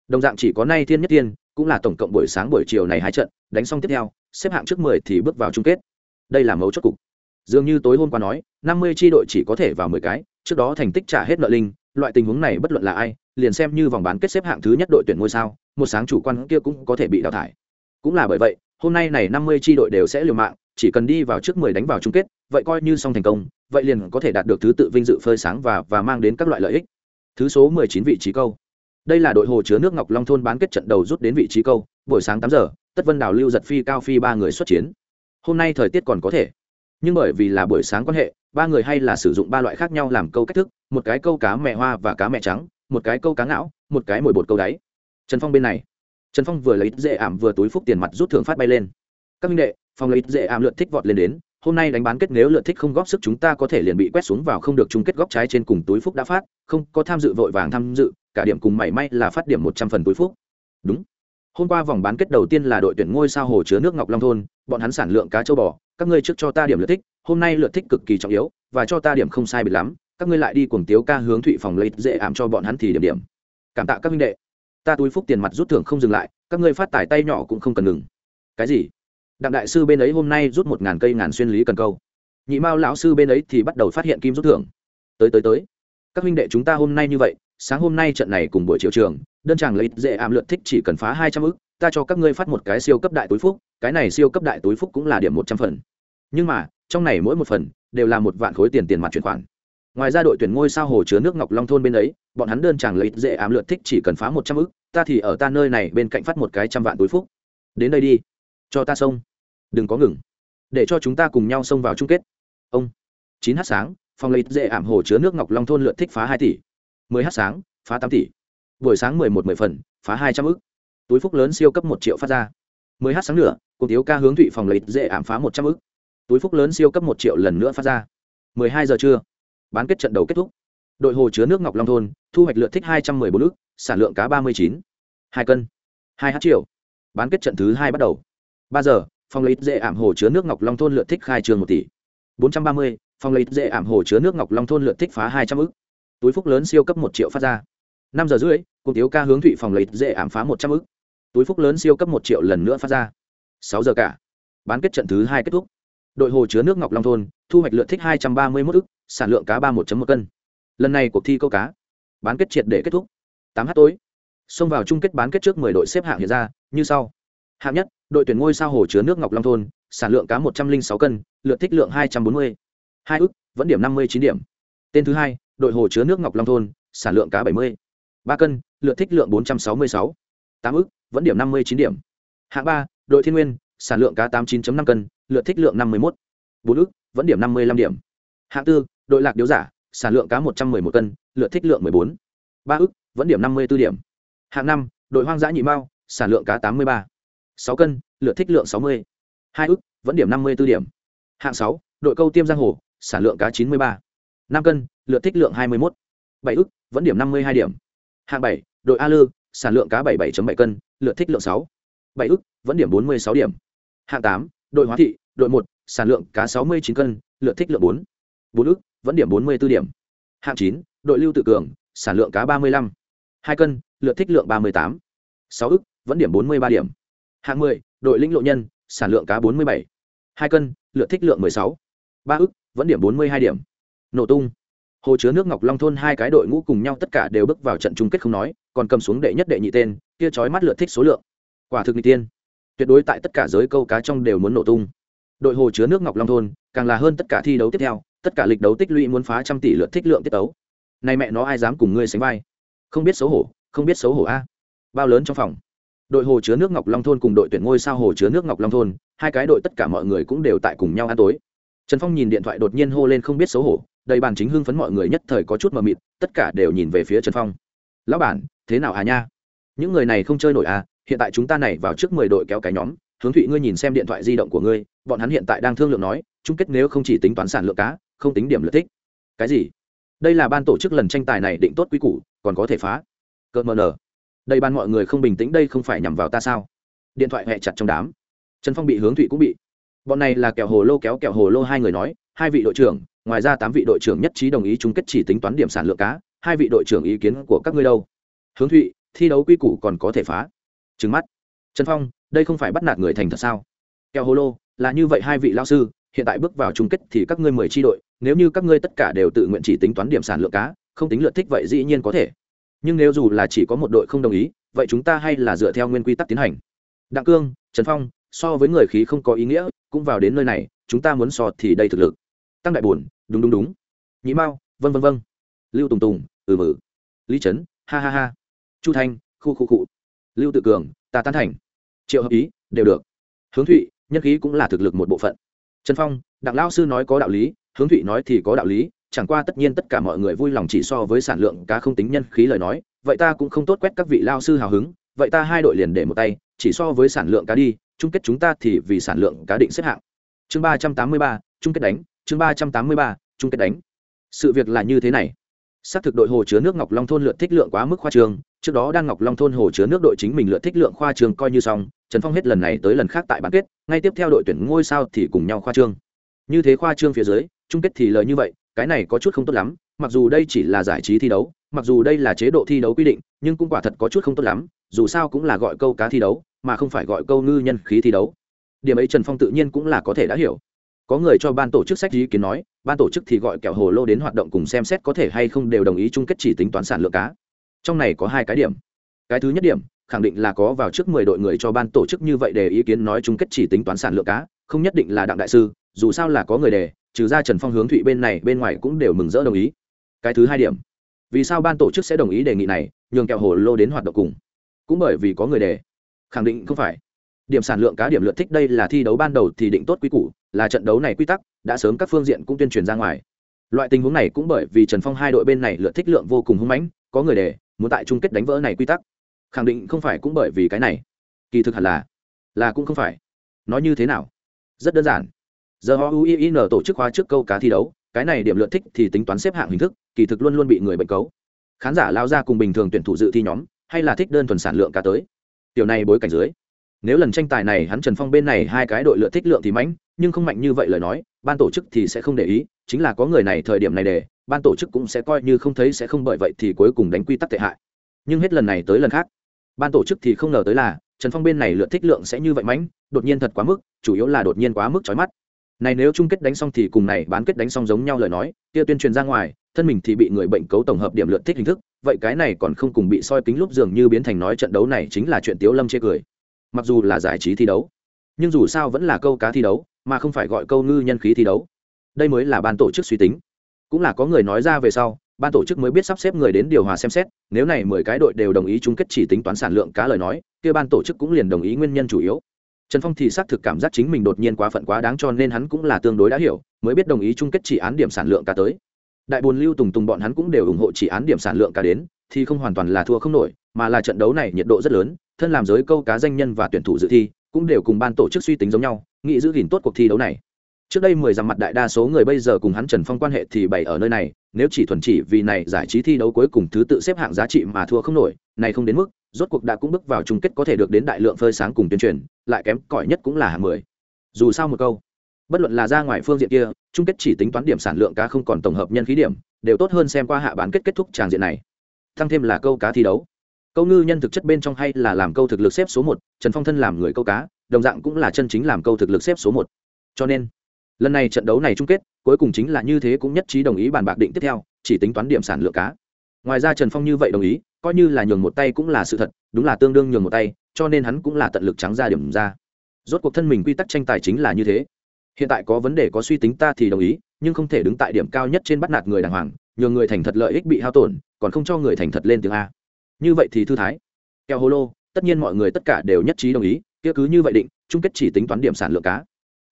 Đồng dạng chỉ có nay thiên nhất thiên cũng là tổng cộng buổi sáng buổi chiều này hai trận, đánh xong tiếp theo, xếp hạng trước mười thì bước vào chung kết. Đây là mấu chốt cục dường như tối hôm qua nói, năm mươi tri đội chỉ có thể vào mười cái, trước đó thành tích trả hết nợ linh, loại tình huống này bất luận là ai, liền xem như vòng bán kết xếp hạng thứ nhất đội tuyển ngôi sao, một sáng chủ quan kia cũng có thể bị đào thải. Cũng là bởi vậy, hôm nay này năm mươi tri đội đều sẽ liều mạng, chỉ cần đi vào trước mười đánh vào chung kết, vậy coi như xong thành công, vậy liền có thể đạt được thứ tự vinh dự phơi sáng và và mang đến các loại lợi ích. Thứ số mười chín vị trí câu. Đây là đội hồ chứa nước ngọc long thôn bán kết trận đầu rút đến vị trí câu, buổi sáng tám giờ, tất vân đào lưu giật phi cao phi ba người xuất chiến. Hôm nay thời tiết còn có thể nhưng bởi vì là buổi sáng quan hệ, ba người hay là sử dụng ba loại khác nhau làm câu cách thức, một cái câu cá mẹ hoa và cá mẹ trắng, một cái câu cá ngão một cái mồi bột câu đáy. Trần phong bên này. Trần phong vừa lấy dễ ảm vừa túi phúc tiền mặt rút thưởng phát bay lên. Các minh đệ phong lấy dễ ảm lượt thích vọt lên đến, hôm nay đánh bán kết nếu lượt thích không góp sức chúng ta có thể liền bị quét xuống vào không được chung kết góp trái trên cùng túi phúc đã phát, không có tham dự vội vàng tham dự, cả điểm cùng mảy may là phát điểm một trăm phần túi phúc. Đúng hôm qua vòng bán kết đầu tiên là đội tuyển ngôi sao hồ chứa nước ngọc long thôn, bọn hắn sản lượng cá châu bò, các ngươi trước cho ta điểm lượt thích, hôm nay lượt thích cực kỳ trọng yếu, và cho ta điểm không sai biệt lắm, các ngươi lại đi cuồng tiếu ca hướng thụy phòng lấy dễ ảm cho bọn hắn thì điểm điểm. Cảm tạ các minh đệ. Ta túi phúc tiền mặt rút thưởng không dừng lại, các ngươi phát tài tay nhỏ cũng không cần ngừng. Cái gì? Đặng đại sư bên ấy hôm nay rút một ngàn cây ngàn xuyên lý cần câu. Nhị mao lão sư bên ấy thì bắt đầu phát hiện kim rút thưởng. Tới tới tới. Các huynh đệ chúng ta hôm nay như vậy, sáng hôm nay trận này cùng buổi chiều trường đơn chàng lấy dễ ảm lượt thích chỉ cần phá hai trăm ức, ta cho các ngươi phát một cái siêu cấp đại túi phúc, cái này siêu cấp đại túi phúc cũng là điểm một trăm phần. Nhưng mà, trong này mỗi một phần đều là một vạn khối tiền tiền mặt chuyển khoản. Ngoài ra đội tuyển ngôi sao hồ chứa nước ngọc long thôn bên ấy, bọn hắn đơn chàng lấy dễ ảm lượt thích chỉ cần phá một trăm ức, ta thì ở ta nơi này bên cạnh phát một cái trăm vạn túi phúc. Đến đây đi. Cho ta xông đừng có ngừng. Để cho chúng ta cùng nhau xông vào chung kết. Ông. chín h sáng, phòng lấy dễ ảm hồ chứa nước ngọc long thôn lượt thích phá hai tỷ. mười h sáng, phá tám tỷ buổi sáng mười một mười phần, phá hai trăm ức. Túi phúc lớn siêu cấp một triệu phát ra. Mười h sáng nữa cùng thiếu ca hướng thụy phòng lấy dễ ảm phá một trăm ức. Túi phúc lớn siêu cấp một triệu lần nữa phát ra. Mười hai giờ trưa, bán kết trận đầu kết thúc. Đội hồ chứa nước ngọc long thôn, thu hoạch lượt thích hai trăm mười bốn ức, sản lượng cá ba mươi chín. Hai cân. Hai h triệu. Bán kết trận thứ hai bắt đầu. Ba giờ, phòng lấy dễ ảm hồ chứa nước ngọc long thôn lượt thích khai trường một tỷ. Bốn trăm ba mươi, phòng lấy dễ ảm hồ chứa nước ngọc long thôn lượt thích phá hai trăm ức. Túi phúc lớn siêu cấp một triệu phát ra năm giờ rưỡi, cùng tiếu ca hướng thụy phòng lấy dễ ảm phá một trăm ức. Túi phúc lớn siêu cấp một triệu lần nữa phát ra. Sáu giờ cả. Bán kết trận thứ hai kết thúc. Đội hồ chứa nước ngọc long thôn, thu hoạch lượt thích hai trăm ba mươi mốt ức, sản lượng cá ba một một cân. Lần này cuộc thi câu cá. Bán kết triệt để kết thúc. Tám h tối. Xông vào chung kết bán kết trước mười đội xếp hạng hiện ra, như sau. Hạng nhất, đội tuyển ngôi sao hồ chứa nước ngọc long thôn, sản lượng cá một trăm linh sáu cân, lượt thích lượng hai trăm bốn mươi. Hai ức, vẫn điểm năm mươi chín điểm. Tên thứ hai, đội hồ chứa nước ngọc long thôn, sản lượng cá bảy mươi ba cân, lượt thích lượng bốn trăm sáu mươi sáu. Tám ức, vẫn điểm năm mươi chín điểm. Hạng ba, đội thiên nguyên, sản lượng cá tám mươi chín năm cân, lượt thích lượng năm mươi một bốn ức, vẫn điểm năm mươi năm điểm. Hạng tư, đội lạc điếu giả, sản lượng cá một trăm m ư ơ i một cân, lượt thích lượng m ộ ư ơ i bốn. Ba ức, vẫn điểm năm mươi b ố điểm. Hạng năm, đội hoang dã nhị mao, sản lượng cá tám mươi ba. Sáu cân, lượt thích lượng sáu mươi. Hai ức, vẫn điểm năm mươi b ố điểm. Hạng sáu, đội câu tiêm giang hồ, sản lượng cá chín mươi ba. Năm cân, lượt thích lượng hai mươi một bảy ức, vẫn điểm năm mươi hai điểm hạng bảy, đội a lư, sản lượng cá bảy bảy bảy cân, lượt thích lượng sáu. Bảy ức, vẫn điểm bốn mươi sáu điểm. Hạng tám, đội hóa thị, đội một, sản lượng cá sáu mươi chín cân, lượt thích lượng bốn. Bốn ức, vẫn điểm bốn mươi b ố điểm. Hạng chín, đội lưu tự cường, sản lượng cá ba mươi lăm. Hai cân, lượt thích lượng ba mươi tám. Sáu ức, vẫn điểm bốn mươi ba điểm. Hạng mười, đội lĩnh lộ nhân, sản lượng cá bốn mươi bảy. Hai cân, lượt thích lượng mười sáu. Ba ức, vẫn điểm bốn mươi hai điểm. Nổ tung hồ chứa nước ngọc long thôn hai cái đội ngũ cùng nhau tất cả đều bước vào trận chung kết không nói, còn cầm xuống đệ nhất đệ nhị tên, kia trói mắt lượt thích số lượng. Quả thực n tiên. Tuyệt đối tại tất cả giới câu cá trong đều muốn nổ tung. Đội hồ chứa nước ngọc long thôn, càng là hơn tất cả thi đấu tiếp theo, tất cả lịch đấu tích lũy muốn phá trăm tỷ lượt thích lượng tiết tấu. Này mẹ nó ai dám cùng ngươi sánh vai? Không biết xấu hổ, không biết xấu hổ a. Bao lớn trong phòng. Đội hồ chứa nước ngọc long thôn cùng đội tuyển ngôi sao hồ chứa nước ngọc long thôn, hai cái đội tất cả mọi người cũng đều tại cùng nhau ăn tối. Trần phong nhìn điện thoại đột nhiên hô lên không biết xấu hổ đầy bàn chính hưng phấn mọi người nhất thời có chút mờ mịt, tất cả đều nhìn về phía trần phong. Lão bản, thế nào hà nha? Những người này không chơi nổi à hiện tại chúng ta này vào trước mười đội kéo cái nhóm, hướng thụy ngươi nhìn xem điện thoại di động của ngươi, bọn hắn hiện tại đang thương lượng nói, chung kết nếu không chỉ tính toán sản lượng cá, không tính điểm lợi thích. Cái gì? Đây là ban tổ chức lần tranh tài này định tốt quy củ, còn có thể phá? Cợt mờ nở. Đây ban mọi người không bình tĩnh đây không phải nhằm vào ta sao? Điện thoại hẹ chặt trong đám. Trần phong bị hướng thụy cũng bị. Bọn này là kẹo hồ lô kéo kẹo hồ lô hai người nói, hai vị đội trưởng ngoài ra tám vị đội trưởng nhất trí đồng ý chung kết chỉ tính toán điểm sản lượng cá, hai vị đội trưởng ý kiến của các ngươi đâu? Hướng thụy, thi đấu quy củ còn có thể phá. Trứng mắt. Trần phong, đây không phải bắt nạt người thành thật sao? Keo holo lô, là như vậy hai vị lao sư, hiện tại bước vào chung kết thì các ngươi mười tri đội, nếu như các ngươi tất cả đều tự nguyện chỉ tính toán điểm sản lượng cá, không tính lượt thích vậy dĩ nhiên có thể. Nhưng nếu dù là chỉ có một đội không đồng ý, vậy chúng ta hay là dựa theo nguyên quy tắc tiến hành. Đặng cương, trần phong, so với người khí không có ý nghĩa, cũng vào đến nơi này, chúng ta muốn so thì đây thực lực tăng đại buồn, đúng đúng đúng. Nhĩ mao vân vân vân lưu tùng tùng ừ mử lý trấn, ha ha ha. Chu thanh, khu khu cụ lưu tự cường, ta tán thành. Triệu hợp ý, đều được. Hướng thụy, nhân khí cũng là thực lực một bộ phận. Trần phong, đặng lao sư nói có đạo lý, hướng thụy nói thì có đạo lý, chẳng qua tất nhiên tất cả mọi người vui lòng chỉ so với sản lượng cá không tính nhân khí lời nói, vậy ta cũng không tốt quét các vị lao sư hào hứng, vậy ta hai đội liền để một tay, chỉ so với sản lượng cá đi, chung kết chúng ta thì vì sản lượng cá định xếp hạng. Chương ba trăm tám mươi ba, chung kết đánh chương ba trăm tám mươi ba, chung kết đánh. Sự việc là như thế này. Xác thực đội hồ chứa nước ngọc long thôn lượt thích lượng quá mức khoa trường, trước đó đang ngọc long thôn hồ chứa nước đội chính mình lượt thích lượng khoa trường coi như xong, trần phong hết lần này tới lần khác tại bán kết, ngay tiếp theo đội tuyển ngôi sao thì cùng nhau khoa trương như thế khoa trương phía dưới, chung kết thì lời như vậy, cái này có chút không tốt lắm, mặc dù đây chỉ là giải trí thi đấu, mặc dù đây là chế độ thi đấu quy định, nhưng cũng quả thật có chút không tốt lắm, dù sao cũng là gọi câu cá thi đấu, mà không phải gọi câu ngư nhân khí thi đấu. Điểm ấy trần phong tự nhiên cũng là có thể đã hiểu có người cho ban tổ chức sách ý kiến nói, ban tổ chức thì gọi kẹo hồ lô đến hoạt động cùng xem xét có thể hay không đều đồng ý chung kết chỉ tính toán sản lượng cá. Trong này có hai cái điểm. Cái thứ nhất điểm, khẳng định là có vào trước mười đội người cho ban tổ chức như vậy để ý kiến nói chung kết chỉ tính toán sản lượng cá, không nhất định là đặng đại sư, dù sao là có người đề, trừ ra trần phong hướng thụy bên này, bên ngoài cũng đều mừng rỡ đồng ý. Cái thứ hai điểm, vì sao ban tổ chức sẽ đồng ý đề nghị này, nhường kẹo hồ lô đến hoạt động cùng? Cũng bởi vì có người đề. Khẳng định không phải. Điểm sản lượng cá, điểm lượt thích đây là thi đấu ban đầu thì định tốt quy củ là trận đấu này quy tắc, đã sớm các phương diện cũng tuyên truyền ra ngoài. Loại tình huống này cũng bởi vì trần phong hai đội bên này lượt thích lượng vô cùng hung mãnh, có người đề, muốn tại chung kết đánh vỡ này quy tắc. Khẳng định không phải cũng bởi vì cái này. Kỳ thực hẳn là là cũng không phải. Nói như thế nào? Rất đơn giản. Giờ họ uin tổ chức khóa trước câu cá thi đấu, cái này điểm lượt thích thì tính toán xếp hạng hình thức, kỳ thực luôn luôn bị người bệnh cấu. Khán giả lao ra cùng bình thường tuyển thủ dự thi nhóm, hay là thích đơn thuần sản lượng cá tới. Tiểu này bối cảnh dưới. Nếu lần tranh tài này hắn trần phong bên này hai cái đội lượt thích lượng thì mãnh nhưng không mạnh như vậy lời nói, ban tổ chức thì sẽ không để ý, chính là có người này thời điểm này để, ban tổ chức cũng sẽ coi như không thấy sẽ không bởi vậy thì cuối cùng đánh quy tắc tệ hại. Nhưng hết lần này tới lần khác, ban tổ chức thì không ngờ tới là, trần phong bên này lượt thích lượng sẽ như vậy mãnh, đột nhiên thật quá mức, chủ yếu là đột nhiên quá mức trói mắt. Này nếu chung kết đánh xong thì cùng này bán kết đánh xong giống nhau lời nói, kia tuyên truyền ra ngoài, thân mình thì bị người bệnh cấu tổng hợp điểm lượt thích hình thức, vậy cái này còn không cùng bị soi kính lúc dường như biến thành nói trận đấu này chính là chuyện tiếu lâm chê cười. Mặc dù là giải trí thi đấu, nhưng dù sao vẫn là câu cá thi đấu mà không phải gọi câu ngư nhân khí thi đấu. Đây mới là ban tổ chức suy tính. Cũng là có người nói ra về sau, ban tổ chức mới biết sắp xếp người đến điều hòa xem xét, nếu này mười cái đội đều đồng ý chung kết chỉ tính toán sản lượng cá lời nói, kia ban tổ chức cũng liền đồng ý nguyên nhân chủ yếu. Trần phong thì xác thực cảm giác chính mình đột nhiên quá phận quá đáng cho nên hắn cũng là tương đối đã hiểu, mới biết đồng ý chung kết chỉ án điểm sản lượng cá tới. Đại bồn lưu tùng tùng bọn hắn cũng đều ủng hộ chỉ án điểm sản lượng cá đến, thì không hoàn toàn là thua không nổi, mà là trận đấu này nhiệt độ rất lớn, thân làm giới câu cá danh nhân và tuyển thủ dự thi, cũng đều cùng ban tổ chức suy tính giống nhau nghĩ giữ gìn tốt cuộc thi đấu này. Trước đây mười dặm mặt đại đa số người bây giờ cùng hắn trần phong quan hệ thì bày ở nơi này, nếu chỉ thuần chỉ vì này giải trí thi đấu cuối cùng thứ tự xếp hạng giá trị mà thua không nổi, này không đến mức, rốt cuộc đã cũng bước vào chung kết có thể được đến đại lượng phơi sáng cùng tuyên truyền, lại kém cỏi nhất cũng là hạng mười. Dù sao một câu, bất luận là ra ngoài phương diện kia, chung kết chỉ tính toán điểm sản lượng cá không còn tổng hợp nhân khí điểm, đều tốt hơn xem qua hạ bán kết kết thúc tràng diện này. Thăng thêm là câu cá thi đấu. Câu ngư nhân thực chất bên trong hay là làm câu thực lực xếp số một, trần phong thân làm người câu cá đồng dạng cũng là chân chính làm câu thực lực xếp số một. Cho nên, lần này trận đấu này chung kết, cuối cùng chính là như thế cũng nhất trí đồng ý bàn bạc định tiếp theo, chỉ tính toán điểm sản lượng cá. Ngoài ra trần phong như vậy đồng ý, coi như là nhường một tay cũng là sự thật, đúng là tương đương nhường một tay, cho nên hắn cũng là tận lực trắng ra điểm ra. Rốt cuộc thân mình quy tắc tranh tài chính là như thế. Hiện tại có vấn đề có suy tính ta thì đồng ý, nhưng không thể đứng tại điểm cao nhất trên bắt nạt người đàng hoàng, nhường người thành thật lợi ích bị hao tổn, còn không cho người thành thật lên tiếng a. Như vậy thì thư thái. Keo hô lô tất nhiên mọi người tất cả đều nhất trí đồng ý kia cứ như vậy định, chung kết chỉ tính toán điểm sản lượng cá.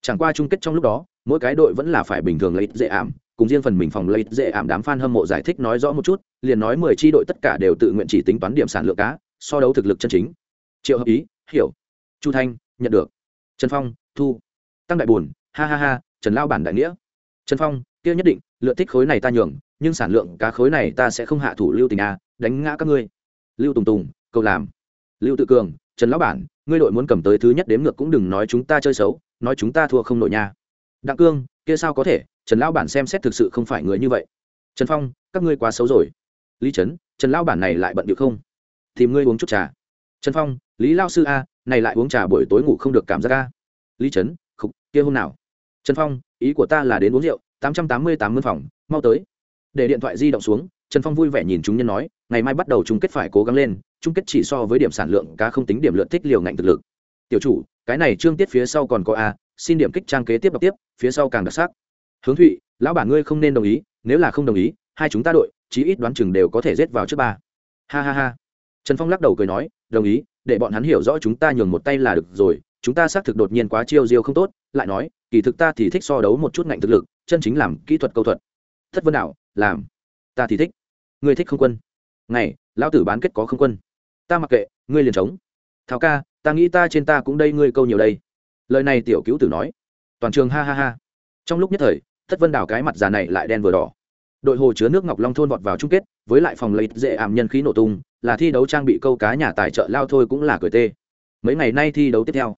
Chẳng qua chung kết trong lúc đó, mỗi cái đội vẫn là phải bình thường lấy dễ ảm, cùng riêng phần mình phòng lấy dễ ảm đám fan hâm mộ giải thích nói rõ một chút, liền nói mười tri đội tất cả đều tự nguyện chỉ tính toán điểm sản lượng cá, so đấu thực lực chân chính. Triệu hợp ý, hiểu. Chu thanh, nhận được. Trần phong, thu. Tăng đại buồn ha ha ha, trần lao bản đại nghĩa. Trần phong, kia nhất định lựa thích khối này ta nhường, nhưng sản lượng cá khối này ta sẽ không hạ thủ lưu tình a, đánh ngã các ngươi. Lưu tùng tùng, cầu làm. Lưu tự cường trần lão bản, ngươi đội muốn cầm tới thứ nhất đếm ngược cũng đừng nói chúng ta chơi xấu, nói chúng ta thua không nội nha. Đặng cương, kia sao có thể? Trần lão bản xem xét thực sự không phải người như vậy. Trần phong, các ngươi quá xấu rồi. Lý trấn, trần lão bản này lại bận được không? Tìm ngươi uống chút trà. Trần phong, lý lao sư a, này lại uống trà buổi tối ngủ không được cảm giác a. Lý trấn, khục, kia hôm nào? Trần phong, ý của ta là đến uống rượu, tám trăm tám mươi tám mươi phòng, mau tới. Để điện thoại di động xuống, trần phong vui vẻ nhìn chúng nhân nói, ngày mai bắt đầu chung kết phải cố gắng lên chung kết chỉ so với điểm sản lượng cá không tính điểm lượt thích liều ngạnh thực lực. Tiểu chủ, cái này trương tiết phía sau còn có a, xin điểm kích trang kế tiếp đọc tiếp, phía sau càng đặc sắc. Hướng thụy, lão bản ngươi không nên đồng ý, nếu là không đồng ý, hai chúng ta đội, chí ít đoán chừng đều có thể rết vào trước ba. Ha ha ha. Trần phong lắc đầu cười nói, đồng ý, để bọn hắn hiểu rõ chúng ta nhường một tay là được rồi, chúng ta xác thực đột nhiên quá chiêu diêu không tốt, lại nói, kỳ thực ta thì thích so đấu một chút ngạnh thực lực, chân chính làm kỹ thuật câu thuật. Thất vân đạo làm. Ta thì thích. Ngươi thích không quân. Ngày, lão tử bán kết có không quân ta mặc kệ, ngươi liền chống. Thảo ca, ta nghĩ ta trên ta cũng đây ngươi câu nhiều đây. Lời này tiểu cứu tử nói. Toàn trường ha ha ha. Trong lúc nhất thời, thất vân đảo cái mặt già này lại đen vừa đỏ. Đội hồ chứa nước ngọc long thôn vọt vào chung kết, với lại phòng lấy dễ ảm nhân khí nổ tung, là thi đấu trang bị câu cá nhà tài trợ lao thôi cũng là cười tê. Mấy ngày nay thi đấu tiếp theo,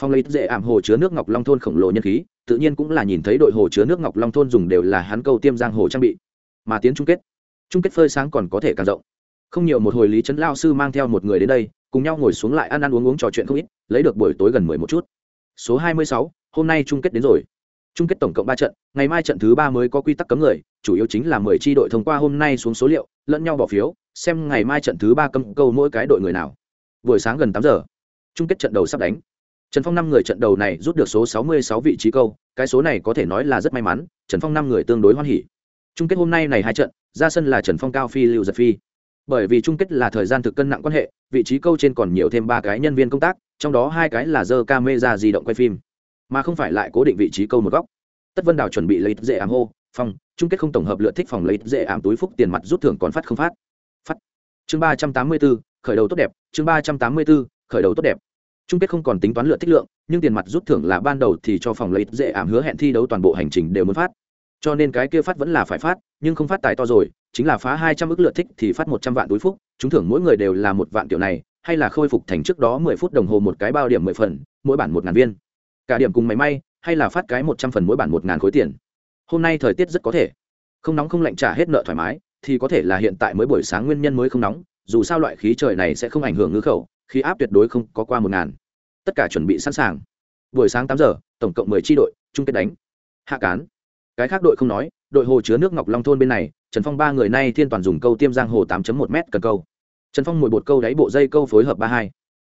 phòng lấy dễ ảm hồ chứa nước ngọc long thôn khổng lồ nhân khí, tự nhiên cũng là nhìn thấy đội hồ chứa nước ngọc long thôn dùng đều là hắn câu tiêm giang hồ trang bị. Mà tiến chung kết chung kết phơi sáng còn có thể càng rộng không nhiều một hồi lý trấn lao sư mang theo một người đến đây, cùng nhau ngồi xuống lại ăn ăn uống uống trò chuyện không ít, lấy được buổi tối gần mười một chút. Số hai mươi sáu, hôm nay chung kết đến rồi. Chung kết tổng cộng ba trận, ngày mai trận thứ ba mới có quy tắc cấm người, chủ yếu chính là mười tri đội thông qua hôm nay xuống số liệu, lẫn nhau bỏ phiếu, xem ngày mai trận thứ ba cấm câu mỗi cái đội người nào. Buổi sáng gần tám giờ, chung kết trận đầu sắp đánh. Trần phong năm người trận đầu này rút được số sáu mươi sáu vị trí câu, cái số này có thể nói là rất may mắn, trần phong năm người tương đối hoan hỉ. Chung kết hôm nay này hai trận, ra sân là trần phong cao phi, lưu giật phi bởi vì chung kết là thời gian thực cân nặng quan hệ, vị trí câu trên còn nhiều thêm ba cái nhân viên công tác, trong đó hai cái là dơ ca mê ra di động quay phim, mà không phải lại cố định vị trí câu một góc. Tất vân đào chuẩn bị lấy dễ ảm hô, phong, chung kết không tổng hợp lựa thích phòng lấy dễ ảm túi phúc tiền mặt rút thưởng còn phát không phát? Phát. Chương ba trăm tám mươi bốn khởi đầu tốt đẹp, chương ba trăm tám mươi bốn khởi đầu tốt đẹp. Chung kết không còn tính toán lựa thích lượng, nhưng tiền mặt rút thưởng là ban đầu thì cho phòng lấy dễ ảm hứa hẹn thi đấu toàn bộ hành trình đều muốn phát. Cho nên cái kia phát vẫn là phải phát, nhưng không phát tài to rồi chính là phá hai trăm ức lượt thích thì phát một trăm vạn túi phúc, chúng thưởng mỗi người đều là một vạn kiểu này, hay là khôi phục thành trước đó mười phút đồng hồ một cái bao điểm mười phần, mỗi bản một ngàn viên. Cả điểm cùng máy may, hay là phát cái một trăm phần mỗi bản một ngàn khối tiền. Hôm nay thời tiết rất có thể. Không nóng không lạnh trả hết nợ thoải mái, thì có thể là hiện tại mới buổi sáng nguyên nhân mới không nóng, dù sao loại khí trời này sẽ không ảnh hưởng ngư khẩu, khí áp tuyệt đối không có qua một ngàn. Tất cả chuẩn bị sẵn sàng. Buổi sáng tám giờ, tổng cộng mười tri đội, chung kết đánh. Hạ cán. Cái khác đội không nói, đội hồ chứa nước ngọc long thôn bên này trần phong ba người nay thiên toàn dùng câu tiêm giang hồ tám một m cần câu. Trần phong mồi bột câu đáy bộ dây câu phối hợp ba hai.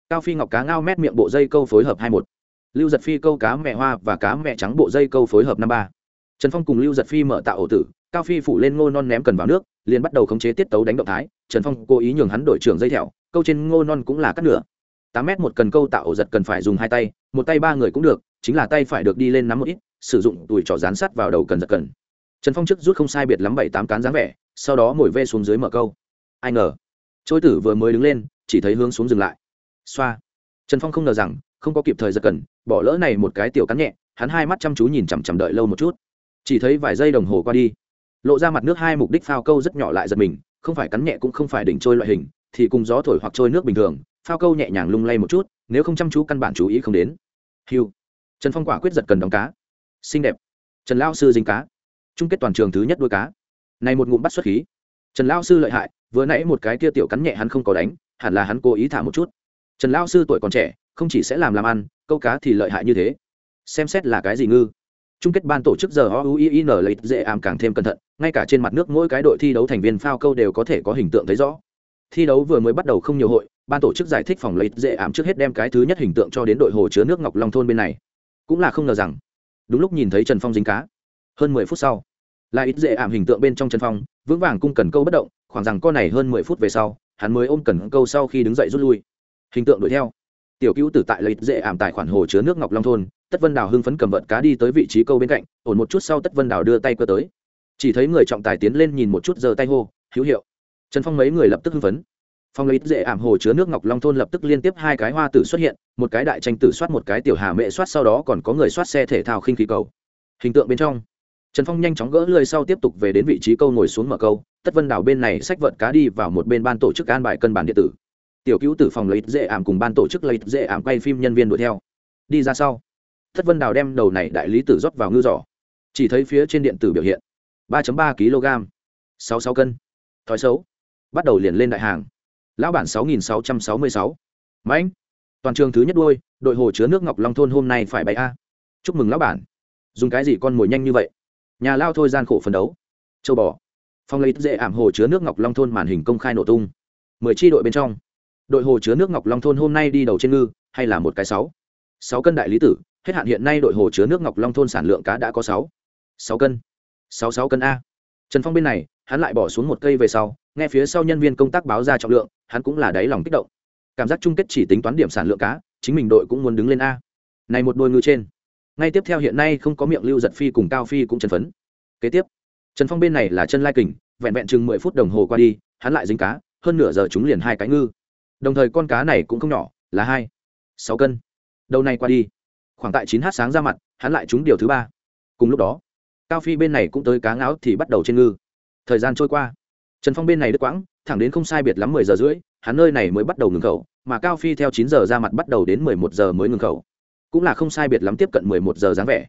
Cao phi ngọc cá ngao mét miệng bộ dây câu phối hợp hai một. Lưu giật phi câu cá mẹ hoa và cá mẹ trắng bộ dây câu phối hợp năm ba. Trần phong cùng lưu giật phi mở tạo ổ tử, cao phi phủ lên ngô non ném cần vào nước, liền bắt đầu khống chế tiết tấu đánh động thái. Trần phong cố ý nhường hắn đổi trưởng dây thẹo, câu trên ngô non cũng là cắt nửa. Tám mét một cần câu tạo ổ giật cần phải dùng hai tay, một tay ba người cũng được, chính là tay phải được đi lên nắm một ít, sử dụng tùi trỏ dán sắt vào đầu cần giật cần trần phong trước rút không sai biệt lắm bảy tám cán dáng vẻ, sau đó ngồi ve xuống dưới mở câu. Ai ngờ trôi tử vừa mới đứng lên, chỉ thấy hướng xuống dừng lại. Xoa. Trần phong không ngờ rằng, không có kịp thời giật cần, bỏ lỡ này một cái tiểu cắn nhẹ, hắn hai mắt chăm chú nhìn chằm chằm đợi lâu một chút. Chỉ thấy vài giây đồng hồ qua đi, lộ ra mặt nước hai mục đích phao câu rất nhỏ lại giật mình, không phải cắn nhẹ cũng không phải đỉnh trôi loại hình, thì cùng gió thổi hoặc trôi nước bình thường, phao câu nhẹ nhàng lung lay một chút, nếu không chăm chú căn bản chú ý không đến. Hiu. Trần phong quả quyết giật cần đóng cá. Xinh đẹp. Trần lao sư dính cá chung kết toàn trường thứ nhất đôi cá. Này một ngụm bắt xuất khí. Trần lao sư lợi hại, vừa nãy một cái kia tiểu cắn nhẹ hắn không có đánh, hẳn là hắn cố ý thả một chút. Trần lao sư tuổi còn trẻ, không chỉ sẽ làm làm ăn, câu cá thì lợi hại như thế. Xem xét là cái gì ngư? Chung kết ban tổ chức giờ o u i n lấy dễ ảm càng thêm cẩn thận, ngay cả trên mặt nước mỗi cái đội thi đấu thành viên phao câu đều có thể có hình tượng thấy rõ. Thi đấu vừa mới bắt đầu không nhiều hội, ban tổ chức giải thích phòng lấy dễ ảm trước hết đem cái thứ nhất hình tượng cho đến đội hồ chứa nước ngọc long thôn bên này. Cũng là không ngờ rằng, đúng lúc nhìn thấy trần phong dính cá. Hơn mười phút sau là ít dễ ảm hình tượng bên trong trần phong, vững vàng cung cần câu bất động, khoảng rằng con này hơn mười phút về sau, hắn mới ôm cần câu sau khi đứng dậy rút lui. Hình tượng đuổi theo. Tiểu cứu tử tại lấy dễ ảm tại khoản hồ chứa nước ngọc long thôn, tất vân đào hưng phấn cầm vợt cá đi tới vị trí câu bên cạnh, ổn một chút sau tất vân đào đưa tay cơ tới. Chỉ thấy người trọng tài tiến lên nhìn một chút giơ tay hô, hữu hiệu. Trần phong mấy người lập tức hưng phấn. Phong lấy dễ ảm hồ chứa nước ngọc long thôn lập tức liên tiếp hai cái hoa tử xuất hiện, một cái đại tranh tử soát một cái tiểu hà mệ soát sau đó còn có người soát xe thể thao khinh khí cầu. Hình tượng bên trong trần phong nhanh chóng gỡ lơi sau tiếp tục về đến vị trí câu ngồi xuống mở câu, tất vân đảo bên này sách vợt cá đi vào một bên ban tổ chức an bài cân bản điện tử. Tiểu cứu tử phòng lấy dễ ảm cùng ban tổ chức lấy dễ ảm quay phim nhân viên đuổi theo. Đi ra sau. Tất vân đào đem đầu này đại lý tử rót vào ngư giỏ. Chỉ thấy phía trên điện tử biểu hiện ba ba kg, sáu sáu cân. Thói xấu. Bắt đầu liền lên đại hàng. Lão bản sáu nghìn sáu trăm sáu mươi sáu. Mãnh. Toàn trường thứ nhất đôi đội hồ chứa nước ngọc long thôn hôm nay phải bày a. Chúc mừng lão bản. Dùng cái gì con mồi nhanh như vậy? Nhà lao thôi gian khổ phấn đấu. Châu bò. Phong lấy dễ ảm hồ chứa nước ngọc long thôn màn hình công khai nổ tung. Mười tri đội bên trong. Đội hồ chứa nước ngọc long thôn hôm nay đi đầu trên ngư, hay là một cái sáu? Sáu cân đại lý tử, hết hạn hiện nay đội hồ chứa nước ngọc long thôn sản lượng cá đã có sáu. Sáu cân. Sáu sáu cân a. Trần phong bên này, hắn lại bỏ xuống một cây về sau, nghe phía sau nhân viên công tác báo ra trọng lượng, hắn cũng là đáy lòng kích động. Cảm giác chung kết chỉ tính toán điểm sản lượng cá, chính mình đội cũng muốn đứng lên a. Này một đôi ngư trên ngay tiếp theo hiện nay không có miệng lưu giật phi cùng cao phi cũng chân phấn. Kế tiếp, trần phong bên này là chân lai kình, vẹn vẹn chừng mười phút đồng hồ qua đi, hắn lại dính cá, hơn nửa giờ chúng liền hai cái ngư. Đồng thời con cá này cũng không nhỏ, là hai, sáu cân. Đầu này qua đi, khoảng tại chín h sáng ra mặt, hắn lại trúng điều thứ ba. Cùng lúc đó, cao phi bên này cũng tới cá ngáo thì bắt đầu trên ngư. Thời gian trôi qua, trần phong bên này đứt quãng, thẳng đến không sai biệt lắm mười giờ rưỡi, hắn nơi này mới bắt đầu ngừng khẩu, mà cao phi theo chín giờ ra mặt bắt đầu đến mười một giờ mới ngừng khẩu cũng là không sai biệt lắm tiếp cận mười một giờ dáng vẻ.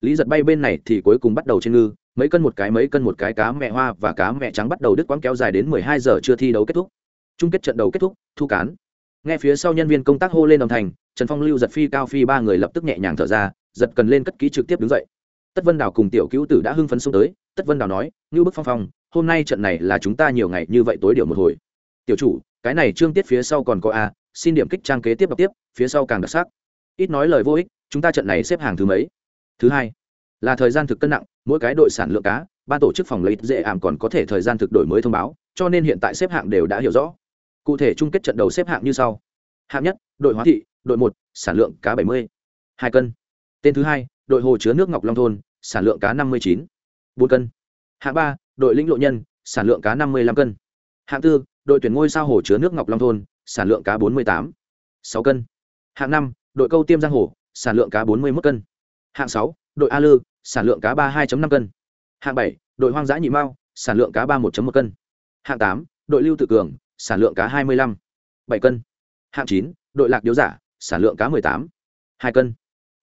Lý giật bay bên này thì cuối cùng bắt đầu trên ngư, mấy cân một cái, mấy cân một cái cá mẹ hoa và cá mẹ trắng bắt đầu đứt quãng kéo dài đến mười hai giờ chưa thi đấu kết thúc. Chung kết trận đấu kết thúc, thu cán. Nghe phía sau nhân viên công tác hô lên đồng thành trần phong, lưu giật phi, cao phi ba người lập tức nhẹ nhàng thở ra, giật cần lên cất ký trực tiếp đứng dậy. Tất vân đào cùng tiểu cứu tử đã hưng phấn xuống tới, tất vân đào nói như bức phong phong, hôm nay trận này là chúng ta nhiều ngày như vậy tối điều một hồi. Tiểu chủ, cái này trương tiết phía sau còn có a, xin điểm kích trang kế tiếp đọc tiếp, phía sau càng đặc sắc ít nói lời vô ích, chúng ta trận này xếp hàng thứ mấy? Thứ hai, là thời gian thực cân nặng, mỗi cái đội sản lượng cá, ban tổ chức phòng lấy dễ ảm còn có thể thời gian thực đổi mới thông báo, cho nên hiện tại xếp hạng đều đã hiểu rõ. Cụ thể chung kết trận đầu xếp hạng như sau. Hạng nhất, đội hóa thị, đội một, sản lượng cá bảy mươi, hai cân. Tên thứ hai, đội hồ chứa nước ngọc long thôn, sản lượng cá năm mươi chín, bốn cân. Hạng ba, đội lĩnh lộ nhân, sản lượng cá năm mươi năm cân. Hạng tư, đội tuyển ngôi sao hồ chứa nước ngọc long thôn, sản lượng cá bốn mươi tám, sáu cân. Hạng năm đội câu tiêm giang hồ, sản lượng cá bốn mươi một cân. Hạng sáu, đội a lư, sản lượng cá ba hai năm cân. Hạng bảy, đội hoang dã nhị mao, sản lượng cá ba một một cân. Hạng tám, đội lưu tự cường, sản lượng cá hai mươi lăm bảy cân. Hạng chín, đội lạc điếu giả, sản lượng cá mười tám hai cân.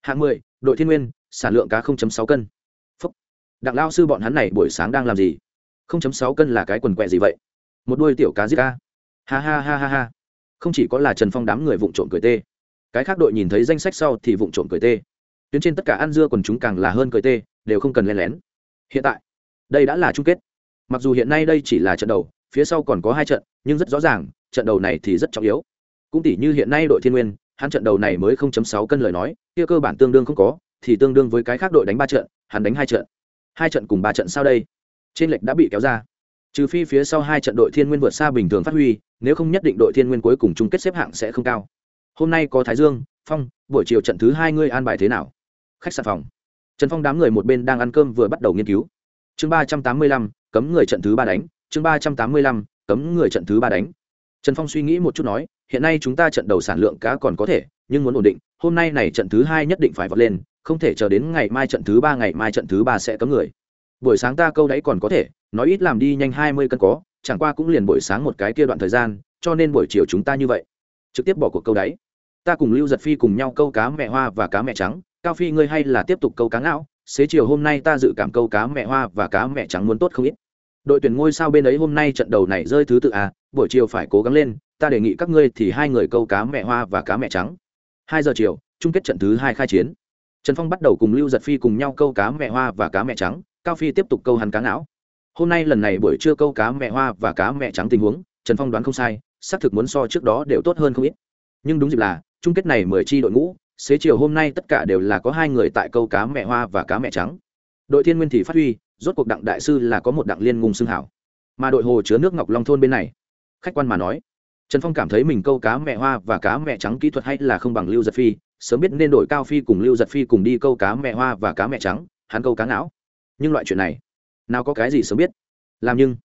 Hạng mười, đội thiên nguyên, sản lượng cá sáu cân. Phúc. đặng lao sư bọn hắn này buổi sáng đang làm gì? sáu cân là cái quần quẹ gì vậy? Một đuôi tiểu cá giết ca. Ha ha ha ha ha. Không chỉ có là trần phong đám người vụng trộm cười tê cái khác đội nhìn thấy danh sách sau thì vụng trộm cười tê. Tuyến trên tất cả ăn dưa còn chúng càng là hơn cười tê, đều không cần len lén. Hiện tại, đây đã là chung kết. Mặc dù hiện nay đây chỉ là trận đầu, phía sau còn có hai trận, nhưng rất rõ ràng, trận đầu này thì rất trọng yếu. Cũng tỷ như hiện nay đội thiên nguyên, hắn trận đầu này mới 0.6 cân lời nói, kia cơ bản tương đương không có, thì tương đương với cái khác đội đánh ba trận, hắn đánh hai trận. Hai trận cùng ba trận sau đây? Trên lệch đã bị kéo ra. Trừ phi phía sau hai trận đội thiên nguyên vượt xa bình thường phát huy, nếu không nhất định đội thiên nguyên cuối cùng chung kết xếp hạng sẽ không cao hôm nay có thái dương, phong, buổi chiều trận thứ hai ngươi an bài thế nào? Khách sạn phòng. Trần phong đám người một bên đang ăn cơm vừa bắt đầu nghiên cứu. Chương ba trăm tám mươi lăm, cấm người trận thứ ba đánh. Chương ba trăm tám mươi lăm, cấm người trận thứ ba đánh. Trần phong suy nghĩ một chút nói, hiện nay chúng ta trận đầu sản lượng cá còn có thể, nhưng muốn ổn định, hôm nay này trận thứ hai nhất định phải vọt lên, không thể chờ đến ngày mai trận thứ ba, ngày mai trận thứ ba sẽ cấm người. Buổi sáng ta câu đấy còn có thể, nói ít làm đi nhanh hai mươi cân có, chẳng qua cũng liền buổi sáng một cái kia đoạn thời gian, cho nên buổi chiều chúng ta như vậy trực tiếp bỏ cuộc câu đáy ta cùng lưu giật phi cùng nhau câu cá mẹ hoa và cá mẹ trắng cao phi ngươi hay là tiếp tục câu cá ngạo xế chiều hôm nay ta dự cảm câu cá mẹ hoa và cá mẹ trắng muốn tốt không ít đội tuyển ngôi sao bên ấy hôm nay trận đầu này rơi thứ tự à buổi chiều phải cố gắng lên ta đề nghị các ngươi thì hai người câu cá mẹ hoa và cá mẹ trắng hai giờ chiều chung kết trận thứ hai khai chiến trần phong bắt đầu cùng lưu giật phi cùng nhau câu cá mẹ hoa và cá mẹ trắng cao phi tiếp tục câu hắn cá não hôm nay lần này buổi trưa câu cá mẹ hoa và cá mẹ trắng tình huống trần phong đoán không sai xác thực muốn so trước đó đều tốt hơn không ít. Nhưng đúng dịp là, chung kết này mười chi đội ngũ, xế chiều hôm nay tất cả đều là có hai người tại câu cá mẹ hoa và cá mẹ trắng. Đội thiên nguyên thì phát huy, rốt cuộc đặng đại sư là có một đặng liên ngung xương hảo. Mà đội hồ chứa nước ngọc long thôn bên này, khách quan mà nói, trần phong cảm thấy mình câu cá mẹ hoa và cá mẹ trắng kỹ thuật hay là không bằng lưu giật phi, sớm biết nên đổi cao phi cùng lưu giật phi cùng đi câu cá mẹ hoa và cá mẹ trắng, hắn câu cá não nhưng loại chuyện này, nào có cái gì sớm biết. Làm nhưng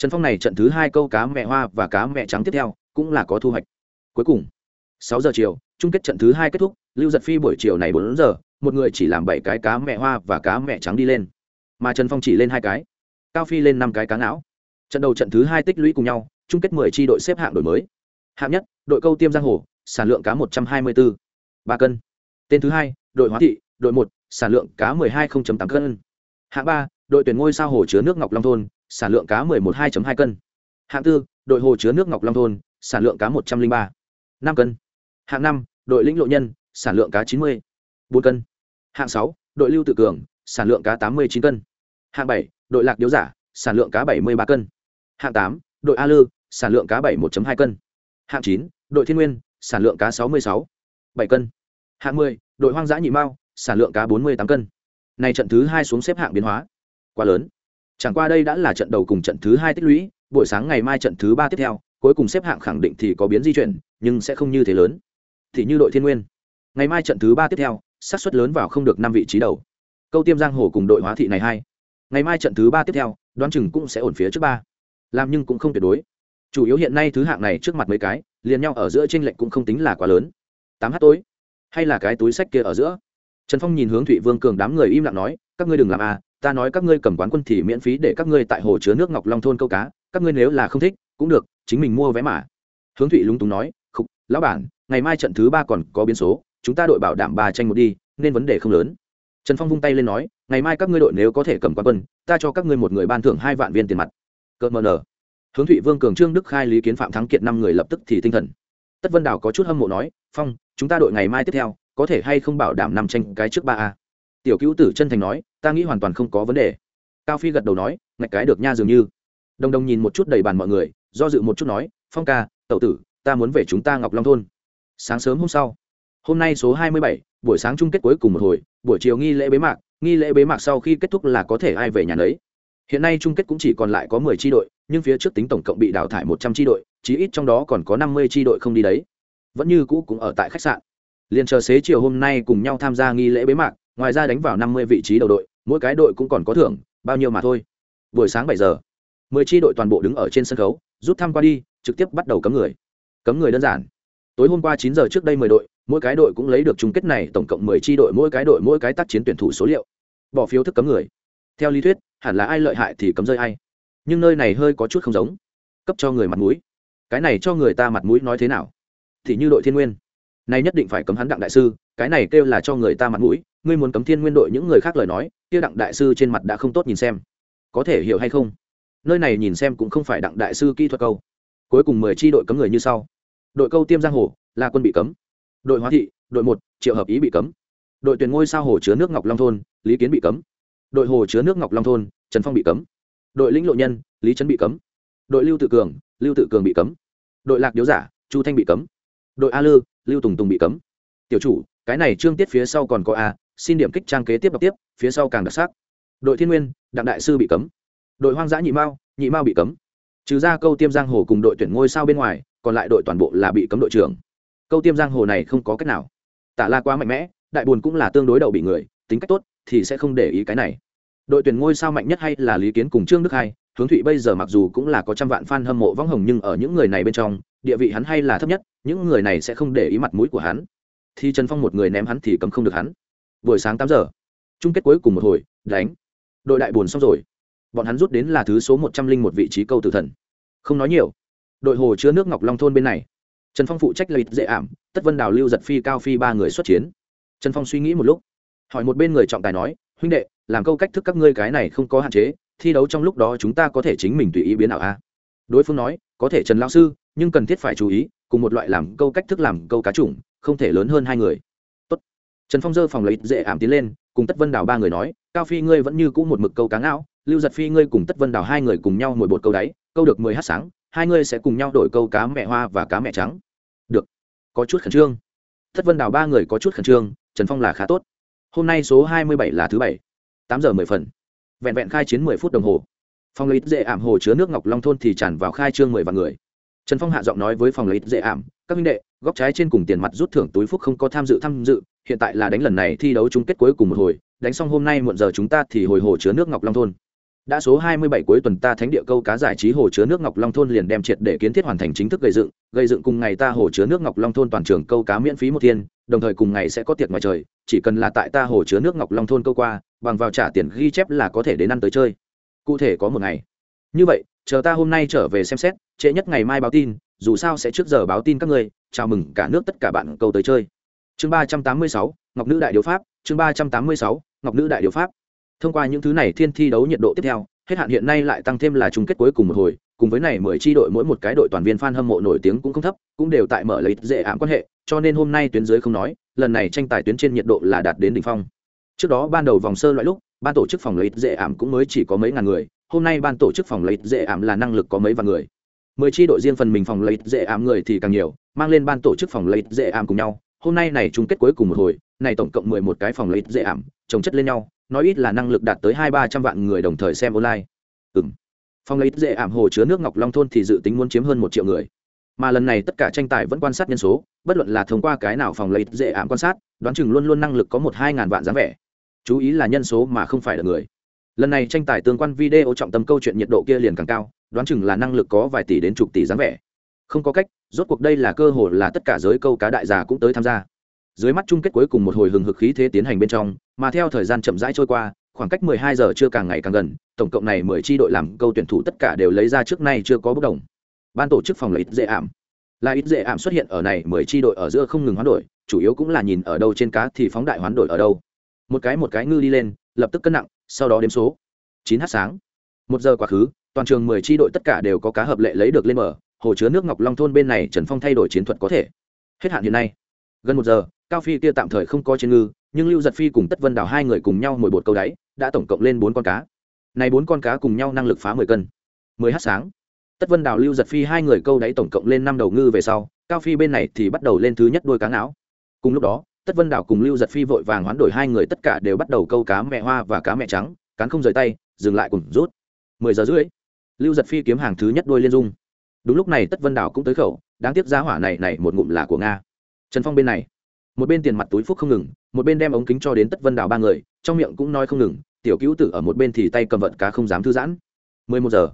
trần phong này trận thứ hai câu cá mẹ hoa và cá mẹ trắng tiếp theo, cũng là có thu hoạch. Cuối cùng, sáu giờ chiều, chung kết trận thứ hai kết thúc, lưu giật phi buổi chiều này bốn giờ, một người chỉ làm bảy cái cá mẹ hoa và cá mẹ trắng đi lên. Mà trần phong chỉ lên hai cái. Cao phi lên năm cái cá não trận đầu trận thứ hai tích lũy cùng nhau, chung kết mười tri đội xếp hạng đổi mới. Hạng nhất, đội câu tiêm giang hồ, sản lượng cá một trăm hai mươi bốn, ba cân. Tên thứ hai, đội hóa thị, đội một, sản lượng cá mười hai tám cân. Hạng ba, đội tuyển ngôi sao hồ chứa nước ngọc long thôn sản lượng cá 11.2.2 cân. Hạng tư, đội hồ chứa nước Ngọc Long thôn, sản lượng cá 103. 5 cân. Hạng năm, đội lĩnh lộ nhân, sản lượng cá 90. 4 cân. Hạng sáu, đội lưu tự cường, sản lượng cá 89 cân. Hạng bảy, đội lạc điếu giả, sản lượng cá 73 cân. Hạng tám, đội A Lư, sản lượng cá 71.2 cân. Hạng chín, đội Thiên Nguyên, sản lượng cá 66. 7 cân. Hạng 10, đội Hoang dã Nhị Mao, sản lượng cá 48 cân. Này trận thứ 2 xuống xếp hạng biến hóa. Quá lớn chẳng qua đây đã là trận đầu cùng trận thứ hai tích lũy, buổi sáng ngày mai trận thứ ba tiếp theo, cuối cùng xếp hạng khẳng định thì có biến di chuyển, nhưng sẽ không như thế lớn. Thì như đội thiên nguyên. Ngày mai trận thứ ba tiếp theo, xác suất lớn vào không được năm vị trí đầu. Câu tiêm giang hồ cùng đội hóa thị này hai. Ngày mai trận thứ ba tiếp theo, đoán chừng cũng sẽ ổn phía trước ba. Làm nhưng cũng không tuyệt đối. Chủ yếu hiện nay thứ hạng này trước mặt mấy cái, liền nhau ở giữa tranh lệch cũng không tính là quá lớn. Tám h tối. Hay là cái túi sách kia ở giữa. Trần phong nhìn hướng thụy vương cường đám người im lặng nói, các ngươi đừng làm à ta nói các ngươi cầm quán quân thì miễn phí để các ngươi tại hồ chứa nước ngọc long thôn câu cá, các ngươi nếu là không thích, cũng được, chính mình mua vé mà. Hướng thụy lúng túng nói, khục, lão bản, ngày mai trận thứ ba còn có biến số, chúng ta đội bảo đảm ba tranh một đi, nên vấn đề không lớn. Trần phong vung tay lên nói, ngày mai các ngươi đội nếu có thể cầm quán quân, ta cho các ngươi một người ban thưởng hai vạn viên tiền mặt. Cợt mờ nở. Hướng thụy vương cường trương đức khai lý kiến phạm thắng kiệt năm người lập tức thì tinh thần. Tất vân đào có chút hâm mộ nói, phong, chúng ta đội ngày mai tiếp theo, có thể hay không bảo đảm năm tranh cái trước ba a? Tiểu cứu tử chân thành nói, ta nghĩ hoàn toàn không có vấn đề. Cao phi gật đầu nói, ngạch cái được nha dường như. Đồng đồng nhìn một chút đầy bàn mọi người, do dự một chút nói, phong ca, tậu tử, ta muốn về chúng ta ngọc long thôn. Sáng sớm hôm sau, hôm nay số hai mươi bảy, buổi sáng chung kết cuối cùng một hồi, buổi chiều nghi lễ bế mạc, nghi lễ bế mạc sau khi kết thúc là có thể ai về nhà đấy hiện nay chung kết cũng chỉ còn lại có mười tri đội, nhưng phía trước tính tổng cộng bị đào thải một trăm tri đội, chí ít trong đó còn có năm mươi tri đội không đi đấy. Vẫn như cũ cũng ở tại khách sạn. Liền chờ xế chiều hôm nay cùng nhau tham gia nghi lễ bế mạc ngoài ra đánh vào năm mươi vị trí đầu đội, mỗi cái đội cũng còn có thưởng, bao nhiêu mà thôi. Buổi sáng bảy giờ, mười tri đội toàn bộ đứng ở trên sân khấu, rút thăm qua đi, trực tiếp bắt đầu cấm người. Cấm người đơn giản. Tối hôm qua chín giờ trước đây mười đội, mỗi cái đội cũng lấy được chung kết này tổng cộng mười tri đội, mỗi cái đội mỗi cái tác chiến tuyển thủ số liệu. Bỏ phiếu thức cấm người. Theo lý thuyết, hẳn là ai lợi hại thì cấm rơi ai. Nhưng nơi này hơi có chút không giống. Cấp cho người mặt mũi. Cái này cho người ta mặt mũi nói thế nào? Thì như đội thiên nguyên nay nhất định phải cấm hắn đặng đại sư, cái này kêu là cho người ta mặt mũi, ngươi muốn cấm thiên nguyên đội những người khác lời nói, kia đặng đại sư trên mặt đã không tốt nhìn xem. Có thể hiểu hay không? Nơi này nhìn xem cũng không phải đặng đại sư kỹ thuật câu. Cuối cùng mười tri đội cấm người như sau. Đội câu tiêm giang hồ, là quân bị cấm. Đội hóa thị, đội một, triệu hợp ý bị cấm. Đội tuyển ngôi sao hồ chứa nước ngọc long thôn, lý kiến bị cấm. Đội hồ chứa nước ngọc long thôn, trần phong bị cấm. Đội lĩnh lộ nhân, lý trấn bị cấm. Đội lưu tự cường, lưu tự cường bị cấm. Đội lạc điếu giả, chu thanh bị cấm. Đội a lư lưu tùng tùng bị cấm. Tiểu chủ, cái này trương tiết phía sau còn có a, xin điểm kích trang kế tiếp đọc tiếp, phía sau càng đặc sắc. Đội thiên nguyên, đặng đại sư bị cấm. Đội hoang dã nhị mao nhị mao bị cấm. Trừ ra câu tiêm giang hồ cùng đội tuyển ngôi sao bên ngoài, còn lại đội toàn bộ là bị cấm đội trưởng. Câu tiêm giang hồ này không có cách nào. Tả la quá mạnh mẽ, đại buồn cũng là tương đối đầu bị người, tính cách tốt thì sẽ không để ý cái này. Đội tuyển ngôi sao mạnh nhất hay là lý kiến cùng trương đức hai hướng thụy bây giờ mặc dù cũng là có trăm vạn fan hâm mộ võng hồng nhưng ở những người này bên trong, địa vị hắn hay là thấp nhất, những người này sẽ không để ý mặt mũi của hắn. Thì trần phong một người ném hắn thì cấm không được hắn. Buổi sáng tám giờ, chung kết cuối cùng một hồi, đánh. Đội đại buồn xong rồi. Bọn hắn rút đến là thứ số một trăm linh một vị trí câu tử thần. Không nói nhiều. Đội hồ chứa nước ngọc long thôn bên này. Trần phong phụ trách lợi dễ ảm, tất vân đào, lưu giật phi, cao phi ba người xuất chiến. Trần phong suy nghĩ một lúc, hỏi một bên người trọng tài nói, huynh đệ, làm câu cách thức các ngươi cái này không có hạn chế thi đấu trong lúc đó chúng ta có thể chính mình tùy ý biến ảo a. Đối phương nói, có thể trần lao sư, nhưng cần thiết phải chú ý, cùng một loại làm câu cách thức làm câu cá chủng, không thể lớn hơn hai người. Tốt. trần phong dơ phòng lấy dễ ảm tiến lên, cùng tất vân đào ba người nói, cao phi ngươi vẫn như cũ một mực câu cá ngạo, lưu giật phi ngươi cùng tất vân đào hai người cùng nhau mồi bột câu đáy, câu được mười hát sáng, hai ngươi sẽ cùng nhau đổi câu cá mẹ hoa và cá mẹ trắng. Được. Có chút khẩn trương. Tất vân đào ba người có chút khẩn trương, trần phong là khá tốt. Hôm nay số hai mươi bảy là thứ bảy, tám giờ mười phần vẹn vẹn khai chiến mười phút đồng hồ. Phòng lấy dễ ảm hồ chứa nước ngọc long thôn thì tràn vào khai trương mười vạn người. Trần phong hạ giọng nói với phòng lấy dễ ảm, các minh đệ, góc trái trên cùng tiền mặt rút thưởng túi phúc không có tham dự tham dự, hiện tại là đánh lần này thi đấu chung kết cuối cùng một hồi, đánh xong hôm nay muộn giờ chúng ta thì hồi hồ chứa nước ngọc long thôn đã số 27 cuối tuần ta thánh địa câu cá giải trí hồ chứa nước ngọc long thôn liền đem triệt để kiến thiết hoàn thành chính thức gây dựng. Gây dựng cùng ngày ta hồ chứa nước ngọc long thôn toàn trường câu cá miễn phí một thiên, đồng thời cùng ngày sẽ có tiệc ngoài trời, chỉ cần là tại ta hồ chứa nước ngọc long thôn câu qua, bằng vào trả tiền ghi chép là có thể đến ăn tới chơi. Cụ thể có một ngày. Như vậy, chờ ta hôm nay trở về xem xét, trễ nhất ngày mai báo tin, dù sao sẽ trước giờ báo tin các ngươi, chào mừng cả nước tất cả bạn câu tới chơi. Chương ba trăm tám mươi sáu, ngọc nữ đại điều pháp, chương ba trăm tám mươi sáu, ngọc nữ đại điều pháp thông qua những thứ này thiên thi đấu nhiệt độ tiếp theo, hết hạn hiện nay lại tăng thêm là chung kết cuối cùng một hồi, cùng với này mười tri đội mỗi một cái đội toàn viên fan hâm mộ nổi tiếng cũng không thấp, cũng đều tại mở lấy dễ ảm quan hệ, cho nên hôm nay tuyến dưới không nói, lần này tranh tài tuyến trên nhiệt độ là đạt đến đỉnh phong. Trước đó ban đầu vòng sơ loại lúc, ban tổ chức phòng lấy dễ ảm cũng mới chỉ có mấy ngàn người, hôm nay ban tổ chức phòng lấy dễ ảm là năng lực có mấy vạn người. Mười tri đội riêng phần mình phòng lấy dễ ảm người thì càng nhiều, mang lên ban tổ chức phòng lấy dễ ảm cùng nhau, hôm nay này chung kết cuối cùng một hồi, này tổng cộng mười một cái phòng lấy dễ ảm trồng chất lên nhau nói ít là năng lực đạt tới hai ba trăm vạn người đồng thời xem online. Ừ m phong lấy dễ ảm hồ chứa nước ngọc long thôn thì dự tính muốn chiếm hơn một triệu người. Mà lần này tất cả tranh tài vẫn quan sát nhân số, bất luận là thông qua cái nào phòng lấy dễ ảm quan sát, đoán chừng luôn luôn năng lực có một hai ngàn vạn dáng vẻ. Chú ý là nhân số mà không phải là người. Lần này tranh tài tương quan video trọng tâm câu chuyện nhiệt độ kia liền càng cao, đoán chừng là năng lực có vài tỷ đến chục tỷ dáng vẻ. Không có cách, rốt cuộc đây là cơ hội là tất cả giới câu cá đại già cũng tới tham gia dưới mắt chung kết cuối cùng một hồi hừng hực khí thế tiến hành bên trong, mà theo thời gian chậm rãi trôi qua, khoảng cách 12 giờ chưa càng ngày càng gần, tổng cộng này 10 chi đội làm câu tuyển thủ tất cả đều lấy ra trước nay chưa có bất đồng. Ban tổ chức phòng là ít dễ ảm. Là ít dễ ảm xuất hiện ở này 10 chi đội ở giữa không ngừng hoán đổi, chủ yếu cũng là nhìn ở đâu trên cá thì phóng đại hoán đổi ở đâu. Một cái một cái ngư đi lên, lập tức cân nặng, sau đó đếm số. 9 h sáng. Một giờ quá khứ, toàn trường 10 chi đội tất cả đều có cá hợp lệ lấy được lên mở, hồ chứa nước ngọc long thôn bên này trần phong thay đổi chiến thuật có thể. Hết hạn hiện nay. Gần một giờ cao phi kia tạm thời không có trên ngư, nhưng lưu giật phi cùng tất vân đào hai người cùng nhau mồi bột câu đáy, đã tổng cộng lên bốn con cá. Này bốn con cá cùng nhau năng lực phá mười cân. Mười h sáng. Tất vân đào, lưu giật phi hai người câu đáy tổng cộng lên năm đầu ngư về sau, cao phi bên này thì bắt đầu lên thứ nhất đôi cá não cùng lúc đó, tất vân đào cùng lưu giật phi vội vàng hoán đổi hai người tất cả đều bắt đầu câu cá mẹ hoa và cá mẹ trắng cán không rời tay, dừng lại cùng rút. Mười giờ rưỡi, lưu giật phi kiếm hàng thứ nhất đôi liên dung. Đúng lúc này tất vân đào cũng tới khẩu, đáng tiếc giá hỏa này này một ngụm là của nga. Trần phong bên này một bên tiền mặt túi phúc không ngừng, một bên đem ống kính cho đến tất vân đào ba người, trong miệng cũng nói không ngừng, tiểu cứu tử ở một bên thì tay cầm vận cá không dám thư giãn. Mười một giờ,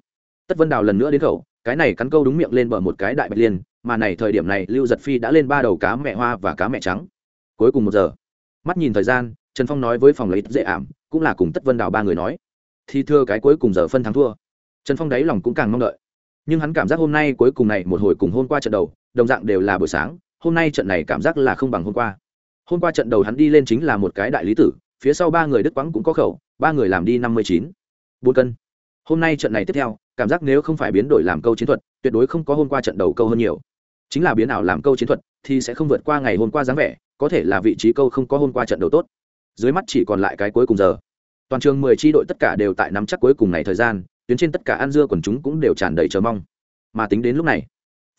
tất vân đào lần nữa đến khẩu, cái này cắn câu đúng miệng lên bờ một cái đại bạch liên, mà này thời điểm này lưu giật phi đã lên ba đầu cá mẹ hoa và cá mẹ trắng. Cuối cùng một giờ, mắt nhìn thời gian, trần phong nói với phòng lấy dễ ảm, cũng là cùng tất vân đào ba người nói. Thì thưa cái cuối cùng giờ phân thắng thua. Trần phong đáy lòng cũng càng mong đợi. Nhưng hắn cảm giác hôm nay cuối cùng này một hồi cùng hôm qua trận đầu, đồng dạng đều là buổi sáng hôm nay trận này cảm giác là không bằng hôm qua. Hôm qua trận đầu hắn đi lên chính là một cái đại lý tử, phía sau ba người đức quắng cũng có khẩu, ba người làm đi năm mươi chín. Bốn cân. Hôm nay trận này tiếp theo, cảm giác nếu không phải biến đổi làm câu chiến thuật, tuyệt đối không có hôm qua trận đầu câu hơn nhiều. Chính là biến ảo làm câu chiến thuật, thì sẽ không vượt qua ngày hôm qua dáng vẻ, có thể là vị trí câu không có hôm qua trận đầu tốt. Dưới mắt chỉ còn lại cái cuối cùng giờ. Toàn trường mười tri đội tất cả đều tại nắm chắc cuối cùng này thời gian, tuyến trên tất cả ăn dưa quần chúng cũng đều tràn đầy chờ mong. Mà tính đến lúc này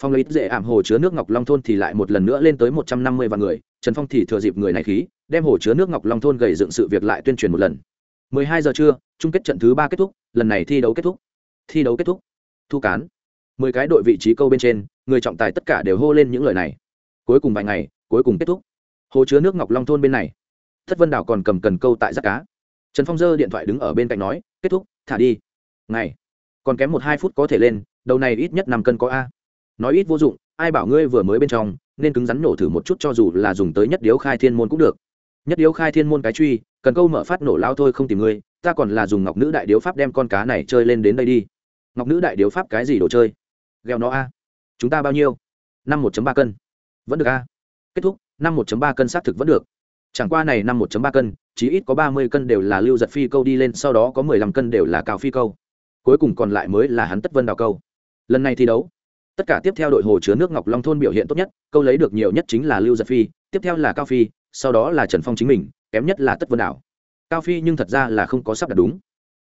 phong lấy dễ ảm hồ chứa nước ngọc long thôn thì lại một lần nữa lên tới một trăm năm mươi vạn người. Trần phong thì thừa dịp người này khí, đem hồ chứa nước ngọc long thôn gầy dựng sự việc lại tuyên truyền một lần. mười hai giờ trưa, chung kết trận thứ ba kết thúc, lần này thi đấu kết thúc. Thi đấu kết thúc. Thu cán. mười cái đội vị trí câu bên trên, người trọng tài tất cả đều hô lên những lời này. Cuối cùng vài ngày, cuối cùng kết thúc. Hồ chứa nước ngọc long thôn bên này. Thất vân đảo còn cầm cần câu tại giác cá. Trần phong dơ điện thoại đứng ở bên cạnh nói, kết thúc, thả đi. Ngày. Còn kém một hai phút có thể lên, đầu này ít nhất năm cân có a nói ít vô dụng, ai bảo ngươi vừa mới bên trong, nên cứng rắn nổ thử một chút cho dù là dùng tới nhất điếu khai thiên môn cũng được. Nhất điếu khai thiên môn cái truy, cần câu mở phát nổ lao thôi không tìm ngươi, ta còn là dùng ngọc nữ đại điếu pháp đem con cá này chơi lên đến đây đi. Ngọc nữ đại điếu pháp cái gì đồ chơi? Gheo nó a. Chúng ta bao nhiêu? Năm một ba cân. Vẫn được a. Kết thúc, năm một ba cân xác thực vẫn được. Chẳng qua này năm một ba cân, chí ít có ba mươi cân đều là lưu giật phi câu đi lên, sau đó có mười lăm cân đều là cao phi câu. Cuối cùng còn lại mới là hắn tất vân đào câu. Lần này thi đấu tất cả tiếp theo đội hồ chứa nước ngọc long thôn biểu hiện tốt nhất, câu lấy được nhiều nhất chính là lưu giật phi, tiếp theo là cao phi, sau đó là trần phong chính mình, kém nhất là tất vân đảo. Cao phi nhưng thật ra là không có sắp đặt đúng.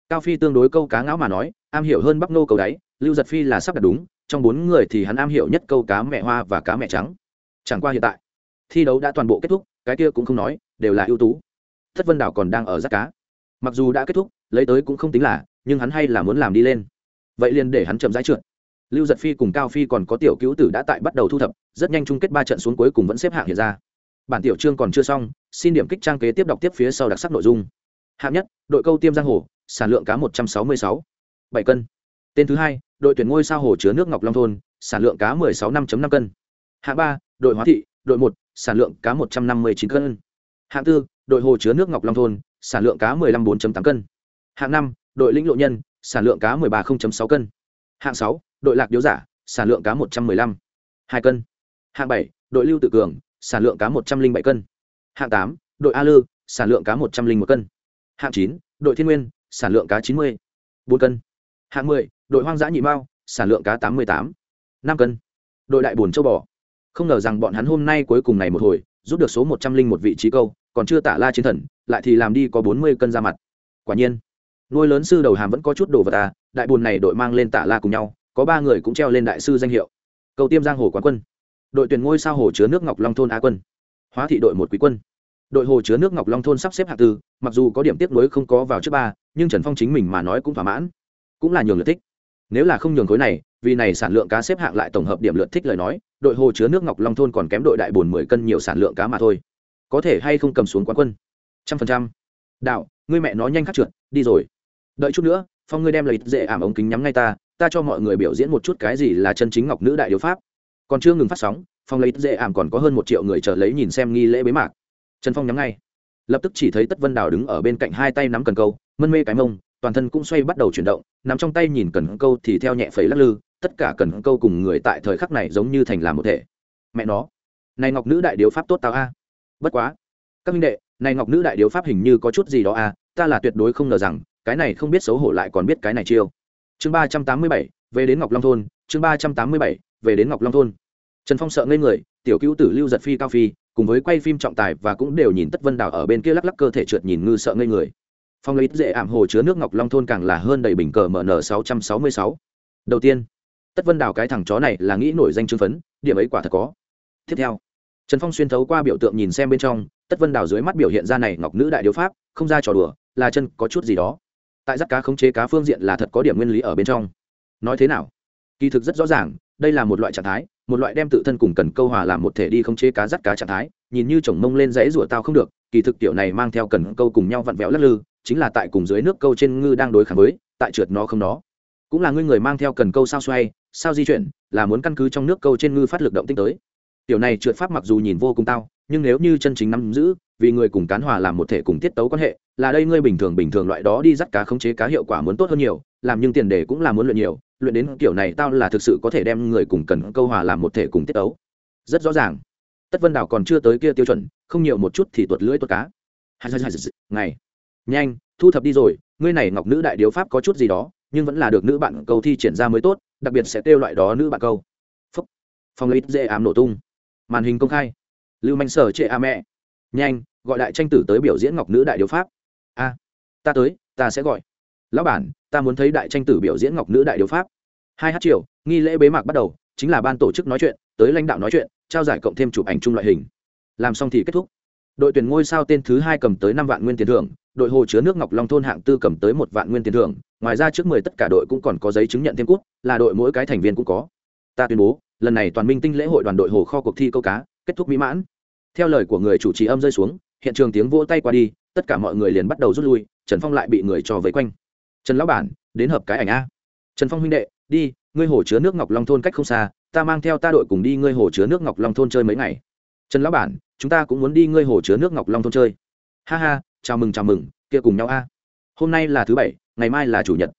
Cao phi tương đối câu cá ngáo mà nói, am hiểu hơn bắc nô câu đáy lưu giật phi là sắp đặt đúng, trong bốn người thì hắn am hiểu nhất câu cá mẹ hoa và cá mẹ trắng. Chẳng qua hiện tại, thi đấu đã toàn bộ kết thúc, cái kia cũng không nói, đều là ưu tú. Thất vân đảo còn đang ở rắt cá. Mặc dù đã kết thúc, lấy tới cũng không tính là, nhưng hắn hay là muốn làm đi lên. Vậy liền để hắn chậm rãi trượt lưu giật phi cùng cao phi còn có tiểu cứu tử đã tại bắt đầu thu thập, rất nhanh chung kết ba trận xuống cuối cùng vẫn xếp hạng hiện ra. Bản tiểu chương còn chưa xong, xin điểm kích trang kế tiếp đọc tiếp phía sau đặc sắc nội dung. Hạng nhất, đội câu tiêm giang hồ, sản lượng cá một trăm sáu mươi sáu. Bảy cân. Tên thứ hai, đội tuyển ngôi sao hồ chứa nước ngọc long thôn, sản lượng cá mười sáu năm năm cân. Hạng ba, đội hóa thị, đội một, sản lượng cá một trăm năm mươi chín cân. Hạng tư, đội hồ chứa nước ngọc long thôn, sản lượng cá mười lăm bốn tám cân. Hạng năm, đội lĩnh lộ nhân, sản lượng cá mười ba sáu cân. Hạng sáu đội lạc điếu giả, sản lượng cá một trăm m ư ơ i năm hai cân. Hạng bảy, đội lưu tự cường, sản lượng cá một trăm linh bảy cân. Hạng tám, đội a lư sản lượng cá một trăm linh một cân. Hạng chín, đội thiên nguyên, sản lượng cá chín mươi bốn cân. Hạng mười, đội hoang dã nhị mao, sản lượng cá tám mươi tám. Năm cân. Đội đại bồn châu bò. Không ngờ rằng bọn hắn hôm nay cuối cùng này một hồi, rút được số một trăm linh một vị trí câu, còn chưa tả la chiến thần, lại thì làm đi có bốn mươi cân ra mặt. Quả nhiên, nuôi lớn sư đầu hàm vẫn có chút đồ vật à đại bồn này đội mang lên tả la cùng nhau có ba người cũng treo lên đại sư danh hiệu. Cầu tiêm giang hồ quán quân. Đội tuyển ngôi sao hồ chứa nước ngọc long thôn á quân. Hóa thị đội một quý quân. Đội hồ chứa nước ngọc long thôn sắp xếp hạng tư, mặc dù có điểm tiếp nối không có vào trước ba, nhưng trần phong chính mình mà nói cũng thỏa mãn. Cũng là nhường lượt thích. Nếu là không nhường khối này, vì này sản lượng cá xếp hạng lại tổng hợp điểm lượt thích lời nói, đội hồ chứa nước ngọc long thôn còn kém đội đại bồn mười cân nhiều sản lượng cá mà thôi. Có thể hay không cầm xuống quán quân? Trăm phần trăm. Đạo, ngươi mẹ nó nhanh khắc trượt, đi rồi. Đợi chút nữa, phong ngươi đem lấy dễ ảm ống kính nhắm ngay ta ta cho mọi người biểu diễn một chút cái gì là chân chính ngọc nữ đại điếu pháp. Còn chưa ngừng phát sóng, phong lấy dễ ảm còn có hơn một triệu người chờ lấy nhìn xem nghi lễ bế mạc. Trần phong nhắm ngay. Lập tức chỉ thấy tất vân đào đứng ở bên cạnh hai tay nắm cần câu, mân mê cái mông, toàn thân cũng xoay bắt đầu chuyển động, nắm trong tay nhìn cần câu thì theo nhẹ phẩy lắc lư, tất cả cần câu cùng người tại thời khắc này giống như thành làm một thể. Mẹ nó, này ngọc nữ đại điếu pháp tốt tao a. Bất quá, các minh đệ, này ngọc nữ đại điếu pháp hình như có chút gì đó a, ta là tuyệt đối không ngờ rằng, cái này không biết xấu hổ lại còn biết cái này chiêu chương ba trăm tám mươi bảy, về đến ngọc long thôn, chương ba trăm tám mươi bảy, về đến ngọc long thôn. Trần phong sợ ngây người, tiểu cữu tử lưu giật phi cao phi, cùng với quay phim trọng tài và cũng đều nhìn tất vân đào ở bên kia lắc lắc cơ thể trượt nhìn ngư sợ ngây người. Phong lấy dễ ảm hồ chứa nước ngọc long thôn càng là hơn đầy bình cờ mn sáu trăm sáu mươi sáu. Đầu tiên, tất vân đào cái thằng chó này là nghĩ nổi danh chương phấn, điểm ấy quả thật có. Tiếp theo, trần phong xuyên thấu qua biểu tượng nhìn xem bên trong, tất vân đào dưới mắt biểu hiện ra này ngọc nữ đại điếu pháp, không ra trò đùa, là chân có chút gì đó tại giắt cá khống chế cá phương diện là thật có điểm nguyên lý ở bên trong. Nói thế nào? Kỳ thực rất rõ ràng, đây là một loại trạng thái, một loại đem tự thân cùng cần câu hòa làm một thể đi khống chế cá giắt cá trạng thái, nhìn như chồng mông lên dãy rủa tao không được, kỳ thực tiểu này mang theo cần câu cùng nhau vặn vẹo lắc lư, chính là tại cùng dưới nước câu trên ngư đang đối kháng với, tại trượt nó không nó. Cũng là ngươi người mang theo cần câu sao xoay, sao di chuyển, là muốn căn cứ trong nước câu trên ngư phát lực động tích tới. Tiểu này trượt pháp mặc dù nhìn vô cùng tao, nhưng nếu như chân chính nắm giữ, vì người cùng cán hòa làm một thể cùng tiết tấu quan hệ là đây ngươi bình thường bình thường loại đó đi dắt cá khống chế cá hiệu quả muốn tốt hơn nhiều, làm nhưng tiền đề cũng là muốn luyện nhiều, luyện đến kiểu này tao là thực sự có thể đem người cùng cần câu hòa làm một thể cùng tiết ấu rất rõ ràng. Tất vân đảo còn chưa tới kia tiêu chuẩn, không nhiều một chút thì tuột lưỡi tuột cá. Ngày. Nhanh, thu thập đi rồi, ngươi này ngọc nữ đại điếu pháp có chút gì đó, nhưng vẫn là được nữ bạn câu thi triển ra mới tốt, đặc biệt sẽ kêu loại đó nữ bạn câu. Phúc. Phong lấy dễ ám nổ tung. Màn hình công khai. Lưu manh sở trệ a mẹ. Nhanh, gọi đại tranh tử tới biểu diễn ngọc nữ đại điếu pháp a ta tới ta sẽ gọi. Lão bản ta muốn thấy đại tranh tử biểu diễn ngọc nữ đại điều pháp. Hai h chiều, nghi lễ bế mạc bắt đầu chính là ban tổ chức nói chuyện tới lãnh đạo nói chuyện trao giải cộng thêm chụp ảnh chung loại hình. Làm xong thì kết thúc. Đội tuyển ngôi sao tên thứ hai cầm tới năm vạn nguyên tiền thưởng đội hồ chứa nước ngọc long thôn hạng tư cầm tới một vạn nguyên tiền thưởng. Ngoài ra trước mười tất cả đội cũng còn có giấy chứng nhận thêm cút là đội mỗi cái thành viên cũng có. Ta tuyên bố lần này toàn minh tinh lễ hội đoàn đội hồ kho cuộc thi câu cá kết thúc mỹ mãn. Theo lời của người chủ trì âm rơi xuống hiện trường tiếng vỗ tay qua đi tất cả mọi người liền bắt đầu rút lui, trần phong lại bị người trò vây quanh. Trần lão bản, đến hợp cái ảnh a. Trần phong huynh đệ, đi, ngươi hồ chứa nước ngọc long thôn cách không xa, ta mang theo ta đội cùng đi ngươi hồ chứa nước ngọc long thôn chơi mấy ngày. Trần lão bản, chúng ta cũng muốn đi ngươi hồ chứa nước ngọc long thôn chơi. Ha ha, chào mừng chào mừng, kia cùng nhau a. Hôm nay là thứ bảy, ngày mai là chủ nhật.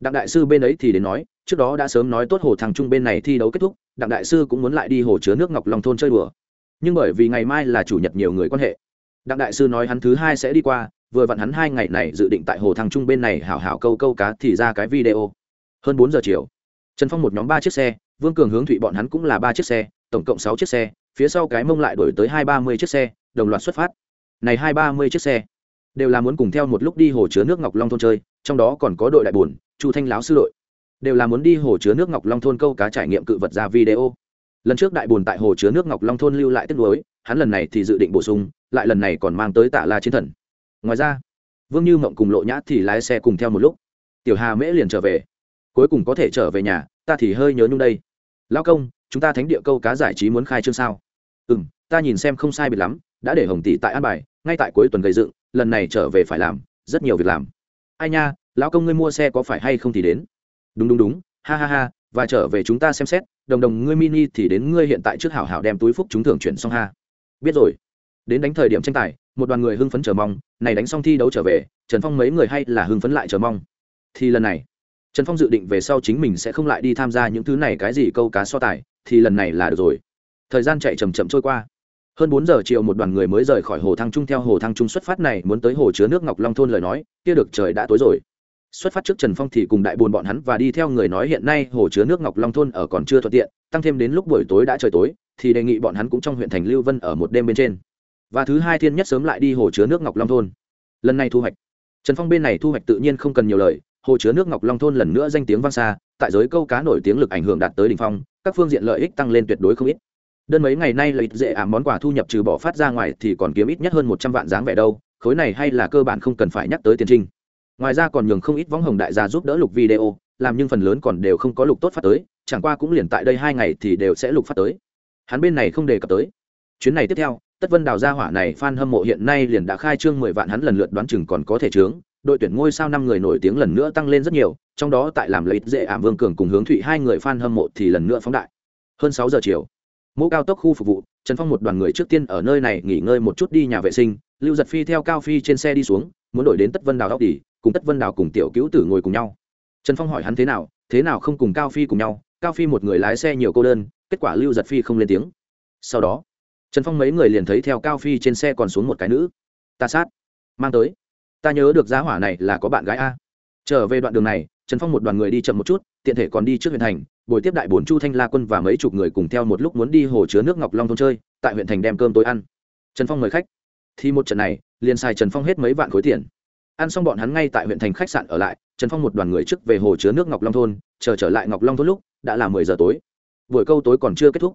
Đặng đại sư bên ấy thì đến nói, trước đó đã sớm nói tốt hồ thằng trung bên này thi đấu kết thúc, đặng đại sư cũng muốn lại đi hồ chứa nước ngọc long thôn chơi đùa. Nhưng bởi vì ngày mai là chủ nhật nhiều người quan hệ đặng đại sư nói hắn thứ hai sẽ đi qua, vừa vặn hắn hai ngày này dự định tại hồ thăng trung bên này hảo hảo câu câu cá thì ra cái video. Hơn bốn giờ chiều, trần phong một nhóm ba chiếc xe, vương cường hướng thụy bọn hắn cũng là ba chiếc xe, tổng cộng sáu chiếc xe, phía sau cái mông lại đổi tới hai ba mươi chiếc xe, đồng loạt xuất phát. Này hai ba mươi chiếc xe đều là muốn cùng theo một lúc đi hồ chứa nước ngọc long thôn chơi, trong đó còn có đội đại bùn chu thanh láo sư đội. Đều là muốn đi hồ chứa nước ngọc long thôn câu cá trải nghiệm cự vật ra video. Lần trước đại bùn tại hồ chứa nước ngọc long thôn lưu lại tiếp nối hắn lần này thì dự định bổ sung lại lần này còn mang tới tạ la chiến thần. Ngoài ra, vương như mộng cùng lộ nhã thì lái xe cùng theo một lúc. Tiểu hà mễ liền trở về. Cuối cùng có thể trở về nhà, ta thì hơi nhớ nhung đây. Lao công, chúng ta thánh địa câu cá giải trí muốn khai trương sao? Ừ m ta nhìn xem không sai biệt lắm, đã để hồng tỷ tại an bài, ngay tại cuối tuần gây dựng, lần này trở về phải làm, rất nhiều việc làm. Ai nha, lão công ngươi mua xe có phải hay không thì đến. Đúng đúng đúng, ha ha ha, và trở về chúng ta xem xét, đồng đồng ngươi mini thì đến ngươi hiện tại trước hảo hảo đem túi phúc chúng thưởng chuyển xong ha. Biết rồi đến đánh thời điểm tranh tài, một đoàn người hưng phấn chờ mong, này đánh xong thi đấu trở về, trần phong mấy người hay là hưng phấn lại chờ mong. Thì lần này, trần phong dự định về sau chính mình sẽ không lại đi tham gia những thứ này cái gì câu cá so tài, thì lần này là được rồi. Thời gian chạy chầm chậm trôi qua. Hơn bốn giờ chiều một đoàn người mới rời khỏi hồ thăng trung theo hồ thăng trung xuất phát này, muốn tới hồ chứa nước ngọc long thôn lời nói, kia được trời đã tối rồi. Xuất phát trước trần phong thì cùng đại bồn bọn hắn và đi theo người nói hiện nay hồ chứa nước ngọc long thôn ở còn chưa thuận tiện, tăng thêm đến lúc buổi tối đã trời tối, thì đề nghị bọn hắn cũng trong huyện thành lưu vân ở một đêm bên trên và thứ hai thiên nhất sớm lại đi hồ chứa nước ngọc long thôn. Lần này thu hoạch. Trần phong bên này thu hoạch tự nhiên không cần nhiều lời, hồ chứa nước ngọc long thôn lần nữa danh tiếng vang xa, tại giới câu cá nổi tiếng lực ảnh hưởng đạt tới đ ỉ n h phong, các phương diện lợi ích tăng lên tuyệt đối không ít. Đơn mấy ngày nay lợi ích dễ ảm món quà thu nhập trừ bỏ phát ra ngoài thì còn kiếm ít nhất hơn một trăm vạn dáng vẻ đâu, khối này hay là cơ bản không cần phải nhắc tới tiến trinh ngoài ra còn nhường không ít võng hồng đại gia giúp đỡ lục video, làm nhưng phần lớn còn đều không có lục tốt phát tới, chẳng qua cũng liền tại đây hai ngày thì đều sẽ lục phát tới. Hắn bên này không đề cập tới. Chuyến này tiếp theo tất vân đào gia hỏa này f hâm mộ hiện nay liền đã khai trương mười vạn hắn lần lượt đoán chừng còn có thể trướng đội tuyển ngôi sao năm người nổi tiếng lần nữa tăng lên rất nhiều, trong đó tại làm lợi dễ ảm vương cường cùng hướng thụy hai người f hâm mộ thì lần nữa phóng đại. Hơn sáu giờ chiều mẫu cao tốc khu phục vụ, trần phong một đoàn người trước tiên ở nơi này nghỉ ngơi một chút đi nhà vệ sinh, lưu giật phi theo cao phi trên xe đi xuống, muốn đổi đến tất vân đào đọc đỉ cùng tất vân đào cùng tiểu cứu tử ngồi cùng nhau. Trần phong hỏi hắn thế nào thế nào không cùng cao phi cùng nhau, cao phi một người lái xe nhiều cô đơn, kết quả lưu giật phi không lên tiếng. Sau đó trần phong mấy người liền thấy theo cao phi trên xe còn xuống một cái nữ. Ta sát. Mang tới. Ta nhớ được giá hỏa này là có bạn gái a. Trở về đoạn đường này, trần phong một đoàn người đi chậm một chút, tiện thể còn đi trước huyện thành, buổi tiếp đại bồn chu thanh la quân và mấy chục người cùng theo một lúc muốn đi hồ chứa nước ngọc long thôn chơi, tại huyện thành đem cơm tối ăn. Trần phong mời khách. Thì một trận này, liền xài trần phong hết mấy vạn khối tiền. Ăn xong bọn hắn ngay tại huyện thành khách sạn ở lại, trần phong một đoàn người trước về hồ chứa nước ngọc long thôn, chờ trở lại ngọc long thôn lúc, đã là mười giờ tối. Buổi câu tối còn chưa kết thúc.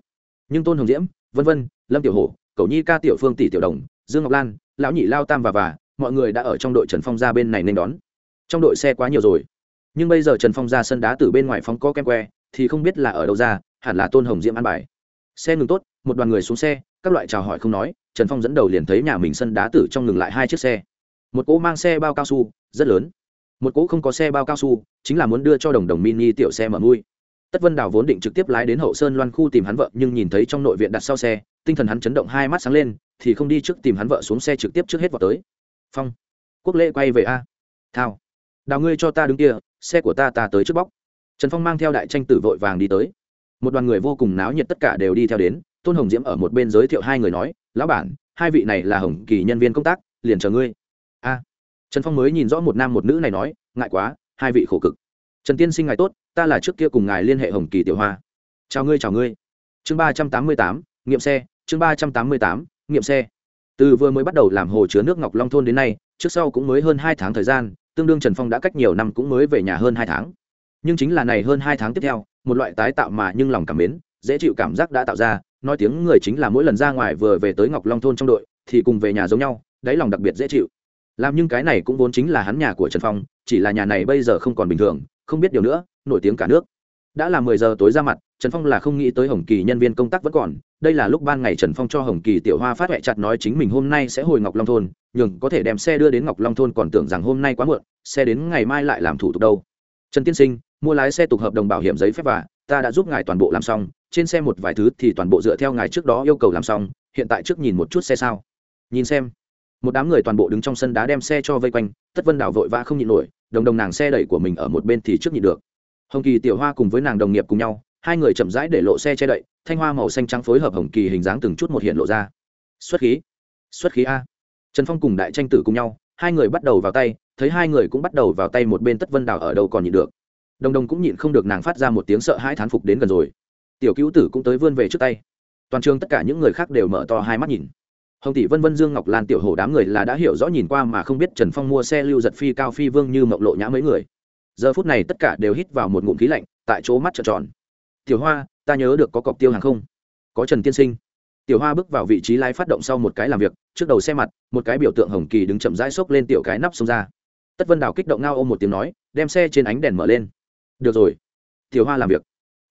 Nhưng tôn hồng diễm vân vân, lâm tiểu hổ cầu nhi ca tiểu phương tỷ tiểu đồng, dương ngọc lan, lão nhị lao tam và và, mọi người đã ở trong đội trần phong ra bên này nên đón. Trong đội xe quá nhiều rồi. Nhưng bây giờ trần phong ra sân đá từ bên ngoài phóng có kem que, thì không biết là ở đâu ra, hẳn là tôn hồng diễm ăn bài. Xe ngừng tốt, một đoàn người xuống xe, các loại chào hỏi không nói, trần phong dẫn đầu liền thấy nhà mình sân đá tử trong ngừng lại hai chiếc xe. Một cỗ mang xe bao cao su, rất lớn. Một cỗ không có xe bao cao su, chính là muốn đưa cho đồng đồng mini tiểu xe mở mui tất vân đào vốn định trực tiếp lái đến hậu sơn loan khu tìm hắn vợ, nhưng nhìn thấy trong nội viện đặt sau xe, tinh thần hắn chấn động hai mắt sáng lên, thì không đi trước tìm hắn vợ xuống xe trực tiếp trước hết vào tới. Phong. Quốc lễ quay về a. Thao. Đào ngươi cho ta đứng kia, xe của ta ta tới trước bóc. Trần phong mang theo đại tranh tử vội vàng đi tới. Một đoàn người vô cùng náo nhiệt tất cả đều đi theo đến, tôn hồng diễm ở một bên giới thiệu hai người nói, lão bản, hai vị này là hồng kỳ nhân viên công tác, liền chờ ngươi. A. Trần phong mới nhìn rõ một nam một nữ này nói, ngại quá, hai vị khổ cực trần tiên sinh ngài tốt, ta là trước kia cùng ngài liên hệ hồng kỳ tiểu hoa. Chào ngươi chào ngươi. Chương ba trăm tám mươi tám, nghiệm xe, chương ba trăm tám mươi tám, nghiệm xe. Từ vừa mới bắt đầu làm hồ chứa nước ngọc long thôn đến nay, trước sau cũng mới hơn hai tháng thời gian, tương đương trần phong đã cách nhiều năm cũng mới về nhà hơn hai tháng. Nhưng chính là này hơn hai tháng tiếp theo, một loại tái tạo mà nhưng lòng cảm mến, dễ chịu cảm giác đã tạo ra, nói tiếng người chính là mỗi lần ra ngoài vừa về tới ngọc long thôn trong đội, thì cùng về nhà giống nhau, đáy lòng đặc biệt dễ chịu. Làm nhưng cái này cũng vốn chính là hắn nhà của trần phong, chỉ là nhà này bây giờ không còn bình thường không biết điều nữa, nổi tiếng cả nước. Đã là mười giờ tối ra mặt, trần phong là không nghĩ tới hồng kỳ nhân viên công tác vẫn còn. Đây là lúc ban ngày trần phong cho hồng kỳ tiểu hoa phát huệ chặt nói chính mình hôm nay sẽ hồi ngọc long thôn, nhường có thể đem xe đưa đến ngọc long thôn còn tưởng rằng hôm nay quá muộn, xe đến ngày mai lại làm thủ tục đâu. Trần tiên sinh, mua lái xe tục hợp đồng bảo hiểm giấy phép và, ta đã giúp ngài toàn bộ làm xong, trên xe một vài thứ thì toàn bộ dựa theo ngài trước đó yêu cầu làm xong, hiện tại trước nhìn một chút xe sao. Nhìn xem. Một đám người toàn bộ đứng trong sân đá đem xe cho vây quanh, tất vân đảo vội vã không nhịn nổi đồng đồng nàng xe đẩy của mình ở một bên thì trước nhịn được. Hồng kỳ tiểu hoa cùng với nàng đồng nghiệp cùng nhau, hai người chậm rãi để lộ xe che đậy, thanh hoa màu xanh trắng phối hợp hồng kỳ hình dáng từng chút một hiện lộ ra. Xuất khí xuất khí a. Trần phong cùng đại tranh tử cùng nhau, hai người bắt đầu vào tay, thấy hai người cũng bắt đầu vào tay một bên tất vân đào ở đâu còn nhịn được. Đồng đồng cũng nhịn không được nàng phát ra một tiếng sợ hãi thán phục đến gần rồi. Tiểu cứu tử cũng tới vươn về trước tay. Toàn trường tất cả những người khác đều mở to hai mắt nhìn hồng tỷ vân vân, dương ngọc lan tiểu hồ đám người là đã hiểu rõ nhìn qua mà không biết trần phong mua xe lưu giật phi, cao phi vương như mộng lộ nhã mấy người. Giờ phút này tất cả đều hít vào một ngụm khí lạnh, tại chỗ mắt trợn tròn. Tiểu hoa, ta nhớ được có cọc tiêu hàng không? Có trần tiên sinh. Tiểu hoa bước vào vị trí lái phát động sau một cái làm việc, trước đầu xe mặt, một cái biểu tượng hồng kỳ đứng chậm rãi xốc lên tiểu cái nắp xông ra. Tất vân đào kích động ngao ôm một tiếng nói, đem xe trên ánh đèn mở lên. Được rồi. Tiểu hoa làm việc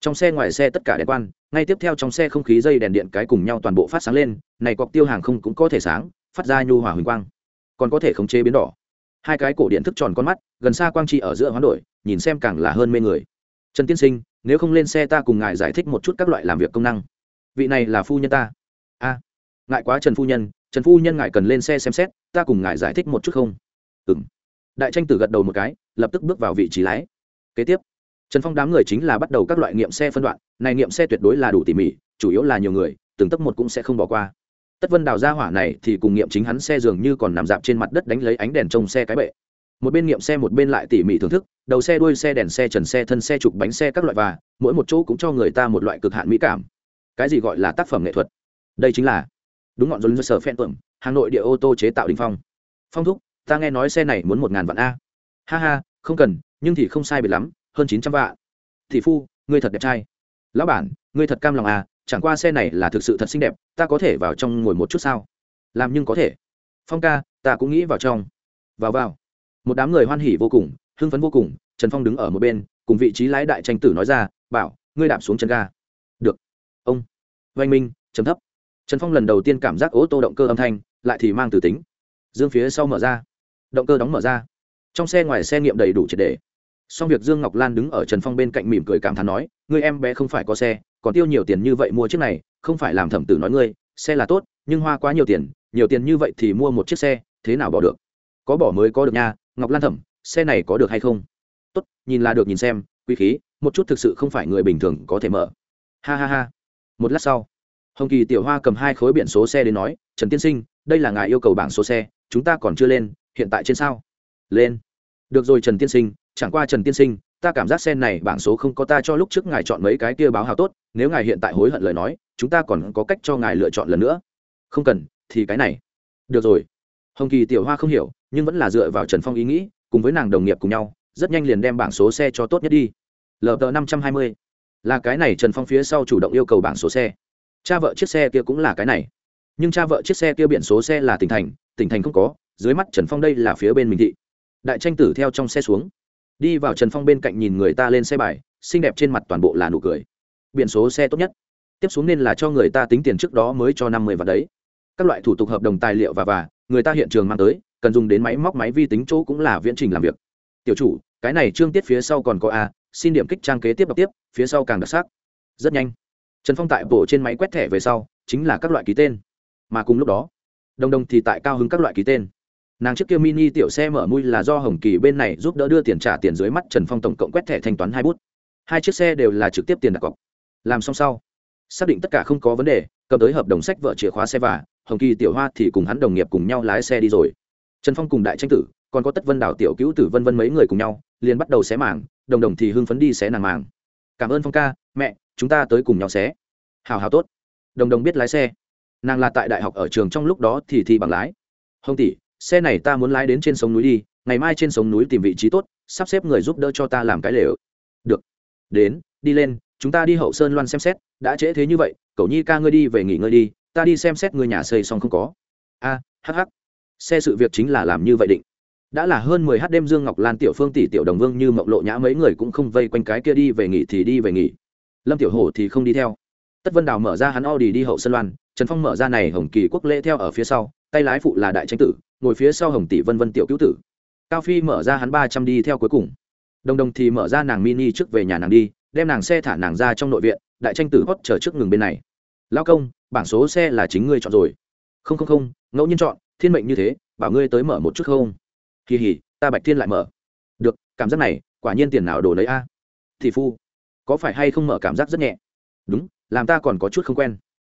trong xe ngoài xe tất cả đèn quan, ngay tiếp theo trong xe không khí dây đèn điện cái cùng nhau toàn bộ phát sáng lên, này cọc tiêu hàng không cũng có thể sáng, phát ra nhu hòa huỳnh quang. Còn có thể khống chế biến đỏ. Hai cái cổ điện thức tròn con mắt, gần xa quang trị ở giữa hoán đổi, nhìn xem càng là hơn mê người. Trần tiên sinh, nếu không lên xe ta cùng ngài giải thích một chút các loại làm việc công năng. Vị này là phu nhân ta. A, ngại quá trần phu nhân, trần phu nhân ngài cần lên xe xem xét, ta cùng ngài giải thích một chút không? Ừ m đại tranh tử gật đầu một cái, lập tức bước vào vị trí lái. Kế tiếp trần phong đám người chính là bắt đầu các loại nghiệm xe phân đoạn, này nghiệm xe tuyệt đối là đủ tỉ mỉ, chủ yếu là nhiều người, từng tấc một cũng sẽ không bỏ qua. Tất vân đào ra hỏa này thì cùng nghiệm chính hắn xe dường như còn nằm dạp trên mặt đất đánh lấy ánh đèn trông xe cái bệ. Một bên nghiệm xe một bên lại tỉ mỉ thưởng thức, đầu xe, đuôi xe, đèn xe, trần xe, thân xe, trục bánh xe các loại và, mỗi một chỗ cũng cho người ta một loại cực hạn mỹ cảm. Cái gì gọi là tác phẩm nghệ thuật? Đây chính là, đúng ngọn dồn sở phen tuẩm hà nội địa ô tô chế tạo đình phong. Phong thúc, ta nghe nói xe này muốn một ngàn vạn a. Ha ha, không cần, nhưng thì không sai biệt lắm hơn chín trăm vạn. Thị phu, ngươi thật đẹp trai. Lão bản, ngươi thật cam lòng à chẳng qua xe này là thực sự thật xinh đẹp, ta có thể vào trong ngồi một chút sao? Làm nhưng có thể. Phong ca, ta cũng nghĩ vào trong. Vào vào. Một đám người hoan hỉ vô cùng, hưng phấn vô cùng, trần phong đứng ở một bên, cùng vị trí lái đại tranh tử nói ra, bảo, ngươi đạp xuống chân ga. Được. Ông. Oanh minh chấm thấp. Trần phong lần đầu tiên cảm giác ô tô động cơ âm thanh, lại thì mang từ tính. Dương phía sau mở ra. Động cơ đóng mở ra. Trong xe ngoài xe nghiệm đầy đủ triệt đề xong việc dương ngọc lan đứng ở trần phong bên cạnh mỉm cười cảm thán nói, ngươi em bé không phải có xe, còn tiêu nhiều tiền như vậy mua chiếc này, không phải làm thẩm tử nói ngươi, xe là tốt, nhưng hoa quá nhiều tiền nhiều tiền như vậy thì mua một chiếc xe, thế nào bỏ được? Có bỏ mới có được nha, ngọc lan thẩm, xe này có được hay không? Tốt, nhìn là được nhìn xem, quý khí, một chút thực sự không phải người bình thường có thể mở. Ha ha ha. Một lát sau, hồng kỳ tiểu hoa cầm hai khối biển số xe đến nói, trần tiên sinh, đây là ngài yêu cầu bảng số xe, chúng ta còn chưa lên, hiện tại trên sao? Lên. Được rồi, trần tiên sinh chẳng qua trần tiên sinh, ta cảm giác xe này bảng số không có ta cho lúc trước ngài chọn mấy cái kia báo hào tốt, nếu ngài hiện tại hối hận lời nói, chúng ta còn có cách cho ngài lựa chọn lần nữa. Không cần, thì cái này. Được rồi. Hồng kỳ tiểu hoa không hiểu, nhưng vẫn là dựa vào trần phong ý nghĩ, cùng với nàng đồng nghiệp cùng nhau, rất nhanh liền đem bảng số xe cho tốt nhất đi. Lờ tờ năm trăm hai mươi. Là cái này trần phong phía sau chủ động yêu cầu bảng số xe. Cha vợ chiếc xe kia cũng là cái này. Nhưng cha vợ chiếc xe kia biển số xe là tỉnh thành tỉnh thành không có, dưới mắt trần phong đây là phía bên mình thị. Đại tranh tử theo trong xe xuống đi vào trần phong bên cạnh nhìn người ta lên xe bài, xinh đẹp trên mặt toàn bộ là nụ cười. Biển số xe tốt nhất. Tiếp xuống nên là cho người ta tính tiền trước đó mới cho năm mươi vạn đấy. Các loại thủ tục hợp đồng tài liệu và và, người ta hiện trường mang tới, cần dùng đến máy móc, máy vi tính chỗ cũng là viễn trình làm việc. Tiểu chủ, cái này trương tiết phía sau còn có a, xin điểm kích trang kế tiếp đọc tiếp, phía sau càng đặc sắc. Rất nhanh. Trần phong tại bộ trên máy quét thẻ về sau, chính là các loại ký tên. Mà cùng lúc đó, đồng đồng thì tại cao hứng các loại ký tên nàng chiếc kia mini tiểu xe mở mui là do hồng kỳ bên này giúp đỡ đưa tiền trả tiền dưới mắt trần phong tổng cộng quét thẻ thanh toán hai bút. Hai chiếc xe đều là trực tiếp tiền đặt cọc. Làm xong sau, xác định tất cả không có vấn đề, cầm tới hợp đồng sách vợ chìa khóa xe và, hồng kỳ, tiểu hoa thì cùng hắn đồng nghiệp cùng nhau lái xe đi rồi. Trần phong cùng đại tranh tử, còn có tất vân đảo tiểu cứu tử vân vân mấy người cùng nhau, liền bắt đầu xé mảng, đồng đồng thì hưng phấn đi xé nàng mảng. Cảm ơn phong ca, mẹ, chúng ta tới cùng nhau xé. Hào hào tốt. Đồng đồng biết lái xe. Nàng là tại đại học ở trường trong lúc đó thì thi bằng lái. Hồng tỷ xe này ta muốn lái đến trên sông núi đi, ngày mai trên sông núi tìm vị trí tốt, sắp xếp người giúp đỡ cho ta làm cái lều. Được. Đến, đi lên, chúng ta đi hậu sơn loan xem xét, đã trễ thế như vậy, cậu nhi ca ngươi đi về nghỉ ngơi đi, ta đi xem xét ngươi nhà xây xong không có. A hh xe sự việc chính là làm như vậy định. Đã là hơn mười h đêm dương ngọc lan, tiểu phương tỷ, tiểu đồng vương như mộng lộ nhã mấy người cũng không vây quanh cái kia đi về nghỉ thì đi về nghỉ. Lâm tiểu hổ thì không đi theo. Tất vân đào mở ra hắn audi đi hậu sân loan, trần phong mở ra này hồng kỳ quốc lễ theo ở phía sau, tay lái phụ là đại tranh tử ngồi phía sau hồng tỷ vân vân tiểu cứu tử. Cao phi mở ra hắn ba trăm đi theo cuối cùng. Đồng đồng thì mở ra nàng mini trước về nhà nàng đi, đem nàng xe thả nàng ra trong nội viện, đại tranh tử hót chờ trước ngừng bên này. Lao công, bảng số xe là chính ngươi chọn rồi. Không không không, ngẫu nhiên chọn, thiên mệnh như thế, bảo ngươi tới mở một chút không? Kỳ hỉ, ta bạch thiên lại mở. Được, cảm giác này, quả nhiên tiền nào đổ lấy a. Thị phu, có phải hay không mở cảm giác rất nhẹ? Đúng, làm ta còn có chút không quen.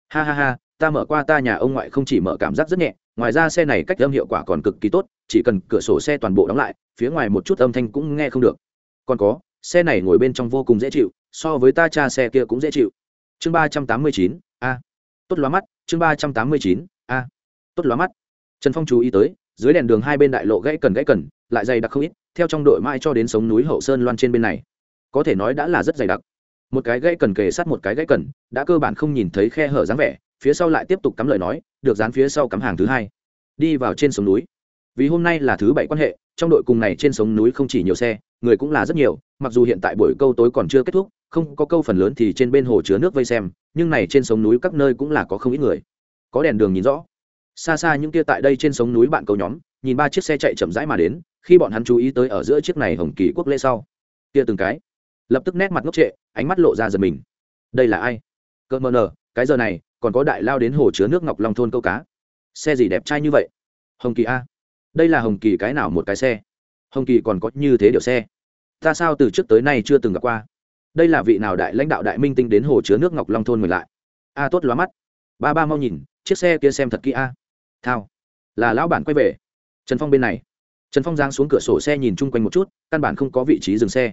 Ha ha ha, ta mở qua ta nhà ông ngoại không chỉ mở cảm giác rất nhẹ ngoài ra xe này cách âm hiệu quả còn cực kỳ tốt, chỉ cần cửa sổ xe toàn bộ đóng lại, phía ngoài một chút âm thanh cũng nghe không được. Còn có, xe này ngồi bên trong vô cùng dễ chịu, so với ta cha xe kia cũng dễ chịu. Chương ba trăm tám mươi chín, a. Tốt lóa mắt, chương ba trăm tám mươi chín, a. Tốt lóa mắt. Trần phong chú ý tới, dưới đèn đường hai bên đại lộ gãy cần gãy cần, lại dày đặc không ít, theo trong đội mai cho đến sống núi hậu sơn loan trên bên này. Có thể nói đã là rất dày đặc. Một cái gãy cần kề sát một cái gãy cần, đã cơ bản không nhìn thấy khe hở dáng vẻ, phía sau lại tiếp tục cắm lời nói được dán phía sau cắm hàng thứ hai, đi vào trên sống núi. Vì hôm nay là thứ bảy quan hệ, trong đội cùng này trên sống núi không chỉ nhiều xe, người cũng là rất nhiều, mặc dù hiện tại buổi câu tối còn chưa kết thúc, không có câu phần lớn thì trên bên hồ chứa nước vây xem, nhưng này trên sống núi các nơi cũng là có không ít người. Có đèn đường nhìn rõ. Xa xa những kia tại đây trên sống núi bạn câu nhóm, nhìn ba chiếc xe chạy chậm rãi mà đến, khi bọn hắn chú ý tới ở giữa chiếc này hồng kỳ quốc lễ sau, kia từng cái, lập tức nét mặt ngốc trệ, ánh mắt lộ ra giật mình. Đây là ai? Cơ mờ nờ, cái giờ này còn có đại lao đến hồ chứa nước ngọc long thôn câu cá. Xe gì đẹp trai như vậy? Hồng kỳ a. Đây là hồng kỳ cái nào một cái xe? Hồng kỳ còn có như thế điều xe? Ta sao từ trước tới nay chưa từng gặp qua? Đây là vị nào đại lãnh đạo đại minh tinh đến hồ chứa nước ngọc long thôn ngồi lại? A, tốt lóa mắt. Ba ba mau nhìn, chiếc xe kia xem thật kỹ a. Thao. Là lão bản quay về. Trần phong bên này. Trần phong giang xuống cửa sổ xe nhìn chung quanh một chút, căn bản không có vị trí dừng xe.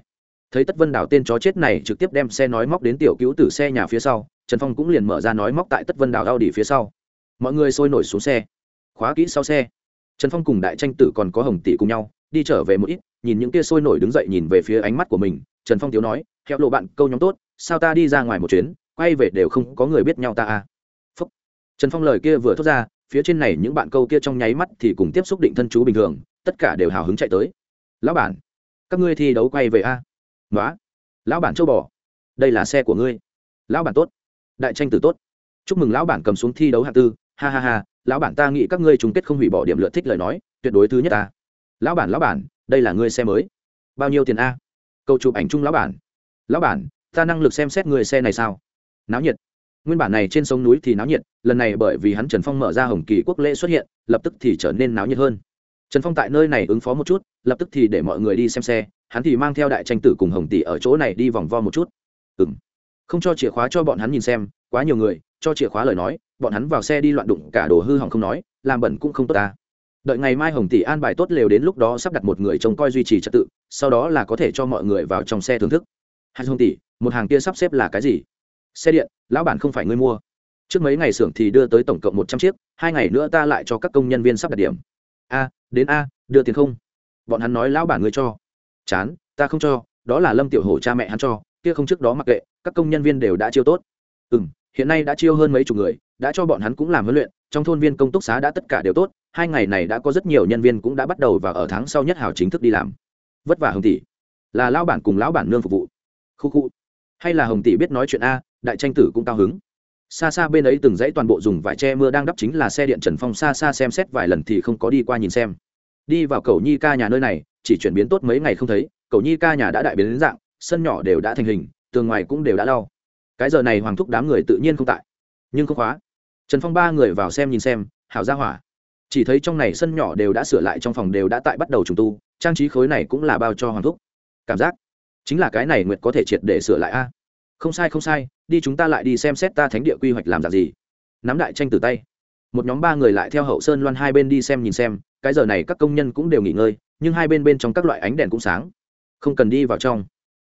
Thấy tất vân đảo tên chó chết này trực tiếp đem xe nói móc đến tiểu cứu từ xe nhà phía sau trần phong cũng liền mở ra nói móc tại tất vân Đào đao đỉ phía sau. Mọi người sôi nổi xuống xe. Khóa kỹ sau xe. Trần phong cùng đại tranh tử còn có hồng tỷ cùng nhau, đi trở về một ít, nhìn những kia sôi nổi đứng dậy nhìn về phía ánh mắt của mình. Trần phong tiếu nói theo lộ bạn, câu nhóm tốt, sao ta đi ra ngoài một chuyến, quay về đều không có người biết nhau ta à? Phúc. trần phong lời kia vừa thốt ra, phía trên này những bạn câu kia trong nháy mắt thì cùng tiếp xúc định thân chú bình thường, tất cả đều hào hứng chạy tới. Lão bản, các ngươi thi đấu quay về a? À? nói lão bản châu bò, đây là xe của ngươi. Lão bản tốt đại tranh tử tốt. Chúc mừng lão bản cầm xuống thi đấu hạng tư. Ha ha ha, lão bản ta nghĩ các ngươi chung kết không hủy bỏ điểm lượt thích lời nói, tuyệt đối thứ nhất ta. Lão bản lão bản, đây là ngươi xe mới. Bao nhiêu tiền a? Câu chụp ảnh chung lão bản. Lão bản, ta năng lực xem xét người xe này sao? Náo nhiệt. Nguyên bản này trên sông núi thì náo nhiệt, lần này bởi vì hắn trần phong mở ra hồng kỳ quốc lễ xuất hiện, lập tức thì trở nên náo nhiệt hơn. Trần phong tại nơi này ứng phó một chút, lập tức thì để mọi người đi xem xe, hắn thì mang theo đại tranh tử cùng hồng tỷ ở chỗ này đi vòng vo một chút. Ừ m không cho chìa khóa cho bọn hắn nhìn xem, quá nhiều người, cho chìa khóa lời nói, bọn hắn vào xe đi loạn đụng cả đồ hư hỏng không nói, làm bẩn cũng không tốt ta. Đợi ngày mai hồng tỷ an bài tốt lều đến lúc đó sắp đặt một người trông coi duy trì trật tự, sau đó là có thể cho mọi người vào trong xe thưởng thức. Hai hồng tỷ, một hàng kia sắp xếp là cái gì? Xe điện, lão bản không phải ngươi mua. Trước mấy ngày xưởng thì đưa tới tổng cộng một trăm chiếc, hai ngày nữa ta lại cho các công nhân viên sắp đặt điểm. A, đến a, đưa tiền không? Bọn hắn nói lão bản ngươi cho. Chán, ta không cho, đó là lâm tiểu hổ cha mẹ hắn cho, kia không trước đó mặc kệ các công nhân viên đều đã chiêu tốt. Ừ m hiện nay đã chiêu hơn mấy chục người, đã cho bọn hắn cũng làm huấn luyện, trong thôn viên công túc xá đã tất cả đều tốt, hai ngày này đã có rất nhiều nhân viên cũng đã bắt đầu và ở tháng sau nhất hào chính thức đi làm. Vất vả hồng tỷ. Là lão bản cùng lão bản nương phục vụ. Khu khu. Hay là hồng tỷ biết nói chuyện a, đại tranh tử cũng cao hứng. Xa xa bên ấy từng dãy toàn bộ dùng vải che mưa đang đắp chính là xe điện trần phong xa xa xem xét vài lần thì không có đi qua nhìn xem. Đi vào cầu nhi ca nhà nơi này, chỉ chuyển biến tốt mấy ngày không thấy, cầu nhi ca nhà đã đại biến đến dạng, sân nhỏ đều đã thành hình tường ngoài cũng đều đã lau. Cái giờ này hoàng thúc đám người tự nhiên không tại. Nhưng không khóa. Trần phong ba người vào xem nhìn xem, hảo ra hỏa. Chỉ thấy trong này sân nhỏ đều đã sửa lại, trong phòng đều đã tại bắt đầu trùng tu, trang trí khối này cũng là bao cho hoàng thúc. Cảm giác chính là cái này nguyệt có thể triệt để sửa lại a. Không sai không sai, đi chúng ta lại đi xem xét ta thánh địa quy hoạch làm giả gì. Nắm đại tranh từ tay. Một nhóm ba người lại theo hậu sơn loan hai bên đi xem nhìn xem, cái giờ này các công nhân cũng đều nghỉ ngơi, nhưng hai bên bên trong các loại ánh đèn cũng sáng. Không cần đi vào trong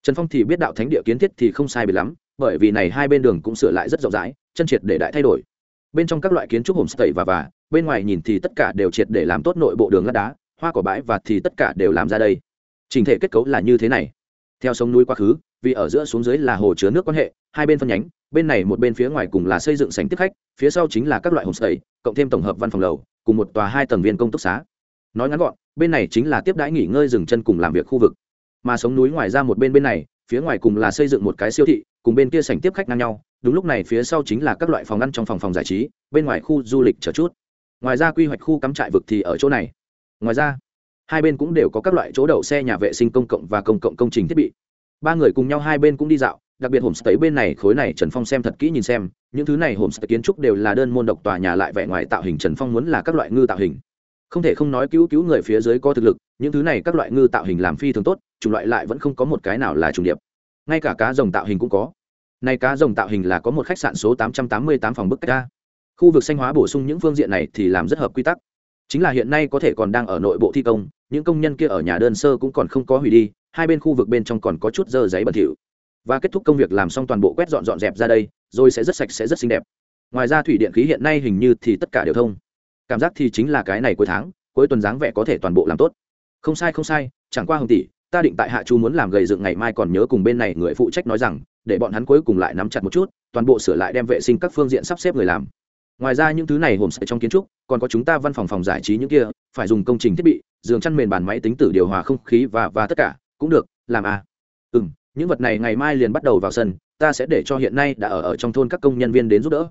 trần phong thì biết đạo thánh địa kiến thiết thì không sai bị lắm, bởi vì này hai bên đường cũng sửa lại rất rộng rãi, chân triệt để đại thay đổi. Bên trong các loại kiến trúc homestay và và bên ngoài nhìn thì tất cả đều triệt để làm tốt nội bộ đường lát đá, hoa cỏ bãi và thì tất cả đều làm ra đây. Trình thể kết cấu là như thế này. Theo sông núi quá khứ, vì ở giữa xuống dưới là hồ chứa nước quan hệ, hai bên phân nhánh, bên này một bên phía ngoài cùng là xây dựng sảnh tiếp khách, phía sau chính là các loại homestay cộng thêm tổng hợp văn phòng lầu, cùng một tòa hai tầng viên công túc xá. Nói ngắn gọn, bên này chính là tiếp đãi nghỉ ngơi dừng chân cùng làm việc khu vực mà sống núi ngoài ra một bên bên này, phía ngoài cùng là xây dựng một cái siêu thị, cùng bên kia sảnh tiếp khách ngang nhau. Đúng lúc này phía sau chính là các loại phòng ăn trong phòng phòng giải trí, bên ngoài khu du lịch chờ chút. Ngoài ra quy hoạch khu cắm trại vực thì ở chỗ này. Ngoài ra, hai bên cũng đều có các loại chỗ đậu xe nhà vệ sinh công cộng và công cộng công trình thiết bị. Ba người cùng nhau hai bên cũng đi dạo, đặc biệt homestay bên này khối này trần phong xem thật kỹ nhìn xem, những thứ này homestay kiến trúc đều là đơn môn độc tòa nhà lại vẻ ngoài tạo hình trần phong muốn là các loại ngư tạo hình. Không thể không nói cứu cứu người phía dưới có thực lực, những thứ này các loại ngư tạo hình làm phi thường tốt chủng loại lại vẫn không có một cái nào là trùng điệp. Ngay cả cá rồng tạo hình cũng có. Nay cá rồng tạo hình là có một khách sạn số 888 phòng bức cách ca khu vực xanh hóa bổ sung những phương diện này thì làm rất hợp quy tắc. Chính là hiện nay có thể còn đang ở nội bộ thi công, những công nhân kia ở nhà đơn sơ cũng còn không có hủy đi, hai bên khu vực bên trong còn có chút dơ giấy bẩn thỉu. Và kết thúc công việc làm xong toàn bộ quét dọn dọn dẹp ra đây, rồi sẽ rất sạch sẽ rất xinh đẹp. Ngoài ra thủy điện khí hiện nay hình như thì tất cả đều thông. Cảm giác thì chính là cái này cuối tháng, cuối tuần dáng vẻ có thể toàn bộ làm tốt. Không sai không sai, chẳng qua hồng tỷ ta định tại hạ chu muốn làm gầy dựng ngày mai còn nhớ cùng bên này người phụ trách nói rằng, để bọn hắn cuối cùng lại nắm chặt một chút, toàn bộ sửa lại đem vệ sinh các phương diện sắp xếp người làm. Ngoài ra những thứ này hồn sẽ trong kiến trúc, còn có chúng ta văn phòng phòng giải trí những kia, phải dùng công trình thiết bị, giường chăn mền bàn máy tính tử điều hòa không khí và và tất cả, cũng được, làm à. Ừ m những vật này ngày mai liền bắt đầu vào sân, ta sẽ để cho hiện nay đã ở ở trong thôn các công nhân viên đến giúp đỡ.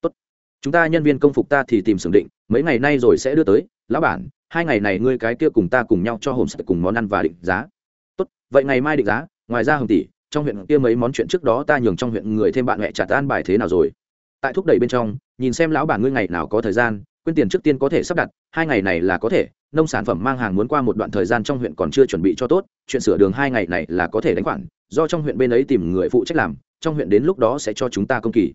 Tốt. Chúng ta nhân viên công phục ta thì tìm xưởng định, mấy ngày nay rồi sẽ đưa tới. Lão bản, hai ngày này ngươi cái kia cùng ta cùng nhau cho hồn sẽ cùng món ăn và định giá vậy ngày mai định giá, ngoài ra hồng tỷ, trong huyện kia mấy món chuyện trước đó ta nhường trong huyện người thêm bạn mẹ trả tan bài thế nào rồi? Tại thúc đẩy bên trong, nhìn xem lão bản ngươi ngày nào có thời gian quyên tiền trước tiên có thể sắp đặt, hai ngày này là có thể, nông sản phẩm mang hàng muốn qua một đoạn thời gian trong huyện còn chưa chuẩn bị cho tốt, chuyện sửa đường hai ngày này là có thể đánh khoản, do trong huyện bên ấy tìm người phụ trách làm, trong huyện đến lúc đó sẽ cho chúng ta công kỳ.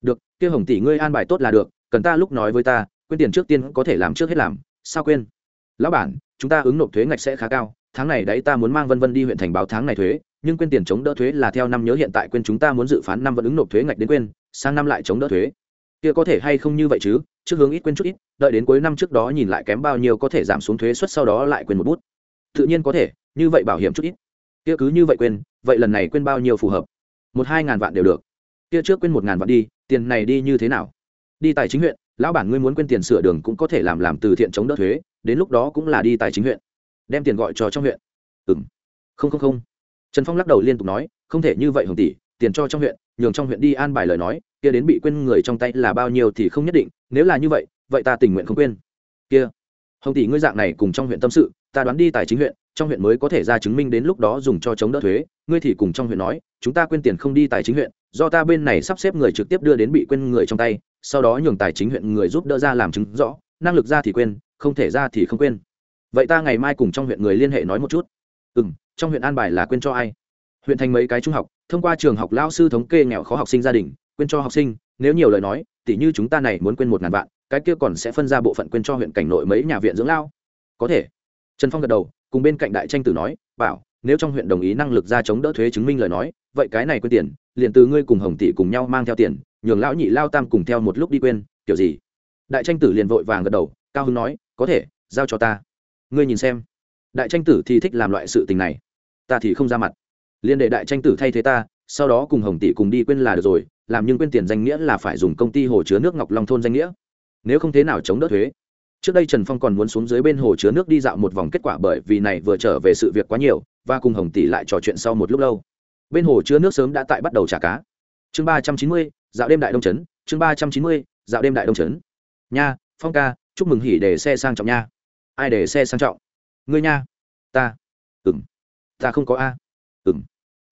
Được, kia hồng tỷ ngươi an bài tốt là được, cần ta lúc nói với ta quyên tiền trước tiên có thể làm trước hết làm, sao quên? Lão bản, chúng ta ứng nộp thuế ngạch sẽ khá cao tháng này đấy ta muốn mang vân vân đi huyện thành báo tháng này thuế, nhưng quên tiền chống đỡ thuế là theo năm nhớ hiện tại quên chúng ta muốn dự phán năm vẫn ứng nộp thuế ngạch đến quên, sang năm lại chống đỡ thuế. Kia có thể hay không như vậy chứ? Trước hướng ít quên chút ít, đợi đến cuối năm trước đó nhìn lại kém bao nhiêu có thể giảm xuống thuế suất sau đó lại quên một bút. Tự nhiên có thể, như vậy bảo hiểm chút ít. Kia cứ như vậy quên, vậy lần này quên bao nhiêu phù hợp? Một hai ngàn vạn đều được. Kia trước quên một ngàn vạn đi, tiền này đi như thế nào? Đi tài chính huyện, lão bản ngươi muốn quên tiền sửa đường cũng có thể làm làm từ thiện chống đỡ thuế, đến lúc đó cũng là đi tài chính huyện đem tiền gọi cho trong huyện. Ừ m không không không. Trần phong lắc đầu liên tục nói, không thể như vậy hồng tỷ, tiền cho trong huyện, nhường trong huyện đi an bài lời nói, kia đến bị quên người trong tay là bao nhiêu thì không nhất định, nếu là như vậy vậy ta tình nguyện không quên. Kia. Hồng tỷ ngươi dạng này cùng trong huyện tâm sự, ta đoán đi tài chính huyện, trong huyện mới có thể ra chứng minh đến lúc đó dùng cho chống đỡ thuế, ngươi thì cùng trong huyện nói, chúng ta quên tiền không đi tài chính huyện, do ta bên này sắp xếp người trực tiếp đưa đến bị quên người trong tay, sau đó nhường tài chính huyện người giúp đỡ ra làm chứng rõ, năng lực ra thì quên, không thể ra thì không quên vậy ta ngày mai cùng trong huyện người liên hệ nói một chút. Ừ m trong huyện an bài là quên cho ai? Huyện thành mấy cái trung học, thông qua trường học lao sư thống kê nghèo khó học sinh gia đình, quên cho học sinh, nếu nhiều lời nói tỷ như chúng ta này muốn quên một ngàn vạn, cái kia còn sẽ phân ra bộ phận quên cho huyện cảnh nội mấy nhà viện dưỡng lao có thể. Trần phong gật đầu, cùng bên cạnh đại tranh tử nói, bảo, nếu trong huyện đồng ý năng lực ra chống đỡ thuế chứng minh lời nói, vậy cái này quên tiền, liền từ ngươi cùng hồng tỷ cùng nhau mang theo tiền, nhường lão nhị lao tam cùng theo một lúc đi quên, kiểu gì? Đại tranh tử liền vội vàng gật đầu, cao hưng nói, có thể, giao cho ta ngươi nhìn xem. Đại tranh tử thì thích làm loại sự tình này. Ta thì không ra mặt. Liên đệ đại tranh tử thay thế ta, sau đó cùng hồng tỷ cùng đi quên là được rồi, làm nhưng quên tiền danh nghĩa là phải dùng công ty hồ chứa nước ngọc long thôn danh nghĩa. Nếu không thế nào chống đỡ thuế? Trước đây trần phong còn muốn xuống dưới bên hồ chứa nước đi dạo một vòng kết quả bởi vì này vừa trở về sự việc quá nhiều, và cùng hồng tỷ lại trò chuyện sau một lúc lâu. Bên hồ chứa nước sớm đã tại bắt đầu trả cá. Chương ba trăm chín mươi, dạo đêm đại đông trấn chương ba trăm chín mươi, dạo đêm đại đông trấn nha, phong ca, chúc mừng hỉ để xe sang trọng nha ai để xe sang trọng? Ngươi nha. Ta. Ừng ta không có a. Ừng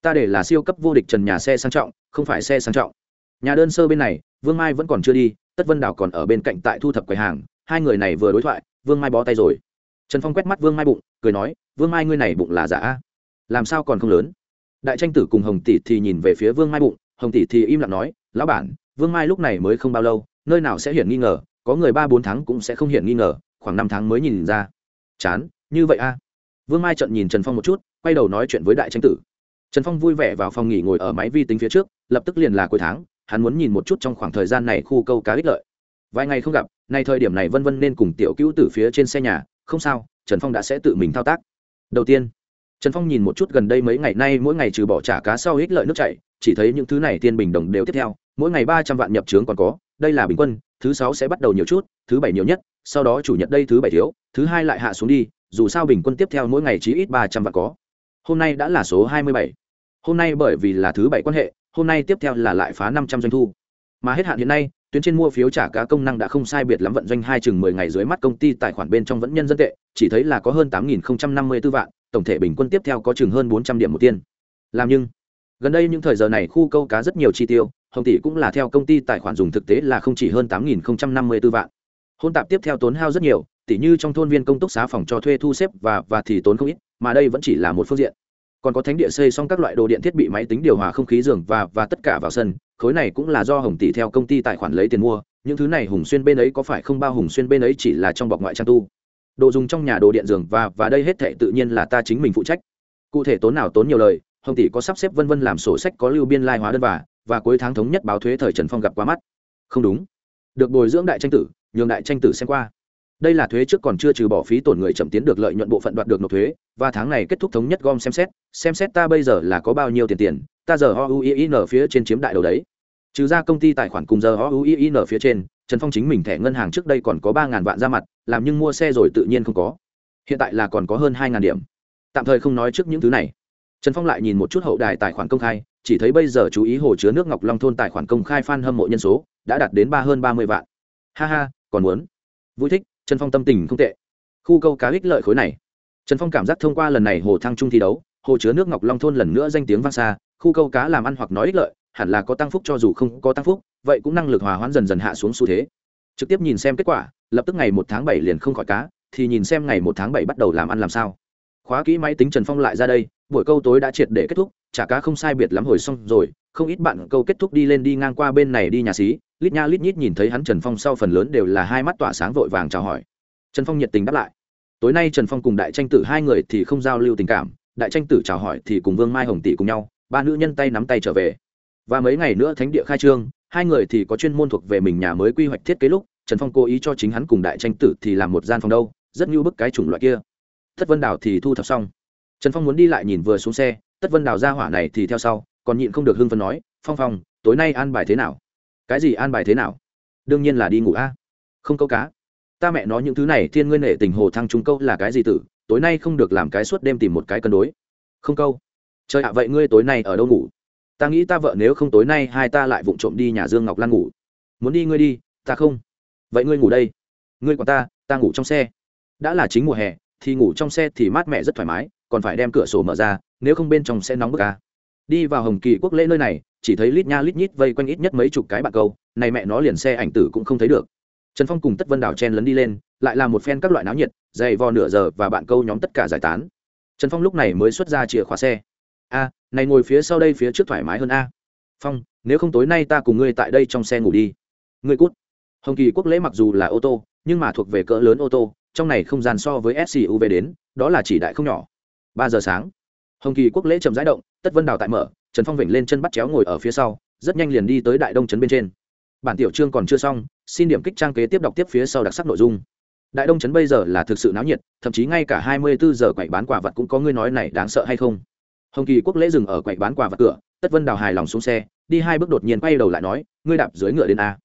ta để là siêu cấp vô địch trần nhà xe sang trọng không phải xe sang trọng. Nhà đơn sơ bên này vương mai vẫn còn chưa đi tất vân đảo còn ở bên cạnh tại thu thập quầy hàng hai người này vừa đối thoại vương mai bó tay rồi. Trần phong quét mắt vương mai bụng cười nói vương mai ngươi này bụng là giả a, làm sao còn không lớn? Đại tranh tử cùng hồng tỷ thì nhìn về phía vương mai bụng hồng tỷ thì im lặng nói lão bản vương mai lúc này mới không bao lâu nơi nào sẽ hiển nghi ngờ có người ba bốn tháng cũng sẽ không hiển nghi ngờ khoảng năm tháng mới nhìn ra. Chán, như vậy a. Vương mai trận nhìn trần phong một chút, quay đầu nói chuyện với đại tranh tử. Trần phong vui vẻ vào phòng nghỉ ngồi ở máy vi tính phía trước, lập tức liền là cuối tháng, hắn muốn nhìn một chút trong khoảng thời gian này khu câu cá ích lợi. Vài ngày không gặp, nay thời điểm này vân vân nên cùng tiểu cữu từ phía trên xe nhà, không sao, trần phong đã sẽ tự mình thao tác. Đầu tiên, trần phong nhìn một chút gần đây mấy ngày nay mỗi ngày trừ bỏ trả cá sau ích lợi nước chảy, chỉ thấy những thứ này tiên bình đồng đều tiếp theo, mỗi ngày ba trăm vạn nhập trướng còn có đây là bình quân, thứ sáu sẽ bắt đầu nhiều chút, thứ bảy nhiều nhất, sau đó chủ nhật đây thứ bảy thiếu, thứ hai lại hạ xuống đi, dù sao bình quân tiếp theo mỗi ngày chỉ ít ba trăm vạn có. Hôm nay đã là số hai mươi bảy. Hôm nay bởi vì là thứ bảy quan hệ, hôm nay tiếp theo là lại phá năm trăm doanh thu. Mà hết hạn hiện nay, tuyến trên mua phiếu trả cá công năng đã không sai biệt lắm vận doanh hai chừng mười ngày dưới mắt công ty tài khoản bên trong vẫn nhân dân tệ, chỉ thấy là có hơn tám nghìn năm mươi 8 vạn, tổng thể bình quân tiếp theo có chừng hơn bốn trăm điểm một tiên. Làm nhưng, gần đây những thời giờ này khu câu cá rất nhiều chi tiêu hồng tỷ cũng là theo công ty tài khoản dùng thực tế là không chỉ hơn tám nghìn năm mươi 8 vạn. Hôn tạp tiếp theo tốn hao rất nhiều tỷ như trong thôn viên công túc xá phòng cho thuê thu xếp và và thì tốn không ít, mà đây vẫn chỉ là một phương diện. Còn có thánh địa xây xong các loại đồ điện thiết bị máy tính điều hòa không khí giường và và tất cả vào sân, khối này cũng là do hồng tỷ theo công ty tài khoản lấy tiền mua, những thứ này hùng xuyên bên ấy có phải không bao hùng xuyên bên ấy chỉ là trong bọc ngoại trang tu. Đồ dùng trong nhà đồ điện giường và và đây hết thệ tự nhiên là ta chính mình phụ trách. Cụ thể tốn nào tốn nhiều lời, hồng tỷ có sắp xếp vân vân làm sổ sách có lưu biên lai hóa đơn và và cuối tháng thống nhất báo thuế thời trần phong gặp qua mắt. Không đúng. Được bồi dưỡng đại tranh tử, nhường đại tranh tử xem qua. Đây là thuế trước còn chưa trừ bỏ phí tổn người chậm tiến được lợi nhuận bộ phận đoạt được nộp thuế, và tháng này kết thúc thống nhất gom xem xét xem xét ta bây giờ là có bao nhiêu tiền tiền, ta giờ o u i n phía trên chiếm đại đầu đấy. Trừ ra công ty tài khoản cùng giờ o u i n phía trên, trần phong chính mình thẻ ngân hàng trước đây còn có ba ngàn vạn ra mặt, làm nhưng mua xe rồi tự nhiên không có. Hiện tại là còn có hơn hai ngàn điểm. Tạm thời không nói trước những thứ này. Trần phong lại nhìn một chút hậu đài tài khoản công khai chỉ thấy bây giờ chú ý hồ chứa nước ngọc long thôn tài khoản công khai fan hâm mộ nhân số đã đạt đến ba hơn ba mươi vạn. Ha ha, còn muốn? Vui thích, trần phong tâm tình không tệ. Khu câu cá ích lợi khối này. Trần phong cảm giác thông qua lần này hồ thăng trung thi đấu, hồ chứa nước ngọc long thôn lần nữa danh tiếng vang xa, khu câu cá làm ăn hoặc nói ích lợi, hẳn là có tăng phúc cho dù không có tăng phúc, vậy cũng năng lực hòa hoãn dần dần hạ xuống xu thế. Trực tiếp nhìn xem kết quả, lập tức ngày một tháng bảy liền không khỏi cá, thì nhìn xem ngày một tháng bảy bắt đầu làm ăn làm sao. Khóa kỹ máy tính trần phong lại ra đây buổi câu tối đã triệt để kết thúc, chả cá không sai biệt lắm hồi xong rồi, không ít bạn câu kết thúc đi lên đi ngang qua bên này đi nhà xí, lít nha lít nhít nhìn thấy hắn trần phong sau phần lớn đều là hai mắt tỏa sáng vội vàng chào hỏi. Trần phong nhiệt tình đáp lại. Tối nay trần phong cùng đại tranh tử hai người thì không giao lưu tình cảm, đại tranh tử chào hỏi thì cùng vương mai hồng tỷ cùng nhau, ba nữ nhân tay nắm tay trở về. Và mấy ngày nữa thánh địa khai trương, hai người thì có chuyên môn thuộc về mình nhà mới quy hoạch thiết kế lúc, trần phong cố ý cho chính hắn cùng đại tranh tử thì làm một gian phòng đâu, rất như bức cái chủng loại kia. Thất vân đào thì thu thập xong trần phong muốn đi lại nhìn vừa xuống xe, tất vân đào ra hỏa này thì theo sau, còn nhịn không được hưng phân nói, phong phong, tối nay an bài thế nào? Cái gì an bài thế nào? Đương nhiên là đi ngủ a. Không câu cá. Ta mẹ nói những thứ này thiên nguyên nệ tình hồ thăng trung câu là cái gì tử, tối nay không được làm cái suốt đêm tìm một cái cân đối. Không câu. Trời ạ, vậy ngươi tối nay ở đâu ngủ? Ta nghĩ ta vợ nếu không tối nay hai ta lại vụng trộm đi nhà dương ngọc lan ngủ. Muốn đi ngươi đi, ta không. Vậy ngươi ngủ đây. Ngươi còn ta ta ngủ trong xe. Đã là chính mùa hè, thì ngủ trong xe thì mát mẻ rất thoải mái còn phải đem cửa sổ mở ra, nếu không bên trong sẽ nóng bức ca đi vào hồng kỳ quốc lễ nơi này, chỉ thấy lít nha lít nhít vây quanh ít nhất mấy chục cái bạn câu, này mẹ nó liền xe ảnh tử cũng không thấy được. Trần phong cùng tất vân đảo chen lấn đi lên, lại là một phen các loại náo nhiệt, dày vò nửa giờ và bạn câu nhóm tất cả giải tán. Trần phong lúc này mới xuất ra chìa khóa xe. A, này ngồi phía sau đây phía trước thoải mái hơn a. Phong, nếu không tối nay ta cùng ngươi tại đây trong xe ngủ đi. Ngươi cút. Hồng kỳ quốc lễ mặc dù là ô tô, nhưng mà thuộc về cỡ lớn ô tô, trong này không gian so với suv đến, đó là chỉ đại không nhỏ ba giờ sáng. Hồng kỳ quốc lễ chậm rãi động tất vân đào tại mở trần phong vểnh lên chân bắt chéo ngồi ở phía sau rất nhanh liền đi tới đại đông trấn bên trên. Bản tiểu chương còn chưa xong xin điểm kích trang kế tiếp đọc tiếp phía sau đặc sắc nội dung. Đại đông trấn bây giờ là thực sự náo nhiệt thậm chí ngay cả hai mươi bốn giờ quậy bán quả vật cũng có người nói này đáng sợ hay không. Hồng kỳ quốc lễ dừng ở quậy bán quả vật cửa tất vân đào hài lòng xuống xe đi hai bước đột nhiên quay đầu lại nói ngươi đạp dưới ngựa đến a.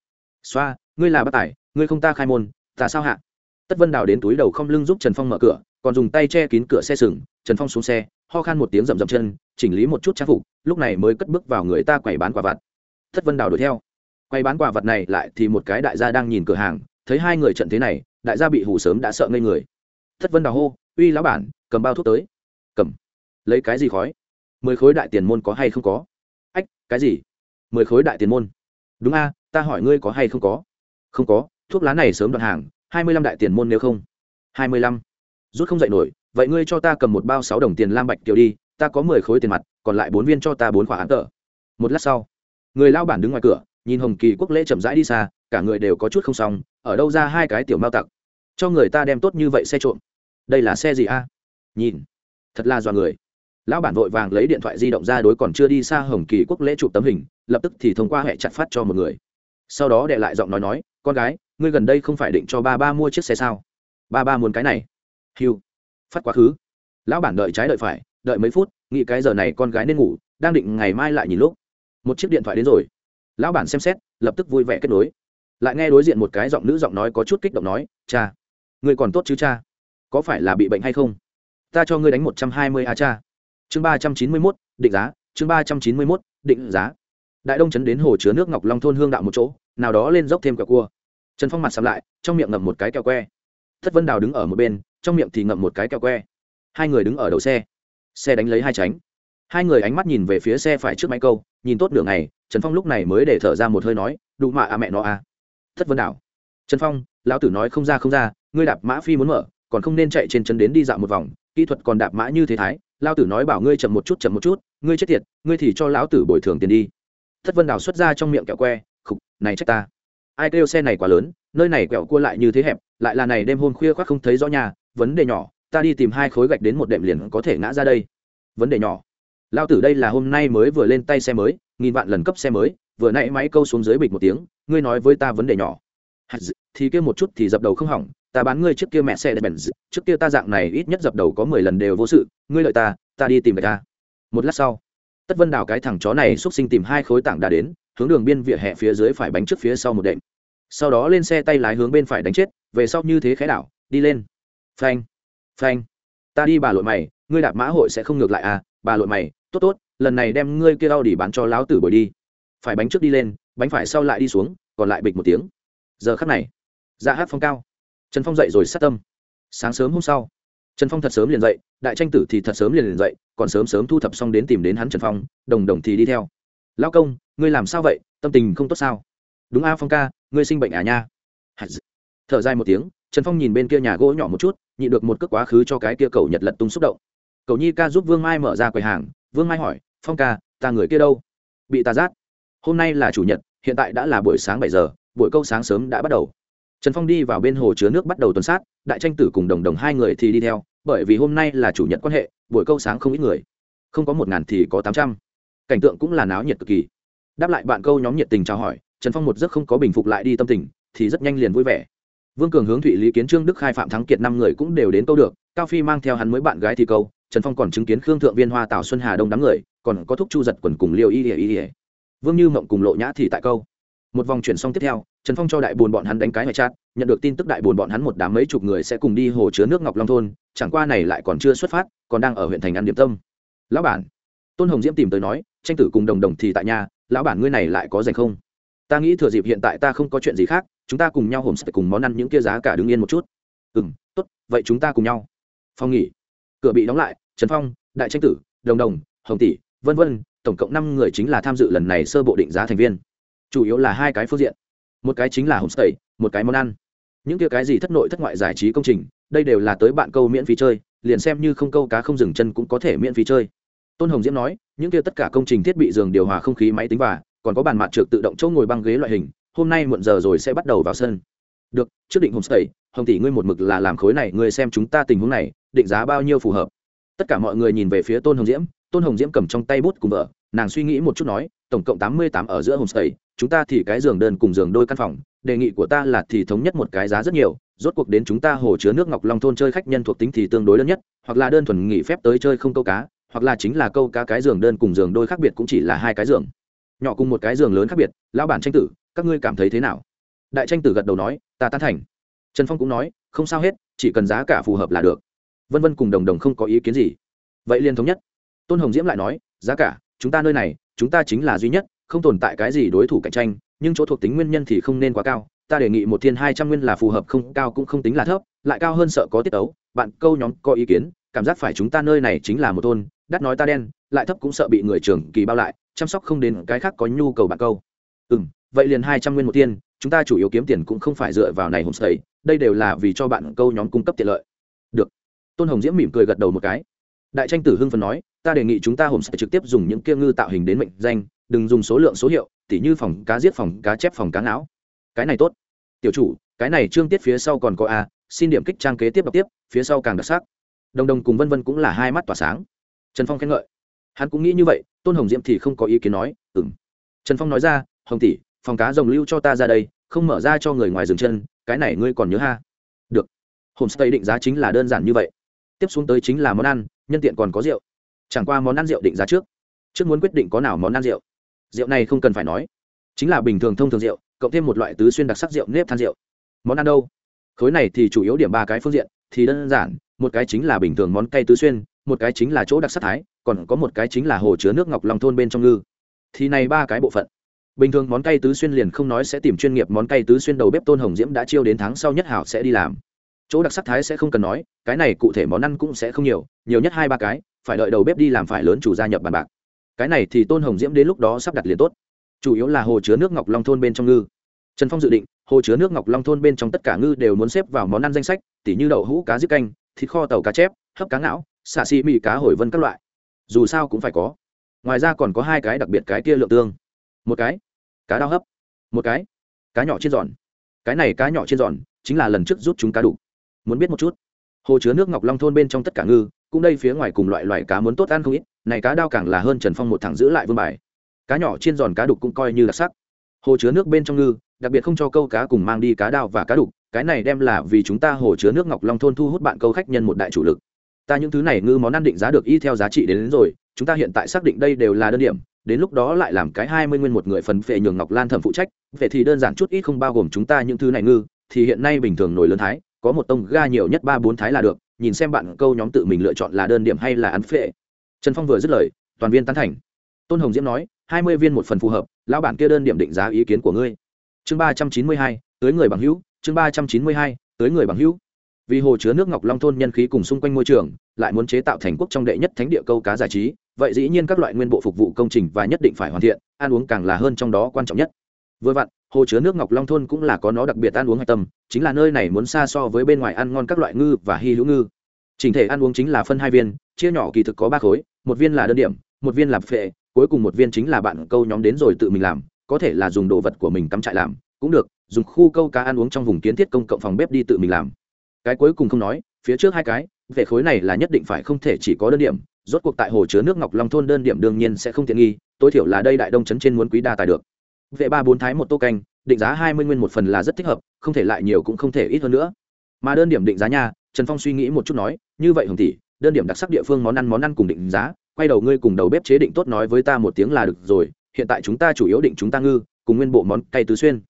Xoa ngươi là bác tài, ngươi không ta khai môn ta sao hạ? Tất vân đào đến túi đầu không lưng giúp trần phong mở cửa còn dùng tay che kín cửa xe sừng, trần phong xuống xe, ho khan một tiếng rậm rậm chân, chỉnh lý một chút trang phục, lúc này mới cất bước vào người ta quầy bán quả vặt. Thất vân đào đuổi theo. Quầy bán quả vật này lại thì một cái đại gia đang nhìn cửa hàng, thấy hai người trận thế này, đại gia bị hù sớm đã sợ ngây người. Thất vân đào hô, uy lão bản, cầm bao thuốc tới. Cầm. Lấy cái gì khói? Mười khối đại tiền môn có hay không có? Ách, cái gì? Mười khối đại tiền môn. Đúng a, ta hỏi ngươi có hay không có? Không có, thuốc lá này sớm đoạn hàng, hai mươi lăm đại tiền môn nếu không. Hai mươi lăm rút không dậy nổi, vậy ngươi cho ta cầm một bao sáu đồng tiền lam bạch kiều đi, ta có mười khối tiền mặt, còn lại bốn viên cho ta bốn khoản án tờ. Một lát sau, người lao bản đứng ngoài cửa, nhìn hồng kỳ quốc lễ chậm rãi đi xa, cả người đều có chút không xong, ở đâu ra hai cái tiểu mao tặc? Cho người ta đem tốt như vậy xe trộm. Đây là xe gì a? Nhìn, thật là dọa người. Lão bản vội vàng lấy điện thoại di động ra đối còn chưa đi xa hồng kỳ quốc lễ chụp tấm hình, lập tức thì thông qua hệ chặt phát cho một người. Sau đó để lại giọng nói nói, con gái, ngươi gần đây không phải định cho ba ba mua chiếc xe sao? Ba ba muốn cái này hiu. Phát quá khứ. Lão bản đợi trái đợi phải, đợi mấy phút, nghĩ cái giờ này con gái nên ngủ, đang định ngày mai lại nhìn lúc. Một chiếc điện thoại đến rồi. Lão bản xem xét, lập tức vui vẻ kết nối. Lại nghe đối diện một cái giọng nữ giọng nói có chút kích động nói, cha người còn tốt chứ cha? Có phải là bị bệnh hay không? Ta cho ngươi đánh một trăm hai mươi a cha. Chương ba trăm chín mươi mốt, định giá. Chương ba trăm chín mươi mốt, định giá. Đại đông trấn đến hồ chứa nước ngọc long thôn hương đạo một chỗ, nào đó lên dốc thêm cả cua. Trần phong mặt sắm lại, trong miệng ngậm một cái kẹo que. Thất vân đào đứng ở một bên trong miệng thì ngậm một cái kẹo que. Hai người đứng ở đầu xe. Xe đánh lấy hai tránh. Hai người ánh mắt nhìn về phía xe phải trước máy câu, nhìn tốt đường này trần phong lúc này mới để thở ra một hơi nói đủ mạ à mẹ nó à. Thất vân đảo. Trần phong, lão tử nói không ra không ra, ngươi đạp mã phi muốn mở, còn không nên chạy trên chân đến đi dạo một vòng, kỹ thuật còn đạp mã như thế thái lao tử nói bảo ngươi chậm một chút, chậm một chút, ngươi chết tiệt, ngươi thì cho lão tử bồi thường tiền đi. Thất vân đào xuất ra trong miệng kẹo que, khục, này trách ta. Ai kêu xe này quá lớn, nơi này quẹo cua lại như thế hẹp, lại là này đêm hôm khuya khoác không thấy rõ nhà vấn đề nhỏ, ta đi tìm hai khối gạch đến một đệm liền có thể ngã ra đây. Vấn đề nhỏ. Lao tử đây là hôm nay mới vừa lên tay xe mới, nghìn vạn lần cấp xe mới, vừa nãy máy câu xuống dưới bịch một tiếng, ngươi nói với ta vấn đề nhỏ. Thì kia một chút thì dập đầu không hỏng, ta bán ngươi trước kia mẹ xe đẹp bèn trước kia ta dạng này ít nhất dập đầu có mười lần đều vô sự, ngươi lợi ta ta đi tìm người ta. Một lát sau, tất vân đào cái thằng chó này xúc sinh tìm hai khối tảng đá đến, hướng đường biên vỉa hè phía dưới phải bánh trước phía sau một đệm. Sau đó lên xe tay lái hướng bên phải đánh chết, về sau như thế khẽ đảo, đi lên phanh phanh. Ta đi bà lội mày, ngươi đạp mã hội sẽ không ngược lại à? Bà lội mày, tốt tốt, lần này đem ngươi kia đau đỉ bán cho lão tử bồi đi. Phải bánh trước đi lên, bánh phải sau lại đi xuống, còn lại bịch một tiếng. Giờ khắc này dạ hát phong cao. Trần phong dậy rồi sát tâm. Sáng sớm hôm sau, trần phong thật sớm liền dậy, đại tranh tử thì thật sớm liền liền dậy, còn sớm sớm thu thập xong đến tìm đến hắn trần phong, đồng đồng thì đi theo. Lao công, ngươi làm sao vậy? Tâm tình không tốt sao? Đúng a phong ca, ngươi sinh bệnh à nha? Thở dài một tiếng, trần phong nhìn bên kia nhà gỗ nhỏ một chút nhị được một cước quá khứ cho cái kia cầu nhật lật tung xúc động. Cầu nhi ca giúp vương mai mở ra quầy hàng, vương mai hỏi, phong ca, ta người kia đâu? Bị ta rát hôm nay là chủ nhật, hiện tại đã là buổi sáng bảy giờ, buổi câu sáng sớm đã bắt đầu. Trần phong đi vào bên hồ chứa nước bắt đầu tuần sát, đại tranh tử cùng đồng đồng hai người thì đi theo, bởi vì hôm nay là chủ nhật quan hệ, buổi câu sáng không ít người. Không có một ngàn thì có tám trăm. Cảnh tượng cũng là náo nhiệt cực kỳ. Đáp lại bạn câu nhóm nhiệt tình chào hỏi, trần phong một giấc không có bình phục lại đi tâm tình, thì rất nhanh liền vui vẻ vương cường hướng thụy lý kiến trương đức khai phạm thắng kiệt năm người cũng đều đến câu được, cao phi mang theo hắn mới bạn gái thì câu, trần phong còn chứng kiến khương thượng viên hoa tào xuân hà đông đám người, còn có thúc chu giật quần cùng liêu y ỉa y ỉa vương như mộng cùng lộ nhã thì tại câu. Một vòng chuyển xong tiếp theo, trần phong cho đại bồn bọn hắn đánh cái ngoại chát, nhận được tin tức đại bồn bọn hắn một đám mấy chục người sẽ cùng đi hồ chứa nước ngọc long thôn, chẳng qua này lại còn chưa xuất phát, còn đang ở huyện thành ăn điểm tâm. Lão bản. Tôn hồng diễm tìm tới nói, tranh tử cùng đồng đồng thì tại nhà, lão bản ngươi này lại có dành không? Ta nghĩ thừa dịp hiện tại ta không có chuyện gì khác chúng ta cùng nhau hổm sẽ cùng món ăn những kia giá cả đứng yên một chút. Ừ m tốt, vậy chúng ta cùng nhau. Phong nghỉ. Cửa bị đóng lại, trần phong, đại tranh tử, đồng đồng, hồng tỷ, vân vân, tổng cộng năm người chính là tham dự lần này sơ bộ định giá thành viên. Chủ yếu là hai cái phương diện. Một cái chính là homestay một cái món ăn. Những kia cái gì thất nội thất ngoại giải trí công trình, đây đều là tới bạn câu miễn phí chơi, liền xem như không câu cá không dừng chân cũng có thể miễn phí chơi. Tôn hồng diễm nói, những kia tất cả công trình thiết bị giường điều hòa không khí máy tính và, còn có bàn mặt trượt tự động chỗ ngồi băng ghế loại hình hôm nay muộn giờ rồi sẽ bắt đầu vào sân. Được, trước định homestay, hồng tỷ ngươi một mực là làm khối này, ngươi xem chúng ta tình huống này, định giá bao nhiêu phù hợp? Tất cả mọi người nhìn về phía tôn hồng diễm, tôn hồng diễm cầm trong tay bút cùng vợ, nàng suy nghĩ một chút nói, tổng cộng tám mươi tám ở giữa homestay, chúng ta thì cái giường đơn cùng giường đôi căn phòng, đề nghị của ta là thì thống nhất một cái giá rất nhiều, rốt cuộc đến chúng ta hồ chứa nước ngọc long thôn chơi khách nhân thuộc tính thì tương đối đơn nhất, hoặc là đơn thuần nghỉ phép tới chơi không câu cá, hoặc là chính là câu cá cái giường đơn cùng giường đôi khác biệt cũng chỉ là hai cái giường. Nhỏ cùng một cái giường lớn khác biệt, lão bản tranh tử các ngươi cảm thấy thế nào? Đại tranh tử gật đầu nói, ta tán thành. Trần phong cũng nói, không sao hết, chỉ cần giá cả phù hợp là được. Vân vân cùng đồng đồng không có ý kiến gì. Vậy liên thống nhất. Tôn hồng diễm lại nói, giá cả, chúng ta nơi này, chúng ta chính là duy nhất, không tồn tại cái gì đối thủ cạnh tranh, nhưng chỗ thuộc tính nguyên nhân thì không nên quá cao. Ta đề nghị một thiên hai trăm nguyên là phù hợp, không cao cũng không tính là thấp, lại cao hơn sợ có tiết ấu bạn câu nhóm có ý kiến, cảm giác phải chúng ta nơi này chính là một thôn, đắt nói ta đen, lại thấp cũng sợ bị người trưởng kỳ bao lại, chăm sóc không đến cái khác có nhu cầu bạn câu. Ừ m vậy liền hai trăm nguyên một tiên, chúng ta chủ yếu kiếm tiền cũng không phải dựa vào này homestay đây đều là vì cho bạn câu nhóm cung cấp tiện lợi. Được. Tôn hồng diễm mỉm cười gật đầu một cái. Đại tranh tử hưng phần nói, ta đề nghị chúng ta homestay trực tiếp dùng những kia ngư tạo hình đến mệnh danh, đừng dùng số lượng số hiệu, tỉ như phòng cá giết, phòng cá chép, phòng cá não cái này tốt. Tiểu chủ, cái này trương tiết phía sau còn có a, xin điểm kích trang kế tiếp đọc tiếp, phía sau càng đặc sắc. Đồng đồng cùng vân vân cũng là hai mắt tỏa sáng. Trần phong khen ngợi. Hắn cũng nghĩ như vậy, tôn hồng diễm thì không có ý kiến nói ừng trần phong nói ra, hồng tỷ phòng cá rồng lưu cho ta ra đây, không mở ra cho người ngoài dừng chân, cái này ngươi còn nhớ ha? Được. Homestay định giá chính là đơn giản như vậy. Tiếp xuống tới chính là món ăn, nhân tiện còn có rượu. Chẳng qua món ăn rượu định giá trước. Trước muốn quyết định có nào món ăn rượu. Rượu này không cần phải nói. Chính là bình thường thông thường rượu, cộng thêm một loại tứ xuyên đặc sắc rượu nếp than rượu. Món ăn đâu? Khối này thì chủ yếu điểm ba cái phương diện, thì đơn giản, một cái chính là bình thường món cay tứ xuyên, một cái chính là chỗ đặc sắc thái, còn có một cái chính là hồ chứa nước ngọc long thôn bên trong ngư. Thì này ba cái bộ phận bình thường món cay tứ xuyên liền không nói sẽ tìm chuyên nghiệp món cay tứ xuyên đầu bếp tôn hồng diễm đã chiêu đến tháng sau nhất hảo sẽ đi làm. Chỗ đặc sắc thái sẽ không cần nói, cái này cụ thể món ăn cũng sẽ không nhiều nhiều nhất hai ba cái, phải đợi đầu bếp đi làm phải lớn chủ gia nhập bàn bạc. Cái này thì tôn hồng diễm đến lúc đó sắp đặt liền tốt. Chủ yếu là hồ chứa nước ngọc long thôn bên trong ngư. Trần phong dự định, hồ chứa nước ngọc long thôn bên trong tất cả ngư đều muốn xếp vào món ăn danh sách, tỉ như đậu hũ, cá diếp canh, thịt kho, tàu cá chép, hấp cá ngão xạ xị mị cá hồi vân các loại. Dù sao cũng phải có. Ngoài ra còn có hai cái đặc biệt cái kia lượng tương. Một cái cá đao hấp. Một cái. Cá nhỏ trên giòn. Cái này cá nhỏ trên giòn chính là lần trước rút chúng cá đủ. Muốn biết một chút? Hồ chứa nước ngọc long thôn bên trong tất cả ngư cũng đây phía ngoài cùng loại loại cá muốn tốt ăn không ít này cá đao càng là hơn trần phong một thẳng giữ lại vương bài. Cá nhỏ trên giòn cá đục cũng coi như đặc sắc. Hồ chứa nước bên trong ngư đặc biệt không cho câu cá cùng mang đi cá đao và cá đục cái này đem là vì chúng ta hồ chứa nước ngọc long thôn thu hút bạn câu khách nhân một đại chủ lực. Ta những thứ này ngư món ăn định giá được y theo giá trị đến, đến rồi chúng ta hiện tại xác định đây đều là đơn điểm đến lúc đó lại làm cái hai mươi nguyên một người phần phệ nhường ngọc lan thẩm phụ trách vậy thì đơn giản chút ít không bao gồm chúng ta những thứ này ngư, thì hiện nay bình thường nổi lớn thái, có một tông ga nhiều nhất ba bốn thái là được, nhìn xem bạn câu nhóm tự mình lựa chọn là đơn điểm hay là ăn phệ. Trần phong vừa dứt lời, toàn viên tán thành. Tôn hồng diễm nói, hai mươi viên một phần phù hợp, lão bản kia đơn điểm định giá ý kiến của ngươi. Chương ba trăm chín mươi hai, tới người bằng hữu, chương ba trăm chín mươi hai, tới người bằng hữu. Vì hồ chứa nước ngọc long thôn nhân khí cùng xung quanh môi trường, lại muốn chế tạo thành quốc trong đệ nhất thánh địa câu cá giải trí vậy dĩ nhiên các loại nguyên bộ phục vụ công trình và nhất định phải hoàn thiện, ăn uống càng là hơn trong đó quan trọng nhất. Vừa vặn, hồ chứa nước ngọc long thôn cũng là có nó đặc biệt ăn uống hạch tâm, chính là nơi này muốn xa so với bên ngoài ăn ngon các loại ngư và hy hữu ngư. Trình thể ăn uống chính là phân hai viên, chia nhỏ kỳ thực có ba khối, một viên là đơn điểm, một viên là phệ, cuối cùng một viên chính là bạn câu nhóm đến rồi tự mình làm, có thể là dùng đồ vật của mình cắm trại làm, cũng được, dùng khu câu cá ăn uống trong vùng kiến thiết công cộng phòng bếp đi tự mình làm. Cái cuối cùng không nói phía trước hai cái, về khối này là nhất định phải không thể chỉ có đơn điểm, rốt cuộc tại hồ chứa nước ngọc long thôn đơn điểm đương nhiên sẽ không tiện nghi, tối thiểu là đây đại đông trấn trên muốn quý đa tài được. Vệ ba bốn thái một tô canh, định giá hai mươi nguyên một phần là rất thích hợp, không thể lại nhiều cũng không thể ít hơn nữa. Mà đơn điểm định giá nha, trần phong suy nghĩ một chút nói, như vậy hồng tỷ, đơn điểm đặc sắc địa phương món ăn món ăn cùng định giá, quay đầu ngươi cùng đầu bếp chế định tốt nói với ta một tiếng là được rồi, hiện tại chúng ta chủ yếu định chúng ta ngư, cùng nguyên bộ món cay tứ xuyên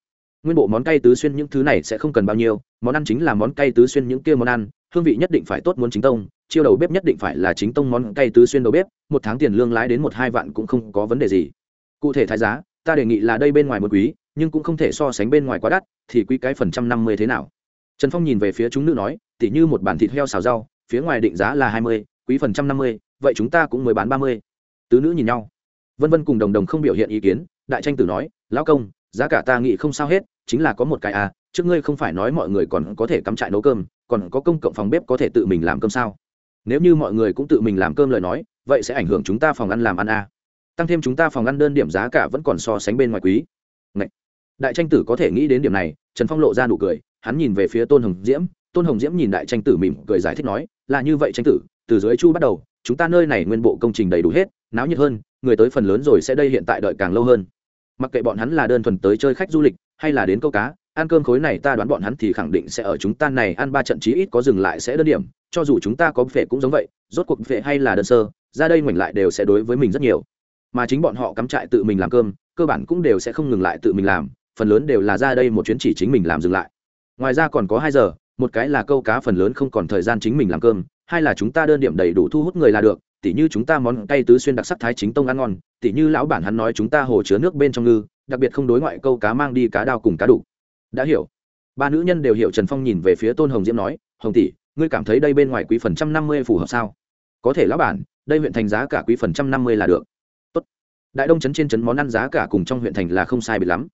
nguyên bộ món cay tứ xuyên những thứ này sẽ không cần bao nhiêu, món ăn chính là món cay tứ xuyên những kia món ăn, hương vị nhất định phải tốt muốn chính tông, chiêu đầu bếp nhất định phải là chính tông món cay tứ xuyên đầu bếp, một tháng tiền lương lái đến một hai vạn cũng không có vấn đề gì. Cụ thể thái giá, ta đề nghị là đây bên ngoài một quý, nhưng cũng không thể so sánh bên ngoài quá đắt, thì quý cái phần trăm năm mươi thế nào? Trần phong nhìn về phía chúng nữ nói, tỉ như một bản thịt heo xào rau, phía ngoài định giá là hai mươi, quý phần trăm năm mươi, vậy chúng ta cũng mới bán ba mươi. Tứ nữ nhìn nhau. Vân vân cùng đồng đồng không biểu hiện ý kiến, đại tranh tử nói, lão công, giá cả ta nghĩ không sao hết chính là có một cái à trước ngươi không phải nói mọi người còn có thể cắm trại nấu cơm, còn có công cộng phòng bếp có thể tự mình làm cơm sao nếu như mọi người cũng tự mình làm cơm lời nói, vậy sẽ ảnh hưởng chúng ta phòng ăn làm ăn à. tăng thêm chúng ta phòng ăn đơn điểm giá cả vẫn còn so sánh bên ngoài quý Ngậy! đại tranh tử có thể nghĩ đến điểm này, trần phong lộ ra nụ cười, hắn nhìn về phía tôn hồng diễm, tôn hồng diễm nhìn đại tranh tử mỉm cười giải thích nói, là như vậy tranh tử, từ dưới chu bắt đầu, chúng ta nơi này nguyên bộ công trình đầy đủ hết, náo nhiệt hơn, người tới phần lớn rồi sẽ đây hiện tại đợi càng lâu hơn mặc kệ bọn hắn là đơn thuần tới chơi khách du lịch, hay là đến câu cá, ăn cơm khối này ta đoán bọn hắn thì khẳng định sẽ ở chúng ta này ăn ba trận chí ít có dừng lại sẽ đơn điểm, cho dù chúng ta có phệ cũng giống vậy, rốt cuộc phệ hay là đơn sơ, ra đây ngoảnh lại đều sẽ đối với mình rất nhiều. Mà chính bọn họ cắm trại tự mình làm cơm, cơ bản cũng đều sẽ không ngừng lại tự mình làm, phần lớn đều là ra đây một chuyến chỉ chính mình làm dừng lại. Ngoài ra còn có hai giờ, một cái là câu cá phần lớn không còn thời gian chính mình làm cơm, hai là chúng ta đơn điểm đầy đủ thu hút người là được tỉ như chúng ta món cay tứ xuyên đặc sắc thái chính tông ăn ngon, tỉ như lão bản hắn nói chúng ta hồ chứa nước bên trong ngư, đặc biệt không đối ngoại câu cá mang đi cá đao cùng cá đủ. Đã hiểu. Ba nữ nhân đều hiểu trần phong nhìn về phía tôn hồng diễm nói, hồng tỷ, ngươi cảm thấy đây bên ngoài quý phần trăm năm mươi phù hợp sao? Có thể lão bản, đây huyện thành giá cả quý phần trăm năm mươi là được. Tốt. đại đông trấn trên trấn món ăn giá cả cùng trong huyện thành là không sai biệt lắm.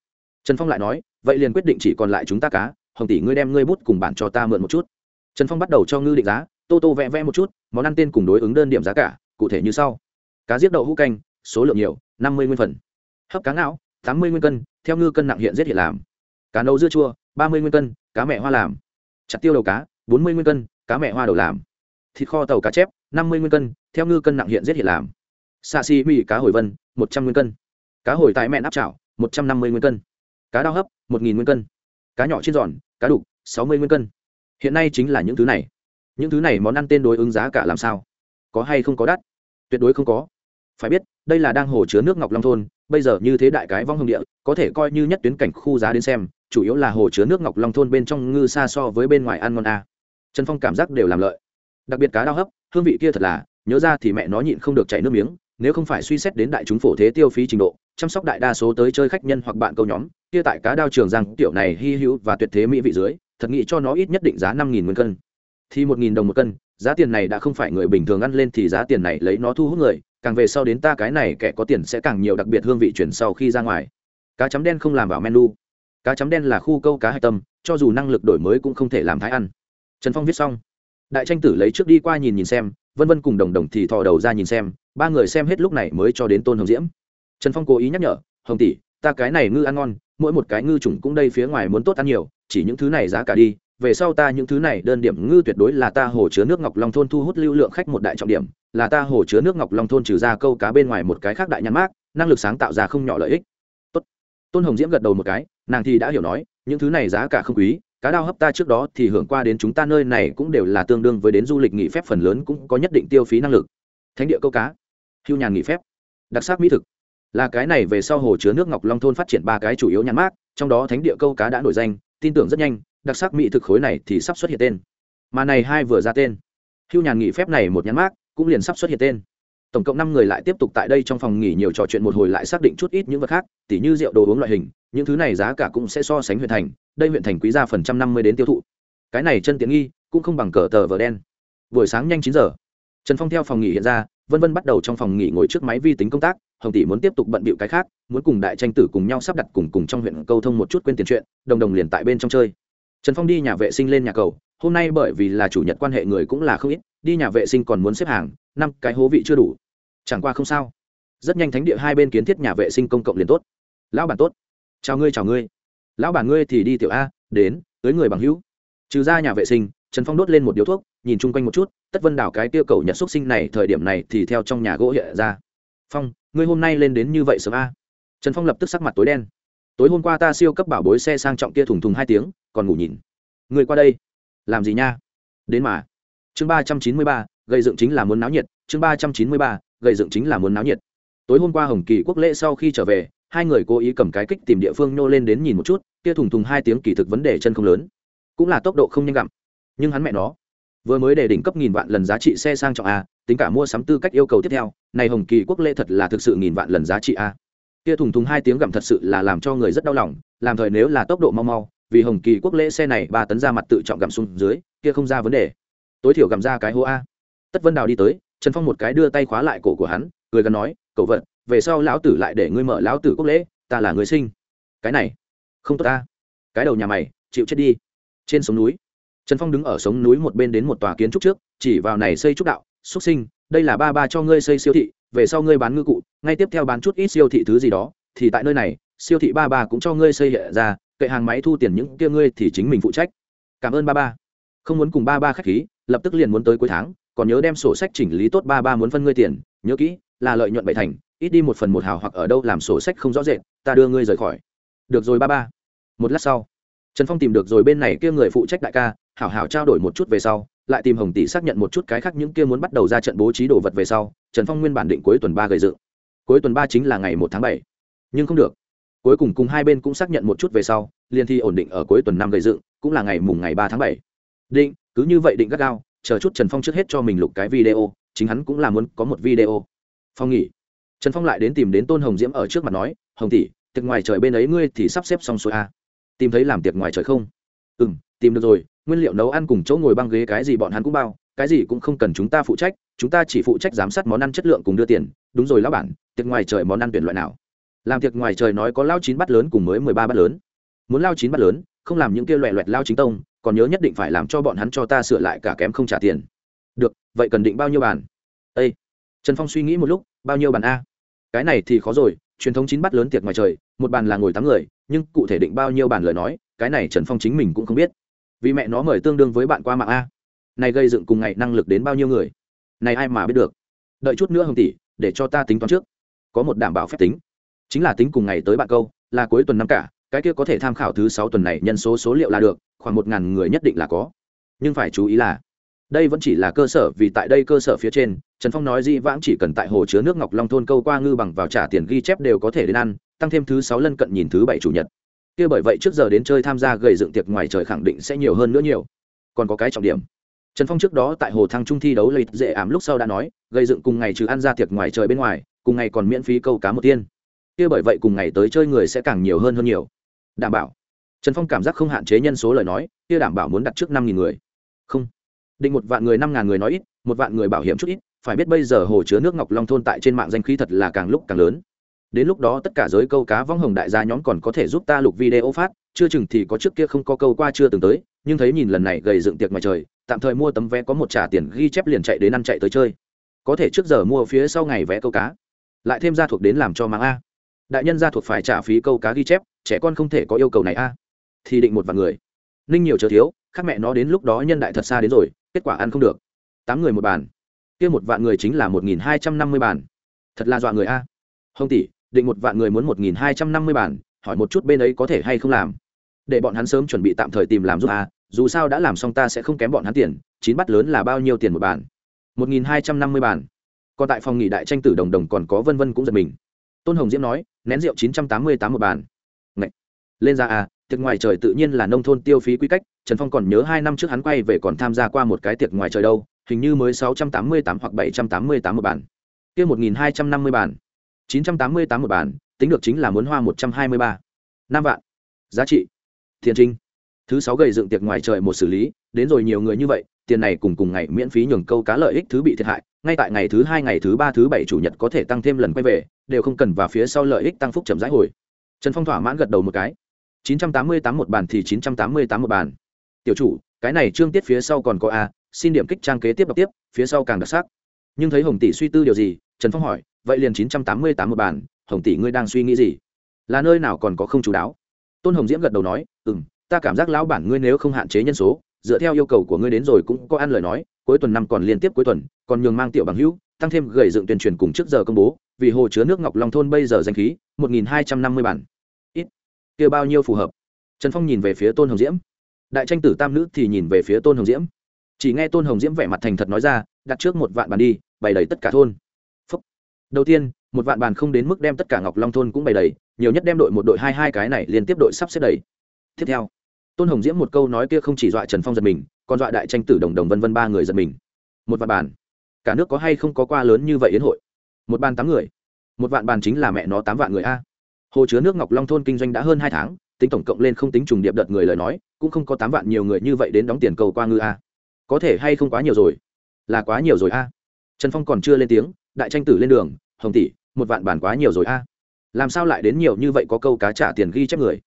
Trần phong lại nói, vậy liền quyết định chỉ còn lại chúng ta cá, hồng tỷ ngươi đem ngươi bút cùng bản cho ta mượn một chút. Trần phong bắt đầu cho ngư định giá tô tô vẽ vẽ một chút, món ăn tên cùng đối ứng đơn điểm giá cả, cụ thể như sau. Cá giết đậu hũ canh, số lượng nhiều, năm mươi nguyên phần. Hấp cá ngạo tám mươi nguyên cân, theo ngư cân nặng hiện giết hiện làm. Cá nấu dưa chua, ba mươi nguyên cân, cá mẹ hoa làm. Chặt tiêu đầu cá, bốn mươi nguyên cân, cá mẹ hoa đầu làm. Thịt kho tàu cá chép, năm mươi nguyên cân, theo ngư cân nặng hiện giết hiện làm. Xạ xì mì cá hồi vân, một trăm nguyên cân. Cá hồi tại mẹ nắp chảo, một trăm năm mươi nguyên cân. Cá đao hấp, một nghìn nguyên cân. Cá nhỏ trên giòn, cá đục, sáu mươi nguyên cân. Hiện nay chính là những thứ này những thứ này món ăn tên đối ứng giá cả làm sao? Có hay không có đắt? Tuyệt đối không có. Phải biết, đây là đang hồ chứa nước ngọc long thôn, bây giờ như thế đại cái vong hồng địa, có thể coi như nhất tuyến cảnh khu giá đến xem, chủ yếu là hồ chứa nước ngọc long thôn bên trong ngư xa so với bên ngoài ăn ngon a. Trần phong cảm giác đều làm lợi. Đặc biệt cá đao hấp, hương vị kia thật là, nhớ ra thì mẹ nó nhịn không được chảy nước miếng, nếu không phải suy xét đến đại chúng phổ thế tiêu phí trình độ, chăm sóc đại đa số tới chơi khách nhân hoặc bạn câu nhóm, kia tại cá đao trường giang tiểu này hy hữu và tuyệt thế mỹ vị dưới, thật nghĩ cho nó ít nhất định giá năm nghìn nguyên cân thì một nghìn đồng một cân, giá tiền này đã không phải người bình thường ăn lên thì giá tiền này lấy nó thu hút người, càng về sau đến ta cái này kẻ có tiền sẽ càng nhiều đặc biệt hương vị chuyển sau khi ra ngoài. Cá chấm đen không làm vào menu. Cá chấm đen là khu câu cá hạch tâm, cho dù năng lực đổi mới cũng không thể làm thái ăn. Trần phong viết xong. Đại tranh tử lấy trước đi qua nhìn nhìn xem, vân vân cùng đồng đồng thì thò đầu ra nhìn xem, ba người xem hết lúc này mới cho đến tôn hồng diễm. Trần phong cố ý nhắc nhở, hồng tỷ, ta cái này ngư ăn ngon, mỗi một cái ngư trùng cũng đây phía ngoài muốn tốt ăn nhiều, chỉ những thứ này giá cả đi về sau ta những thứ này đơn điểm ngư tuyệt đối là ta hồ chứa nước ngọc long thôn thu hút lưu lượng khách một đại trọng điểm, là ta hồ chứa nước ngọc long thôn trừ ra câu cá bên ngoài một cái khác đại nhãn mát, năng lực sáng tạo ra không nhỏ lợi ích. Tốt. tôn hồng diễm gật đầu một cái, nàng thì đã hiểu nói, những thứ này giá cả không quý, cá đao hấp ta trước đó thì hưởng qua đến chúng ta nơi này cũng đều là tương đương với đến du lịch nghỉ phép phần lớn cũng có nhất định tiêu phí năng lực. Thánh địa câu cá. Hưu nhàn nghỉ phép. Đặc sắc mỹ thực. Là cái này về sau hồ chứa nước ngọc long thôn phát triển ba cái chủ yếu nhãn mát, trong đó thánh địa câu cá đã nổi danh, tin tưởng rất nhanh đặc sắc mỹ thực khối này thì sắp xuất hiện tên. Mà này hai vừa ra tên. Hưu nhàn nghỉ phép này một nhãn mát cũng liền sắp xuất hiện tên. Tổng cộng năm người lại tiếp tục tại đây trong phòng nghỉ nhiều trò chuyện một hồi lại xác định chút ít những vật khác, tỉ như rượu đồ uống loại hình, những thứ này giá cả cũng sẽ so sánh huyện thành, đây huyện thành quý ra phần trăm năm mươi đến tiêu thụ. Cái này chân tiện nghi, cũng không bằng cờ tờ vờ đen. Buổi sáng nhanh chín giờ, trần phong theo phòng nghỉ hiện ra, vân vân bắt đầu trong phòng nghỉ ngồi trước máy vi tính công tác, hồng tỷ muốn tiếp tục bận bịu cái khác, muốn cùng đại tranh tử cùng nhau sắp đặt cùng cùng trong huyện câu thông một chút quên tiền chuyện, đồng đồng liền tại bên trong chơi trần phong đi nhà vệ sinh lên nhà cầu, hôm nay bởi vì là chủ nhật quan hệ người cũng là không ít, đi nhà vệ sinh còn muốn xếp hàng, năm cái hố vị chưa đủ. Chẳng qua không sao. Rất nhanh thánh địa hai bên kiến thiết nhà vệ sinh công cộng liền tốt. Lão bản tốt. Chào ngươi chào ngươi. Lão bản ngươi thì đi tiểu a, đến, tới người bằng hữu. Trừ ra nhà vệ sinh, trần phong đốt lên một điếu thuốc, nhìn chung quanh một chút, tất vân đảo cái tiêu cầu nhật xúc sinh này thời điểm này thì theo trong nhà gỗ hiện ra. Phong, ngươi hôm nay lên đến như vậy sớm a. Trần phong lập tức sắc mặt tối đen tối hôm qua ta siêu cấp bảo bối xe sang trọng kia thùng thùng hai tiếng, còn ngủ nhìn. Người qua đây. Làm gì nha? Đến mà. Chương ba trăm chín mươi ba, gây dựng chính là muốn náo nhiệt. Chương ba trăm chín mươi ba, gây dựng chính là muốn náo nhiệt. Tối hôm qua hồng kỳ quốc lễ sau khi trở về, hai người cố ý cầm cái kích tìm địa phương nhô lên đến nhìn một chút, kia thùng thùng hai tiếng kỳ thực vấn đề chân không lớn. Cũng là tốc độ không nhanh gặm nhưng hắn mẹ nó, vừa mới để đỉnh cấp nghìn vạn lần giá trị xe sang trọng a, tính cả mua sắm tư cách yêu cầu tiếp theo, này hồng kỳ quốc lễ thật là thực sự nghìn vạn lần giá trị a kia thùng thùng hai tiếng gặm thật sự là làm cho người rất đau lòng, làm thời nếu là tốc độ mau mau, vì hồng kỳ quốc lễ xe này ba tấn ra mặt tự trọng gặm xuống dưới, kia không ra vấn đề. Tối thiểu gặm ra cái hô a. Tất vân đào đi tới, trần phong một cái đưa tay khóa lại cổ của hắn, cười gần nói, cậu vật, về sau lão tử lại để ngươi mở lão tử quốc lễ, ta là người sinh. Cái này, không tốt ta. Cái đầu nhà mày, chịu chết đi. Trên sống núi, trần phong đứng ở sống núi một bên đến một tòa kiến trúc trước, chỉ vào này xây trúc đạo, xuất sinh, đây là ba ba cho ngươi xây siêu thị về sau ngươi bán ngư cụ, ngay tiếp theo bán chút ít siêu thị thứ gì đó, thì tại nơi này, siêu thị ba ba cũng cho ngươi xây hệ ra, kệ hàng máy thu tiền những kia ngươi thì chính mình phụ trách. Cảm ơn ba ba. Không muốn cùng ba ba khách khí, lập tức liền muốn tới cuối tháng, còn nhớ đem sổ sách chỉnh lý tốt ba ba muốn phân ngươi tiền, nhớ kỹ, là lợi nhuận bảy thành, ít đi một phần một hào hoặc ở đâu làm sổ sách không rõ rệt, ta đưa ngươi rời khỏi. Được rồi ba ba. Một lát sau, trần phong tìm được rồi bên này kia người phụ trách đại ca, hảo hảo trao đổi một chút về sau lại tìm hồng tỷ xác nhận một chút cái khác những kia muốn bắt đầu ra trận bố trí đồ vật về sau, trần phong nguyên bản định cuối tuần ba gây dựng. Cuối tuần ba chính là ngày một tháng bảy. Nhưng không được. Cuối cùng cùng hai bên cũng xác nhận một chút về sau liên thi ổn định ở cuối tuần năm gây dựng, cũng là ngày mùng ngày ba tháng bảy. Định, cứ như vậy định gắt gao, chờ chút trần phong trước hết cho mình lục cái video, chính hắn cũng là muốn có một video. Phong nghỉ. Trần phong lại đến tìm đến tôn hồng diễm ở trước mặt nói, hồng tỷ, tiệc ngoài trời bên ấy ngươi thì sắp xếp xong xuôi a tìm thấy làm tiệc ngoài trời không? Ừ m tìm được rồi nguyên liệu nấu ăn cùng chỗ ngồi băng ghế, cái gì bọn hắn cũng bao, cái gì cũng không cần chúng ta phụ trách, chúng ta chỉ phụ trách giám sát món ăn chất lượng cùng đưa tiền. Đúng rồi lão bản, tiệc ngoài trời món ăn tuyển loại nào? Làm tiệc ngoài trời nói có lao chín bát lớn cùng mới mười ba bát lớn. Muốn lao chín bát lớn, không làm những kia loẹ loẹt lao chính tông, còn nhớ nhất định phải làm cho bọn hắn cho ta sửa lại cả kém không trả tiền. Được, vậy cần định bao nhiêu bàn? Â trần phong suy nghĩ một lúc, bao nhiêu bàn a? Cái này thì khó rồi, truyền thống chín bát lớn tiệc ngoài trời, một bàn là ngồi tám người, nhưng cụ thể định bao nhiêu bàn lời nói, cái này trần phong chính mình cũng không biết vì mẹ nó mời tương đương với bạn qua mạng a. Này gây dựng cùng ngày năng lực đến bao nhiêu người? Này ai mà biết được? Đợi chút nữa hồng tỷ, để cho ta tính toán trước. Có một đảm bảo phép tính. Chính là tính cùng ngày tới bạn câu, là cuối tuần năm cả, cái kia có thể tham khảo thứ sáu tuần này nhân số số liệu là được, khoảng một ngàn người nhất định là có. Nhưng phải chú ý là, đây vẫn chỉ là cơ sở vì tại đây cơ sở phía trên, trần phong nói dĩ vãng chỉ cần tại hồ chứa nước ngọc long thôn câu qua ngư bằng vào trả tiền ghi chép đều có thể đến ăn, tăng thêm thứ sáu lân cận nhìn thứ bảy chủ nhật kia bởi vậy trước giờ đến chơi tham gia gầy dựng tiệc ngoài trời khẳng định sẽ nhiều hơn nữa nhiều. Còn có cái trọng điểm. Trần phong trước đó tại hồ thăng trung thi đấu lấy dễ ảm lúc sau đã nói gây dựng cùng ngày trừ ăn ra tiệc ngoài trời bên ngoài, cùng ngày còn miễn phí câu cá một tiên. Kia bởi vậy cùng ngày tới chơi người sẽ càng nhiều hơn hơn nhiều. Đảm bảo. Trần phong cảm giác không hạn chế nhân số lời nói, kia đảm bảo muốn đặt trước năm nghìn người. Không. Định một vạn người năm ngàn người nói ít, một vạn người bảo hiểm chút ít, phải biết bây giờ hồ chứa nước ngọc long thôn tại trên mạng danh khí thật là càng lúc càng lớn đến lúc đó tất cả giới câu cá vong hồng đại gia nhóm còn có thể giúp ta lục video phát, chưa chừng thì có trước kia không có câu qua chưa từng tới, nhưng thấy nhìn lần này gầy dựng tiệc ngoài trời, tạm thời mua tấm vé có một trả tiền ghi chép liền chạy đến ăn chạy tới chơi. Có thể trước giờ mua phía sau ngày vé câu cá, lại thêm gia thuộc đến làm cho mang a. Đại nhân gia thuộc phải trả phí câu cá ghi chép, trẻ con không thể có yêu cầu này a. Thì định một vài người. Ninh nhiều chờ thiếu, khác mẹ nó đến lúc đó nhân đại thật xa đến rồi, kết quả ăn không được. Tám người một bàn. Kia một vạn người chính là một nghìn hai trăm năm mươi bàn. Thật là dọa người a. Hồng tỷ định một vạn người muốn một nghìn hai trăm năm mươi bản, hỏi một chút bên ấy có thể hay không làm để bọn hắn sớm chuẩn bị tạm thời tìm làm giúp à? dù sao đã làm xong ta sẽ không kém bọn hắn tiền chín bắt lớn là bao nhiêu tiền một bản? một nghìn hai trăm năm mươi bản. còn tại phòng nghỉ đại tranh tử đồng đồng còn có vân vân cũng giật mình tôn hồng diễm nói nén rượu chín trăm tám mươi tám một bàn Ngậy. lên ra à tiệc ngoài trời tự nhiên là nông thôn tiêu phí quy cách trần phong còn nhớ hai năm trước hắn quay về còn tham gia qua một cái tiệc ngoài trời đâu hình như mới sáu trăm tám mươi tám hoặc bảy trăm tám mươi tám một bàn kia một nghìn hai trăm năm mươi bàn chín trăm tám mươi tám một bản, tính được chính là muốn hoa một trăm hai mươi ba. Năm vạn. Giá trị. Thiện trinh. Thứ sáu gầy dựng tiệc ngoài trời một xử lý, đến rồi nhiều người như vậy, tiền này cùng cùng ngày miễn phí nhường câu cá lợi ích thứ bị thiệt hại, ngay tại ngày thứ hai, ngày thứ ba, thứ bảy chủ nhật có thể tăng thêm lần quay về, đều không cần vào phía sau lợi ích tăng phúc chậm rãi hồi. Trần phong thỏa mãn gật đầu một cái. chín trăm tám mươi tám một bàn thì chín trăm tám mươi tám một bàn tiểu chủ, cái này trương tiết phía sau còn có a, xin điểm kích trang kế tiếp đọc tiếp, phía sau càng đặc sắc. Nhưng thấy hồng tỷ suy tư điều gì, trần phong hỏi vậy liền chín trăm tám mươi tám một bàn hồng tỷ ngươi đang suy nghĩ gì? Là nơi nào còn có không chú đáo? Tôn hồng diễm gật đầu nói ừ m ta cảm giác lão bản ngươi nếu không hạn chế nhân số, dựa theo yêu cầu của ngươi đến rồi cũng có ăn lời nói, cuối tuần năm còn liên tiếp cuối tuần, còn nhường mang tiểu bằng hữu, tăng thêm gầy dựng tuyên truyền cùng trước giờ công bố, vì hồ chứa nước ngọc long thôn bây giờ danh khí, một nghìn hai trăm năm mươi bản. Ít. Kia bao nhiêu phù hợp? Trần phong nhìn về phía tôn hồng diễm. Đại tranh tử tam nữ thì nhìn về phía tôn hồng diễm. Chỉ nghe tôn hồng diễm vẻ mặt thành thật nói ra, đặt trước một vạn bản đi, bày đầy tất cả thôn đầu tiên, một vạn bàn không đến mức đem tất cả ngọc long thôn cũng bày đầy, nhiều nhất đem đội một đội hai hai cái này liên tiếp đội sắp xếp đầy. Tiếp theo, tôn hồng diễm một câu nói kia không chỉ dọa trần phong giật mình, còn dọa đại tranh tử đồng đồng vân vân ba người giật mình. Một vạn bàn. Cả nước có hay không có qua lớn như vậy yến hội? Một bàn tám người. Một vạn bàn chính là mẹ nó tám vạn người a. Hồ chứa nước ngọc long thôn kinh doanh đã hơn hai tháng, tính tổng cộng lên không tính trùng điệp đợt người lời nói, cũng không có tám vạn nhiều người như vậy đến đóng tiền cầu qua ngư a. Có thể hay không quá nhiều rồi? Là quá nhiều rồi a trần phong còn chưa lên tiếng, đại tranh tử lên đường, hồng tỷ, một vạn bản quá nhiều rồi a. Làm sao lại đến nhiều như vậy có câu cá trả tiền ghi chép người?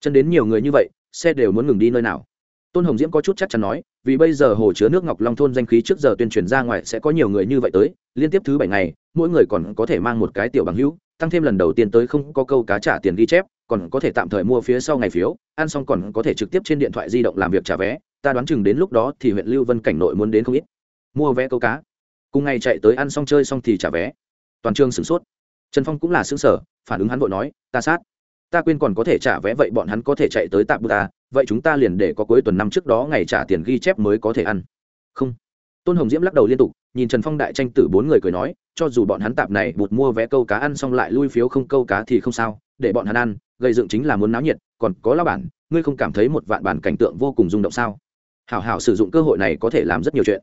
Chân đến nhiều người như vậy, xe đều muốn ngừng đi nơi nào? Tôn hồng diễm có chút chắc chắn nói, vì bây giờ hồ chứa nước ngọc long thôn danh khí trước giờ tuyên truyền ra ngoài sẽ có nhiều người như vậy tới, liên tiếp thứ bảy ngày, mỗi người còn có thể mang một cái tiểu bằng hữu, tăng thêm lần đầu tiên tới không có câu cá trả tiền ghi chép, còn có thể tạm thời mua phía sau ngày phiếu, ăn xong còn có thể trực tiếp trên điện thoại di động làm việc trả vé, ta đoán chừng đến lúc đó thì huyện lưu vân cảnh nội muốn đến không ít. Mua vé câu cá cùng ngày chạy tới ăn xong chơi xong thì trả vé. Toàn trường sửng sốt. Trần phong cũng là xứng sở phản ứng hắn vội nói, ta sát. Ta quên còn có thể trả vé, vậy bọn hắn có thể chạy tới tạm bù ta. Vậy chúng ta liền để có cuối tuần năm trước đó ngày trả tiền ghi chép mới có thể ăn. Không. Tôn hồng diễm lắc đầu liên tục, nhìn trần phong đại tranh tử bốn người cười nói, cho dù bọn hắn tạp này bụt mua vé câu cá ăn xong lại lui phiếu không câu cá thì không sao, để bọn hắn ăn, gây dựng chính là muốn náo nhiệt, còn có lao bản, ngươi không cảm thấy một vạn bản cảnh tượng vô cùng rung động sao? Hảo hảo sử dụng cơ hội này có thể làm rất nhiều chuyện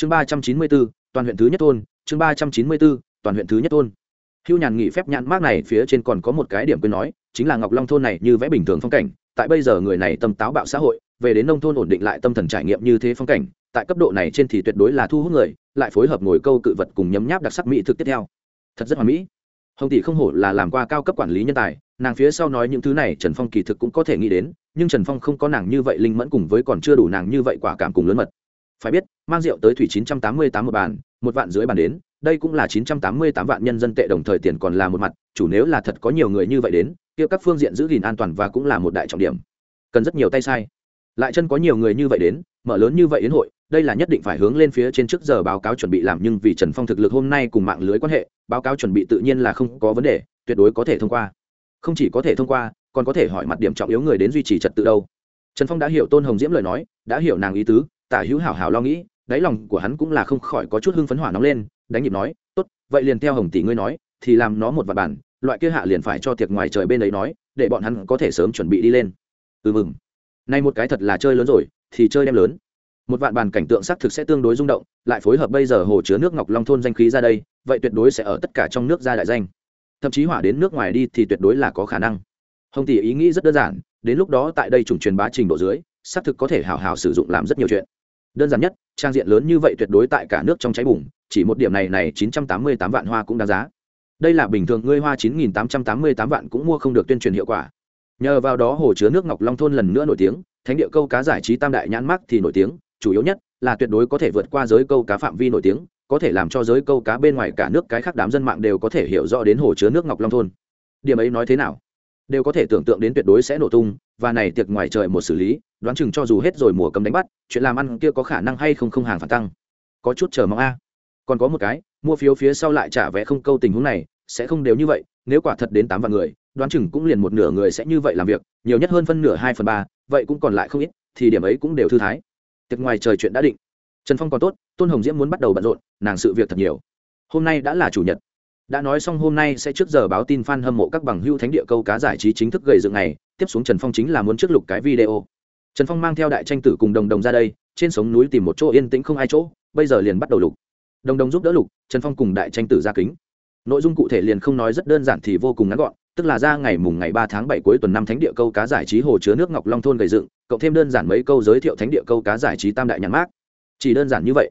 chương ba trăm chín mươi bốn, toàn huyện thứ nhất thôn, chương ba trăm chín mươi bốn, toàn huyện thứ nhất thôn. Hưu nhàn nghỉ phép nhãn mác này phía trên còn có một cái điểm quên nói, chính là ngọc long thôn này như vẽ bình thường phong cảnh, tại bây giờ người này tâm táo bạo xã hội, về đến nông thôn ổn định lại tâm thần trải nghiệm như thế phong cảnh, tại cấp độ này trên thì tuyệt đối là thu hút người, lại phối hợp ngồi câu cự vật cùng nhấm nháp đặc sắc mỹ thực tiếp theo. Thật rất hoàn mỹ. Hồng tỷ không hổ là làm qua cao cấp quản lý nhân tài, nàng phía sau nói những thứ này trần phong kỳ thực cũng có thể nghĩ đến, nhưng trần phong không có nàng như vậy linh mẫn cùng với còn chưa đủ nàng như vậy quả cảm cùng lớn mật phải biết, mang rượu tới thủy chín trăm tám mươi tám một bàn, một vạn dưới bàn đến, đây cũng là chín trăm tám mươi tám vạn nhân dân tệ đồng thời tiền còn là một mặt, chủ nếu là thật có nhiều người như vậy đến, kia các phương diện giữ gìn an toàn và cũng là một đại trọng điểm. Cần rất nhiều tay sai. Lại chân có nhiều người như vậy đến, mở lớn như vậy đến hội, đây là nhất định phải hướng lên phía trên trước giờ báo cáo chuẩn bị làm nhưng vì trần phong thực lực hôm nay cùng mạng lưới quan hệ, báo cáo chuẩn bị tự nhiên là không có vấn đề, tuyệt đối có thể thông qua. Không chỉ có thể thông qua, còn có thể hỏi mặt điểm trọng yếu người đến duy trì trật tự đâu. Trần phong đã hiểu tôn hồng diễm lời nói, đã hiểu nàng ý tứ tả hữu hảo hảo lo nghĩ, đáy lòng của hắn cũng là không khỏi có chút hưng phấn hỏa nóng lên, đánh nhịp nói, tốt, vậy liền theo hồng tỷ ngươi nói, thì làm nó một vạn bản, loại kia hạ liền phải cho tiệc ngoài trời bên ấy nói, để bọn hắn có thể sớm chuẩn bị đi lên. Ừ mừng. Nay một cái thật là chơi lớn rồi, thì chơi đem lớn. Một vạn bàn cảnh tượng xác thực sẽ tương đối rung động, lại phối hợp bây giờ hồ chứa nước ngọc long thôn danh khí ra đây, vậy tuyệt đối sẽ ở tất cả trong nước ra đại danh. Thậm chí hỏa đến nước ngoài đi thì tuyệt đối là có khả năng. Hồng tỷ ý nghĩ rất đơn giản, đến lúc đó tại đây chủng truyền bá trình độ dưới, xác thực có thể hào hào sử dụng làm rất nhiều chuyện đơn giản nhất, trang diện lớn như vậy tuyệt đối tại cả nước trong cháy bùng, chỉ một điểm này này chín trăm tám mươi tám vạn hoa cũng đáng giá. Đây là bình thường, ngươi hoa chín nghìn tám trăm tám mươi tám vạn cũng mua không được tuyên truyền hiệu quả. Nhờ vào đó hồ chứa nước ngọc long thôn lần nữa nổi tiếng, thánh địa câu cá giải trí tam đại nhãn mắc thì nổi tiếng, chủ yếu nhất là tuyệt đối có thể vượt qua giới câu cá phạm vi nổi tiếng, có thể làm cho giới câu cá bên ngoài cả nước cái khác đám dân mạng đều có thể hiểu rõ đến hồ chứa nước ngọc long thôn. Điểm ấy nói thế nào? Đều có thể tưởng tượng đến tuyệt đối sẽ nổ tung, và này tiệc ngoài trời một xử lý, đoán chừng cho dù hết rồi mùa cấm đánh bắt, chuyện làm ăn kia có khả năng hay không không hàng phản tăng. Có chút chờ mong a. Còn có một cái, mua phiếu phía sau lại trả vé không câu tình huống này, sẽ không đều như vậy, nếu quả thật đến tám vạn người, đoán chừng cũng liền một nửa người sẽ như vậy làm việc, nhiều nhất hơn phân nửa hai phần ba, vậy cũng còn lại không ít, thì điểm ấy cũng đều thư thái. Tiệc ngoài trời chuyện đã định. Trần phong còn tốt, tôn hồng diễm muốn bắt đầu bận rộn, nàng sự việc thật nhiều. Hôm nay đã là chủ nhật đã nói xong hôm nay sẽ trước giờ báo tin f a n hâm mộ các bằng hưu thánh địa câu cá giải trí chính thức gầy dựng này tiếp xuống trần phong chính là muốn trước lục cái video. Trần phong mang theo đại tranh tử cùng đồng đồng ra đây, trên sống núi tìm một chỗ yên tĩnh không ai chỗ, bây giờ liền bắt đầu lục. Đồng đồng giúp đỡ lục, trần phong cùng đại tranh tử ra kính. Nội dung cụ thể liền không nói, rất đơn giản thì vô cùng ngắn gọn, tức là ra ngày mùng ngày ba tháng bảy cuối tuần năm thánh địa câu cá giải trí hồ chứa nước ngọc long thôn gầy dựng, cộng thêm đơn giản mấy câu giới thiệu thánh địa câu cá giải trí tam đại nhãn mát chỉ đơn giản như vậy.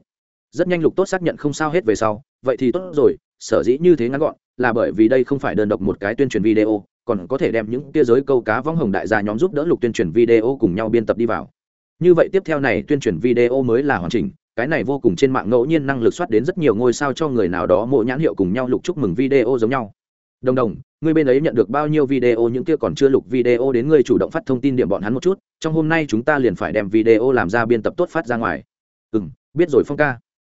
Rất nhanh lục tốt xác nhận không sao hết về sau, vậy thì tốt rồi sở dĩ như thế ngắn gọn, là bởi vì đây không phải đơn độc một cái tuyên truyền video, còn có thể đem những tia giới câu cá võng hồng đại gia nhóm giúp đỡ lục tuyên truyền video cùng nhau biên tập đi vào. Như vậy tiếp theo này tuyên truyền video mới là hoàn chỉnh, cái này vô cùng trên mạng ngẫu nhiên năng lực soát đến rất nhiều ngôi sao cho người nào đó mỗi nhãn hiệu cùng nhau lục chúc mừng video giống nhau. Đồng đồng người bên ấy nhận được bao nhiêu video, những kia còn chưa lục video đến người chủ động phát thông tin điểm bọn hắn một chút, trong hôm nay chúng ta liền phải đem video làm ra biên tập tốt phát ra ngoài. Ừ biết rồi phong ca.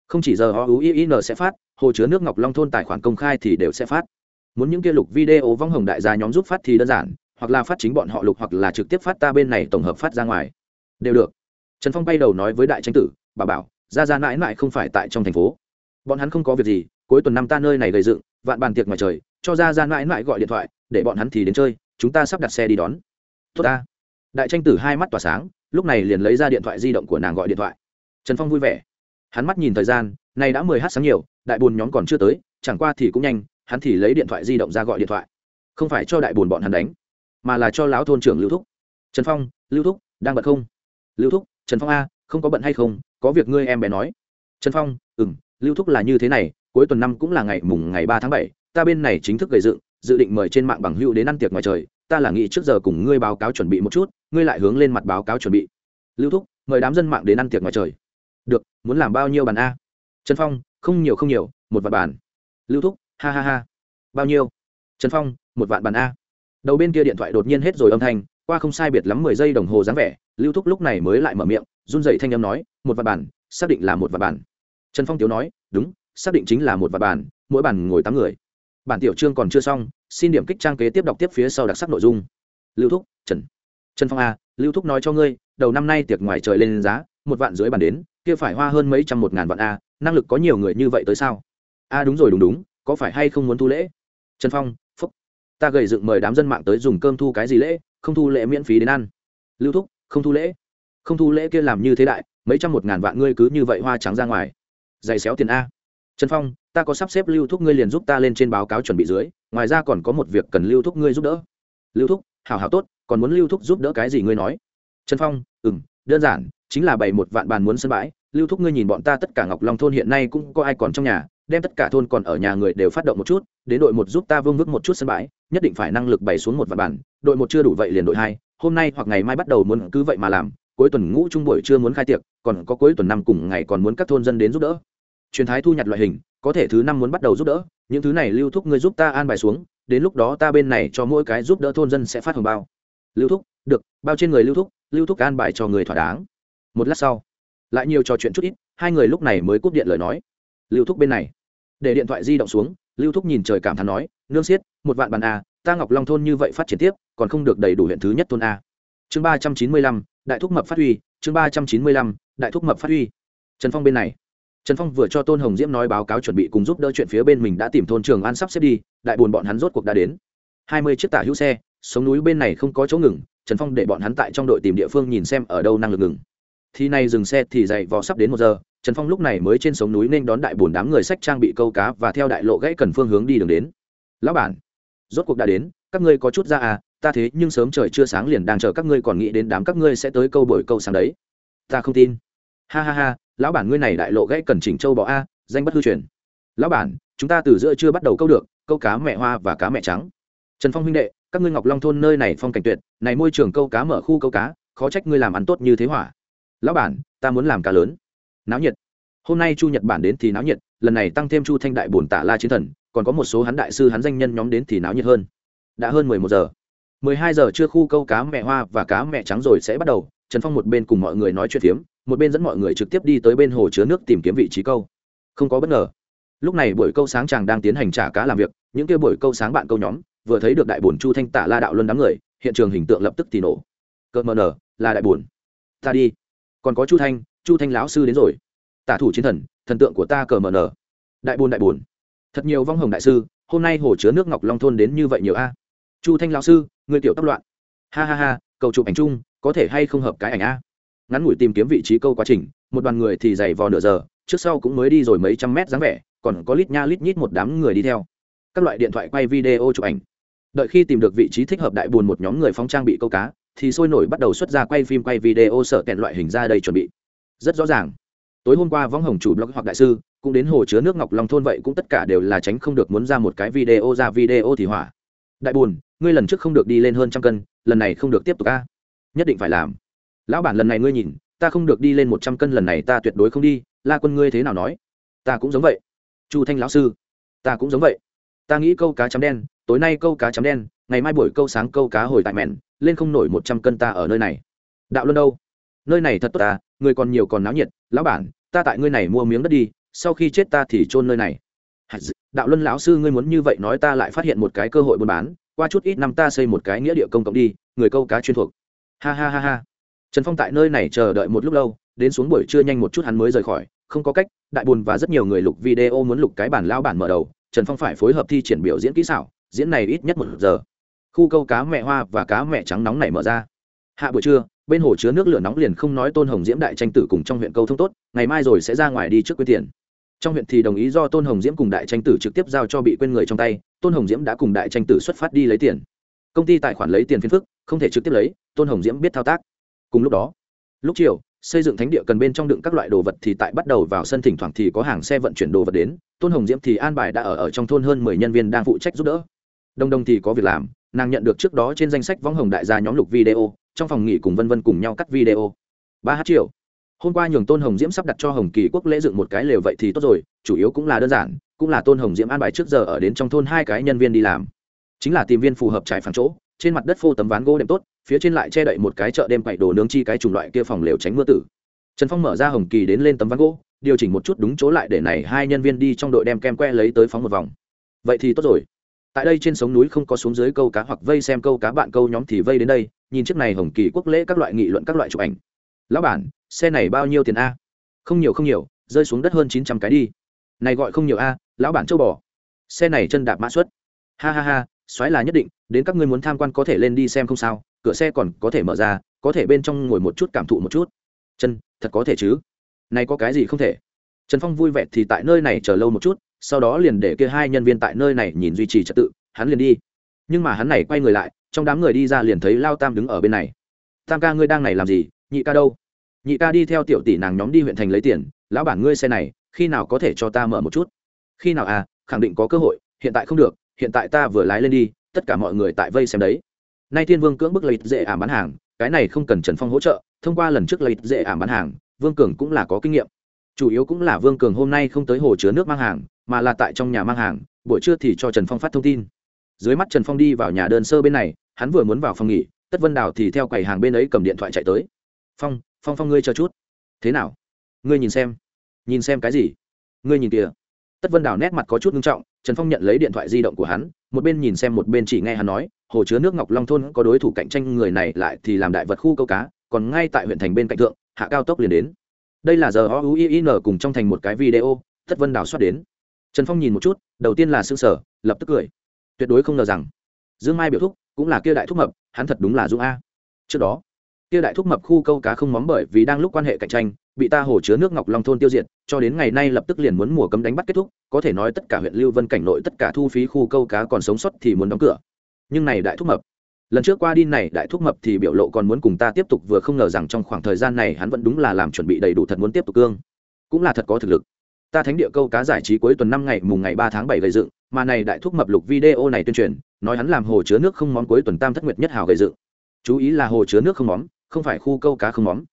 Không chỉ giờ o u i n sẽ phát hồ chứa nước ngọc long thôn tài khoản công khai thì đều sẽ phát. Muốn những kia lục video vong hồng đại gia nhóm giúp phát thì đơn giản, hoặc là phát chính bọn họ lục hoặc là trực tiếp phát ta bên này tổng hợp phát ra ngoài. Đều được. Trần phong bay đầu nói với đại tranh tử, bà bảo, ra ra mãi mãi không phải tại trong thành phố. Bọn hắn không có việc gì, cuối tuần năm ta nơi này gây dựng, vạn bàn tiệc ngoài trời, cho ra ra mãi mãi gọi điện thoại, để bọn hắn thì đến chơi, chúng ta sắp đặt xe đi đón. Tốt ta. Đại tranh tử hai mắt tỏa sáng, lúc này liền lấy ra điện thoại di động của nàng gọi điện thoại. Trần phong vui vẻ. Hắn mắt nhìn thời gian, nay đã mười h sáng nhiều đại bồn nhóm còn chưa tới, chẳng qua thì cũng nhanh, hắn thì lấy điện thoại di động ra gọi điện thoại. Không phải cho đại bồn bọn hắn đánh, mà là cho lão thôn trưởng lưu thúc. Trần phong, lưu thúc, đang bận không? Lưu thúc, trần phong a, không có bận hay không? Có việc ngươi em bé nói. Trần phong ừ m lưu thúc là như thế này, cuối tuần năm cũng là ngày mùng ngày ba tháng bảy, ta bên này chính thức gây dựng, dự định mời trên mạng bằng hữu đến ăn tiệc ngoài trời, ta là nghĩ trước giờ cùng ngươi báo cáo chuẩn bị một chút, ngươi lại hướng lên mặt báo cáo chuẩn bị. Lưu thúc, mời đám dân mạng đến ăn tiệc ngoài trời. Được, muốn làm bao nhiêu bàn a? Trần phong không nhiều không nhiều, một vạn bàn lưu thúc, ha ha ha. Bao nhiêu? Trần phong, một vạn bàn a. Đầu bên kia điện thoại đột nhiên hết rồi âm thanh, qua không sai biệt lắm mười giây đồng hồ dáng vẻ, lưu thúc lúc này mới lại mở miệng, run dậy thanh âm nói, một vạn bàn xác định là một vạn bàn trần phong tiếu nói, đúng, xác định chính là một vạn bàn mỗi bàn ngồi tám người. Bản tiểu chương còn chưa xong, xin điểm kích trang kế tiếp đọc tiếp phía sau đặc sắc nội dung. Lưu thúc, trần. Trần phong a, lưu thúc nói cho ngươi, đầu năm nay tiệc ngoài trời lên giá, một vạn dưới bàn đến kia phải hoa hơn mấy trăm một ngàn vạn a, năng lực có nhiều người như vậy tới sao? A, đúng rồi, đúng đúng, có phải hay không muốn thu lễ? Trần phong, phúc. Ta gầy dựng mời đám dân mạng tới dùng cơm thu cái gì lễ, không thu lễ miễn phí đến ăn. Lưu thúc, không thu lễ. Không thu lễ kia làm như thế đại, mấy trăm một ngàn vạn ngươi cứ như vậy hoa trắng ra ngoài. Giày xéo tiền a. Trần phong, ta có sắp xếp lưu thúc ngươi liền giúp ta lên trên báo cáo chuẩn bị dưới, ngoài ra còn có một việc cần lưu thúc ngươi giúp đỡ. Lưu thúc, hảo hảo tốt, còn muốn lưu thúc giúp đỡ cái gì ngươi nói? Trần phong ừ m đơn giản, chính là bày một vạn bàn muốn sân bãi lưu thúc ngươi nhìn bọn ta tất cả ngọc long thôn hiện nay cũng có ai còn trong nhà, đem tất cả thôn còn ở nhà người đều phát động một chút, đến đội một giúp ta vương vức một chút sân bãi, nhất định phải năng lực bày xuống một vạn bản. đội một chưa đủ vậy liền đội hai, hôm nay hoặc ngày mai bắt đầu muốn cứ vậy mà làm, cuối tuần ngũ trung buổi chưa muốn khai tiệc, còn có cuối tuần năm cùng ngày còn muốn các thôn dân đến giúp đỡ truyền thái thu nhặt loại hình, có thể thứ năm muốn bắt đầu giúp đỡ, những thứ này lưu thúc ngươi giúp ta an bài xuống, đến lúc đó ta bên này cho mỗi cái giúp đỡ thôn dân sẽ phát hồng bao lưu thúc, được, bao trên người lưu thúc lưu thúc an bài cho người thỏa đáng một lát sau lại nhiều trò chuyện chút ít, hai người lúc này mới cúp điện lời nói. Lưu thúc bên này. Để điện thoại di động xuống, lưu thúc nhìn trời cảm thán nói, nương xiết, một vạn bàn a, ta ngọc long thôn như vậy phát triển tiếp, còn không được đầy đủ huyện thứ nhất thôn a. Chương ba trăm chín mươi lăm, đại thúc mập phát huy, chương ba trăm chín mươi lăm, đại thúc mập phát huy. Trần phong bên này. Trần phong vừa cho tôn hồng diễm nói báo cáo chuẩn bị cùng giúp đỡ chuyện phía bên mình đã tìm thôn trường an sắp xếp đi, đại buồn bọn hắn rốt cuộc đã đến. Hai mươi chiếc tả hữu xe, sống núi bên này không có chỗ ngừng, trần phong để bọn hắn tại trong đội tìm địa phương nhìn xem ở đâu năng lực ngừng thì nay dừng xe thì dậy vò sắp đến một giờ, trần phong lúc này mới trên sống núi nên đón đại bồn đám người sách trang bị câu cá và theo đại lộ gãy cần phương hướng đi đường đến. Lão bản, rốt cuộc đã đến, các ngươi có chút ra à ta thế nhưng sớm trời chưa sáng liền đang chờ các ngươi còn nghĩ đến đám các ngươi sẽ tới câu bồi câu sáng đấy. Ta không tin. Ha ha ha, lão bản ngươi này đại lộ gãy cần chỉnh châu bọ a, danh bất hư truyền. Lão bản, chúng ta từ giữa chưa bắt đầu câu được, câu cá mẹ hoa và cá mẹ trắng. Trần phong huynh đệ, các ngươi ngọc long thôn nơi này phong cảnh tuyệt, này môi trường câu cá mở khu câu cá, khó trách ngươi làm ăn tốt như thế hỏa lão bản, ta muốn làm cá lớn. Náo nhiệt. Hôm nay chu nhật bản đến thì náo nhiệt, lần này tăng thêm chu thanh đại bổn tả la chiến thần, còn có một số hắn đại sư hắn danh nhân nhóm đến thì náo nhiệt hơn. Đã hơn mười một giờ. Mười hai giờ trưa khu câu cá mẹ hoa và cá mẹ trắng rồi sẽ bắt đầu, trần phong một bên cùng mọi người nói chuyện phiếm, một bên dẫn mọi người trực tiếp đi tới bên hồ chứa nước tìm kiếm vị trí câu. Không có bất ngờ. Lúc này buổi câu sáng chàng đang tiến hành trả cá làm việc, những kia buổi câu sáng bạn câu nhóm, vừa thấy được đại bổn chu thanh tả la đạo luân đám người, hiện trường hình tượng lập tức thì nổ. Cợt mờ nở, là đại bổn ta đi còn có chu thanh chu thanh lão sư đến rồi. Tả thủ chiến thần thần tượng của ta cờ mờ nở đại bồn đại bồn thật nhiều vong hồng đại sư, hôm nay hồ chứa nước ngọc long thôn đến như vậy nhiều a. Chu thanh lão sư, người tiểu tóc loạn. Ha ha ha, cầu chụp ảnh chung, có thể hay không hợp cái ảnh a? Ngắn ngủi tìm kiếm vị trí câu quá trình, một đoàn người thì dày vò nửa giờ, trước sau cũng mới đi rồi mấy trăm mét dáng vẻ, còn có lít nha lít nhít một đám người đi theo. Các loại điện thoại quay video chụp ảnh. Đợi khi tìm được vị trí thích hợp đại buồn một nhóm người phóng trang bị câu cá thì sôi nổi bắt đầu xuất ra quay phim, quay video sợ kẹn loại hình ra đây chuẩn bị. Rất rõ ràng. Tối hôm qua võng hồng chủ blog hoặc đại sư, cũng đến hồ chứa nước ngọc long thôn vậy cũng tất cả đều là tránh không được muốn ra một cái video ra video thì hỏa. Đại buồn, ngươi lần trước không được đi lên hơn trăm cân, lần này không được tiếp tục ca nhất định phải làm. Lão bản lần này ngươi nhìn, ta không được đi lên một trăm cân lần này ta tuyệt đối không đi, la quân ngươi thế nào nói? Ta cũng giống vậy. Chu thanh lão sư, ta cũng giống vậy. Ta nghĩ câu cá chấm đen, tối nay câu cá chấm đen, ngày mai buổi câu sáng câu cá hồi tại mẹn lên không nổi một trăm cân ta ở nơi này. Đạo luân đâu? Nơi này thật tốt ta người còn nhiều còn náo nhiệt, lão bản, ta tại ngươi này mua miếng đất đi, sau khi chết ta thì chôn nơi này. Đạo luân lão sư ngươi muốn như vậy nói ta lại phát hiện một cái cơ hội buôn bán, qua chút ít năm ta xây một cái nghĩa địa công cộng đi, người câu cá chuyên thuộc. Ha ha ha ha. Trần phong tại nơi này chờ đợi một lúc lâu, đến xuống buổi trưa nhanh một chút hắn mới rời khỏi, không có cách, đại buồn và rất nhiều người lục video muốn lục cái bản lao bản mở đầu, trần phong phải phối hợp thi triển biểu diễn kỹ xảo, diễn này ít nhất một giờ khu câu cá mẹ hoa và cá mẹ trắng nóng này mở ra. Hạ buổi trưa bên hồ chứa nước lửa nóng liền không nói tôn hồng diễm đại tranh tử cùng trong huyện câu thông tốt ngày mai rồi sẽ ra ngoài đi trước quyết tiền. Trong huyện thì đồng ý do tôn hồng diễm cùng đại tranh tử trực tiếp giao cho bị quên người trong tay tôn hồng diễm đã cùng đại tranh tử xuất phát đi lấy tiền. Công ty tài khoản lấy tiền phiên phức không thể trực tiếp lấy tôn hồng diễm biết thao tác. Cùng lúc đó lúc chiều xây dựng thánh địa cần bên trong đựng các loại đồ vật thì tại bắt đầu vào sân thỉnh thoảng thì có hàng xe vận chuyển đồ vật đến tôn hồng diễm thì an bài đã ở, ở trong thôn hơn mười nhân viên đang phụ trách giúp đỡ. Đồng đồng thì có việc làm nàng nhận được trước đó trên danh sách võng hồng đại gia nhóm lục video, trong phòng nghỉ cùng vân vân cùng nhau cắt video. Ba h triệu hôm qua nhường tôn hồng diễm sắp đặt cho hồng kỳ quốc lễ dựng một cái lều vậy thì tốt rồi, chủ yếu cũng là đơn giản, cũng là tôn hồng diễm an bài trước giờ ở đến trong thôn hai cái nhân viên đi làm. Chính là tìm viên phù hợp trải phẳng chỗ, trên mặt đất phô tấm ván gỗ đệm tốt, phía trên lại che đậy một cái chợ đêm quậy đồ nướng chi cái chủng loại kia phòng lều tránh mưa tử. Trần phong mở ra hồng kỳ đến lên tấm ván gỗ, điều chỉnh một chút đúng chỗ lại để này hai nhân viên đi trong đội đem kem que lấy tới phóng một vòng. Vậy thì tốt rồi tại đây trên sống núi không có xuống dưới câu cá hoặc vây xem câu cá bạn câu nhóm thì vây đến đây, nhìn chiếc này hồng kỳ quốc lễ các loại nghị luận các loại chụp ảnh. Lão bản, xe này bao nhiêu tiền a? Không nhiều không nhiều, rơi xuống đất hơn chín trăm cái đi. Này gọi không nhiều a, lão bản châu bò. Xe này chân đạp mã suất. Ha ha ha, xoáy là nhất định, đến các ngươi muốn tham quan có thể lên đi xem không sao, cửa xe còn có thể mở ra, có thể bên trong ngồi một chút cảm thụ một chút. Chân, thật có thể chứ? Này có cái gì không thể? Trần phong vui vẻ thì tại nơi này chờ lâu một chút sau đó liền để kia hai nhân viên tại nơi này nhìn duy trì trật tự, hắn liền đi. Nhưng mà hắn này quay người lại, trong đám người đi ra liền thấy lao tam đứng ở bên này. Tam ca, ngươi đang này làm gì? Nhị ca đâu? Nhị ca đi theo tiểu tỷ nàng nhóm đi huyện thành lấy tiền, lão bản ngươi xe này, khi nào có thể cho ta mở một chút? Khi nào à? Khẳng định có cơ hội, hiện tại không được, hiện tại ta vừa lái lên đi, tất cả mọi người tại vây xem đấy. Nay thiên vương cưỡng bức lấy dễ ảm bán hàng, cái này không cần trần phong hỗ trợ, thông qua lần trước lấy dễ ảm bán hàng, vương cường cũng là có kinh nghiệm chủ yếu cũng là vương cường hôm nay không tới hồ chứa nước mang hàng, mà là tại trong nhà mang hàng, buổi trưa thì cho trần phong phát thông tin. Dưới mắt trần phong đi vào nhà đơn sơ bên này, hắn vừa muốn vào phòng nghỉ, tất vân đào thì theo quầy hàng bên ấy cầm điện thoại chạy tới. Phong phong phong ngươi chờ chút. Thế nào? Ngươi nhìn xem. Nhìn xem cái gì? Ngươi nhìn kìa. Tất vân đào nét mặt có chút nghiêm trọng, trần phong nhận lấy điện thoại di động của hắn, một bên nhìn xem một bên chỉ nghe hắn nói, hồ chứa nước ngọc long thôn có đối thủ cạnh tranh người này lại thì làm đại vật khu câu cá, còn ngay tại huyện thành bên cạnh thượng, hạ cao tốc liền đến đây là giờ o u i n cùng trong thành một cái video, thất vân đào soát đến. Trần phong nhìn một chút, đầu tiên là s ư ơ n g sở lập tức cười. Tuyệt đối không ngờ rằng, dương mai biểu thúc cũng là kia đại thúc mập, hắn thật đúng là dũng a. Trước đó, kia đại thúc mập khu câu cá không móng bởi vì đang lúc quan hệ cạnh tranh, bị ta hồ chứa nước ngọc long thôn tiêu diệt, cho đến ngày nay lập tức liền muốn mùa cấm đánh bắt kết thúc, có thể nói tất cả huyện lưu vân cảnh nội tất cả thu phí khu câu cá còn sống sót thì muốn đóng cửa. Nhưng này đại thúc mập lần trước qua đi này, đại thúc mập thì biểu lộ còn muốn cùng ta tiếp tục, vừa không ngờ rằng trong khoảng thời gian này hắn vẫn đúng là làm chuẩn bị đầy đủ thật muốn tiếp tục cương. Cũng là thật có thực lực. Ta thánh địa câu cá giải trí cuối tuần năm ngày, mùng ngày ba tháng bảy gây dựng, mà này đại thúc mập lục video này tuyên truyền, nói hắn làm hồ chứa nước không móm cuối tuần tam thất nguyệt nhất hào gây dựng. Chú ý là hồ chứa nước không móm, không phải khu câu cá không móm.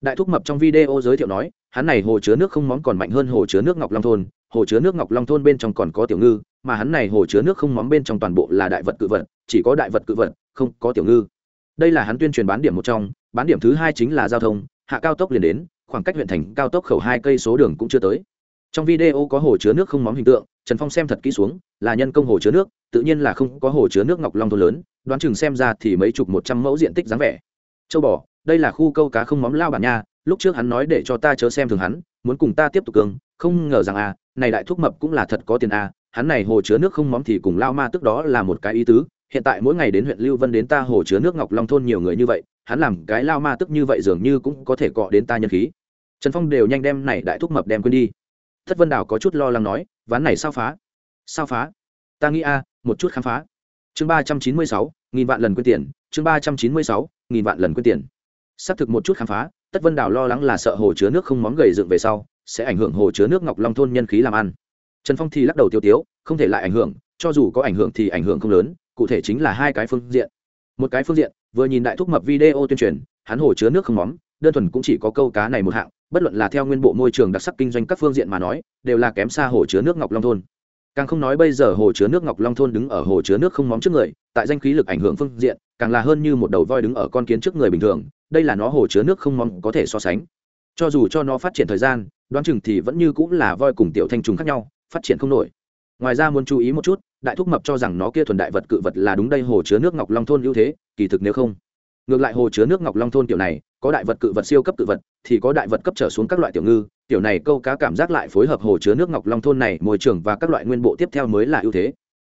Đại thúc mập trong video giới thiệu nói, hắn này hồ chứa nước không móm còn mạnh hơn hồ chứa nước ngọc long thôn, hồ chứa nước ngọc long thôn bên trong còn có tiểu ngư, mà hắn này hồ chứa nước không móm bên trong toàn bộ là đại vật cự vật chỉ có đại vật cự vật, không có tiểu ngư. Đây là hắn tuyên truyền bán điểm một trong, bán điểm thứ hai chính là giao thông, hạ cao tốc liền đến, khoảng cách huyện thành cao tốc khẩu hai cây số đường cũng chưa tới. Trong video có hồ chứa nước không móng hình tượng, trần phong xem thật kỹ xuống, là nhân công hồ chứa nước, tự nhiên là không có hồ chứa nước ngọc long thôn lớn, đoán chừng xem ra thì mấy chục một trăm mẫu diện tích dáng vẻ. Châu bò, đây là khu câu cá không móng lao bản nha, lúc trước hắn nói để cho ta chớ xem thường hắn, muốn cùng ta tiếp tục cường, không ngờ rằng à này đại thuốc mập cũng là thật có tiền à hắn này hồ chứa nước không móng thì cùng lao ma tức đó là một cái ý tứ hiện tại mỗi ngày đến huyện lưu vân đến ta hồ chứa nước ngọc long thôn nhiều người như vậy, hắn làm cái lao ma tức như vậy dường như cũng có thể cọ đến ta nhân khí. Trần phong đều nhanh đem này đại thúc mập đem quên đi. Thất vân đảo có chút lo lắng nói, ván này sao phá? Sao phá? Ta nghĩ a, một chút khám phá. Chương ba trăm chín mươi sáu, nghìn vạn lần quyên tiền, chương ba trăm chín mươi sáu, nghìn vạn lần quyên tiền. Xác thực một chút khám phá tất vân đảo lo lắng là sợ hồ chứa nước không móng gầy dựng về sau, sẽ ảnh hưởng hồ chứa nước ngọc long thôn nhân khí làm ăn. Trần phong thì lắc đầu tiêu tiếu, không thể lại ảnh hưởng, cho dù có ảnh hưởng thì ảnh hưởng không lớn cụ thể chính là hai cái phương diện. Một cái phương diện, vừa nhìn đại thúc mập video tuyên truyền, hắn hồ chứa nước không móm, đơn thuần cũng chỉ có câu cá này một hạng, bất luận là theo nguyên bộ môi trường đặc sắc kinh doanh các phương diện mà nói, đều là kém xa hồ chứa nước ngọc long thôn. Càng không nói bây giờ hồ chứa nước ngọc long thôn đứng ở hồ chứa nước không móm trước người, tại danh khí lực ảnh hưởng phương diện, càng là hơn như một đầu voi đứng ở con kiến trước người bình thường, đây là nó hồ chứa nước không móm có thể so sánh. Cho dù cho nó phát triển thời gian, đoán chừng thì vẫn như cũng là voi cùng tiểu thanh trùng khác nhau, phát triển không nổi. Ngoài ra muốn chú ý một chút đại thúc mập cho rằng nó kia thuần đại vật cự vật là đúng đây hồ chứa nước ngọc long thôn ưu thế, kỳ thực nếu không, ngược lại hồ chứa nước ngọc long thôn kiểu này, có đại vật cự vật siêu cấp cự vật, thì có đại vật cấp trở xuống các loại tiểu ngư, tiểu này câu cá cảm giác lại phối hợp hồ chứa nước ngọc long thôn này, môi trường và các loại nguyên bộ tiếp theo mới là ưu thế.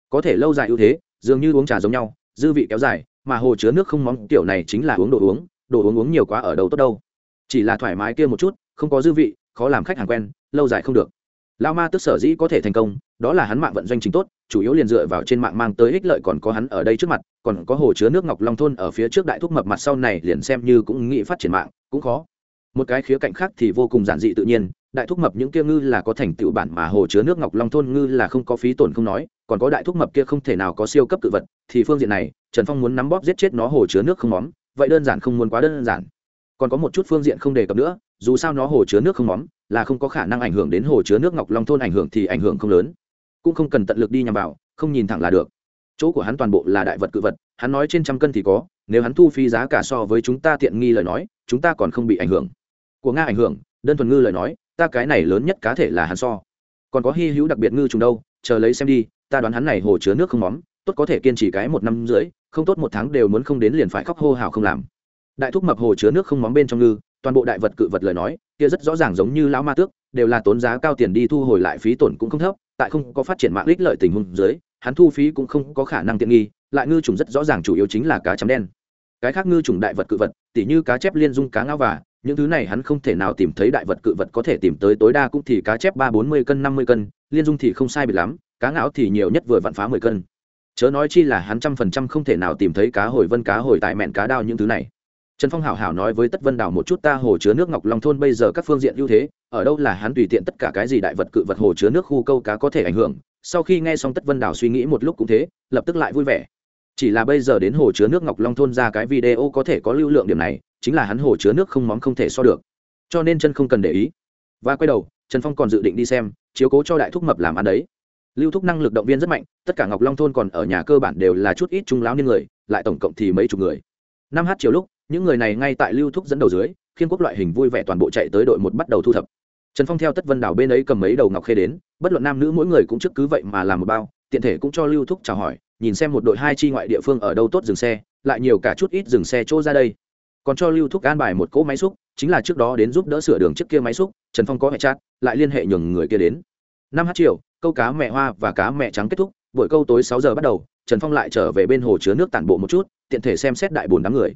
Có thể lâu dài ưu thế, dường như uống trà giống nhau, dư vị kéo dài, mà hồ chứa nước không móng, tiểu này chính là uống đồ uống đồ uống uống nhiều quá ở đâu tốt đâu. Chỉ là thoải mái kia một chút, không có dư vị, khó làm khách hàng quen, lâu dài không được lao ma tức sở dĩ có thể thành công, đó là hắn mạng vận doanh chính tốt, chủ yếu liền dựa vào trên mạng mang tới ích lợi còn có hắn ở đây trước mặt, còn có hồ chứa nước ngọc long thôn ở phía trước đại thúc mập mặt sau này liền xem như cũng nghĩ phát triển mạng, cũng khó. Một cái khía cạnh khác thì vô cùng giản dị tự nhiên, đại thúc mập những kia ngư là có thành tựu bản mà hồ chứa nước ngọc long thôn ngư là không có phí tổn không nói, còn có đại thúc mập kia không thể nào có siêu cấp tự vật, thì phương diện này, trần phong muốn nắm bóp giết chết nó hồ chứa nước không móm vậy đơn giản không muốn quá đơn giản còn có một chút phương diện không đề cập nữa, dù sao nó hồ chứa nước không móm là không có khả năng ảnh hưởng đến hồ chứa nước ngọc long thôn ảnh hưởng thì ảnh hưởng không lớn. Cũng không cần tận lực đi nhằm vào, không nhìn thẳng là được. Chỗ của hắn toàn bộ là đại vật cự vật, hắn nói trên trăm cân thì có, nếu hắn thu phí giá cả so với chúng ta tiện nghi lời nói, chúng ta còn không bị ảnh hưởng. Của nga ảnh hưởng, đơn thuần ngư lời nói, ta cái này lớn nhất cá thể là hắn so. Còn có hy hữu đặc biệt ngư trùng đâu, chờ lấy xem đi, ta đoán hắn này hồ chứa nước không móm tốt có thể kiên trì cái một năm rưỡi, không tốt một tháng đều muốn không đến liền phải khóc hô hào không làm đại thúc mập hồ chứa nước không móng bên trong ngư, toàn bộ đại vật cự vật lời nói, kia rất rõ ràng giống như lão ma tước, đều là tốn giá cao tiền đi thu hồi lại phí tổn cũng không thấp, tại không có phát triển mạng ích lợi tình huống dưới, hắn thu phí cũng không có khả năng tiện nghi, lại ngư trùng rất rõ ràng chủ yếu chính là cá chấm đen. Cái khác ngư trùng đại vật cự vật, tỉ như cá chép liên dung cá ngao và, những thứ này hắn không thể nào tìm thấy đại vật cự vật có thể tìm tới tối đa cũng thì cá chép ba bốn mươi cân, năm mươi cân, liên dung thì không sai biệt lắm, cá ngão thì nhiều nhất vừa vặn phá mười cân. Chớ nói chi là hắn trăm phần trăm không thể nào tìm thấy cá hồi vân, cá hồi tại mẹn, cá đao những thứ này trần phong hảo hảo nói với tất vân đảo một chút, ta hồ chứa nước ngọc long thôn bây giờ các phương diện ưu thế, ở đâu là hắn tùy tiện tất cả cái gì đại vật cự vật hồ chứa nước khu câu cá có thể ảnh hưởng. Sau khi nghe xong tất vân đảo suy nghĩ một lúc cũng thế, lập tức lại vui vẻ. Chỉ là bây giờ đến hồ chứa nước ngọc long thôn ra cái video có thể có lưu lượng điểm này, chính là hắn hồ chứa nước không móng không thể so được. Cho nên chân không cần để ý. Và quay đầu, trần phong còn dự định đi xem, chiếu cố cho đại thúc mập làm ăn đấy. Lưu thúc năng lực động viên rất mạnh, tất cả ngọc long thôn còn ở nhà cơ bản đều là chút ít trung lão niên người, lại tổng cộng thì mấy chục người. Năm h chiều lúc những người này ngay tại lưu thúc dẫn đầu dưới, khiên quốc loại hình vui vẻ toàn bộ chạy tới đội một bắt đầu thu thập. Trần phong theo tất vân đảo bên ấy cầm mấy đầu ngọc khê đến, bất luận nam nữ mỗi người cũng trước cứ vậy mà làm một bao, tiện thể cũng cho lưu thúc chào hỏi, nhìn xem một đội hai chi ngoại địa phương ở đâu tốt dừng xe, lại nhiều cả chút ít dừng xe chỗ ra đây. Còn cho lưu thúc an bài một cỗ máy xúc, chính là trước đó đến giúp đỡ sửa đường trước kia máy xúc, trần phong có hệ chát lại liên hệ nhường người kia đến. Năm h chiều, câu cá mẹ hoa và cá mẹ trắng kết thúc, buổi câu tối sáu giờ bắt đầu, trần phong lại trở về bên hồ chứa nước tản bộ một chút, tiện thể xem xét đại bồn đám người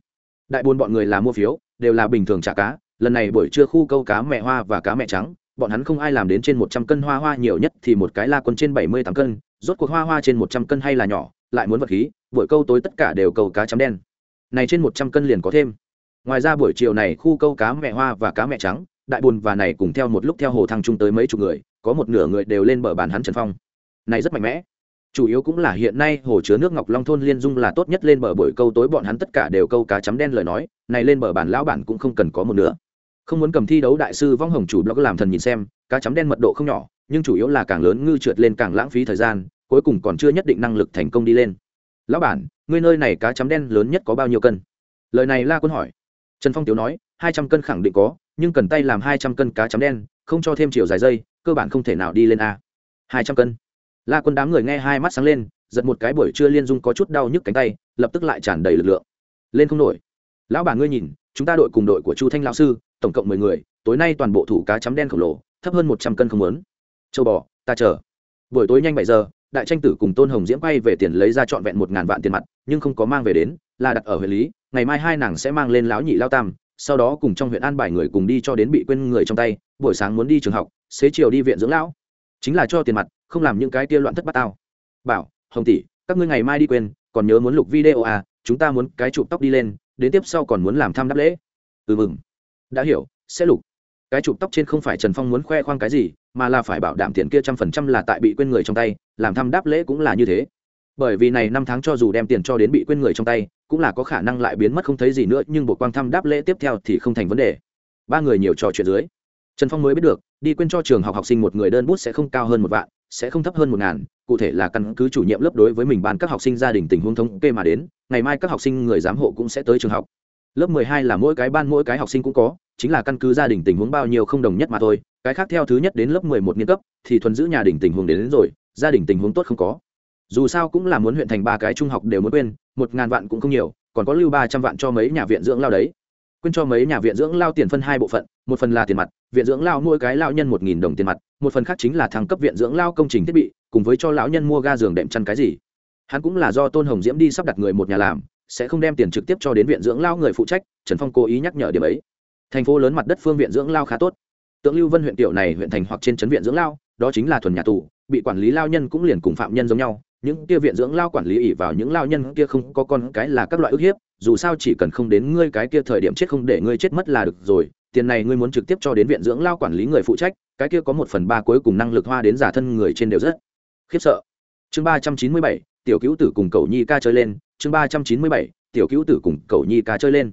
đại buôn bọn người là mua phiếu, đều là bình thường trả cá. Lần này buổi trưa khu câu cá mẹ hoa và cá mẹ trắng, bọn hắn không ai làm đến trên một trăm cân hoa hoa, nhiều nhất thì một cái la quân trên bảy mươi tám cân, rốt cuộc hoa hoa trên một trăm cân hay là nhỏ, lại muốn vật khí, buổi câu tối tất cả đều câu cá chấm đen. Này trên một trăm cân liền có thêm. Ngoài ra buổi chiều này khu câu cá mẹ hoa và cá mẹ trắng, đại bùn và này cùng theo một lúc theo hồ thăng trung tới mấy chục người, có một nửa người đều lên bờ bàn hắn trần phong. Này rất mạnh mẽ chủ yếu cũng là hiện nay hồ chứa nước ngọc long thôn liên dung là tốt nhất lên bờ buổi câu tối bọn hắn tất cả đều câu cá chấm đen lời nói, này lên bờ bản lão bản cũng không cần có một nữa không muốn cầm thi đấu đại sư vong hồng chủ blog làm thần nhìn xem, cá chấm đen mật độ không nhỏ, nhưng chủ yếu là càng lớn ngư trượt lên càng lãng phí thời gian, cuối cùng còn chưa nhất định năng lực thành công đi lên. Lão bản, ngươi nơi này cá chấm đen lớn nhất có bao nhiêu cân? Lời này la quân hỏi. Trần phong tiếu nói, hai trăm cân khẳng định có, nhưng cần tay làm hai trăm cân cá chấm đen, không cho thêm chiều dài dây, cơ bản không thể nào đi lên a. Hai trăm cân la quân đám người nghe hai mắt sáng lên, giật một cái buổi trưa liên dung có chút đau nhức cánh tay, lập tức lại tràn đầy lực lượng. Lên không nổi. Lão bà ngươi nhìn, chúng ta đội cùng đội của chu thanh lão sư, tổng cộng mười người, tối nay toàn bộ thủ cá chấm đen khổng lồ, thấp hơn một trăm cân không lớn. Châu bò, ta chờ. Buổi tối nhanh bảy giờ, đại tranh tử cùng tôn hồng diễm quay về tiền lấy ra trọn vẹn một ngàn vạn tiền mặt, nhưng không có mang về đến, là đặt ở huyện lý, ngày mai hai nàng sẽ mang lên lão nhị lao tam, sau đó cùng trong huyện an bài người cùng đi cho đến bị quên người trong tay, buổi sáng muốn đi trường học, xế chiều đi viện dưỡng lão. Chính là cho tiền mặt không làm những cái kia loạn thất bát tao. Bảo, hồng tỷ, các ngươi ngày mai đi quên, còn nhớ muốn lục video à chúng ta muốn cái chụp tóc đi lên, đến tiếp sau còn muốn làm thăm đáp lễ. Ừ mừng. Đã hiểu, sẽ lục. Cái chụp tóc trên không phải trần phong muốn khoe khoang cái gì, mà là phải bảo đảm tiền kia trăm phần trăm là tại bị quên người trong tay, làm thăm đáp lễ cũng là như thế. Bởi vì này năm tháng cho dù đem tiền cho đến bị quên người trong tay, cũng là có khả năng lại biến mất không thấy gì nữa, nhưng bộ quang thăm đáp lễ tiếp theo thì không thành vấn đề. Ba người nhiều trò chuyện dưới. Trần phong mới biết được, đi quên cho trường học học sinh một người đơn bút sẽ không cao hơn một vạn sẽ không thấp hơn một ngàn cụ thể là căn cứ chủ nhiệm lớp đối với mình ban các học sinh gia đình tình huống thống kê mà đến ngày mai các học sinh người giám hộ cũng sẽ tới trường học. Lớp mười hai là mỗi cái ban mỗi cái học sinh cũng có chính là căn cứ gia đình tình huống bao nhiêu không đồng nhất mà thôi. Cái khác theo thứ nhất đến lớp mười một nghiên cấp thì thuần giữ nhà đình tình huống đến, đến rồi gia đình tình huống tốt không có. Dù sao cũng là muốn huyện thành ba cái trung học đều muốn quên một ngàn vạn cũng không nhiều còn có lưu ba trăm vạn cho mấy nhà viện dưỡng lao đấy. Quên cho mấy nhà viện dưỡng lao tiền phân hai bộ phận một phần là tiền mặt viện dưỡng lao nuôi cái lao nhân một nghìn đồng tiền mặt, một phần khác chính là thăng cấp viện dưỡng lao công trình thiết bị, cùng với cho lão nhân mua ga giường đệm chăn cái gì. Hắn cũng là do tôn hồng diễm đi sắp đặt người một nhà làm, sẽ không đem tiền trực tiếp cho đến viện dưỡng lao người phụ trách, trần phong cố ý nhắc nhở điểm ấy. Thành phố lớn mặt đất phương viện dưỡng lao khá tốt. Tượng lưu vân huyện tiểu này huyện thành hoặc trên trấn viện dưỡng lao, đó chính là thuần nhà tù, bị quản lý lao nhân cũng liền cùng phạm nhân giống nhau, những kia viện dưỡng lao quản lý ỉ vào những lao nhân kia không có con cái là các loại ức hiếp dù sao chỉ cần không đến ngươi cái kia thời điểm chết không để ngươi chết mất là được rồi, tiền này ngươi muốn trực tiếp cho đến viện dưỡng lao quản lý người phụ trách, cái kia có một phần ba cuối cùng năng lực hoa đến giả thân người trên đều rất khiếp sợ. Chương ba trăm chín mươi bảy, tiểu cứu tử cùng cầu nhi ca chơi lên, chương ba trăm chín mươi bảy, tiểu cứu tử cùng cầu nhi ca chơi lên.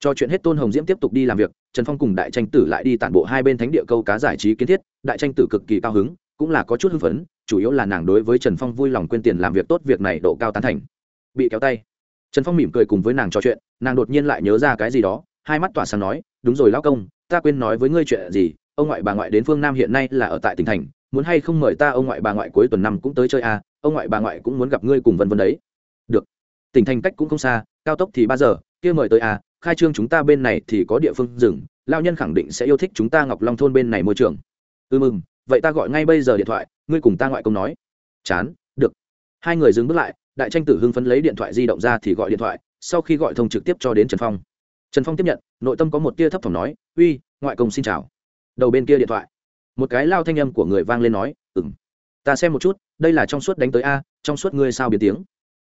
Cho chuyện hết tôn hồng diễm tiếp tục đi làm việc, trần phong cùng đại tranh tử lại đi tản bộ hai bên thánh địa câu cá giải trí kiến thiết, đại tranh tử cực kỳ cao hứng, cũng là có chút hưng phấn, chủ yếu là nàng đối với trần phong vui lòng quên tiền làm việc tốt việc này độ cao tán thành. Bị kéo tay trần phong mỉm cười cùng với nàng trò chuyện, nàng đột nhiên lại nhớ ra cái gì đó, hai mắt tỏa sáng nói, đúng rồi lão công, ta quên nói với ngươi chuyện gì, ông ngoại bà ngoại đến phương nam hiện nay là ở tại tỉnh thành, muốn hay không mời ta ông ngoại bà ngoại cuối tuần năm cũng tới chơi à ông ngoại bà ngoại cũng muốn gặp ngươi cùng vân vân đấy. Được. Tỉnh thành cách cũng không xa, cao tốc thì ba giờ, kia mời tới à khai trương chúng ta bên này thì có địa phương dừng lao nhân khẳng định sẽ yêu thích chúng ta ngọc long thôn bên này môi trường. Ừ mừng, vậy ta gọi ngay bây giờ điện thoại, ngươi cùng ta ngoại công nói. Chán, được. Hai người dừng bước lại đại tranh tử hưng phấn lấy điện thoại di động ra thì gọi điện thoại, sau khi gọi thông trực tiếp cho đến trần phong. Trần phong tiếp nhận, nội tâm có một tia thấp thỏm nói, uy, ngoại công xin chào. Đầu bên kia điện thoại, một cái lao thanh âm của người vang lên nói ừ m ta xem một chút, đây là trong suốt đánh tới a, trong suốt ngươi sao biến tiếng?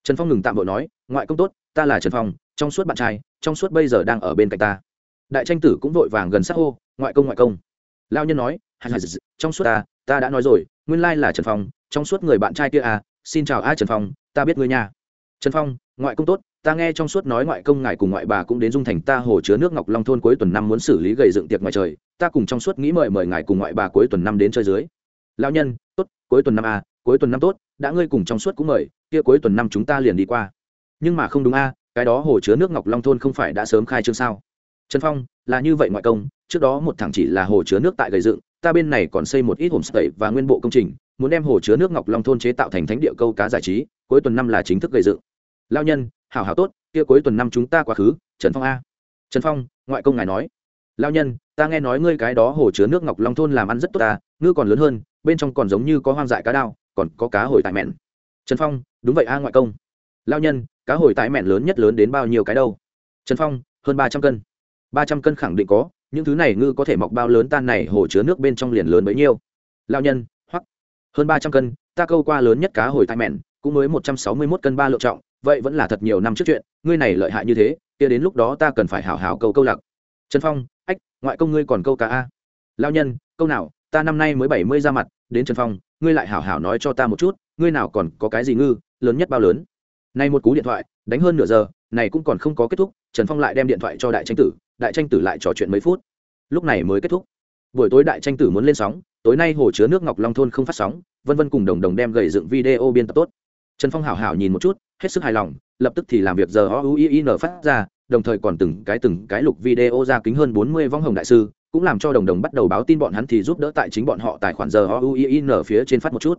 Trần phong ngừng tạm vội nói, ngoại công tốt, ta là trần phong, trong suốt bạn trai, trong suốt bây giờ đang ở bên cạnh ta. Đại tranh tử cũng vội vàng gần sát hô, ngoại công ngoại công. Lao nhân nói trong suốt ta ta đã nói rồi, nguyên lai là trần phong, trong suốt người bạn trai kia à xin chào a trần phong, ta biết ngươi nha. Trần phong, ngoại công tốt, ta nghe trong suốt nói ngoại công ngài cùng ngoại bà cũng đến dung thành ta hồ chứa nước ngọc long thôn cuối tuần năm muốn xử lý gầy dựng tiệc ngoài trời, ta cùng trong suốt nghĩ mời mời ngài cùng ngoại bà cuối tuần năm đến chơi dưới. Lao nhân, tốt, cuối tuần năm a, cuối tuần năm tốt, đã ngươi cùng trong suốt cũng mời, kia cuối tuần năm chúng ta liền đi qua. Nhưng mà không đúng a, cái đó hồ chứa nước ngọc long thôn không phải đã sớm khai trương sao? Trần phong, là như vậy ngoại công, trước đó một thẳng chỉ là hồ chứa nước tại gầy dựng, ta bên này còn xây một ít homestay và nguyên bộ công trình muốn đem hồ chứa nước ngọc long thôn chế tạo thành thánh địa câu cá giải trí, cuối tuần năm là chính thức gây dựng. Lao nhân, hảo hảo tốt, kia cuối tuần năm chúng ta quá khứ, trần phong a. Trần phong, ngoại công ngài nói. Lao nhân, ta nghe nói ngươi cái đó hồ chứa nước ngọc long thôn làm ăn rất tốt ta, ngư còn lớn hơn, bên trong còn giống như có hoang dại cá đao, còn có cá hồi tại mẹn. Trần phong, đúng vậy a ngoại công. Lao nhân, cá hồi tại mẹn lớn nhất lớn đến bao nhiêu cái đâu? Trần phong, hơn ba trăm cân. Ba trăm cân khẳng định có, những thứ này ngư có thể mọc bao lớn tan này hồ chứa nước bên trong liền lớn bấy nhiêu. Lao nhân hơn ba trăm cân, ta câu qua lớn nhất cá hồi thai mẹn, cũng mới một trăm sáu mươi mốt cân ba lượng trọng, vậy vẫn là thật nhiều năm trước chuyện, ngươi này lợi hại như thế, kia đến lúc đó ta cần phải hảo hảo câu câu lặc. Trần phong, ách, ngoại công ngươi còn câu cá a? Lao nhân, câu nào, ta năm nay mới bảy mươi ra mặt, đến trần phong, ngươi lại hảo hảo nói cho ta một chút, ngươi nào còn có cái gì ngư, lớn nhất bao lớn? Nay một cú điện thoại, đánh hơn nửa giờ, này cũng còn không có kết thúc, trần phong lại đem điện thoại cho đại tranh tử, đại tranh tử lại trò chuyện mấy phút. Lúc này mới kết thúc. Buổi tối đại tranh tử muốn lên sóng tối nay hồ chứa nước ngọc long thôn không phát sóng, vân vân cùng đồng đồng đem gầy dựng video biên tập tốt. Trần phong hảo hảo nhìn một chút, hết sức hài lòng, lập tức thì làm việc giờ o u i n phát ra, đồng thời còn từng cái từng cái lục video ra kính hơn bốn mươi vong hồng đại sư, cũng làm cho đồng đồng bắt đầu báo tin bọn hắn thì giúp đỡ tại chính bọn họ tài khoản giờ o u i n phía trên phát một chút.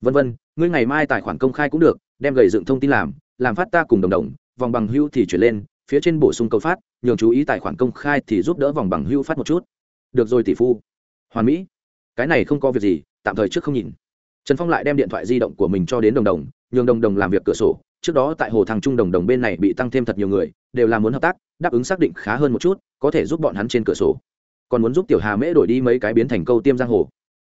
Vân vân, ngươi ngày mai tài khoản công khai cũng được, đem gầy dựng thông tin làm làm phát ta cùng đồng đồng, vòng bằng hưu thì chuyển lên, phía trên bổ sung câu phát, nhường chú ý tài khoản công khai thì giúp đỡ vòng bằng hưu phát một chút. Được rồi tỷ phu. Hoàn mỹ cái này không có việc gì, tạm thời trước không nhìn. Trần phong lại đem điện thoại di động của mình cho đến đồng đồng, nhường đồng đồng làm việc cửa sổ. Trước đó tại hồ thằng trung đồng đồng bên này bị tăng thêm thật nhiều người, đều là muốn hợp tác, đáp ứng xác định khá hơn một chút, có thể giúp bọn hắn trên cửa sổ. Còn muốn giúp tiểu hà mễ đổi đi mấy cái biến thành câu tiêm giang hồ.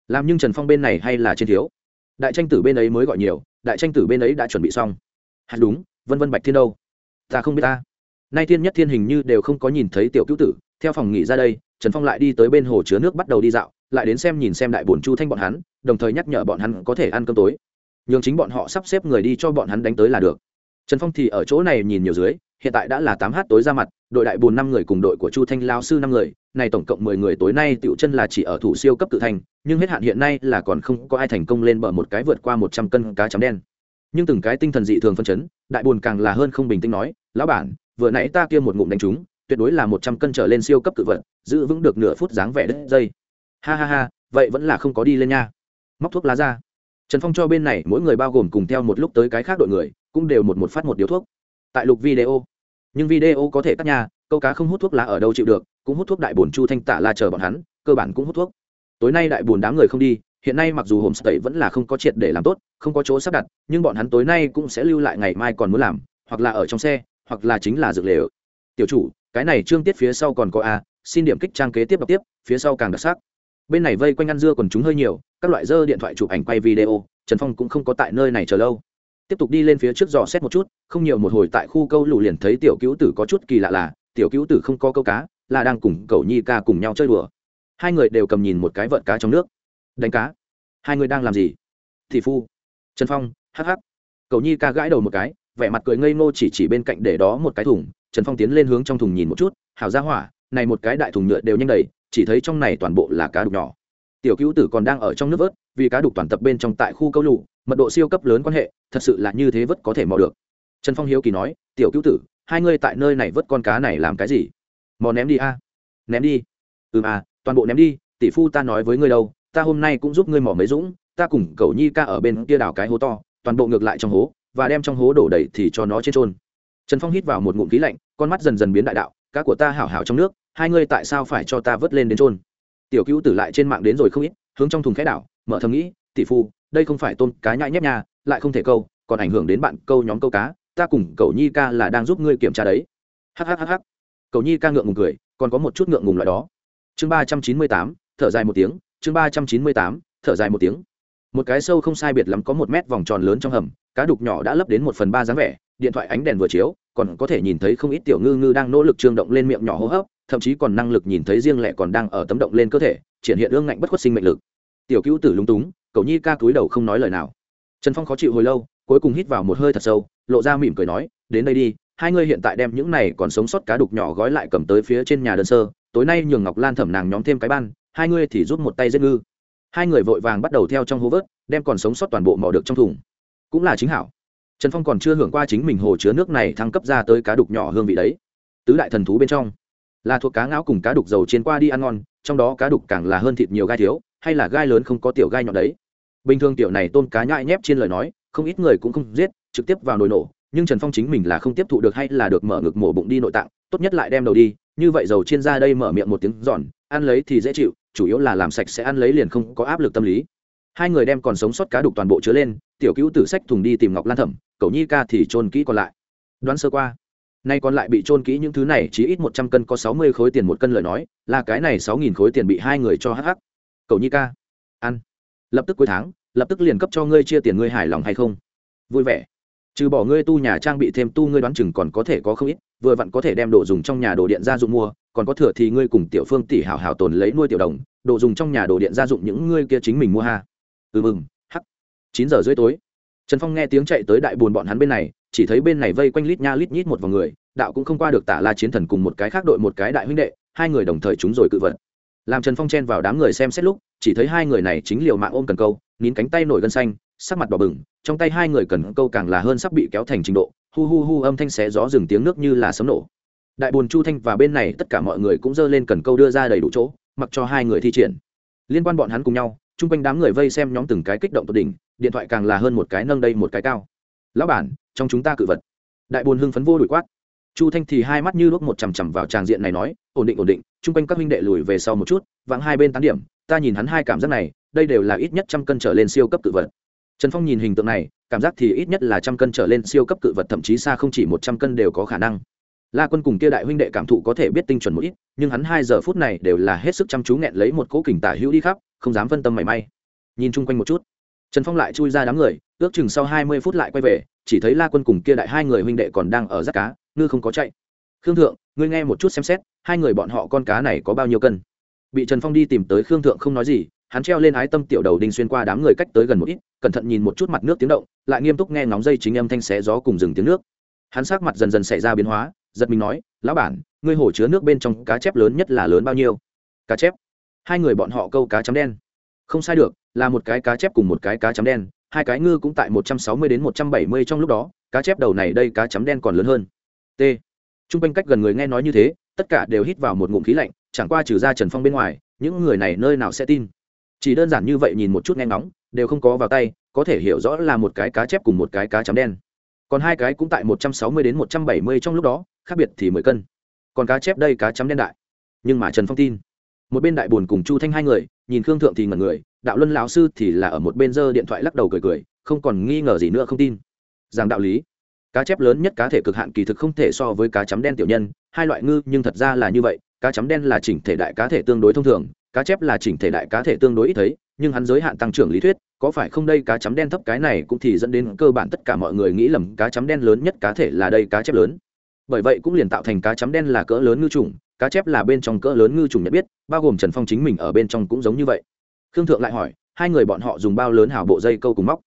Làm nhưng trần phong bên này hay là trên thiếu. Đại tranh tử bên ấy mới gọi nhiều, đại tranh tử bên ấy đã chuẩn bị xong. Hạt đúng, vân vân bạch thiên đâu? Ta không biết ta. Nay thiên nhất thiên hình như đều không có nhìn thấy tiểu cứu tử, theo phòng nghỉ ra đây, trần phong lại đi tới bên hồ chứa nước bắt đầu đi dạo lại đến xem nhìn xem đại bổn chu thanh bọn hắn, đồng thời nhắc nhở bọn hắn có thể ăn cơm tối. Nhường chính bọn họ sắp xếp người đi cho bọn hắn đánh tới là được. Trần phong thì ở chỗ này nhìn nhiều dưới, hiện tại đã là tám h tối ra mặt, đội đại bồn năm người cùng đội của chu thanh lao sư năm người, này tổng cộng mười người tối nay tựu chân là chỉ ở thủ siêu cấp tự thành, nhưng hết hạn hiện nay là còn không có ai thành công lên bờ một cái vượt qua một trăm cân cá chấm đen. Nhưng từng cái tinh thần dị thường phân chấn, đại bồn càng là hơn không bình tĩnh nói, lão bản, vừa nãy ta kia một ngụm đánh trúng, tuyệt đối là một trăm cân trở lên siêu cấp tự vật, giữ vững được nửa phút dáng vẻ đất dây ha ha ha, vậy vẫn là không có đi lên nha. Móc thuốc lá ra. Trần phong cho bên này mỗi người bao gồm cùng theo một lúc tới cái khác đội người, cũng đều một một phát một điếu thuốc. Tại lục video. Nhưng video có thể cắt nhà câu cá không hút thuốc lá ở đâu chịu được, cũng hút thuốc đại bồn chu thanh tạ la chờ bọn hắn, cơ bản cũng hút thuốc. Tối nay đại bồn đám người không đi, hiện nay mặc dù homestay vẫn là không có triệt để làm tốt, không có chỗ sắp đặt, nhưng bọn hắn tối nay cũng sẽ lưu lại ngày mai còn muốn làm, hoặc là ở trong xe, hoặc là chính là dược lề tiểu chủ, cái này trương tiết phía sau còn có a, xin điểm kích trang kế tiếp đọc tiếp, phía sau càng đặc sắc bên này vây quanh ăn dưa còn chúng hơi nhiều, các loại dơ điện thoại chụp ảnh quay video, trần phong cũng không có tại nơi này chờ lâu. Tiếp tục đi lên phía trước dò xét một chút, không nhiều một hồi tại khu câu lù liền thấy tiểu cứu tử có chút kỳ lạ là, tiểu cứu tử không có câu cá, là đang cùng cầu nhi ca cùng nhau chơi đùa. Hai người đều cầm nhìn một cái vợt cá trong nước. Đánh cá. Hai người đang làm gì? Thị phu. Trần phong hh cầu nhi ca gãi đầu một cái, vẻ mặt cười ngây ngô chỉ chỉ bên cạnh để đó một cái thùng. Trần phong tiến lên hướng trong thùng nhìn một chút. Hảo ra hỏa, này một cái đại thùng nhựa đều nhanh đầy chỉ thấy trong này toàn bộ là cá đục nhỏ. Tiểu cứu tử còn đang ở trong nước vớt, vì cá đục toàn tập bên trong tại khu câu lụ, mật độ siêu cấp lớn quan hệ, thật sự là như thế vớt có thể mò được. Trần phong hiếu kỳ nói, tiểu cứu tử, hai ngươi tại nơi này vớt con cá này làm cái gì? Mò ném đi a. Ném đi? Ừ à toàn bộ ném đi, tỷ phu ta nói với ngươi đâu, ta hôm nay cũng giúp ngươi mò mấy dũng, ta cùng cậu nhi ca ở bên kia đào cái hố to, toàn bộ ngược lại trong hố, và đem trong hố đổ đầy thì cho nó trên trôn trần phong hít vào một ngụm khí lạnh, con mắt dần dần biến đại đạo, cá của ta hảo hảo trong nước hai ngươi tại sao phải cho ta vớt lên đến trôn tiểu cứu tử lại trên mạng đến rồi không ít, hướng trong thùng khẽ đảo, mở thầm nghĩ, tỷ phu, đây không phải tôm cá nhãi nhép nhà lại không thể câu, còn ảnh hưởng đến bạn câu nhóm câu cá, ta cùng cầu nhi ca là đang giúp ngươi kiểm tra đấy. Hhhh cầu nhi ca ngượng ngùng cười, còn có một chút ngượng ngùng loại đó. Chương ba trăm chín mươi tám, thở dài một tiếng, chương ba trăm chín mươi tám, thở dài một tiếng. Một cái sâu không sai biệt lắm có một mét vòng tròn lớn trong hầm, cá đục nhỏ đã lấp đến một phần ba dáng vẻ, điện thoại ánh đèn vừa chiếu, còn có thể nhìn thấy không ít tiểu ngư ngư đang nỗ lực trương động lên miệng nhỏ hô hấp thậm chí còn năng lực nhìn thấy riêng lẻ còn đang ở tấm động lên cơ thể, triển hiện ương ngạnh bất khuất sinh mệnh lực. Tiểu cữu tử lúng túng, cậu nhi ca cúi đầu không nói lời nào. Trần phong khó chịu hồi lâu, cuối cùng hít vào một hơi thật sâu, lộ ra mỉm cười nói, đến đây đi, hai ngươi hiện tại đem những này còn sống sót cá đục nhỏ gói lại cầm tới phía trên nhà đơn sơ, tối nay nhường ngọc lan thẩm nàng nhóm thêm cái ban, hai ngươi thì giúp một tay giết ngư. Hai người vội vàng bắt đầu theo trong hố vớt, đem còn sống sót toàn bộ mò được trong thùng. Cũng là chính hảo. Trần phong còn chưa hưởng qua chính mình hồ chứa nước này thăng cấp ra tới cá đục nhỏ hương vị đấy. Tứ đại thần thú bên trong là thuộc cá ngáo cùng cá đục dầu chiến qua đi ăn ngon, trong đó cá đục càng là hơn thịt nhiều gai thiếu, hay là gai lớn không có tiểu gai nhọn đấy. Bình thường tiểu này tôm cá nhại nhép trên lời nói, không ít người cũng không giết, trực tiếp vào nồi nổ, nhưng trần phong chính mình là không tiếp thụ được hay là được mở ngực mổ bụng đi nội tạng, tốt nhất lại đem đầu đi, như vậy dầu chiên ra đây mở miệng một tiếng giòn, ăn lấy thì dễ chịu, chủ yếu là làm sạch sẽ ăn lấy liền không có áp lực tâm lý. Hai người đem còn sống sót cá đục toàn bộ chứa lên, tiểu cứu tử sách thùng đi tìm ngọc lan thẩm, cậu nhi ca thì trôn kỹ còn lại. Đoán sơ qua nay còn lại bị trôn kỹ những thứ này chỉ ít một trăm cân có sáu mươi khối tiền một cân lời nói, là cái này sáu nghìn khối tiền bị hai người cho hắc hắc. Cậu nhi ca, ăn. Lập tức cuối tháng, lập tức liền cấp cho ngươi chia tiền ngươi hài lòng hay không? Vui vẻ. Trừ bỏ ngươi tu nhà trang bị thêm tu ngươi đoán chừng còn có thể có không ít, vừa vặn có thể đem đồ dùng trong nhà đồ điện gia dụng mua, còn có thừa thì ngươi cùng tiểu phương tỷ hảo hảo tồn lấy nuôi tiểu đồng, đồ dùng trong nhà đồ điện gia dụng những ngươi kia chính mình mua ha. Ừ mừng, hắc. Chín giờ rưỡi tối trần phong nghe tiếng chạy tới đại bùn bọn hắn bên này, chỉ thấy bên này vây quanh lít nha lít nhít một vòng người, đạo cũng không qua được tả la chiến thần cùng một cái khác đội một cái đại huynh đệ, hai người đồng thời chúng rồi cự vật. Làm trần phong chen vào đám người xem xét lúc, chỉ thấy hai người này chính liều mạng ôm cần câu, nín cánh tay nổi gân xanh, sắc mặt đỏ bừng, trong tay hai người cần câu càng là hơn sắp bị kéo thành trình độ, hu hu hu âm thanh xé gió rừng tiếng nước như là sấm nổ. Đại bồn chu thanh và bên này tất cả mọi người cũng giơ lên cần câu đưa ra đầy đủ chỗ, mặc cho hai người thi triển. Liên quan bọn hắn cùng nhau chung quanh đám người vây xem nhóm từng cái kích động tột đỉnh, điện thoại càng là hơn một cái nâng đây một cái cao. Lão bản, trong chúng ta cự vật. Đại bồn hưng phấn vô đuổi quát. Chu thanh thì hai mắt như lúc một chằm chằm vào tràng diện này nói, ổn định ổn định, chung quanh các huynh đệ lùi về sau một chút vắng hai bên tán điểm, ta nhìn hắn hai cảm giác này, đây đều là ít nhất trăm cân trở lên siêu cấp cự vật. Trần phong nhìn hình tượng này, cảm giác thì ít nhất là trăm cân trở lên siêu cấp cự vật, thậm chí xa không chỉ một trăm cân đều có khả năng. La quân cùng kia đại huynh đệ cảm thụ có thể biết tinh chuẩn một ít, nhưng hắn hai giờ phút này đều là hết sức chăm chú nghẹn lấy một cố kình tả hữu đi khắp không dám phân tâm mảy may. Nhìn chung quanh một chút, trần phong lại chui ra đám người, ước chừng sau hai mươi phút lại quay về, chỉ thấy la quân cùng kia đại hai người huynh đệ còn đang ở rắt cá, ngư không có chạy. Khương thượng, ngươi nghe một chút xem xét, hai người bọn họ con cá này có bao nhiêu cân? Bị trần phong đi tìm tới khương thượng không nói gì, hắn treo lên ái tâm tiểu đầu đinh xuyên qua đám người cách tới gần một ít, cẩn thận nhìn một chút mặt nước tiếng động, lại nghiêm túc nghe ngóng dây chính âm thanh xé gió cùng rừng tiếng nước. Hắn sát mặt dần dần xảy ra biến hóa, giật mình nói, lão bản, ngươi hồ chứa nước bên trong cá chép lớn nhất là lớn bao nhiêu? Cá chép? Hai người bọn họ câu cá chấm đen. Không sai được, là một cái cá chép cùng một cái cá chấm đen, hai cái ngư cũng tại một trăm sáu mươi đến một trăm bảy mươi trong lúc đó, cá chép đầu này đây cá chấm đen còn lớn hơn. T. T r u n g quanh cách gần người nghe nói như thế, tất cả đều hít vào một ngụm khí lạnh, chẳng qua trừ ra trần phong bên ngoài, những người này nơi nào sẽ tin. Chỉ đơn giản như vậy nhìn một chút nghe ngóng, đều không có vào tay, có thể hiểu rõ là một cái cá chép cùng một cái cá chấm đen. Còn hai cái cũng tại một trăm sáu mươi đến một trăm bảy mươi trong lúc đó, khác biệt thì mười cân. Còn cá chép đây cá chấm đen đại. Nhưng mà trần phong tin một bên đại buồn cùng chu thanh hai người, nhìn khương thượng thì ngẩn người, đạo luân lão sư thì là ở một bên giơ điện thoại lắc đầu cười cười, không còn nghi ngờ gì nữa không tin. Rằng đạo lý, cá chép lớn nhất cá thể cực hạn kỳ thực không thể so với cá chấm đen tiểu nhân, hai loại ngư, nhưng thật ra là như vậy, cá chấm đen là chỉnh thể đại cá thể tương đối thông thường, cá chép là chỉnh thể đại cá thể tương đối ít thấy, nhưng hắn giới hạn tăng trưởng lý thuyết, có phải không đây cá chấm đen thấp cái này cũng thì dẫn đến cơ bản tất cả mọi người nghĩ lầm, cá chấm đen lớn nhất cá thể là đây cá chép lớn. Bởi vậy cũng liền tạo thành cá chấm đen là cỡ lớn ngư chủng cá chép là bên trong cỡ lớn ngư trùng nhận biết, bao gồm trần phong chính mình ở bên trong cũng giống như vậy. Khương thượng lại hỏi, hai người bọn họ dùng bao lớn hào bộ dây câu cùng móc?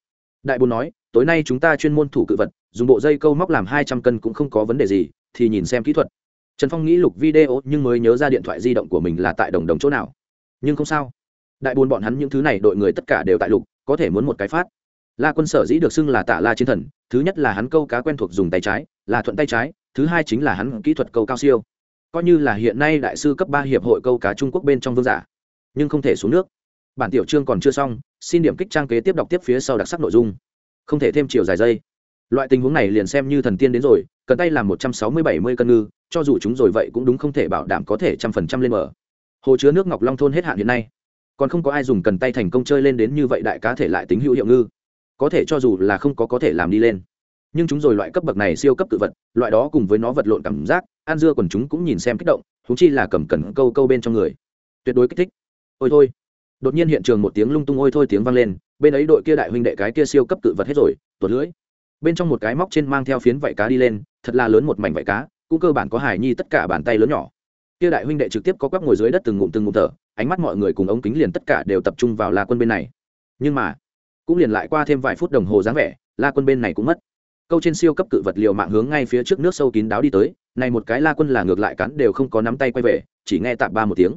Đại bồn nói, tối nay chúng ta chuyên môn thủ cự vật, dùng bộ dây câu móc làm hai trăm cân cũng không có vấn đề gì, thì nhìn xem kỹ thuật. Trần phong nghĩ lục video nhưng mới nhớ ra điện thoại di động của mình là tại đồng đồng chỗ nào. Nhưng không sao. Đại bồn bọn hắn những thứ này đội người tất cả đều tại lục, có thể muốn một cái phát. La quân sở dĩ được xưng là tạ la chiến thần, thứ nhất là hắn câu cá quen thuộc dùng tay trái, là thuận tay trái, thứ hai chính là hắn kỹ thuật câu cao siêu coi như là hiện nay đại sư cấp ba hiệp hội câu cá trung quốc bên trong vương giả, nhưng không thể xuống nước. Bản tiểu chương còn chưa xong, xin điểm kích trang kế tiếp đọc tiếp phía sau đặc sắc nội dung. Không thể thêm chiều dài dây. Loại tình huống này liền xem như thần tiên đến rồi, cần tay làm một trăm sáu mươi bảy mươi cân ngư, cho dù chúng rồi vậy cũng đúng không thể bảo đảm có thể trăm phần trăm lên mở hồ chứa nước ngọc long thôn hết hạn hiện nay. Còn không có ai dùng cần tay thành công chơi lên đến như vậy đại cá thể lại tính hữu hiệu ngư. Có thể cho dù là không có có thể làm đi lên. Nhưng chúng rồi loại cấp bậc này siêu cấp tự vật, loại đó cùng với nó vật lộn cảm giác an dưa quần chúng cũng nhìn xem kích động thúng chi là cầm cẩn câu câu bên trong người. Tuyệt đối kích thích. Ôi thôi. Đột nhiên hiện trường một tiếng lung tung ôi thôi tiếng vang lên, bên ấy đội kia đại huynh đệ cái kia siêu cấp cự vật hết rồi, tuột lưỡi. Bên trong một cái móc trên mang theo phiến vảy cá đi lên, thật là lớn một mảnh vảy cá, cũng cơ bản có hài nhi tất cả bàn tay lớn nhỏ. Kia đại huynh đệ trực tiếp có quắp ngồi dưới đất từng ngụm từng ngụm thở, ánh mắt mọi người cùng ống kính liền tất cả đều tập trung vào la quân bên này. Nhưng mà, cũng liền lại qua thêm vài phút đồng hồ dáng vẻ, la quân bên này cũng mất câu trên siêu cấp cự vật liều mạng hướng ngay phía trước nước sâu kín đáo đi tới, này một cái la quân là ngược lại cắn đều không có nắm tay quay về, chỉ nghe tạm ba một tiếng.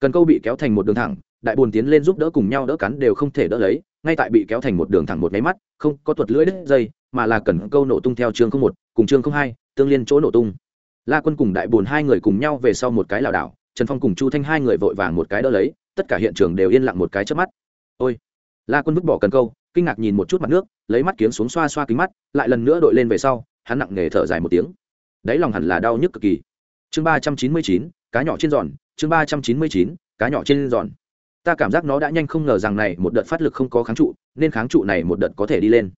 Cần câu bị kéo thành một đường thẳng, đại bồn tiến lên giúp đỡ cùng nhau đỡ cắn đều không thể đỡ lấy, ngay tại bị kéo thành một đường thẳng một máy mắt, không có tuột lưỡi đứt dây, mà là cần câu nổ tung theo chương không một, cùng chương không hai, tương liên chỗ nổ tung. La quân cùng đại bồn hai người cùng nhau về sau một cái lảo đảo, trần phong cùng chu thanh hai người vội vàng một cái đỡ lấy, tất cả hiện trường đều yên lặng một cái trước mắt. Ôi! La quân vứt bỏ cần câu kinh ngạc nhìn một chút mặt nước, lấy mắt kiếm xuống xoa xoa kính mắt, lại lần nữa đội lên về sau, hắn nặng nề thở dài một tiếng. Đáy lòng hẳn là đau nhức cực kỳ. Chương ba trăm chín mươi chín, cá nhỏ trên giòn, chương ba trăm chín mươi chín, cá nhỏ trên giòn. Ta cảm giác nó đã nhanh không ngờ rằng này một đợt phát lực không có kháng trụ, nên kháng trụ này một đợt có thể đi lên.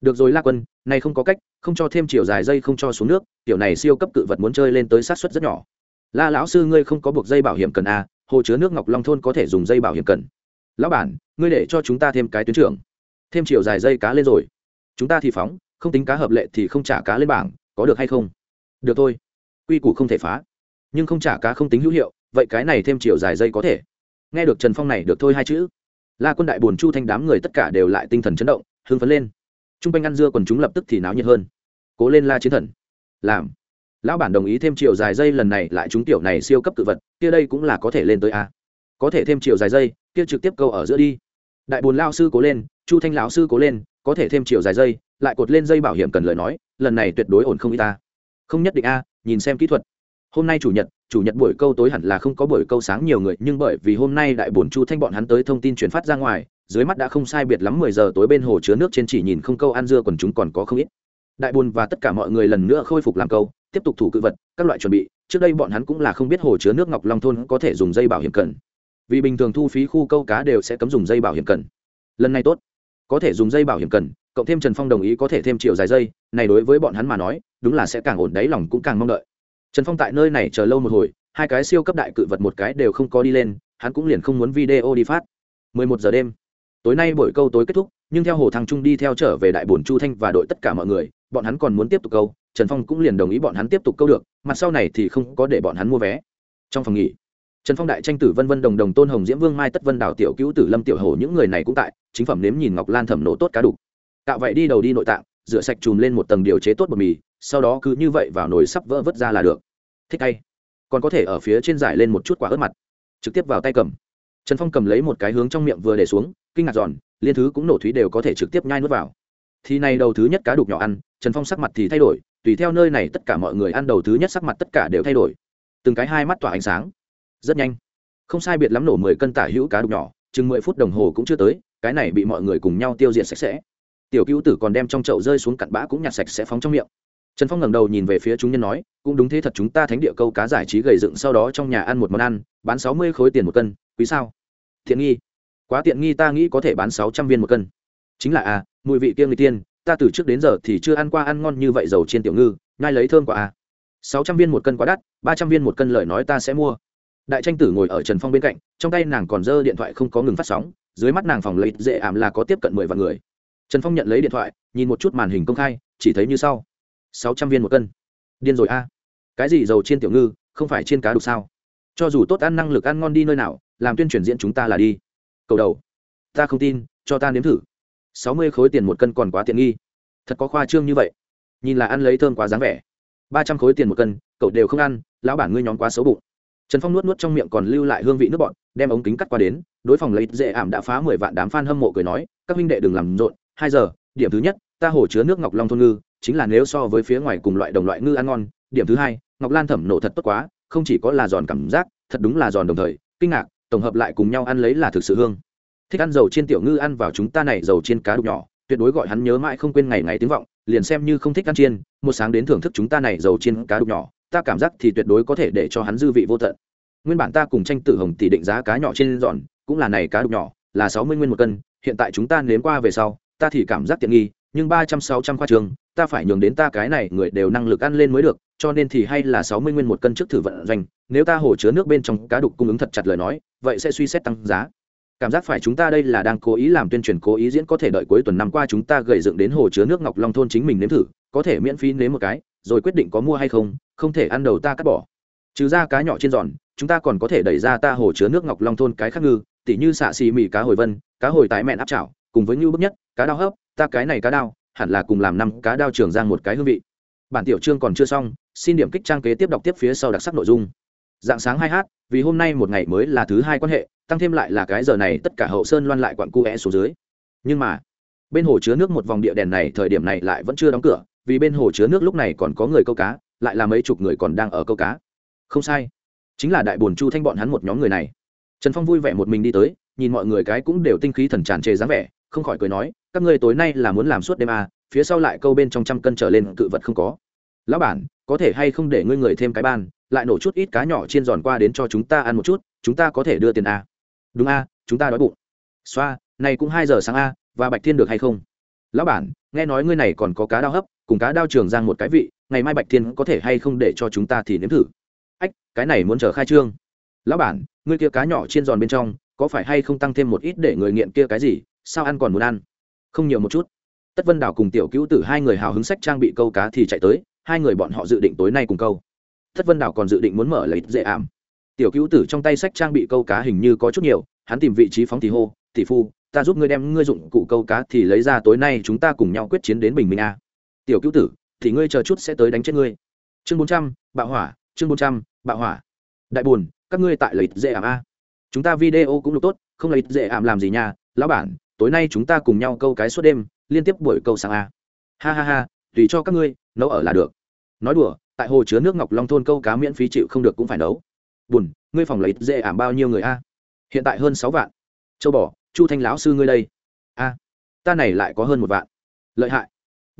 Được rồi la quân, này không có cách, không cho thêm chiều dài dây, không cho xuống nước kiểu này siêu cấp cự vật muốn chơi lên tới sát suất rất nhỏ. La lão sư ngươi không có buộc dây bảo hiểm cần a hồ chứa nước ngọc long thôn có thể dùng dây bảo hiểm cần. Lão bản, ngươi để cho chúng ta thêm cái tuyến trưởng thêm chiều dài dây cá lên rồi. Chúng ta thì phóng, không tính cá hợp lệ thì không trả cá lên bảng, có được hay không? Được thôi. Quy củ không thể phá. Nhưng không trả cá không tính hữu hiệu, vậy cái này thêm chiều dài dây có thể. Nghe được trần phong này được thôi hai chữ. La quân đại bồn chu thanh đám người tất cả đều lại tinh thần chấn động, hưng phấn lên. T r u n g quanh ăn dưa còn chúng lập tức thì náo nhiệt hơn. Cố lên la chiến thần. Làm. Lão bản đồng ý thêm chiều dài dây lần này lại chúng tiểu này siêu cấp tự vật, kia đây cũng là có thể lên tới a. Có thể thêm chiều dài dây, kia trực tiếp câu ở giữa đi. Đại bồn lao sư cố lên chu thanh lão sư cố lên, có thể thêm chiều dài dây, lại cột lên dây bảo hiểm cần lời nói, lần này tuyệt đối ổn không y ta. Không nhất định a, nhìn xem kỹ thuật. Hôm nay chủ nhật chủ nhật buổi câu tối hẳn là không có buổi câu sáng nhiều người, nhưng bởi vì hôm nay đại bổn chu thanh bọn hắn tới thông tin chuyển phát ra ngoài, dưới mắt đã không sai biệt lắm mười giờ tối bên hồ chứa nước trên chỉ nhìn không câu ăn dưa còn chúng còn có không ít. Đại bùn và tất cả mọi người lần nữa khôi phục làm câu, tiếp tục thủ cự vật, các loại chuẩn bị, trước đây bọn hắn cũng là không biết hồ chứa nước ngọc long thôn có thể dùng dây bảo hiểm cần. Vì bình thường thu phí khu câu cá đều sẽ cấm dùng dây bảo hiểm cần. Lần này tốt có thể dùng dây bảo hiểm cần, cộng thêm trần phong đồng ý có thể thêm chiều dài dây, này đối với bọn hắn mà nói, đúng là sẽ càng ổn đáy lòng cũng càng mong đợi. Trần phong tại nơi này chờ lâu một hồi, hai cái siêu cấp đại cự vật một cái đều không có đi lên, hắn cũng liền không muốn video đi phát. 11 giờ đêm, tối nay buổi câu tối kết thúc, nhưng theo hồ thăng trung đi theo trở về đại bồn chu thanh và đội tất cả mọi người, bọn hắn còn muốn tiếp tục câu, trần phong cũng liền đồng ý bọn hắn tiếp tục câu được, mặt sau này thì không có để bọn hắn mua vé. Trong phòng nghỉ trần phong đại tranh tử vân vân đồng đồng tôn hồng diễm vương mai tất vân đào tiểu cứu tử lâm tiểu hồ những người này cũng tại, chính phẩm nếm nhìn ngọc lan thẩm nổ tốt cá đục. Cạo vậy đi đầu đi nội tạng, rửa sạch chùm lên một tầng điều chế tốt bột mì, sau đó cứ như vậy vào nồi sắp vỡ vớt ra là được. Thích tay còn có thể ở phía trên giải lên một chút quả ớt mặt. Trực tiếp vào tay cầm. Trần phong cầm lấy một cái hướng trong miệng vừa để xuống, kinh ngạc giòn liên thứ cũng nổ thúy đều có thể trực tiếp nhai nuốt vào. Thì này đầu thứ nhất cá đục nhỏ ăn, trần phong sắc mặt thì thay đổi, tùy theo nơi này tất cả mọi người ăn đầu thứ nhất sắc mặt tất cả đều thay đổi. Từng cái hai mắt tỏa ánh sáng rất nhanh. Không sai biệt lắm nổ mười cân tả hữu cá đục nhỏ, chừng mười phút đồng hồ cũng chưa tới, cái này bị mọi người cùng nhau tiêu diệt sạch sẽ. Tiểu cứu tử còn đem trong chậu rơi xuống cặn bã cũng nhặt sạch sẽ phóng trong miệng. Trần phong ngẩng đầu nhìn về phía chúng nhân nói, cũng đúng thế thật chúng ta thánh địa câu cá giải trí gầy dựng sau đó trong nhà ăn một món ăn, bán sáu mươi khối tiền một cân, quý sao? Thiện nghi. Quá tiện nghi ta nghĩ có thể bán sáu trăm viên một cân. Chính là à mùi vị kia người tiên, ta từ trước đến giờ thì chưa ăn qua ăn ngon như vậy dầu trên tiểu ngư, nhai lấy thơm quả à. Sáu trăm viên một cân quá đắt, ba trăm viên một cân lời nói ta sẽ mua đại tranh tử ngồi ở trần phong bên cạnh, trong tay nàng còn giơ điện thoại không có ngừng phát sóng, dưới mắt nàng phòng lấy dễ ảm là có tiếp cận mười vạn người. Trần phong nhận lấy điện thoại, nhìn một chút màn hình công khai, chỉ thấy như sau. Sáu trăm viên một cân. Điên rồi a. Cái gì dầu trên tiểu ngư, không phải trên cá đục sao? Cho dù tốt ăn năng lực ăn ngon đi nơi nào, làm tuyên truyền diễn chúng ta là đi. Cầu đầu. Ta không tin, cho ta nếm thử. Sáu mươi khối tiền một cân còn quá tiện nghi. Thật có khoa trương như vậy. Nhìn là ăn lấy thơm quá dáng vẻ. Ba trăm khối tiền một cân, cậu đều không ăn, lão bản ngươi nhóm quá xấu bụng trần phong nuốt nuốt trong miệng còn lưu lại hương vị nước bọn đem ống kính cắt qua đến, đối phòng lấy dễ ảm đã phá mười vạn đám f a n hâm mộ cười nói, các huynh đệ đừng làm rộn, hai giờ, điểm thứ nhất, ta hồ chứa nước ngọc long thôn ngư, chính là nếu so với phía ngoài cùng loại đồng loại ngư ăn ngon, điểm thứ hai, ngọc lan thẩm nổ thật tốt quá, không chỉ có là giòn cảm giác, thật đúng là giòn đồng thời, kinh ngạc, tổng hợp lại cùng nhau ăn lấy là thực sự hương. Thích ăn dầu chiên tiểu ngư ăn vào chúng ta này dầu chiên cá đục nhỏ, tuyệt đối gọi hắn nhớ mãi không quên ngày ngày tiếng vọng, liền xem như không thích ăn chiên, một sáng đến thưởng thức chúng ta này dầu chiên cá đục nhỏ ta cảm giác thì tuyệt đối có thể để cho hắn dư vị vô tận. Nguyên bản ta cùng tranh tử hồng tỷ định giá cá nhỏ trên giòn, cũng là này cá đục nhỏ, là sáu mươi nguyên một cân, hiện tại chúng ta nếm qua về sau, ta thì cảm giác tiện nghi, nhưng ba trăm sáu trăm khoa trường, ta phải nhường đến ta cái này người đều năng lực ăn lên mới được, cho nên thì hay là sáu mươi nguyên một cân trước thử vận doanh, nếu ta hồ chứa nước bên trong cá đục cung ứng thật chặt lời nói, vậy sẽ suy xét tăng giá. Cảm giác phải chúng ta đây là đang cố ý làm tuyên truyền, cố ý diễn có thể đợi cuối tuần năm qua chúng ta gầy dựng đến hồ chứa nước ngọc long thôn chính mình nếm thử, có thể miễn phí nếm một cái, rồi quyết định có mua hay không không thể ăn đầu ta cắt bỏ. Trừ ra cá nhỏ trên giòn, chúng ta còn có thể đẩy ra ta hồ chứa nước ngọc long thôn cái khác ngư, tỉ như xạ xì mì cá hồi vân, cá hồi tái mẹn áp chảo, cùng với ngưu bức nhất, cá đao hấp, ta cái này cá đao, hẳn là cùng làm năm cá đao trường giang một cái hương vị. Bản tiểu chương còn chưa xong, xin điểm kích trang kế tiếp đọc tiếp phía sau đặc sắc nội dung. Dạng sáng hai h vì hôm nay một ngày mới là thứ hai quan hệ, tăng thêm lại là cái giờ này tất cả hậu sơn loan lại quặn cu é xuống dưới. Nhưng mà, bên hồ chứa nước một vòng địa đèn này thời điểm này lại vẫn chưa đóng cửa, vì bên hồ chứa nước lúc này còn có người câu cá lại là mấy chục người còn đang ở câu cá. Không sai. Chính là đại bồn chu thanh bọn hắn một nhóm người này. Trần phong vui vẻ một mình đi tới nhìn mọi người cái cũng đều tinh khí thần tràn trề dáng vẻ không khỏi cười nói các ngươi tối nay là muốn làm suốt đêm à, phía sau lại câu bên trong trăm cân trở lên cự vật không có. Lão bản có thể hay không để ngươi người thêm cái ban lại nổ chút ít cá nhỏ chiên giòn qua đến cho chúng ta ăn một chút chúng ta có thể đưa tiền à? đúng à, chúng ta đói bụng. Xoa này cũng hai giờ sáng a và bạch thiên được hay không? Lão bản nghe nói ngươi này còn có cá đao hấp cùng cá đao trường giang một cái vị ngày mai bạch thiên có thể hay không để cho chúng ta thì nếm thử? Ách, cái này muốn chờ khai trương. Lão bản, ngươi kia cá nhỏ chiên giòn bên trong, có phải hay không tăng thêm một ít để người nghiện kia cái gì? Sao ăn còn muốn ăn? Không nhiều một chút. Tất vân đảo cùng tiểu cứu tử hai người hào hứng sách trang bị câu cá thì chạy tới, hai người bọn họ dự định tối nay cùng câu. Tất vân đảo còn dự định muốn mở lấy dễ ảm. Tiểu cứu tử trong tay sách trang bị câu cá hình như có chút nhiều, hắn tìm vị trí phóng thì hô, tỷ phu, ta giúp ngươi đem ngươi dụng cụ câu cá thì lấy ra, tối nay chúng ta cùng nhau quyết chiến đến bình minh a. Tiểu cứu tử thì ngươi chờ chút sẽ tới đánh chết ngươi. Chương bốn trăm, bạo hỏa, chương bốn trăm, bạo hỏa. Đại buồn, các ngươi tại lợi dễ ảm a. Chúng ta video cũng được tốt, không lợi dễ ảm làm gì nha, lão bản, tối nay chúng ta cùng nhau câu cái suốt đêm, liên tiếp buổi câu sáng a. Ha ha ha, tùy cho các ngươi, nấu ở là được. Nói đùa, tại hồ chứa nước ngọc long thôn câu cá miễn phí chịu không được cũng phải nấu. Buồn, ngươi phòng lợi dễ ảm bao nhiêu người a? Hiện tại hơn sáu vạn. Châu bò, chu thanh lão sư ngươi đây. A, ta này lại có hơn một vạn. Lợi hại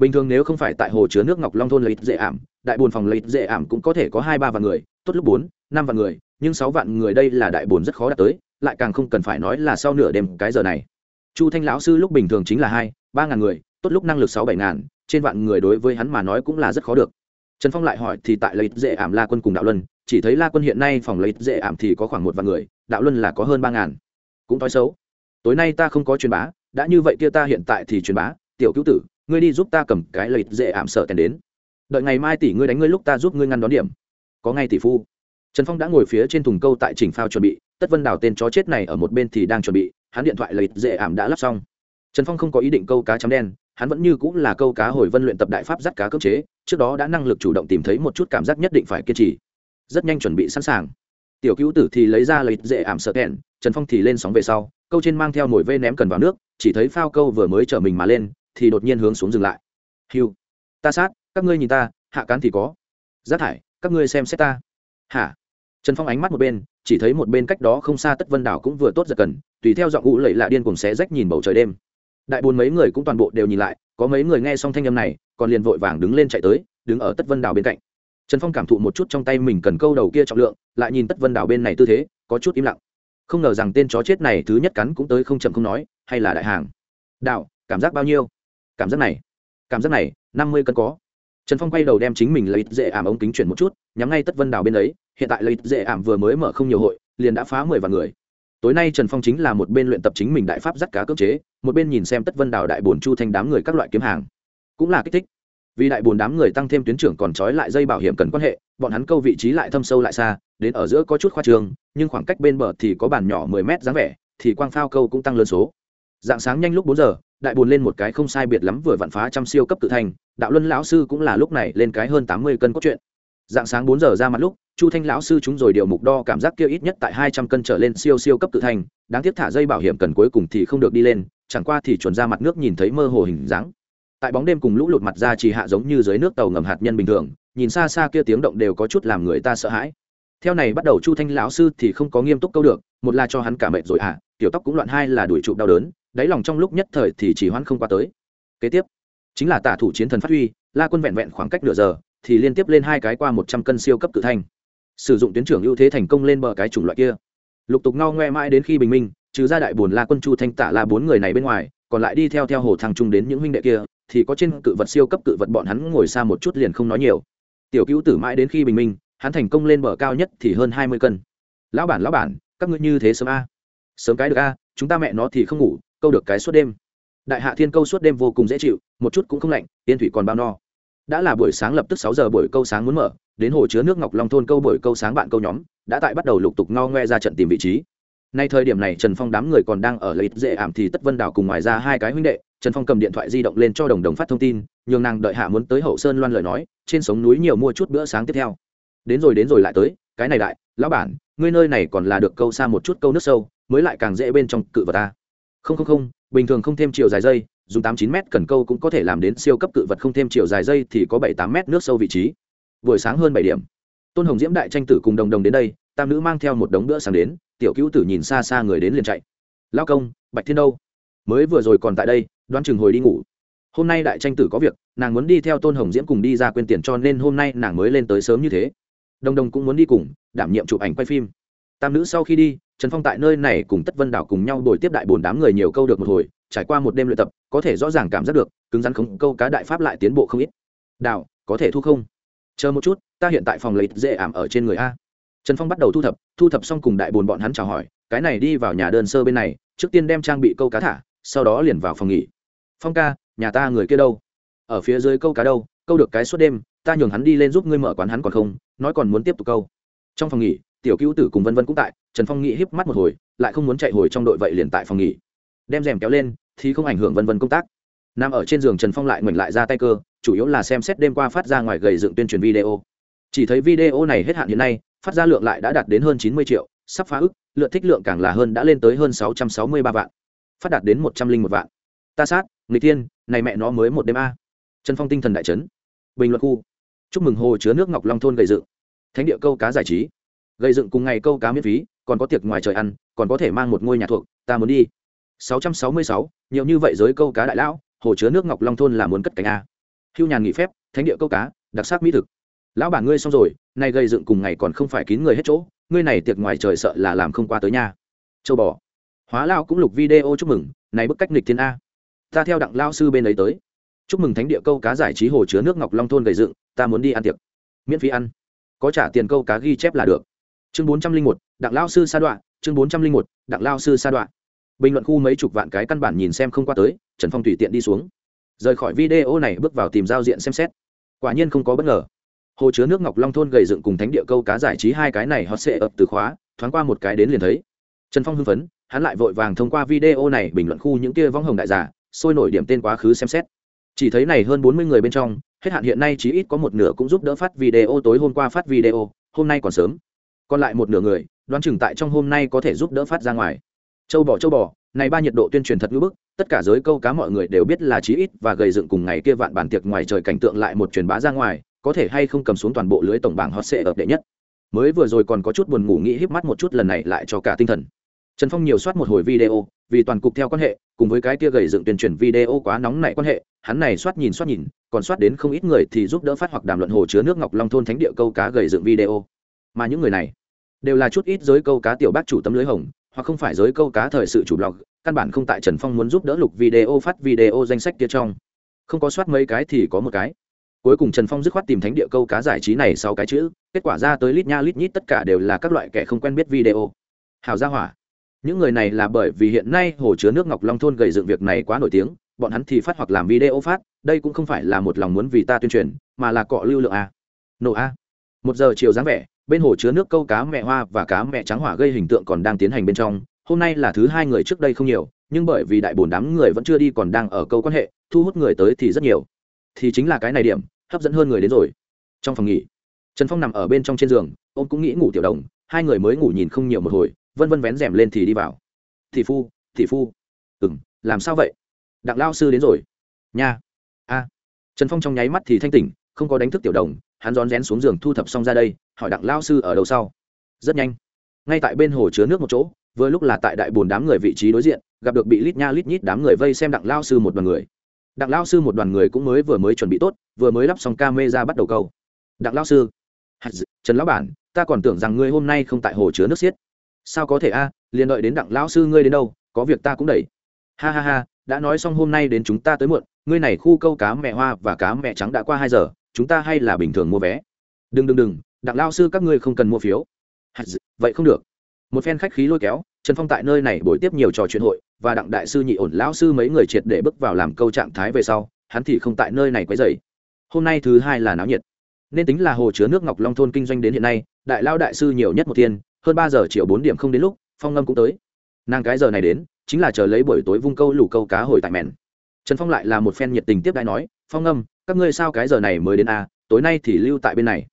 bình thường nếu không phải tại hồ chứa nước ngọc long thôn lấy dễ ảm, đại bồn phòng lấy dễ ảm cũng có thể có hai ba vạn người, tốt lúc bốn, năm vạn người, nhưng sáu vạn người đây là đại bồn rất khó đạt tới, lại càng không cần phải nói là sau nửa đêm cái giờ này. Chu thanh lão sư lúc bình thường chính là hai, ba ngàn người, tốt lúc năng lực sáu bảy ngàn, trên vạn người đối với hắn mà nói cũng là rất khó được. Trần phong lại hỏi thì tại lấy dễ ảm la quân cùng đạo luân, chỉ thấy la quân hiện nay phòng lấy dễ ảm thì có khoảng một vạn người, đạo luân là có hơn ba ngàn. Cũng thói xấu. Tối nay ta không có truyền bá, đã như vậy kia ta hiện tại thì truyền bá, tiểu cứu tử ngươi đi giúp ta cầm cái lợi dễ ảm sợ tèn đến. Đợi ngày mai tỷ ngươi đánh ngươi lúc ta giúp ngươi ngăn đón điểm. Có ngay tỷ phu. Trần phong đã ngồi phía trên thùng câu tại trình phao chuẩn bị, tất vân đào tên chó chết này ở một bên thì đang chuẩn bị, hắn điện thoại lợi dễ ảm đã lắp xong. Trần phong không có ý định câu cá chấm đen, hắn vẫn như cũng là câu cá hồi vân luyện tập đại pháp dắt cá cưỡng chế, trước đó đã năng lực chủ động tìm thấy một chút cảm giác nhất định phải kiên trì. Rất nhanh chuẩn bị sẵn sàng. Tiểu cứu tử thì lấy ra lợi dễ ảm sợ kẹn, trần phong thì lên sóng về sau, câu trên mang theo mồi vê ném cần vào nước, chỉ thấy phao câu vừa mới chở mình mà lên thì đột nhiên hướng xuống dừng lại. Hiu ta sát, các ngươi nhìn ta, hạ cán thì có. Rác thải, các ngươi xem xét ta. Hả? Trần phong ánh mắt một bên, chỉ thấy một bên cách đó không xa tất vân đảo cũng vừa tốt giật cần, tùy theo giọng ngũ lẩy lạ điên cùng xé rách nhìn bầu trời đêm. Đại bốn mấy người cũng toàn bộ đều nhìn lại, có mấy người nghe xong thanh âm này, còn liền vội vàng đứng lên chạy tới, đứng ở tất vân đảo bên cạnh. Trần phong cảm thụ một chút trong tay mình cần câu đầu kia trọng lượng, lại nhìn tất vân đảo bên này tư thế, có chút im lặng. Không ngờ rằng tên chó chết này thứ nhất cắn cũng tới không chậm không nói, hay là đại hàng. Đạo cảm giác bao nhiêu? Cảm giác này, cảm giác này, năm mươi cân có. Trần phong quay đầu đem chính mình lấy dễ ảm ống kính chuyển một chút, nhắm ngay tất vân đào bên ấy, hiện tại lấy dễ ảm vừa mới mở không nhiều hội, liền đã phá mười vạn người. Tối nay trần phong chính là một bên luyện tập chính mình đại pháp dắt cá cưỡng chế, một bên nhìn xem tất vân đào đại bồn chu thanh đám người các loại kiếm hàng. Cũng là kích thích. Vì đại bồn đám người tăng thêm tuyến trưởng còn trói lại dây bảo hiểm cần quan hệ, bọn hắn câu vị trí lại thâm sâu lại xa, đến ở giữa có chút khoa trường, nhưng khoảng cách bên bờ thì có bàn nhỏ mười mét dáng vẻ, thì quang phao câu cũng tăng lớn số dạng sáng nhanh lúc bốn giờ, đại bồn lên một cái không sai biệt lắm vừa vặn phá trăm siêu cấp tự thành, đạo luân lão sư cũng là lúc này lên cái hơn tám mươi cân cốt truyện. Dạng sáng bốn giờ ra mặt lúc, chu thanh lão sư chúng rồi điều mục đo cảm giác kia ít nhất tại hai trăm cân trở lên siêu siêu cấp tự thành, đáng tiếc thả dây bảo hiểm cần cuối cùng thì không được đi lên, chẳng qua thì chuẩn ra mặt nước nhìn thấy mơ hồ hình dáng. Tại bóng đêm cùng lũ lụt mặt ra chỉ hạ giống như dưới nước tàu ngầm hạt nhân bình thường, nhìn xa xa kia tiếng động đều có chút làm người ta sợ hãi. Theo này bắt đầu chu thanh lão sư thì không có nghiêm túc câu được, một là cho hắn cả mệt rồi à tiểu tóc cũng loạn, hai là đuổi trụ đau đớn đáy lòng trong lúc nhất thời thì chỉ hoãn không qua tới. Kế tiếp, chính là tả thủ chiến thần phát huy, la quân vẹn vẹn khoảng cách nửa giờ, thì liên tiếp lên hai cái qua một trăm cân siêu cấp cự thanh. Sử dụng tuyến trưởng ưu thế thành công lên bờ cái chủng loại kia. Lục tục ngao ngoe mãi đến khi bình minh, trừ ra đại bồn la quân chu thanh tả là bốn người này bên ngoài, còn lại đi theo theo hồ thăng trung đến những huynh đệ kia, thì có trên cự vật siêu cấp cự vật bọn hắn ngồi xa một chút liền không nói nhiều. Tiểu cứu tử mãi đến khi bình minh, hắn thành công lên bờ cao nhất thì hơn hai mươi cân. Lão bản lão bản, các ngươi như thế sớm a? Sớm cái được a, chúng ta mẹ nó thì không ngủ câu được cái suốt đêm. Đại hạ thiên câu suốt đêm vô cùng dễ chịu, một chút cũng không lạnh tiên thủy còn bao no. Đã là buổi sáng lập tức sáu giờ buổi câu sáng muốn mở, đến hồ chứa nước ngọc long thôn câu buổi câu sáng bạn câu nhóm, đã tại bắt đầu lục tục ngao ngoe ra trận tìm vị trí. Nay thời điểm này trần phong đám người còn đang ở lợi dễ ảm thì tất vân đảo cùng ngoài ra hai cái huynh đệ, trần phong cầm điện thoại di động lên cho đồng đồng phát thông tin, nhường nàng đợi hạ muốn tới hậu sơn loan lời nói, trên sống núi nhiều mua chút bữa sáng tiếp theo. Đến rồi đến rồi lại tới, cái này đại, lão bản, ngươi nơi này còn là được câu xa một chút câu nước sâu, mới lại càng dễ bên trong cự vật ta không không không, bình thường không thêm chiều dài dây, dùng tám chín m cần câu cũng có thể làm đến siêu cấp cự vật không thêm chiều dài dây thì có bảy tám m nước sâu vị trí. Buổi sáng hơn bảy điểm. Tôn hồng diễm đại tranh tử cùng đồng đồng đến đây, tam nữ mang theo một đống bữa sáng đến, tiểu cữu tử nhìn xa xa người đến liền chạy. Lao công, bạch thiên đâu? Mới vừa rồi còn tại đây, đoán chừng hồi đi ngủ. Hôm nay đại tranh tử có việc, nàng muốn đi theo tôn hồng diễm cùng đi ra quên tiền cho nên hôm nay nàng mới lên tới sớm như thế. Đồng đồng cũng muốn đi cùng, đảm nhiệm chụp ảnh quay phim. Tam nữ sau khi đi trần phong tại nơi này cùng tất vân đảo cùng nhau đổi tiếp đại bồn đám người nhiều câu được một hồi, trải qua một đêm luyện tập, có thể rõ ràng cảm giác được, cứng rắn không câu cá đại pháp lại tiến bộ không ít. Đảo, có thể thu không? Chờ một chút, ta hiện tại phòng lấy dễ ảm ở trên người a. Trần phong bắt đầu thu thập thu thập xong cùng đại bồn bọn hắn chào hỏi, cái này đi vào nhà đơn sơ bên này, trước tiên đem trang bị câu cá thả, sau đó liền vào phòng nghỉ. Phong ca, nhà ta người kia đâu? Ở phía dưới câu cá đâu? Câu được cái suốt đêm, ta nhường hắn đi lên giúp ngươi mở quán hắn còn không, nói còn muốn tiếp tục câu. Trong phòng nghỉ tiểu cứu tử cùng vân vân cũng tại, trần phong nghĩ híp mắt một hồi, lại không muốn chạy hồi trong đội vậy liền tại phòng nghỉ. Đem rèm kéo lên, thì không ảnh hưởng vân vân công tác. Nằm ở trên giường trần phong lại ngoảnh lại ra tay cơ, chủ yếu là xem xét đêm qua phát ra ngoài gầy dựng tuyên truyền video. Chỉ thấy video này hết hạn hiện nay, phát ra lượng lại đã đạt đến hơn chín mươi triệu, sắp phá ức, lượt thích lượng càng là hơn đã lên tới hơn sáu trăm sáu mươi ba vạn. Phát đạt đến một trăm linh một vạn. Ta sát người tiên này mẹ nó mới một đêm a. Trần phong tinh thần đại trấn bình luận khu. Chúc mừng hồ chứa nước ngọc long thôn gầy dựng. Thánh địa câu cá giải trí gây dựng cùng ngày câu cá miễn phí còn có tiệc ngoài trời ăn còn có thể mang một ngôi nhà thuộc ta muốn đi. 666, nhiều như vậy giới câu cá đại lão hồ chứa nước ngọc long thôn là muốn cất cánh a. Hưu nhàn nghỉ phép thánh địa câu cá đặc sắc mỹ thực. Lão bản ngươi xong rồi nay gây dựng cùng ngày còn không phải kín người hết chỗ ngươi này tiệc ngoài trời sợ là làm không qua tới nhà. Châu bò. Hóa lao cũng lục video chúc mừng này bức cách nghịch thiên a. Ta theo đặng lao sư bên ấy tới. Chúc mừng thánh địa câu cá giải trí hồ chứa nước ngọc long thôn gầy dựng ta muốn đi ăn tiệc. Miễn phí ăn. Có trả tiền câu cá ghi chép là được chương bốn trăm linh một, đặng lao sư sa đoạn chương bốn trăm linh một, đặng lao sư sa đoạn bình luận khu mấy chục vạn cái căn bản nhìn xem không qua tới, trần phong tùy tiện đi xuống. Rời khỏi video này, bước vào tìm giao diện xem xét. Quả nhiên không có bất ngờ. Hồ chứa nước ngọc long thôn gầy dựng cùng thánh địa câu cá giải trí hai cái này hot sẽ ập từ khóa, thoáng qua một cái đến liền thấy. Trần phong hưng phấn, hắn lại vội vàng thông qua video này bình luận khu những kia vong hồng đại giả, sôi nổi điểm tên quá khứ xem xét. Chỉ thấy này hơn bốn mươi người bên trong, hết hạn hiện nay chỉ ít có một nửa cũng giúp đỡ phát video tối hôm qua phát video, hôm nay còn sớm còn lại một nửa người, đoán chừng tại trong hôm nay có thể giúp đỡ phát ra ngoài. Châu bò châu bò, này ba nhiệt độ tuyên truyền thật ngữ bức, tất cả giới câu cá mọi người đều biết là chí ít và gầy dựng cùng ngày kia vạn bản tiệc ngoài trời cảnh tượng lại một truyền bá ra ngoài, có thể hay không cầm xuống toàn bộ lưới tổng bảng hot sệ ập đệ nhất. Mới vừa rồi còn có chút buồn ngủ nghĩ híp mắt một chút lần này lại cho cả tinh thần. Trần phong nhiều soát một hồi video, vì toàn cục theo quan hệ, cùng với cái kia gầy dựng tuyên truyền video quá nóng nảy quan hệ, hắn này soát nhìn soát nhìn, còn soát đến không ít người thì giúp đỡ phát hoặc đàm luận hồ chứa nước ngọc long thôn thánh địa câu cá gầy dựng video mà những người này đều là chút ít giới câu cá tiểu bác chủ tấm lưới hồng, hoặc không phải giới câu cá thời sự chủ blog, căn bản không tại trần phong muốn giúp đỡ lục video phát video danh sách kia trong. Không có soát mấy cái thì có một cái. Cuối cùng trần phong dứt khoát tìm thánh địa câu cá giải trí này sau cái chữ, kết quả ra tới lít nha lít nhít tất cả đều là các loại kẻ không quen biết video. Hào gia hỏa. Những người này là bởi vì hiện nay hồ chứa nước ngọc long thôn gầy dựng việc này quá nổi tiếng, bọn hắn thì phát hoặc làm video phát, đây cũng không phải là một lòng muốn vì ta tuyên truyền, mà là cọ lưu lượng a. Nổ a. Một giờ chiều dáng vẻ bên hồ chứa nước câu cá mẹ hoa và cá mẹ trắng hỏa gây hình tượng còn đang tiến hành bên trong. Hôm nay là thứ hai người trước đây không nhiều, nhưng bởi vì đại bồn đám người vẫn chưa đi còn đang ở câu quan hệ, thu hút người tới thì rất nhiều. Thì chính là cái này điểm, hấp dẫn hơn người đến rồi. Trong phòng nghỉ, trần phong nằm ở bên trong trên giường ông cũng nghĩ ngủ tiểu đồng, hai người mới ngủ nhìn không nhiều một hồi, vân vân vén rèm lên thì đi vào. Thị phu thị phu. Ừ m làm sao vậy? Đặng lao sư đến rồi. Nha. A. Trần phong trong nháy mắt thì thanh tỉnh, không có đánh thức tiểu đồng hắn rón rén xuống giường thu thập xong ra đây, hỏi đặng lao sư ở đâu sau. Rất nhanh. Ngay tại bên hồ chứa nước một chỗ, vừa lúc là tại đại bồn đám người vị trí đối diện, gặp được bị lít nha lít nhít đám người vây xem đặng lao sư một đoàn người. Đặng lao sư một đoàn người cũng mới vừa mới chuẩn bị tốt, vừa mới lắp xong ca mê ra bắt đầu câu. Đặng lao sư. Trần lão bản, ta còn tưởng rằng ngươi hôm nay không tại hồ chứa nước xiết. Sao có thể a, liền đợi đến đặng lão sư ngươi đến đâu, có việc ta cũng đẩy. Ha ha ha, đã nói xong hôm nay đến chúng ta tới muộn, ngươi này khu câu cá mẹ hoa và cá mẹ trắng đã qua hai giờ chúng ta hay là bình thường mua vé? Đừng đừng đừng, đặng lao sư các ngươi không cần mua phiếu. Vậy không được. Một phen khách khí lôi kéo, trần phong tại nơi này buổi tiếp nhiều trò chuyện hội, và đặng đại sư nhị ổn lão sư mấy người triệt để bước vào làm câu trạng thái về sau, hắn thì không tại nơi này quấy dày hôm nay thứ hai là náo nhiệt. Nên tính là hồ chứa nước ngọc long thôn kinh doanh đến hiện nay, đại lao đại sư nhiều nhất một thiên, hơn ba giờ chiều bốn điểm không đến lúc, phong ngâm cũng tới. Nàng cái giờ này đến, chính là chờ lấy buổi tối vung câu lủ câu cá hồi tại mẹn. Trần phong lại là một phen nhiệt tình tiếp đãi nói, phong ngâm các ngươi sao cái giờ này mới đến à, tối nay thì lưu tại bên này.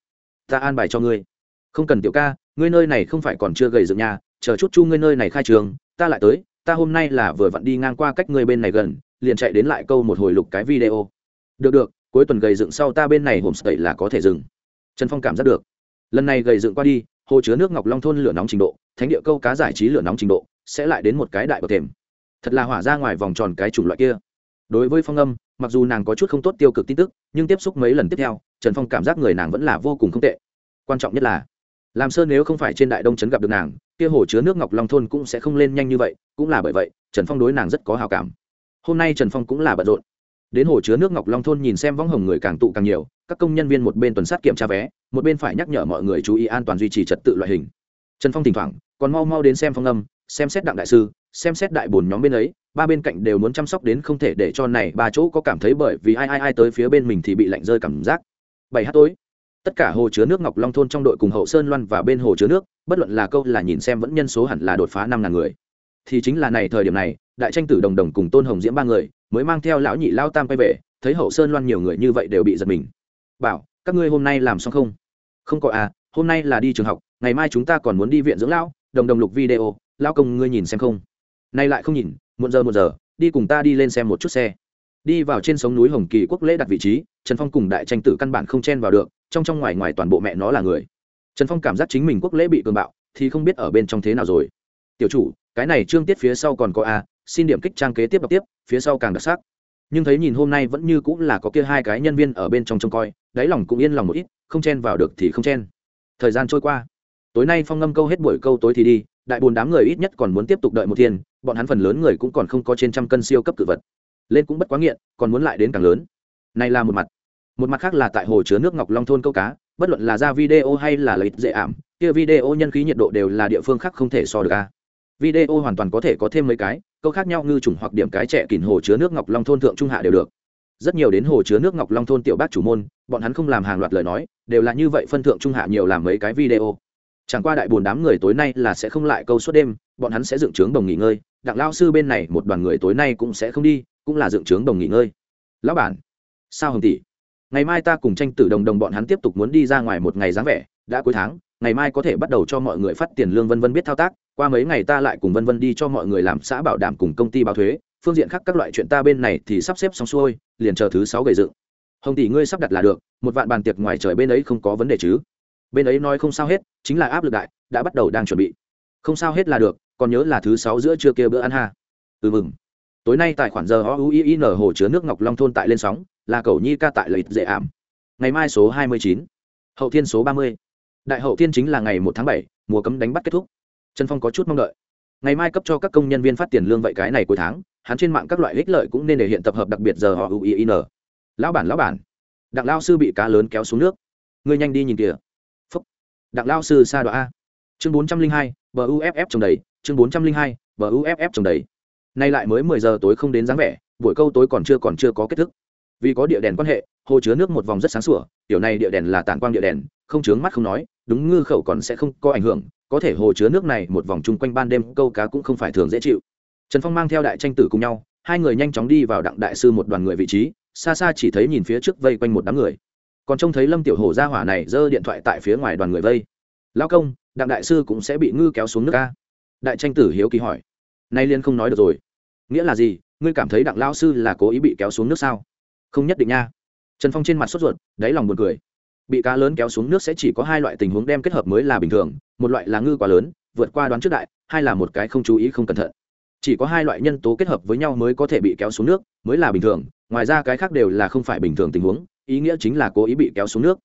Ta an bài cho ngươi. Không cần tiểu ca ngươi nơi này không phải còn chưa gầy dựng nhà chờ chút chu ngươi nơi này khai trường ta lại tới ta hôm nay là vừa vặn đi ngang qua cách ngươi bên này gần liền chạy đến lại câu một hồi lục cái video. Được được cuối tuần gầy dựng sau ta bên này homestay là có thể dừng. Trần phong cảm giác được. Lần này gầy dựng qua đi hồ chứa nước ngọc long thôn lửa nóng trình độ thánh địa câu cá giải trí lửa nóng trình độ sẽ lại đến một cái đại bậc thềm. Thật là hỏa ra ngoài vòng tròn cái chủng loại kia. Đối với phong âm mặc dù nàng có chút không tốt tiêu cực tin tức, nhưng tiếp xúc mấy lần tiếp theo, trần phong cảm giác người nàng vẫn là vô cùng không tệ. Quan trọng nhất là làm sơn nếu không phải trên đại đông trấn gặp được nàng, kia hồ chứa nước ngọc long thôn cũng sẽ không lên nhanh như vậy, cũng là bởi vậy, trần phong đối nàng rất có hào cảm. Hôm nay trần phong cũng là bận rộn. Đến hồ chứa nước ngọc long thôn nhìn xem võng hồng người càng tụ càng nhiều, các công nhân viên một bên tuần sát kiểm tra vé, một bên phải nhắc nhở mọi người chú ý an toàn duy trì trật tự loại hình. Trần phong thỉnh thoảng còn mau mau đến xem phong âm, xem xét đặng đại sư, xem xét đại bồn nhóm bên ấy ba bên cạnh đều muốn chăm sóc đến không thể để cho này ba chỗ có cảm thấy bởi vì ai ai ai tới phía bên mình thì bị lạnh rơi cảm giác. Bảy h tối, tất cả hồ chứa nước ngọc long thôn trong đội cùng hậu sơn loan và bên hồ chứa nước, bất luận là câu là nhìn xem vẫn nhân số hẳn là đột phá năm ngàn người. Thì chính là này thời điểm này, đại tranh tử đồng đồng cùng tôn hồng diễm ba người mới mang theo lão nhị lao tam quay về, thấy hậu sơn loan nhiều người như vậy đều bị giật mình. Bảo, các ngươi hôm nay làm xong không? Không có à hôm nay là đi trường học, ngày mai chúng ta còn muốn đi viện dưỡng lão, đồng đồng lục video lao công ngươi nhìn xem không? Nay lại không nhìn muộn giờ một giờ, đi cùng ta đi lên xem một chút xe. Đi vào trên sống núi hồng kỳ quốc lễ đặt vị trí, trần phong cùng đại tranh tử căn bản không chen vào được, trong trong ngoài ngoài toàn bộ mẹ nó là người. Trần phong cảm giác chính mình quốc lễ bị cường bạo, thì không biết ở bên trong thế nào rồi. Tiểu chủ, cái này trương tiết phía sau còn có a, xin điểm kích trang kế tiếp đọc tiếp, phía sau càng đặc sắc. Nhưng thấy nhìn hôm nay vẫn như cũng là có kia hai cái nhân viên ở bên trong trông coi, đáy lòng cũng yên lòng một ít, không chen vào được thì không chen. Thời gian trôi qua. Tối nay phong ngâm câu hết buổi câu tối thì đi, đại bồn đám người ít nhất còn muốn tiếp tục đợi một thiên bọn hắn phần lớn người cũng còn không có trên trăm cân siêu cấp cự vật. Lên cũng bất quá nghiện, còn muốn lại đến càng lớn. Này là một mặt. Một mặt khác là tại hồ chứa nước ngọc long thôn câu cá, bất luận là ra video hay là lợi ích dễ ảm, kia video nhân khí nhiệt độ đều là địa phương khác không thể so được a. Video hoàn toàn có thể có thêm mấy cái, câu khác nhau ngư trùng hoặc điểm cái trẻ kỉnh hồ chứa nước ngọc long thôn thượng trung hạ đều được. Rất nhiều đến hồ chứa nước ngọc long thôn tiểu bác chủ môn, bọn hắn không làm hàng loạt lời nói, đều là như vậy phân thượng trung hạ nhiều làm mấy cái video. Chẳng qua đại buồn đám người tối nay là sẽ không lại câu suốt đêm bọn hắn sẽ dựng trướng đồng nghỉ ngơi, đặng lao sư bên này một đoàn người tối nay cũng sẽ không đi, cũng là dựng trướng đồng nghỉ ngơi. Lão bản, sao hồng tỷ? Ngày mai ta cùng tranh tử đồng đồng bọn hắn tiếp tục muốn đi ra ngoài một ngày dáng vẻ, đã cuối tháng, ngày mai có thể bắt đầu cho mọi người phát tiền lương vân vân biết thao tác, qua mấy ngày ta lại cùng vân vân đi cho mọi người làm xã bảo đảm cùng công ty báo thuế, phương diện khác các loại chuyện ta bên này thì sắp xếp xong xuôi, liền chờ thứ sáu gầy dựng. Hồng tỷ ngươi sắp đặt là được, một vạn bàn tiệc ngoài trời bên ấy không có vấn đề chứ? Bên ấy nói không sao hết, chính là áp lực đại, đã bắt đầu đang chuẩn bị. Không sao hết là được còn nhớ là thứ sáu giữa trưa kia bữa ăn ha. Ừ mừng. Tối nay tại khoản giờ o u i n hồ chứa nước ngọc long thôn tại lên sóng, là cầu nhi ca tại lợi dễ ảm. Ngày mai số hai mươi chín, hậu thiên số ba mươi. Đại hậu thiên chính là ngày một tháng bảy, mùa cấm đánh bắt kết thúc. Trần phong có chút mong đợi. Ngày mai cấp cho các công nhân viên phát tiền lương vậy cái này cuối tháng, hắn trên mạng các loại ích lợi cũng nên để hiện tập hợp đặc biệt giờ họ u i n. Lão bản lão bản. Đặng lao sư bị cá lớn kéo xuống nước. Ngươi nhanh đi nhìn kìa. Phúc. Đặng lao sư sa đoạn a. Chương bốn trăm linh hai bờ uff trồng đầy, chương bốn trăm linh hai, bờ uff trồng đầy. Nay lại mới mười giờ tối không đến dáng vẻ, buổi câu tối còn chưa còn chưa có kết thúc. Vì có địa đèn quan hệ, hồ chứa nước một vòng rất sáng sủa, tiểu này địa đèn là tản quang địa đèn, không chướng mắt không nói, đúng ngư khẩu còn sẽ không có ảnh hưởng, có thể hồ chứa nước này một vòng chung quanh ban đêm, câu cá cũng không phải thường dễ chịu. Trần phong mang theo đại tranh tử cùng nhau, hai người nhanh chóng đi vào đặng đại sư một đoàn người vị trí, xa xa chỉ thấy nhìn phía trước vây quanh một đám người. Còn trông thấy lâm tiểu hổ ra hỏa này giơ điện thoại tại phía ngoài đoàn người vây. Lao công đặng đại sư cũng sẽ bị ngư kéo xuống nước a đại tranh tử hiếu kỳ hỏi. Nay liên không nói được rồi. Nghĩa là gì? Ngươi cảm thấy đặng lao sư là cố ý bị kéo xuống nước sao? Không nhất định nha. Trần phong trên mặt sốt ruột, đáy lòng buồn cười. Bị cá lớn kéo xuống nước sẽ chỉ có hai loại tình huống đem kết hợp mới là bình thường, một loại là ngư quá lớn, vượt qua đoán trước đại, hai là một cái không chú ý không cẩn thận. Chỉ có hai loại nhân tố kết hợp với nhau mới có thể bị kéo xuống nước, mới là bình thường, ngoài ra cái khác đều là không phải bình thường tình huống, ý nghĩa chính là cố ý bị kéo xuống nước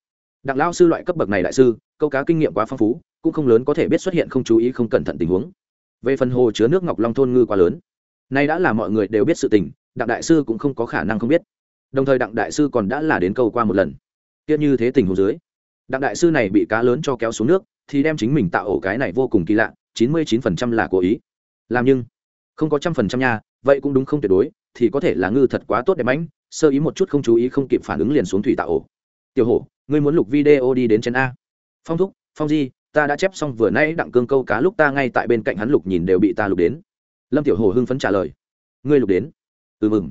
đặng lao sư loại cấp bậc này đại sư, câu cá kinh nghiệm quá phong phú, cũng không lớn có thể biết xuất hiện không chú ý không cẩn thận tình huống. Về phần hồ chứa nước ngọc long thôn ngư quá lớn, nay đã là mọi người đều biết sự tình, đặng đại sư cũng không có khả năng không biết. Đồng thời đặng đại sư còn đã là đến câu qua một lần. Tiếc như thế tình huống dưới, đặng đại sư này bị cá lớn cho kéo xuống nước, thì đem chính mình tạo ổ cái này vô cùng kỳ lạ, chín mươi chín phần trăm là cố ý. Làm nhưng, không có trăm phần trăm nha, vậy cũng đúng không tuyệt đối, thì có thể là ngư thật quá tốt đẹp mãnh, sơ ý một chút không chú ý không kịp phản ứng liền xuống thủy tạo ổ. Tiểu hổ ngươi muốn lục video đi đến trên a. Phong thúc, phong di, ta đã chép xong vừa nãy đặng cương câu cá lúc ta ngay tại bên cạnh hắn lục nhìn đều bị ta lục đến. Lâm tiểu hồ hưng phấn trả lời. Ngươi lục đến? Ừ mừng.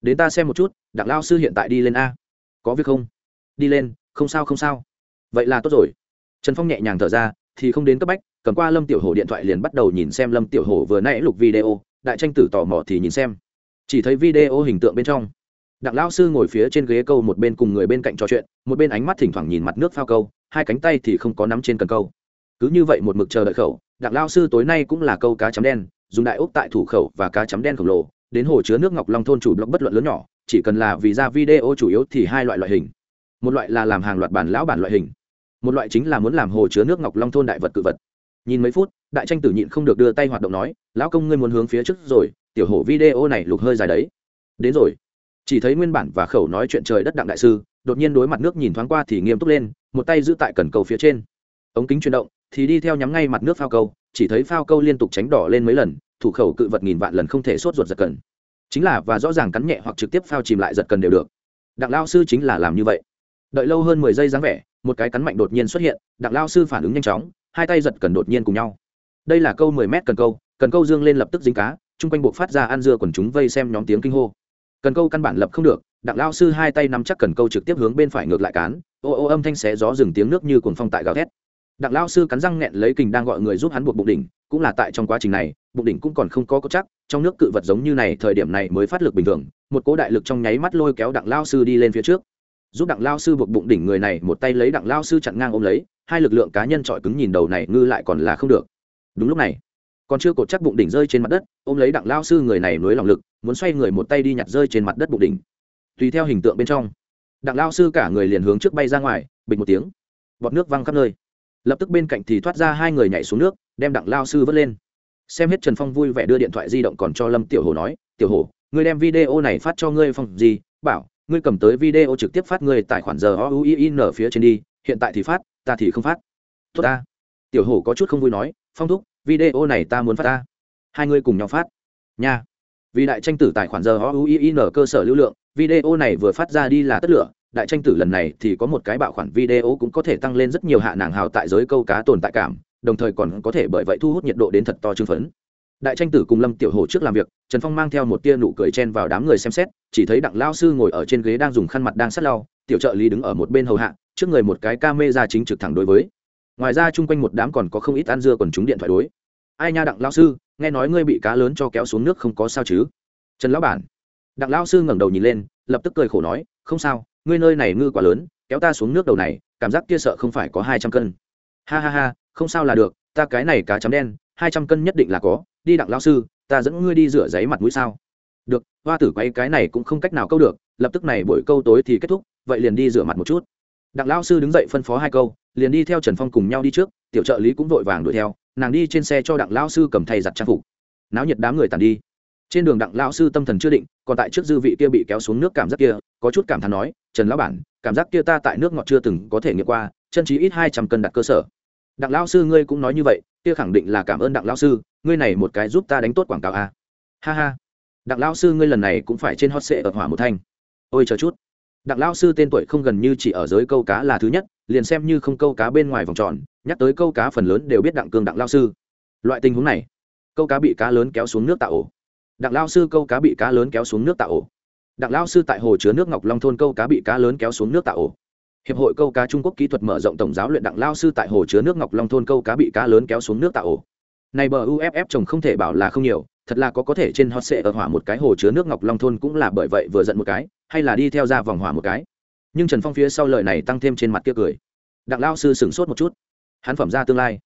Đến ta xem một chút, đặng lao sư hiện tại đi lên a. Có việc không? Đi lên, không sao không sao. Vậy là tốt rồi. Trần phong nhẹ nhàng thở ra, thì không đến cấp bách, cầm qua lâm tiểu hồ điện thoại liền bắt đầu nhìn xem lâm tiểu hồ vừa nãy lục video, đại tranh tử tò mò thì nhìn xem. Chỉ thấy video hình tượng bên trong đặng lao sư ngồi phía trên ghế câu một bên cùng người bên cạnh trò chuyện, một bên ánh mắt thỉnh thoảng nhìn mặt nước phao câu, hai cánh tay thì không có nắm trên cần câu. Cứ như vậy một mực chờ đợi khẩu, đặng lao sư tối nay cũng là câu cá chấm đen, dùng đại ốc tại thủ khẩu và cá chấm đen khổng lồ, đến hồ chứa nước ngọc long thôn chủ blog bất luận lớn nhỏ, chỉ cần là vì ra video chủ yếu thì hai loại loại hình. Một loại là làm hàng loạt bản lão bản loại hình, một loại chính là muốn làm hồ chứa nước ngọc long thôn đại vật cự vật. Nhìn mấy phút, đại tranh tử nhịn không được đưa tay hoạt động nói, lão công ngươi muốn hướng phía trước rồi, tiểu hổ video này lục hơi dài đấy. Đến rồi chỉ thấy nguyên bản và khẩu nói chuyện trời đất đặng đại sư, đột nhiên đối mặt nước nhìn thoáng qua thì nghiêm túc lên, một tay giữ tại cần cầu phía trên. Ống kính chuyển động, thì đi theo nhắm ngay mặt nước phao câu, chỉ thấy phao câu liên tục tránh đỏ lên mấy lần, thủ khẩu cự vật nghìn vạn lần không thể sốt ruột giật cần. Chính là và rõ ràng cắn nhẹ hoặc trực tiếp phao chìm lại giật cần đều được. Đặng lao sư chính là làm như vậy. Đợi lâu hơn mười giây dáng vẻ, một cái cắn mạnh đột nhiên xuất hiện, đặng lao sư phản ứng nhanh chóng, hai tay giật cần đột nhiên cùng nhau. Đây là câu mười mét cần câu cần câu dương lên lập tức dính cá, chung quanh buộc phát ra ăn dưa quần chúng vây xem nhóm tiếng kinh hô cần câu căn bản lập không được, đặng lao sư hai tay nắm chắc cần câu trực tiếp hướng bên phải ngược lại cán, ô ô âm thanh xé gió dừng tiếng nước như cuồng phong tại gào thét. Đặng lao sư cắn răng nghẹn lấy kình đang gọi người giúp hắn buộc bụng đỉnh, cũng là tại trong quá trình này, bụng đỉnh cũng còn không có có chắc, trong nước cự vật giống như này thời điểm này mới phát lực bình thường, một cố đại lực trong nháy mắt lôi kéo đặng lao sư đi lên phía trước. Giúp đặng lao sư buộc bụng đỉnh người này, một tay lấy đặng lao sư chặn ngang ôm lấy, hai lực lượng cá nhân trọi cứng nhìn đầu này ngư lại còn là không được. Đúng lúc này còn chưa cột chắc bụng đỉnh rơi trên mặt đất, ôm lấy đặng lao sư người này nối lòng lực, muốn xoay người một tay đi nhặt rơi trên mặt đất bụng đỉnh. Tùy theo hình tượng bên trong, đặng lao sư cả người liền hướng trước bay ra ngoài, bịch một tiếng, bọt nước văng khắp nơi. Lập tức bên cạnh thì thoát ra hai người nhảy xuống nước, đem đặng lao sư vớt lên. Xem hết trần phong vui vẻ đưa điện thoại di động còn cho lâm tiểu hồ nói, tiểu hồ ngươi đem video này phát cho ngươi phong gì? Bảo, ngươi cầm tới video trực tiếp phát ngươi tài khoản giờ o u i n phía trên đi, hiện tại thì phát, ta thì không phát. Tốt ta. Tiểu hồ có chút không vui nói, phong thúc video này ta muốn phát ta. Hai người cùng nhau phát. Nha. Vì đại tranh tử tài khoản giờ o u i n cơ sở lưu lượng, video này vừa phát ra đi là tất lửa. Đại tranh tử lần này thì có một cái bạo khoản video cũng có thể tăng lên rất nhiều hạ nàng hào tại giới câu cá tồn tại cảm, đồng thời còn có thể bởi vậy thu hút nhiệt độ đến thật to trưng phấn. Đại tranh tử cùng lâm tiểu hồ trước làm việc, trần phong mang theo một tia nụ cười chen vào đám người xem xét, chỉ thấy đặng lao sư ngồi ở trên ghế đang dùng khăn mặt đang sắt lau, tiểu trợ lý đứng ở một bên hầu hạ, trước người một cái ca mê ra chính trực thẳng đối với ngoài ra chung quanh một đám còn có không ít ăn dưa còn chúng điện thoại đối. Ai nha đặng lao sư, nghe nói ngươi bị cá lớn cho kéo xuống nước không có sao chứ? Trần lão bản. Đặng lao sư ngẩng đầu nhìn lên, lập tức cười khổ nói, không sao, ngươi nơi này ngư quá lớn, kéo ta xuống nước đầu này, cảm giác kia sợ không phải có hai trăm cân. Ha ha ha, không sao là được, ta cái này cá chấm đen, hai trăm cân nhất định là có, đi đặng lao sư, ta dẫn ngươi đi rửa giấy mặt mũi sao? Được, hoa tử quay cái này cũng không cách nào câu được, lập tức này buổi câu tối thì kết thúc, vậy liền đi rửa mặt một chút đặng lao sư đứng dậy phân phó hai câu, liền đi theo trần phong cùng nhau đi trước, tiểu trợ lý cũng vội vàng đuổi theo, nàng đi trên xe cho đặng lao sư cầm thay giặt trang phục. Náo nhiệt đám người tàn đi. Trên đường đặng lao sư tâm thần chưa định, còn tại trước dư vị kia bị kéo xuống nước cảm giác kia, có chút cảm thán nói, trần lão bản, cảm giác kia ta tại nước ngọt chưa từng có thể nghiệm qua, chân trí ít hai trăm cân đặt cơ sở. Đặng lao sư ngươi cũng nói như vậy, kia khẳng định là cảm ơn đặng lao sư, ngươi này một cái giúp ta đánh tốt quảng cáo a. À. ha ha. Đặng lao sư ngươi lần này cũng phải trên hot sệ ở hỏa một thanh. Ôi, chờ chút đặng lao sư tên tuổi không gần như chỉ ở giới câu cá là thứ nhất, liền xem như không câu cá bên ngoài vòng tròn, nhắc tới câu cá phần lớn đều biết đặng cương đặng lao sư. Loại tình huống này, câu cá bị cá lớn kéo xuống nước tạo ổ. Đặng lao sư câu cá bị cá lớn kéo xuống nước tạo ổ. Đặng lao sư tại hồ chứa nước ngọc long thôn câu cá bị cá lớn kéo xuống nước tạo ổ. Hiệp hội câu cá trung quốc kỹ thuật mở rộng tổng giáo luyện đặng lao sư tại hồ chứa nước ngọc long thôn câu cá bị cá lớn kéo xuống nước tạo ổ này bờ uff trồng không thể bảo là không nhiều, thật là có có thể trên hot sệ ở hỏa một cái hồ chứa nước ngọc long thôn cũng là bởi vậy vừa giận một cái, hay là đi theo ra vòng hỏa một cái. Nhưng trần phong phía sau lời này tăng thêm trên mặt kia cười. Đặng lao sư sửng sốt một chút. Hắn phẩm ra tương lai.